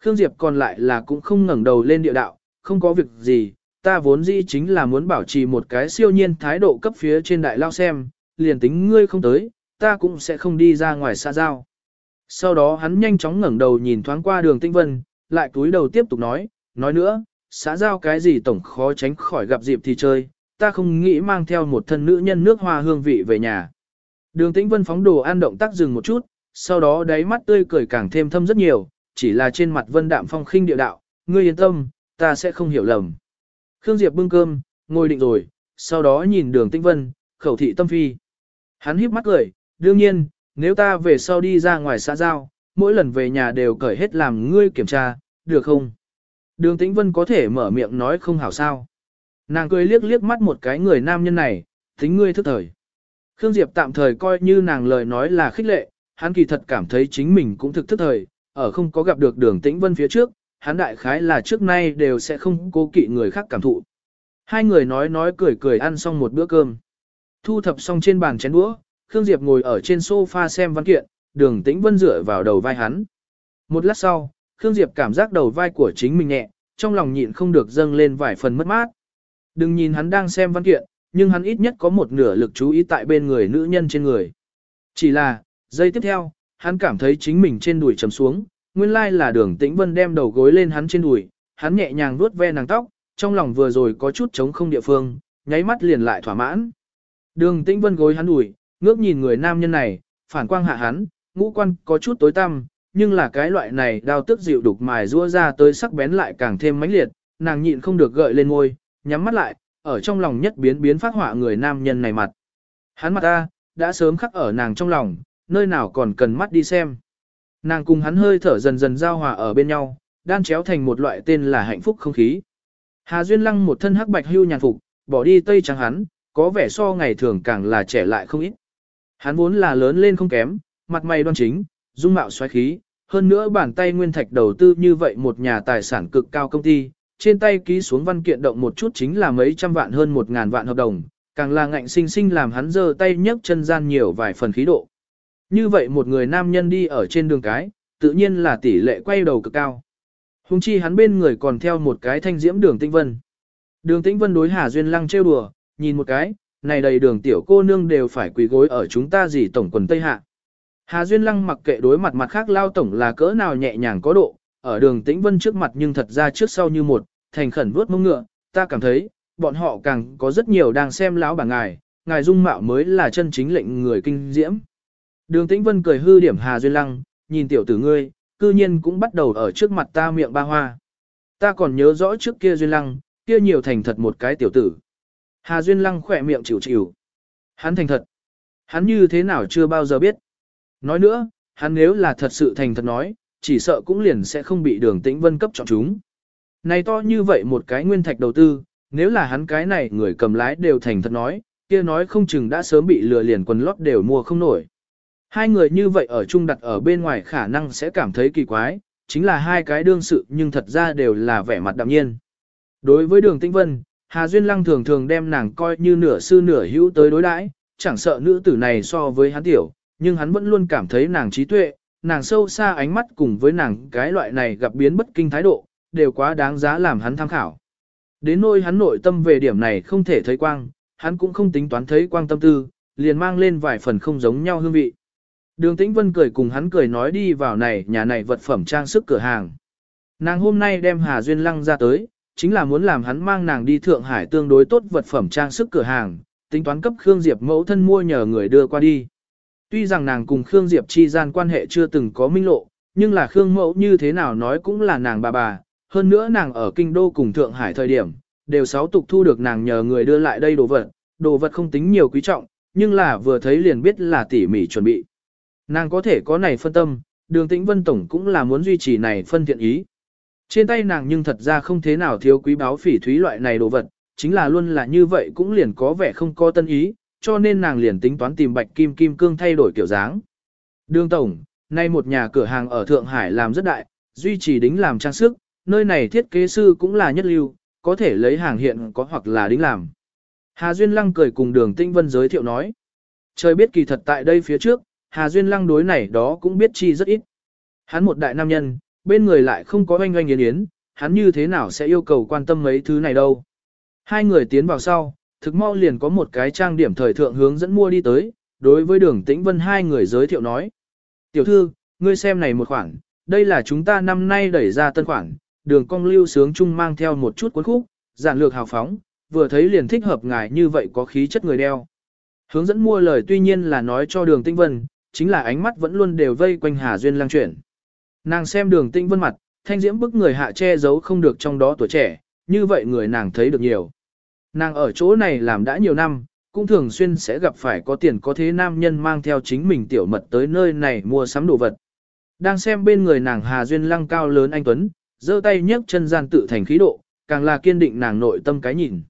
Khương Diệp còn lại là cũng không ngẩng đầu lên địa đạo, không có việc gì, ta vốn dĩ chính là muốn bảo trì một cái siêu nhiên thái độ cấp phía trên đại lao xem, liền tính ngươi không tới, ta cũng sẽ không đi ra ngoài xa giao. Sau đó hắn nhanh chóng ngẩng đầu nhìn thoáng qua đường tinh vân, lại túi đầu tiếp tục nói, nói nữa, xã giao cái gì tổng khó tránh khỏi gặp dịp thì chơi, ta không nghĩ mang theo một thân nữ nhân nước hoa hương vị về nhà. Đường Tĩnh Vân phóng đồ an động tác dừng một chút, sau đó đáy mắt tươi cười càng thêm thâm rất nhiều, chỉ là trên mặt Vân Đạm Phong khinh địa đạo, ngươi yên tâm, ta sẽ không hiểu lầm. Khương Diệp bưng cơm, ngồi định rồi, sau đó nhìn Đường Tĩnh Vân, khẩu thị tâm phi. Hắn híp mắt cười, đương nhiên, nếu ta về sau đi ra ngoài xã giao, mỗi lần về nhà đều cởi hết làm ngươi kiểm tra, được không? Đường Tĩnh Vân có thể mở miệng nói không hảo sao. Nàng cười liếc liếc mắt một cái người nam nhân này, tính ngươi thức thời. Khương Diệp tạm thời coi như nàng lời nói là khích lệ, hắn kỳ thật cảm thấy chính mình cũng thực thức thời, ở không có gặp được đường Tĩnh Vân phía trước, hắn đại khái là trước nay đều sẽ không cố kỵ người khác cảm thụ. Hai người nói nói cười cười ăn xong một bữa cơm. Thu thập xong trên bàn chén đũa, Khương Diệp ngồi ở trên sofa xem văn kiện, đường Tĩnh Vân dựa vào đầu vai hắn. Một lát sau, Khương Diệp cảm giác đầu vai của chính mình nhẹ, trong lòng nhịn không được dâng lên vài phần mất mát. Đừng nhìn hắn đang xem văn kiện, nhưng hắn ít nhất có một nửa lực chú ý tại bên người nữ nhân trên người. Chỉ là, giây tiếp theo, hắn cảm thấy chính mình trên đùi chầm xuống, nguyên lai là đường tĩnh vân đem đầu gối lên hắn trên đùi, hắn nhẹ nhàng vuốt ve nàng tóc, trong lòng vừa rồi có chút trống không địa phương, nháy mắt liền lại thỏa mãn. Đường tĩnh vân gối hắn đùi, ngước nhìn người nam nhân này, phản quang hạ hắn, ngũ quan có chút tối tăm, nhưng là cái loại này đau tức dịu đục mài rua ra tới sắc bén lại càng thêm mãnh liệt, nàng nhịn không được gợi lên môi, nhắm mắt lại, ở trong lòng nhất biến biến phát họa người nam nhân này mặt. Hắn mặt ta, đã sớm khắc ở nàng trong lòng, nơi nào còn cần mắt đi xem. Nàng cùng hắn hơi thở dần dần giao hòa ở bên nhau, đan chéo thành một loại tên là hạnh phúc không khí. Hà Duyên Lăng một thân hắc bạch hưu nhàn phục, bỏ đi tây trắng hắn, có vẻ so ngày thường càng là trẻ lại không ít. Hắn vốn là lớn lên không kém, mặt mày đoan chính, dung mạo xoáy khí, hơn nữa bàn tay nguyên thạch đầu tư như vậy một nhà tài sản cực cao công ty, trên tay ký xuống văn kiện động một chút chính là mấy trăm vạn hơn một ngàn vạn hợp đồng, càng là ngạnh sinh sinh làm hắn giơ tay nhấc chân gian nhiều vài phần khí độ. Như vậy một người nam nhân đi ở trên đường cái, tự nhiên là tỷ lệ quay đầu cực cao. Hùng chi hắn bên người còn theo một cái thanh diễm đường tĩnh vân. Đường tĩnh vân đối Hà Duyên Lăng trêu đùa, nhìn một cái, này đầy đường tiểu cô nương đều phải quỳ gối ở chúng ta gì tổng quần Tây Hạ. Hà Duyên Lăng mặc kệ đối mặt mặt khác lao tổng là cỡ nào nhẹ nhàng có độ, ở đường tĩnh vân trước mặt nhưng thật ra trước sau như một, thành khẩn vuốt mông ngựa, ta cảm thấy, bọn họ càng có rất nhiều đang xem lão bà ngài, ngài dung mạo mới là chân chính lệnh người kinh diễm. Đường tĩnh vân cười hư điểm Hà Duyên Lăng, nhìn tiểu tử ngươi, cư nhiên cũng bắt đầu ở trước mặt ta miệng ba hoa. Ta còn nhớ rõ trước kia Duyên Lăng, kia nhiều thành thật một cái tiểu tử. Hà Duyên Lăng khỏe miệng chịu chịu. Hắn thành thật. Hắn như thế nào chưa bao giờ biết. Nói nữa, hắn nếu là thật sự thành thật nói, chỉ sợ cũng liền sẽ không bị đường tĩnh vân cấp chọn chúng. Này to như vậy một cái nguyên thạch đầu tư, nếu là hắn cái này người cầm lái đều thành thật nói, kia nói không chừng đã sớm bị lừa liền quần lót đều mua không nổi. Hai người như vậy ở chung đặt ở bên ngoài khả năng sẽ cảm thấy kỳ quái, chính là hai cái đương sự nhưng thật ra đều là vẻ mặt đạm nhiên. Đối với đường tĩnh vân, Hà Duyên Lăng thường thường đem nàng coi như nửa sư nửa hữu tới đối đãi, chẳng sợ nữ tử này so với hắn tiểu, nhưng hắn vẫn luôn cảm thấy nàng trí tuệ, nàng sâu xa ánh mắt cùng với nàng cái loại này gặp biến bất kinh thái độ, đều quá đáng giá làm hắn tham khảo. Đến nỗi hắn nội tâm về điểm này không thể thấy quang, hắn cũng không tính toán thấy quang tâm tư, liền mang lên vài phần không giống nhau hương vị. Đường Tĩnh Vân cười cùng hắn cười nói đi vào này nhà này vật phẩm trang sức cửa hàng. Nàng hôm nay đem Hà Duyên Lăng ra tới, chính là muốn làm hắn mang nàng đi Thượng Hải tương đối tốt vật phẩm trang sức cửa hàng, tính toán cấp Khương Diệp mẫu thân mua nhờ người đưa qua đi. Tuy rằng nàng cùng Khương Diệp chi gian quan hệ chưa từng có minh lộ, nhưng là Khương mẫu như thế nào nói cũng là nàng bà bà, hơn nữa nàng ở kinh đô cùng Thượng Hải thời điểm, đều sáu tục thu được nàng nhờ người đưa lại đây đồ vật, đồ vật không tính nhiều quý trọng, nhưng là vừa thấy liền biết là tỉ mỉ chuẩn bị. Nàng có thể có này phân tâm, đường tĩnh vân tổng cũng là muốn duy trì này phân thiện ý. Trên tay nàng nhưng thật ra không thế nào thiếu quý báo phỉ thúy loại này đồ vật, chính là luôn là như vậy cũng liền có vẻ không có tân ý, cho nên nàng liền tính toán tìm bạch kim kim cương thay đổi kiểu dáng. Đường Tổng, nay một nhà cửa hàng ở Thượng Hải làm rất đại, duy trì đính làm trang sức, nơi này thiết kế sư cũng là nhất lưu, có thể lấy hàng hiện có hoặc là đính làm. Hà Duyên Lăng cười cùng đường Tĩnh Vân giới thiệu nói. Trời biết kỳ thật tại đây phía trước, Hà Duyên Lăng đối này đó cũng biết chi rất ít. Hắn một đại nam nhân, bên người lại không có oanh oanh yến yến, hắn như thế nào sẽ yêu cầu quan tâm mấy thứ này đâu. Hai người tiến vào sau, thực mau liền có một cái trang điểm thời thượng hướng dẫn mua đi tới, đối với đường tĩnh vân hai người giới thiệu nói. Tiểu thư, ngươi xem này một khoản, đây là chúng ta năm nay đẩy ra tân khoản, đường cong lưu sướng chung mang theo một chút cuốn khúc, giản lược hào phóng, vừa thấy liền thích hợp ngài như vậy có khí chất người đeo. Hướng dẫn mua lời tuy nhiên là nói cho đường tinh vân, chính là ánh mắt vẫn luôn đều vây quanh Hà Duyên lang chuyển. Nàng xem đường tinh vân mặt, thanh diễm bức người hạ che giấu không được trong đó tuổi trẻ, như vậy người nàng thấy được nhiều. Nàng ở chỗ này làm đã nhiều năm, cũng thường xuyên sẽ gặp phải có tiền có thế nam nhân mang theo chính mình tiểu mật tới nơi này mua sắm đồ vật. Đang xem bên người nàng Hà Duyên lăng cao lớn anh Tuấn, giơ tay nhấc chân gian tự thành khí độ, càng là kiên định nàng nội tâm cái nhìn.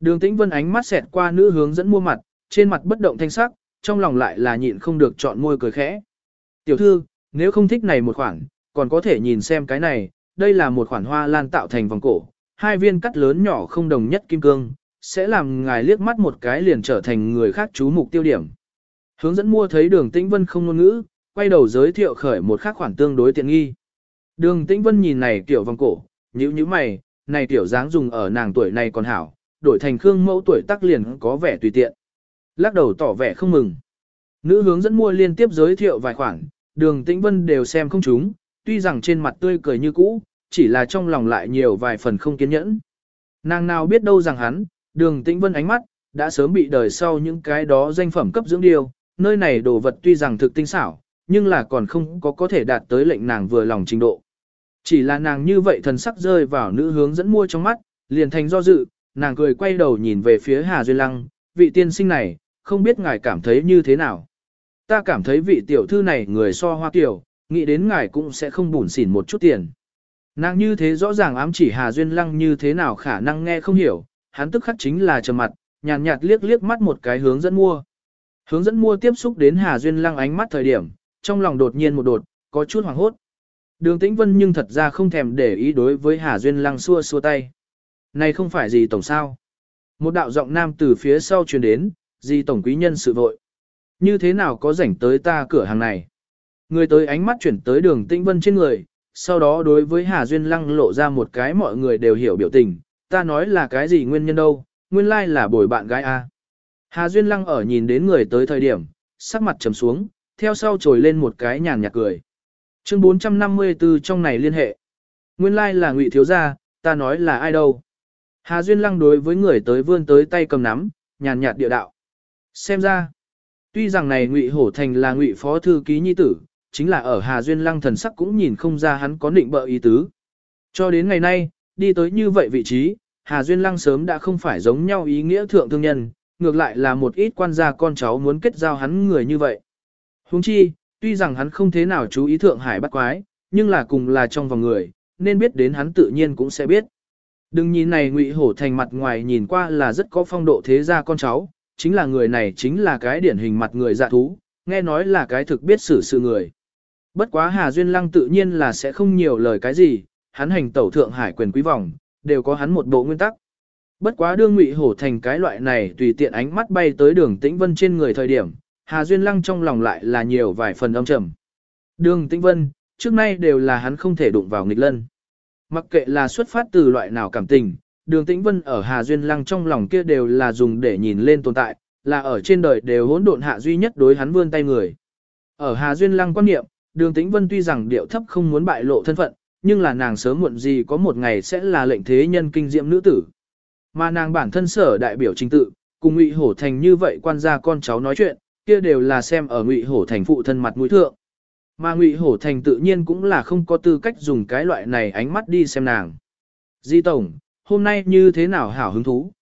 Đường Tĩnh Vân ánh mắt xẹt qua nữ hướng dẫn mua mặt, trên mặt bất động thanh sắc, trong lòng lại là nhịn không được chọn môi cười khẽ. Tiểu thư, nếu không thích này một khoản, còn có thể nhìn xem cái này, đây là một khoản hoa lan tạo thành vòng cổ, hai viên cắt lớn nhỏ không đồng nhất kim cương, sẽ làm ngài liếc mắt một cái liền trở thành người khác chú mục tiêu điểm. Hướng dẫn mua thấy đường tĩnh vân không ngôn ngữ, quay đầu giới thiệu khởi một khác khoản tương đối tiện nghi. Đường tĩnh vân nhìn này tiểu vòng cổ, nhíu nhíu mày, này tiểu dáng dùng ở nàng tuổi này còn hảo, đổi thành khương mẫu tuổi tác liền có vẻ tùy tiện. Lắc đầu tỏ vẻ không mừng. Nữ hướng dẫn mua liên tiếp giới thiệu vài khoản, đường tĩnh vân đều xem không chúng, tuy rằng trên mặt tươi cười như cũ, chỉ là trong lòng lại nhiều vài phần không kiên nhẫn. Nàng nào biết đâu rằng hắn, đường tĩnh vân ánh mắt, đã sớm bị đời sau những cái đó danh phẩm cấp dưỡng điều, nơi này đồ vật tuy rằng thực tinh xảo, nhưng là còn không có có thể đạt tới lệnh nàng vừa lòng trình độ. Chỉ là nàng như vậy thần sắc rơi vào nữ hướng dẫn mua trong mắt, liền thành do dự, nàng cười quay đầu nhìn về phía Hà Duyên Lăng, vị tiên sinh này, không biết ngài cảm thấy như thế nào. Ta cảm thấy vị tiểu thư này người so hoa tiểu, nghĩ đến ngài cũng sẽ không bùn xỉn một chút tiền. Nàng như thế rõ ràng ám chỉ Hà Duyên Lăng như thế nào khả năng nghe không hiểu, hắn tức khắc chính là trầm mặt, nhàn nhạt, nhạt liếc liếc mắt một cái hướng dẫn mua. Hướng dẫn mua tiếp xúc đến Hà Duyên Lăng ánh mắt thời điểm, trong lòng đột nhiên một đột, có chút hoảng hốt. Đường Tĩnh Vân nhưng thật ra không thèm để ý đối với Hà Duyên Lăng xua xua tay. Này không phải gì tổng sao. Một đạo giọng nam từ phía sau truyền đến, gì tổng quý nhân sự vội. Như thế nào có rảnh tới ta cửa hàng này. Người tới ánh mắt chuyển tới đường Tĩnh Vân trên người, sau đó đối với Hà Duyên Lăng lộ ra một cái mọi người đều hiểu biểu tình, ta nói là cái gì nguyên nhân đâu, nguyên lai là bồi bạn gái A. Hà Duyên Lăng ở nhìn đến người tới thời điểm, sắc mặt trầm xuống, theo sau trồi lên một cái nhàn nhạt cười. Chương 454 trong này liên hệ. Nguyên lai là ngụy thiếu gia, ta nói là ai đâu. Hà Duyên Lăng đối với người tới vươn tới tay cầm nắm, nhàn nhạt địa đạo. Xem ra, tuy rằng này ngụy hổ thành là ngụy phó thư ký nhi tử, chính là ở Hà Duyên Lăng thần sắc cũng nhìn không ra hắn có định bợ ý tứ. Cho đến ngày nay, đi tới như vậy vị trí, Hà Duyên Lăng sớm đã không phải giống nhau ý nghĩa thượng thương nhân, ngược lại là một ít quan gia con cháu muốn kết giao hắn người như vậy. Huống chi, tuy rằng hắn không thế nào chú ý thượng hải bắt quái, nhưng là cùng là trong vòng người, nên biết đến hắn tự nhiên cũng sẽ biết. Đừng nhìn này ngụy hổ thành mặt ngoài nhìn qua là rất có phong độ thế gia con cháu, chính là người này chính là cái điển hình mặt người dạ thú, nghe nói là cái thực biết xử sự người. Bất quá Hà Duyên Lăng tự nhiên là sẽ không nhiều lời cái gì, hắn hành tẩu thượng hải quyền quý vòng, đều có hắn một bộ nguyên tắc. Bất quá đương ngụy hổ thành cái loại này tùy tiện ánh mắt bay tới đường tĩnh vân trên người thời điểm, Hà Duyên Lăng trong lòng lại là nhiều vài phần âm trầm. Đường tĩnh vân, trước nay đều là hắn không thể đụng vào nghịch lân. Mặc kệ là xuất phát từ loại nào cảm tình, đường tĩnh vân ở Hà Duyên Lăng trong lòng kia đều là dùng để nhìn lên tồn tại, là ở trên đời đều hỗn độn hạ duy nhất đối hắn vươn tay người. Ở Hà Duyên Lăng quan niệm, đường tĩnh vân tuy rằng điệu thấp không muốn bại lộ thân phận, nhưng là nàng sớm muộn gì có một ngày sẽ là lệnh thế nhân kinh diệm nữ tử. Mà nàng bản thân sở đại biểu chính tự, cùng Ngụy Hổ Thành như vậy quan gia con cháu nói chuyện, kia đều là xem ở Ngụy Hổ Thành phụ thân mặt mũi thượng. Mà Ngụy Hổ Thành tự nhiên cũng là không có tư cách dùng cái loại này ánh mắt đi xem nàng. Di Tổng, hôm nay như thế nào hảo hứng thú?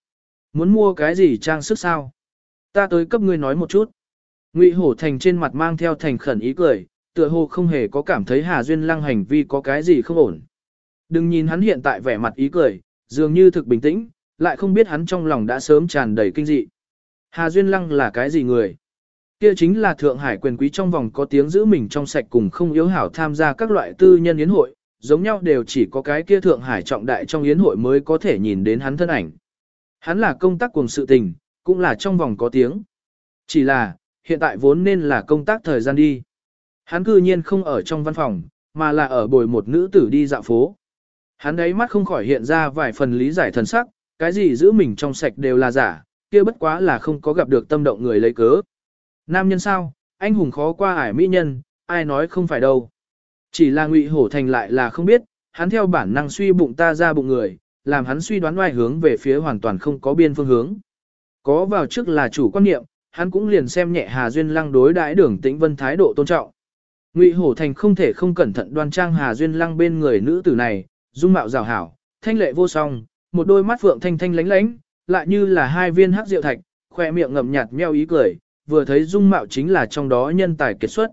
Muốn mua cái gì trang sức sao? Ta tới cấp ngươi nói một chút. Ngụy Hổ Thành trên mặt mang theo thành khẩn ý cười, tựa hồ không hề có cảm thấy Hà Duyên Lăng hành vi có cái gì không ổn. Đừng nhìn hắn hiện tại vẻ mặt ý cười, dường như thực bình tĩnh, lại không biết hắn trong lòng đã sớm tràn đầy kinh dị. Hà Duyên Lăng là cái gì người? Kia chính là Thượng Hải quyền quý trong vòng có tiếng giữ mình trong sạch cùng không yếu hảo tham gia các loại tư nhân yến hội, giống nhau đều chỉ có cái kia Thượng Hải trọng đại trong yến hội mới có thể nhìn đến hắn thân ảnh. Hắn là công tác cùng sự tình, cũng là trong vòng có tiếng. Chỉ là, hiện tại vốn nên là công tác thời gian đi. Hắn cư nhiên không ở trong văn phòng, mà là ở bồi một nữ tử đi dạo phố. Hắn đấy mắt không khỏi hiện ra vài phần lý giải thần sắc, cái gì giữ mình trong sạch đều là giả, kia bất quá là không có gặp được tâm động người lấy cớ. Nam nhân sao, anh hùng khó qua ải mỹ nhân, ai nói không phải đâu. Chỉ là Ngụy Hổ Thành lại là không biết, hắn theo bản năng suy bụng ta ra bụng người, làm hắn suy đoán ngoài hướng về phía hoàn toàn không có biên phương hướng. Có vào trước là chủ quan niệm, hắn cũng liền xem nhẹ Hà Duyên Lăng đối đãi đường tĩnh vân thái độ tôn trọng. Ngụy Hổ Thành không thể không cẩn thận đoan trang Hà Duyên Lăng bên người nữ tử này, dung mạo rào hảo, thanh lệ vô song, một đôi mắt phượng thanh thanh lánh lánh, lại như là hai viên hắc rượu thạch, khoe miệng ngậm nhạt meo ý cười, vừa thấy dung mạo chính là trong đó nhân tài kết xuất.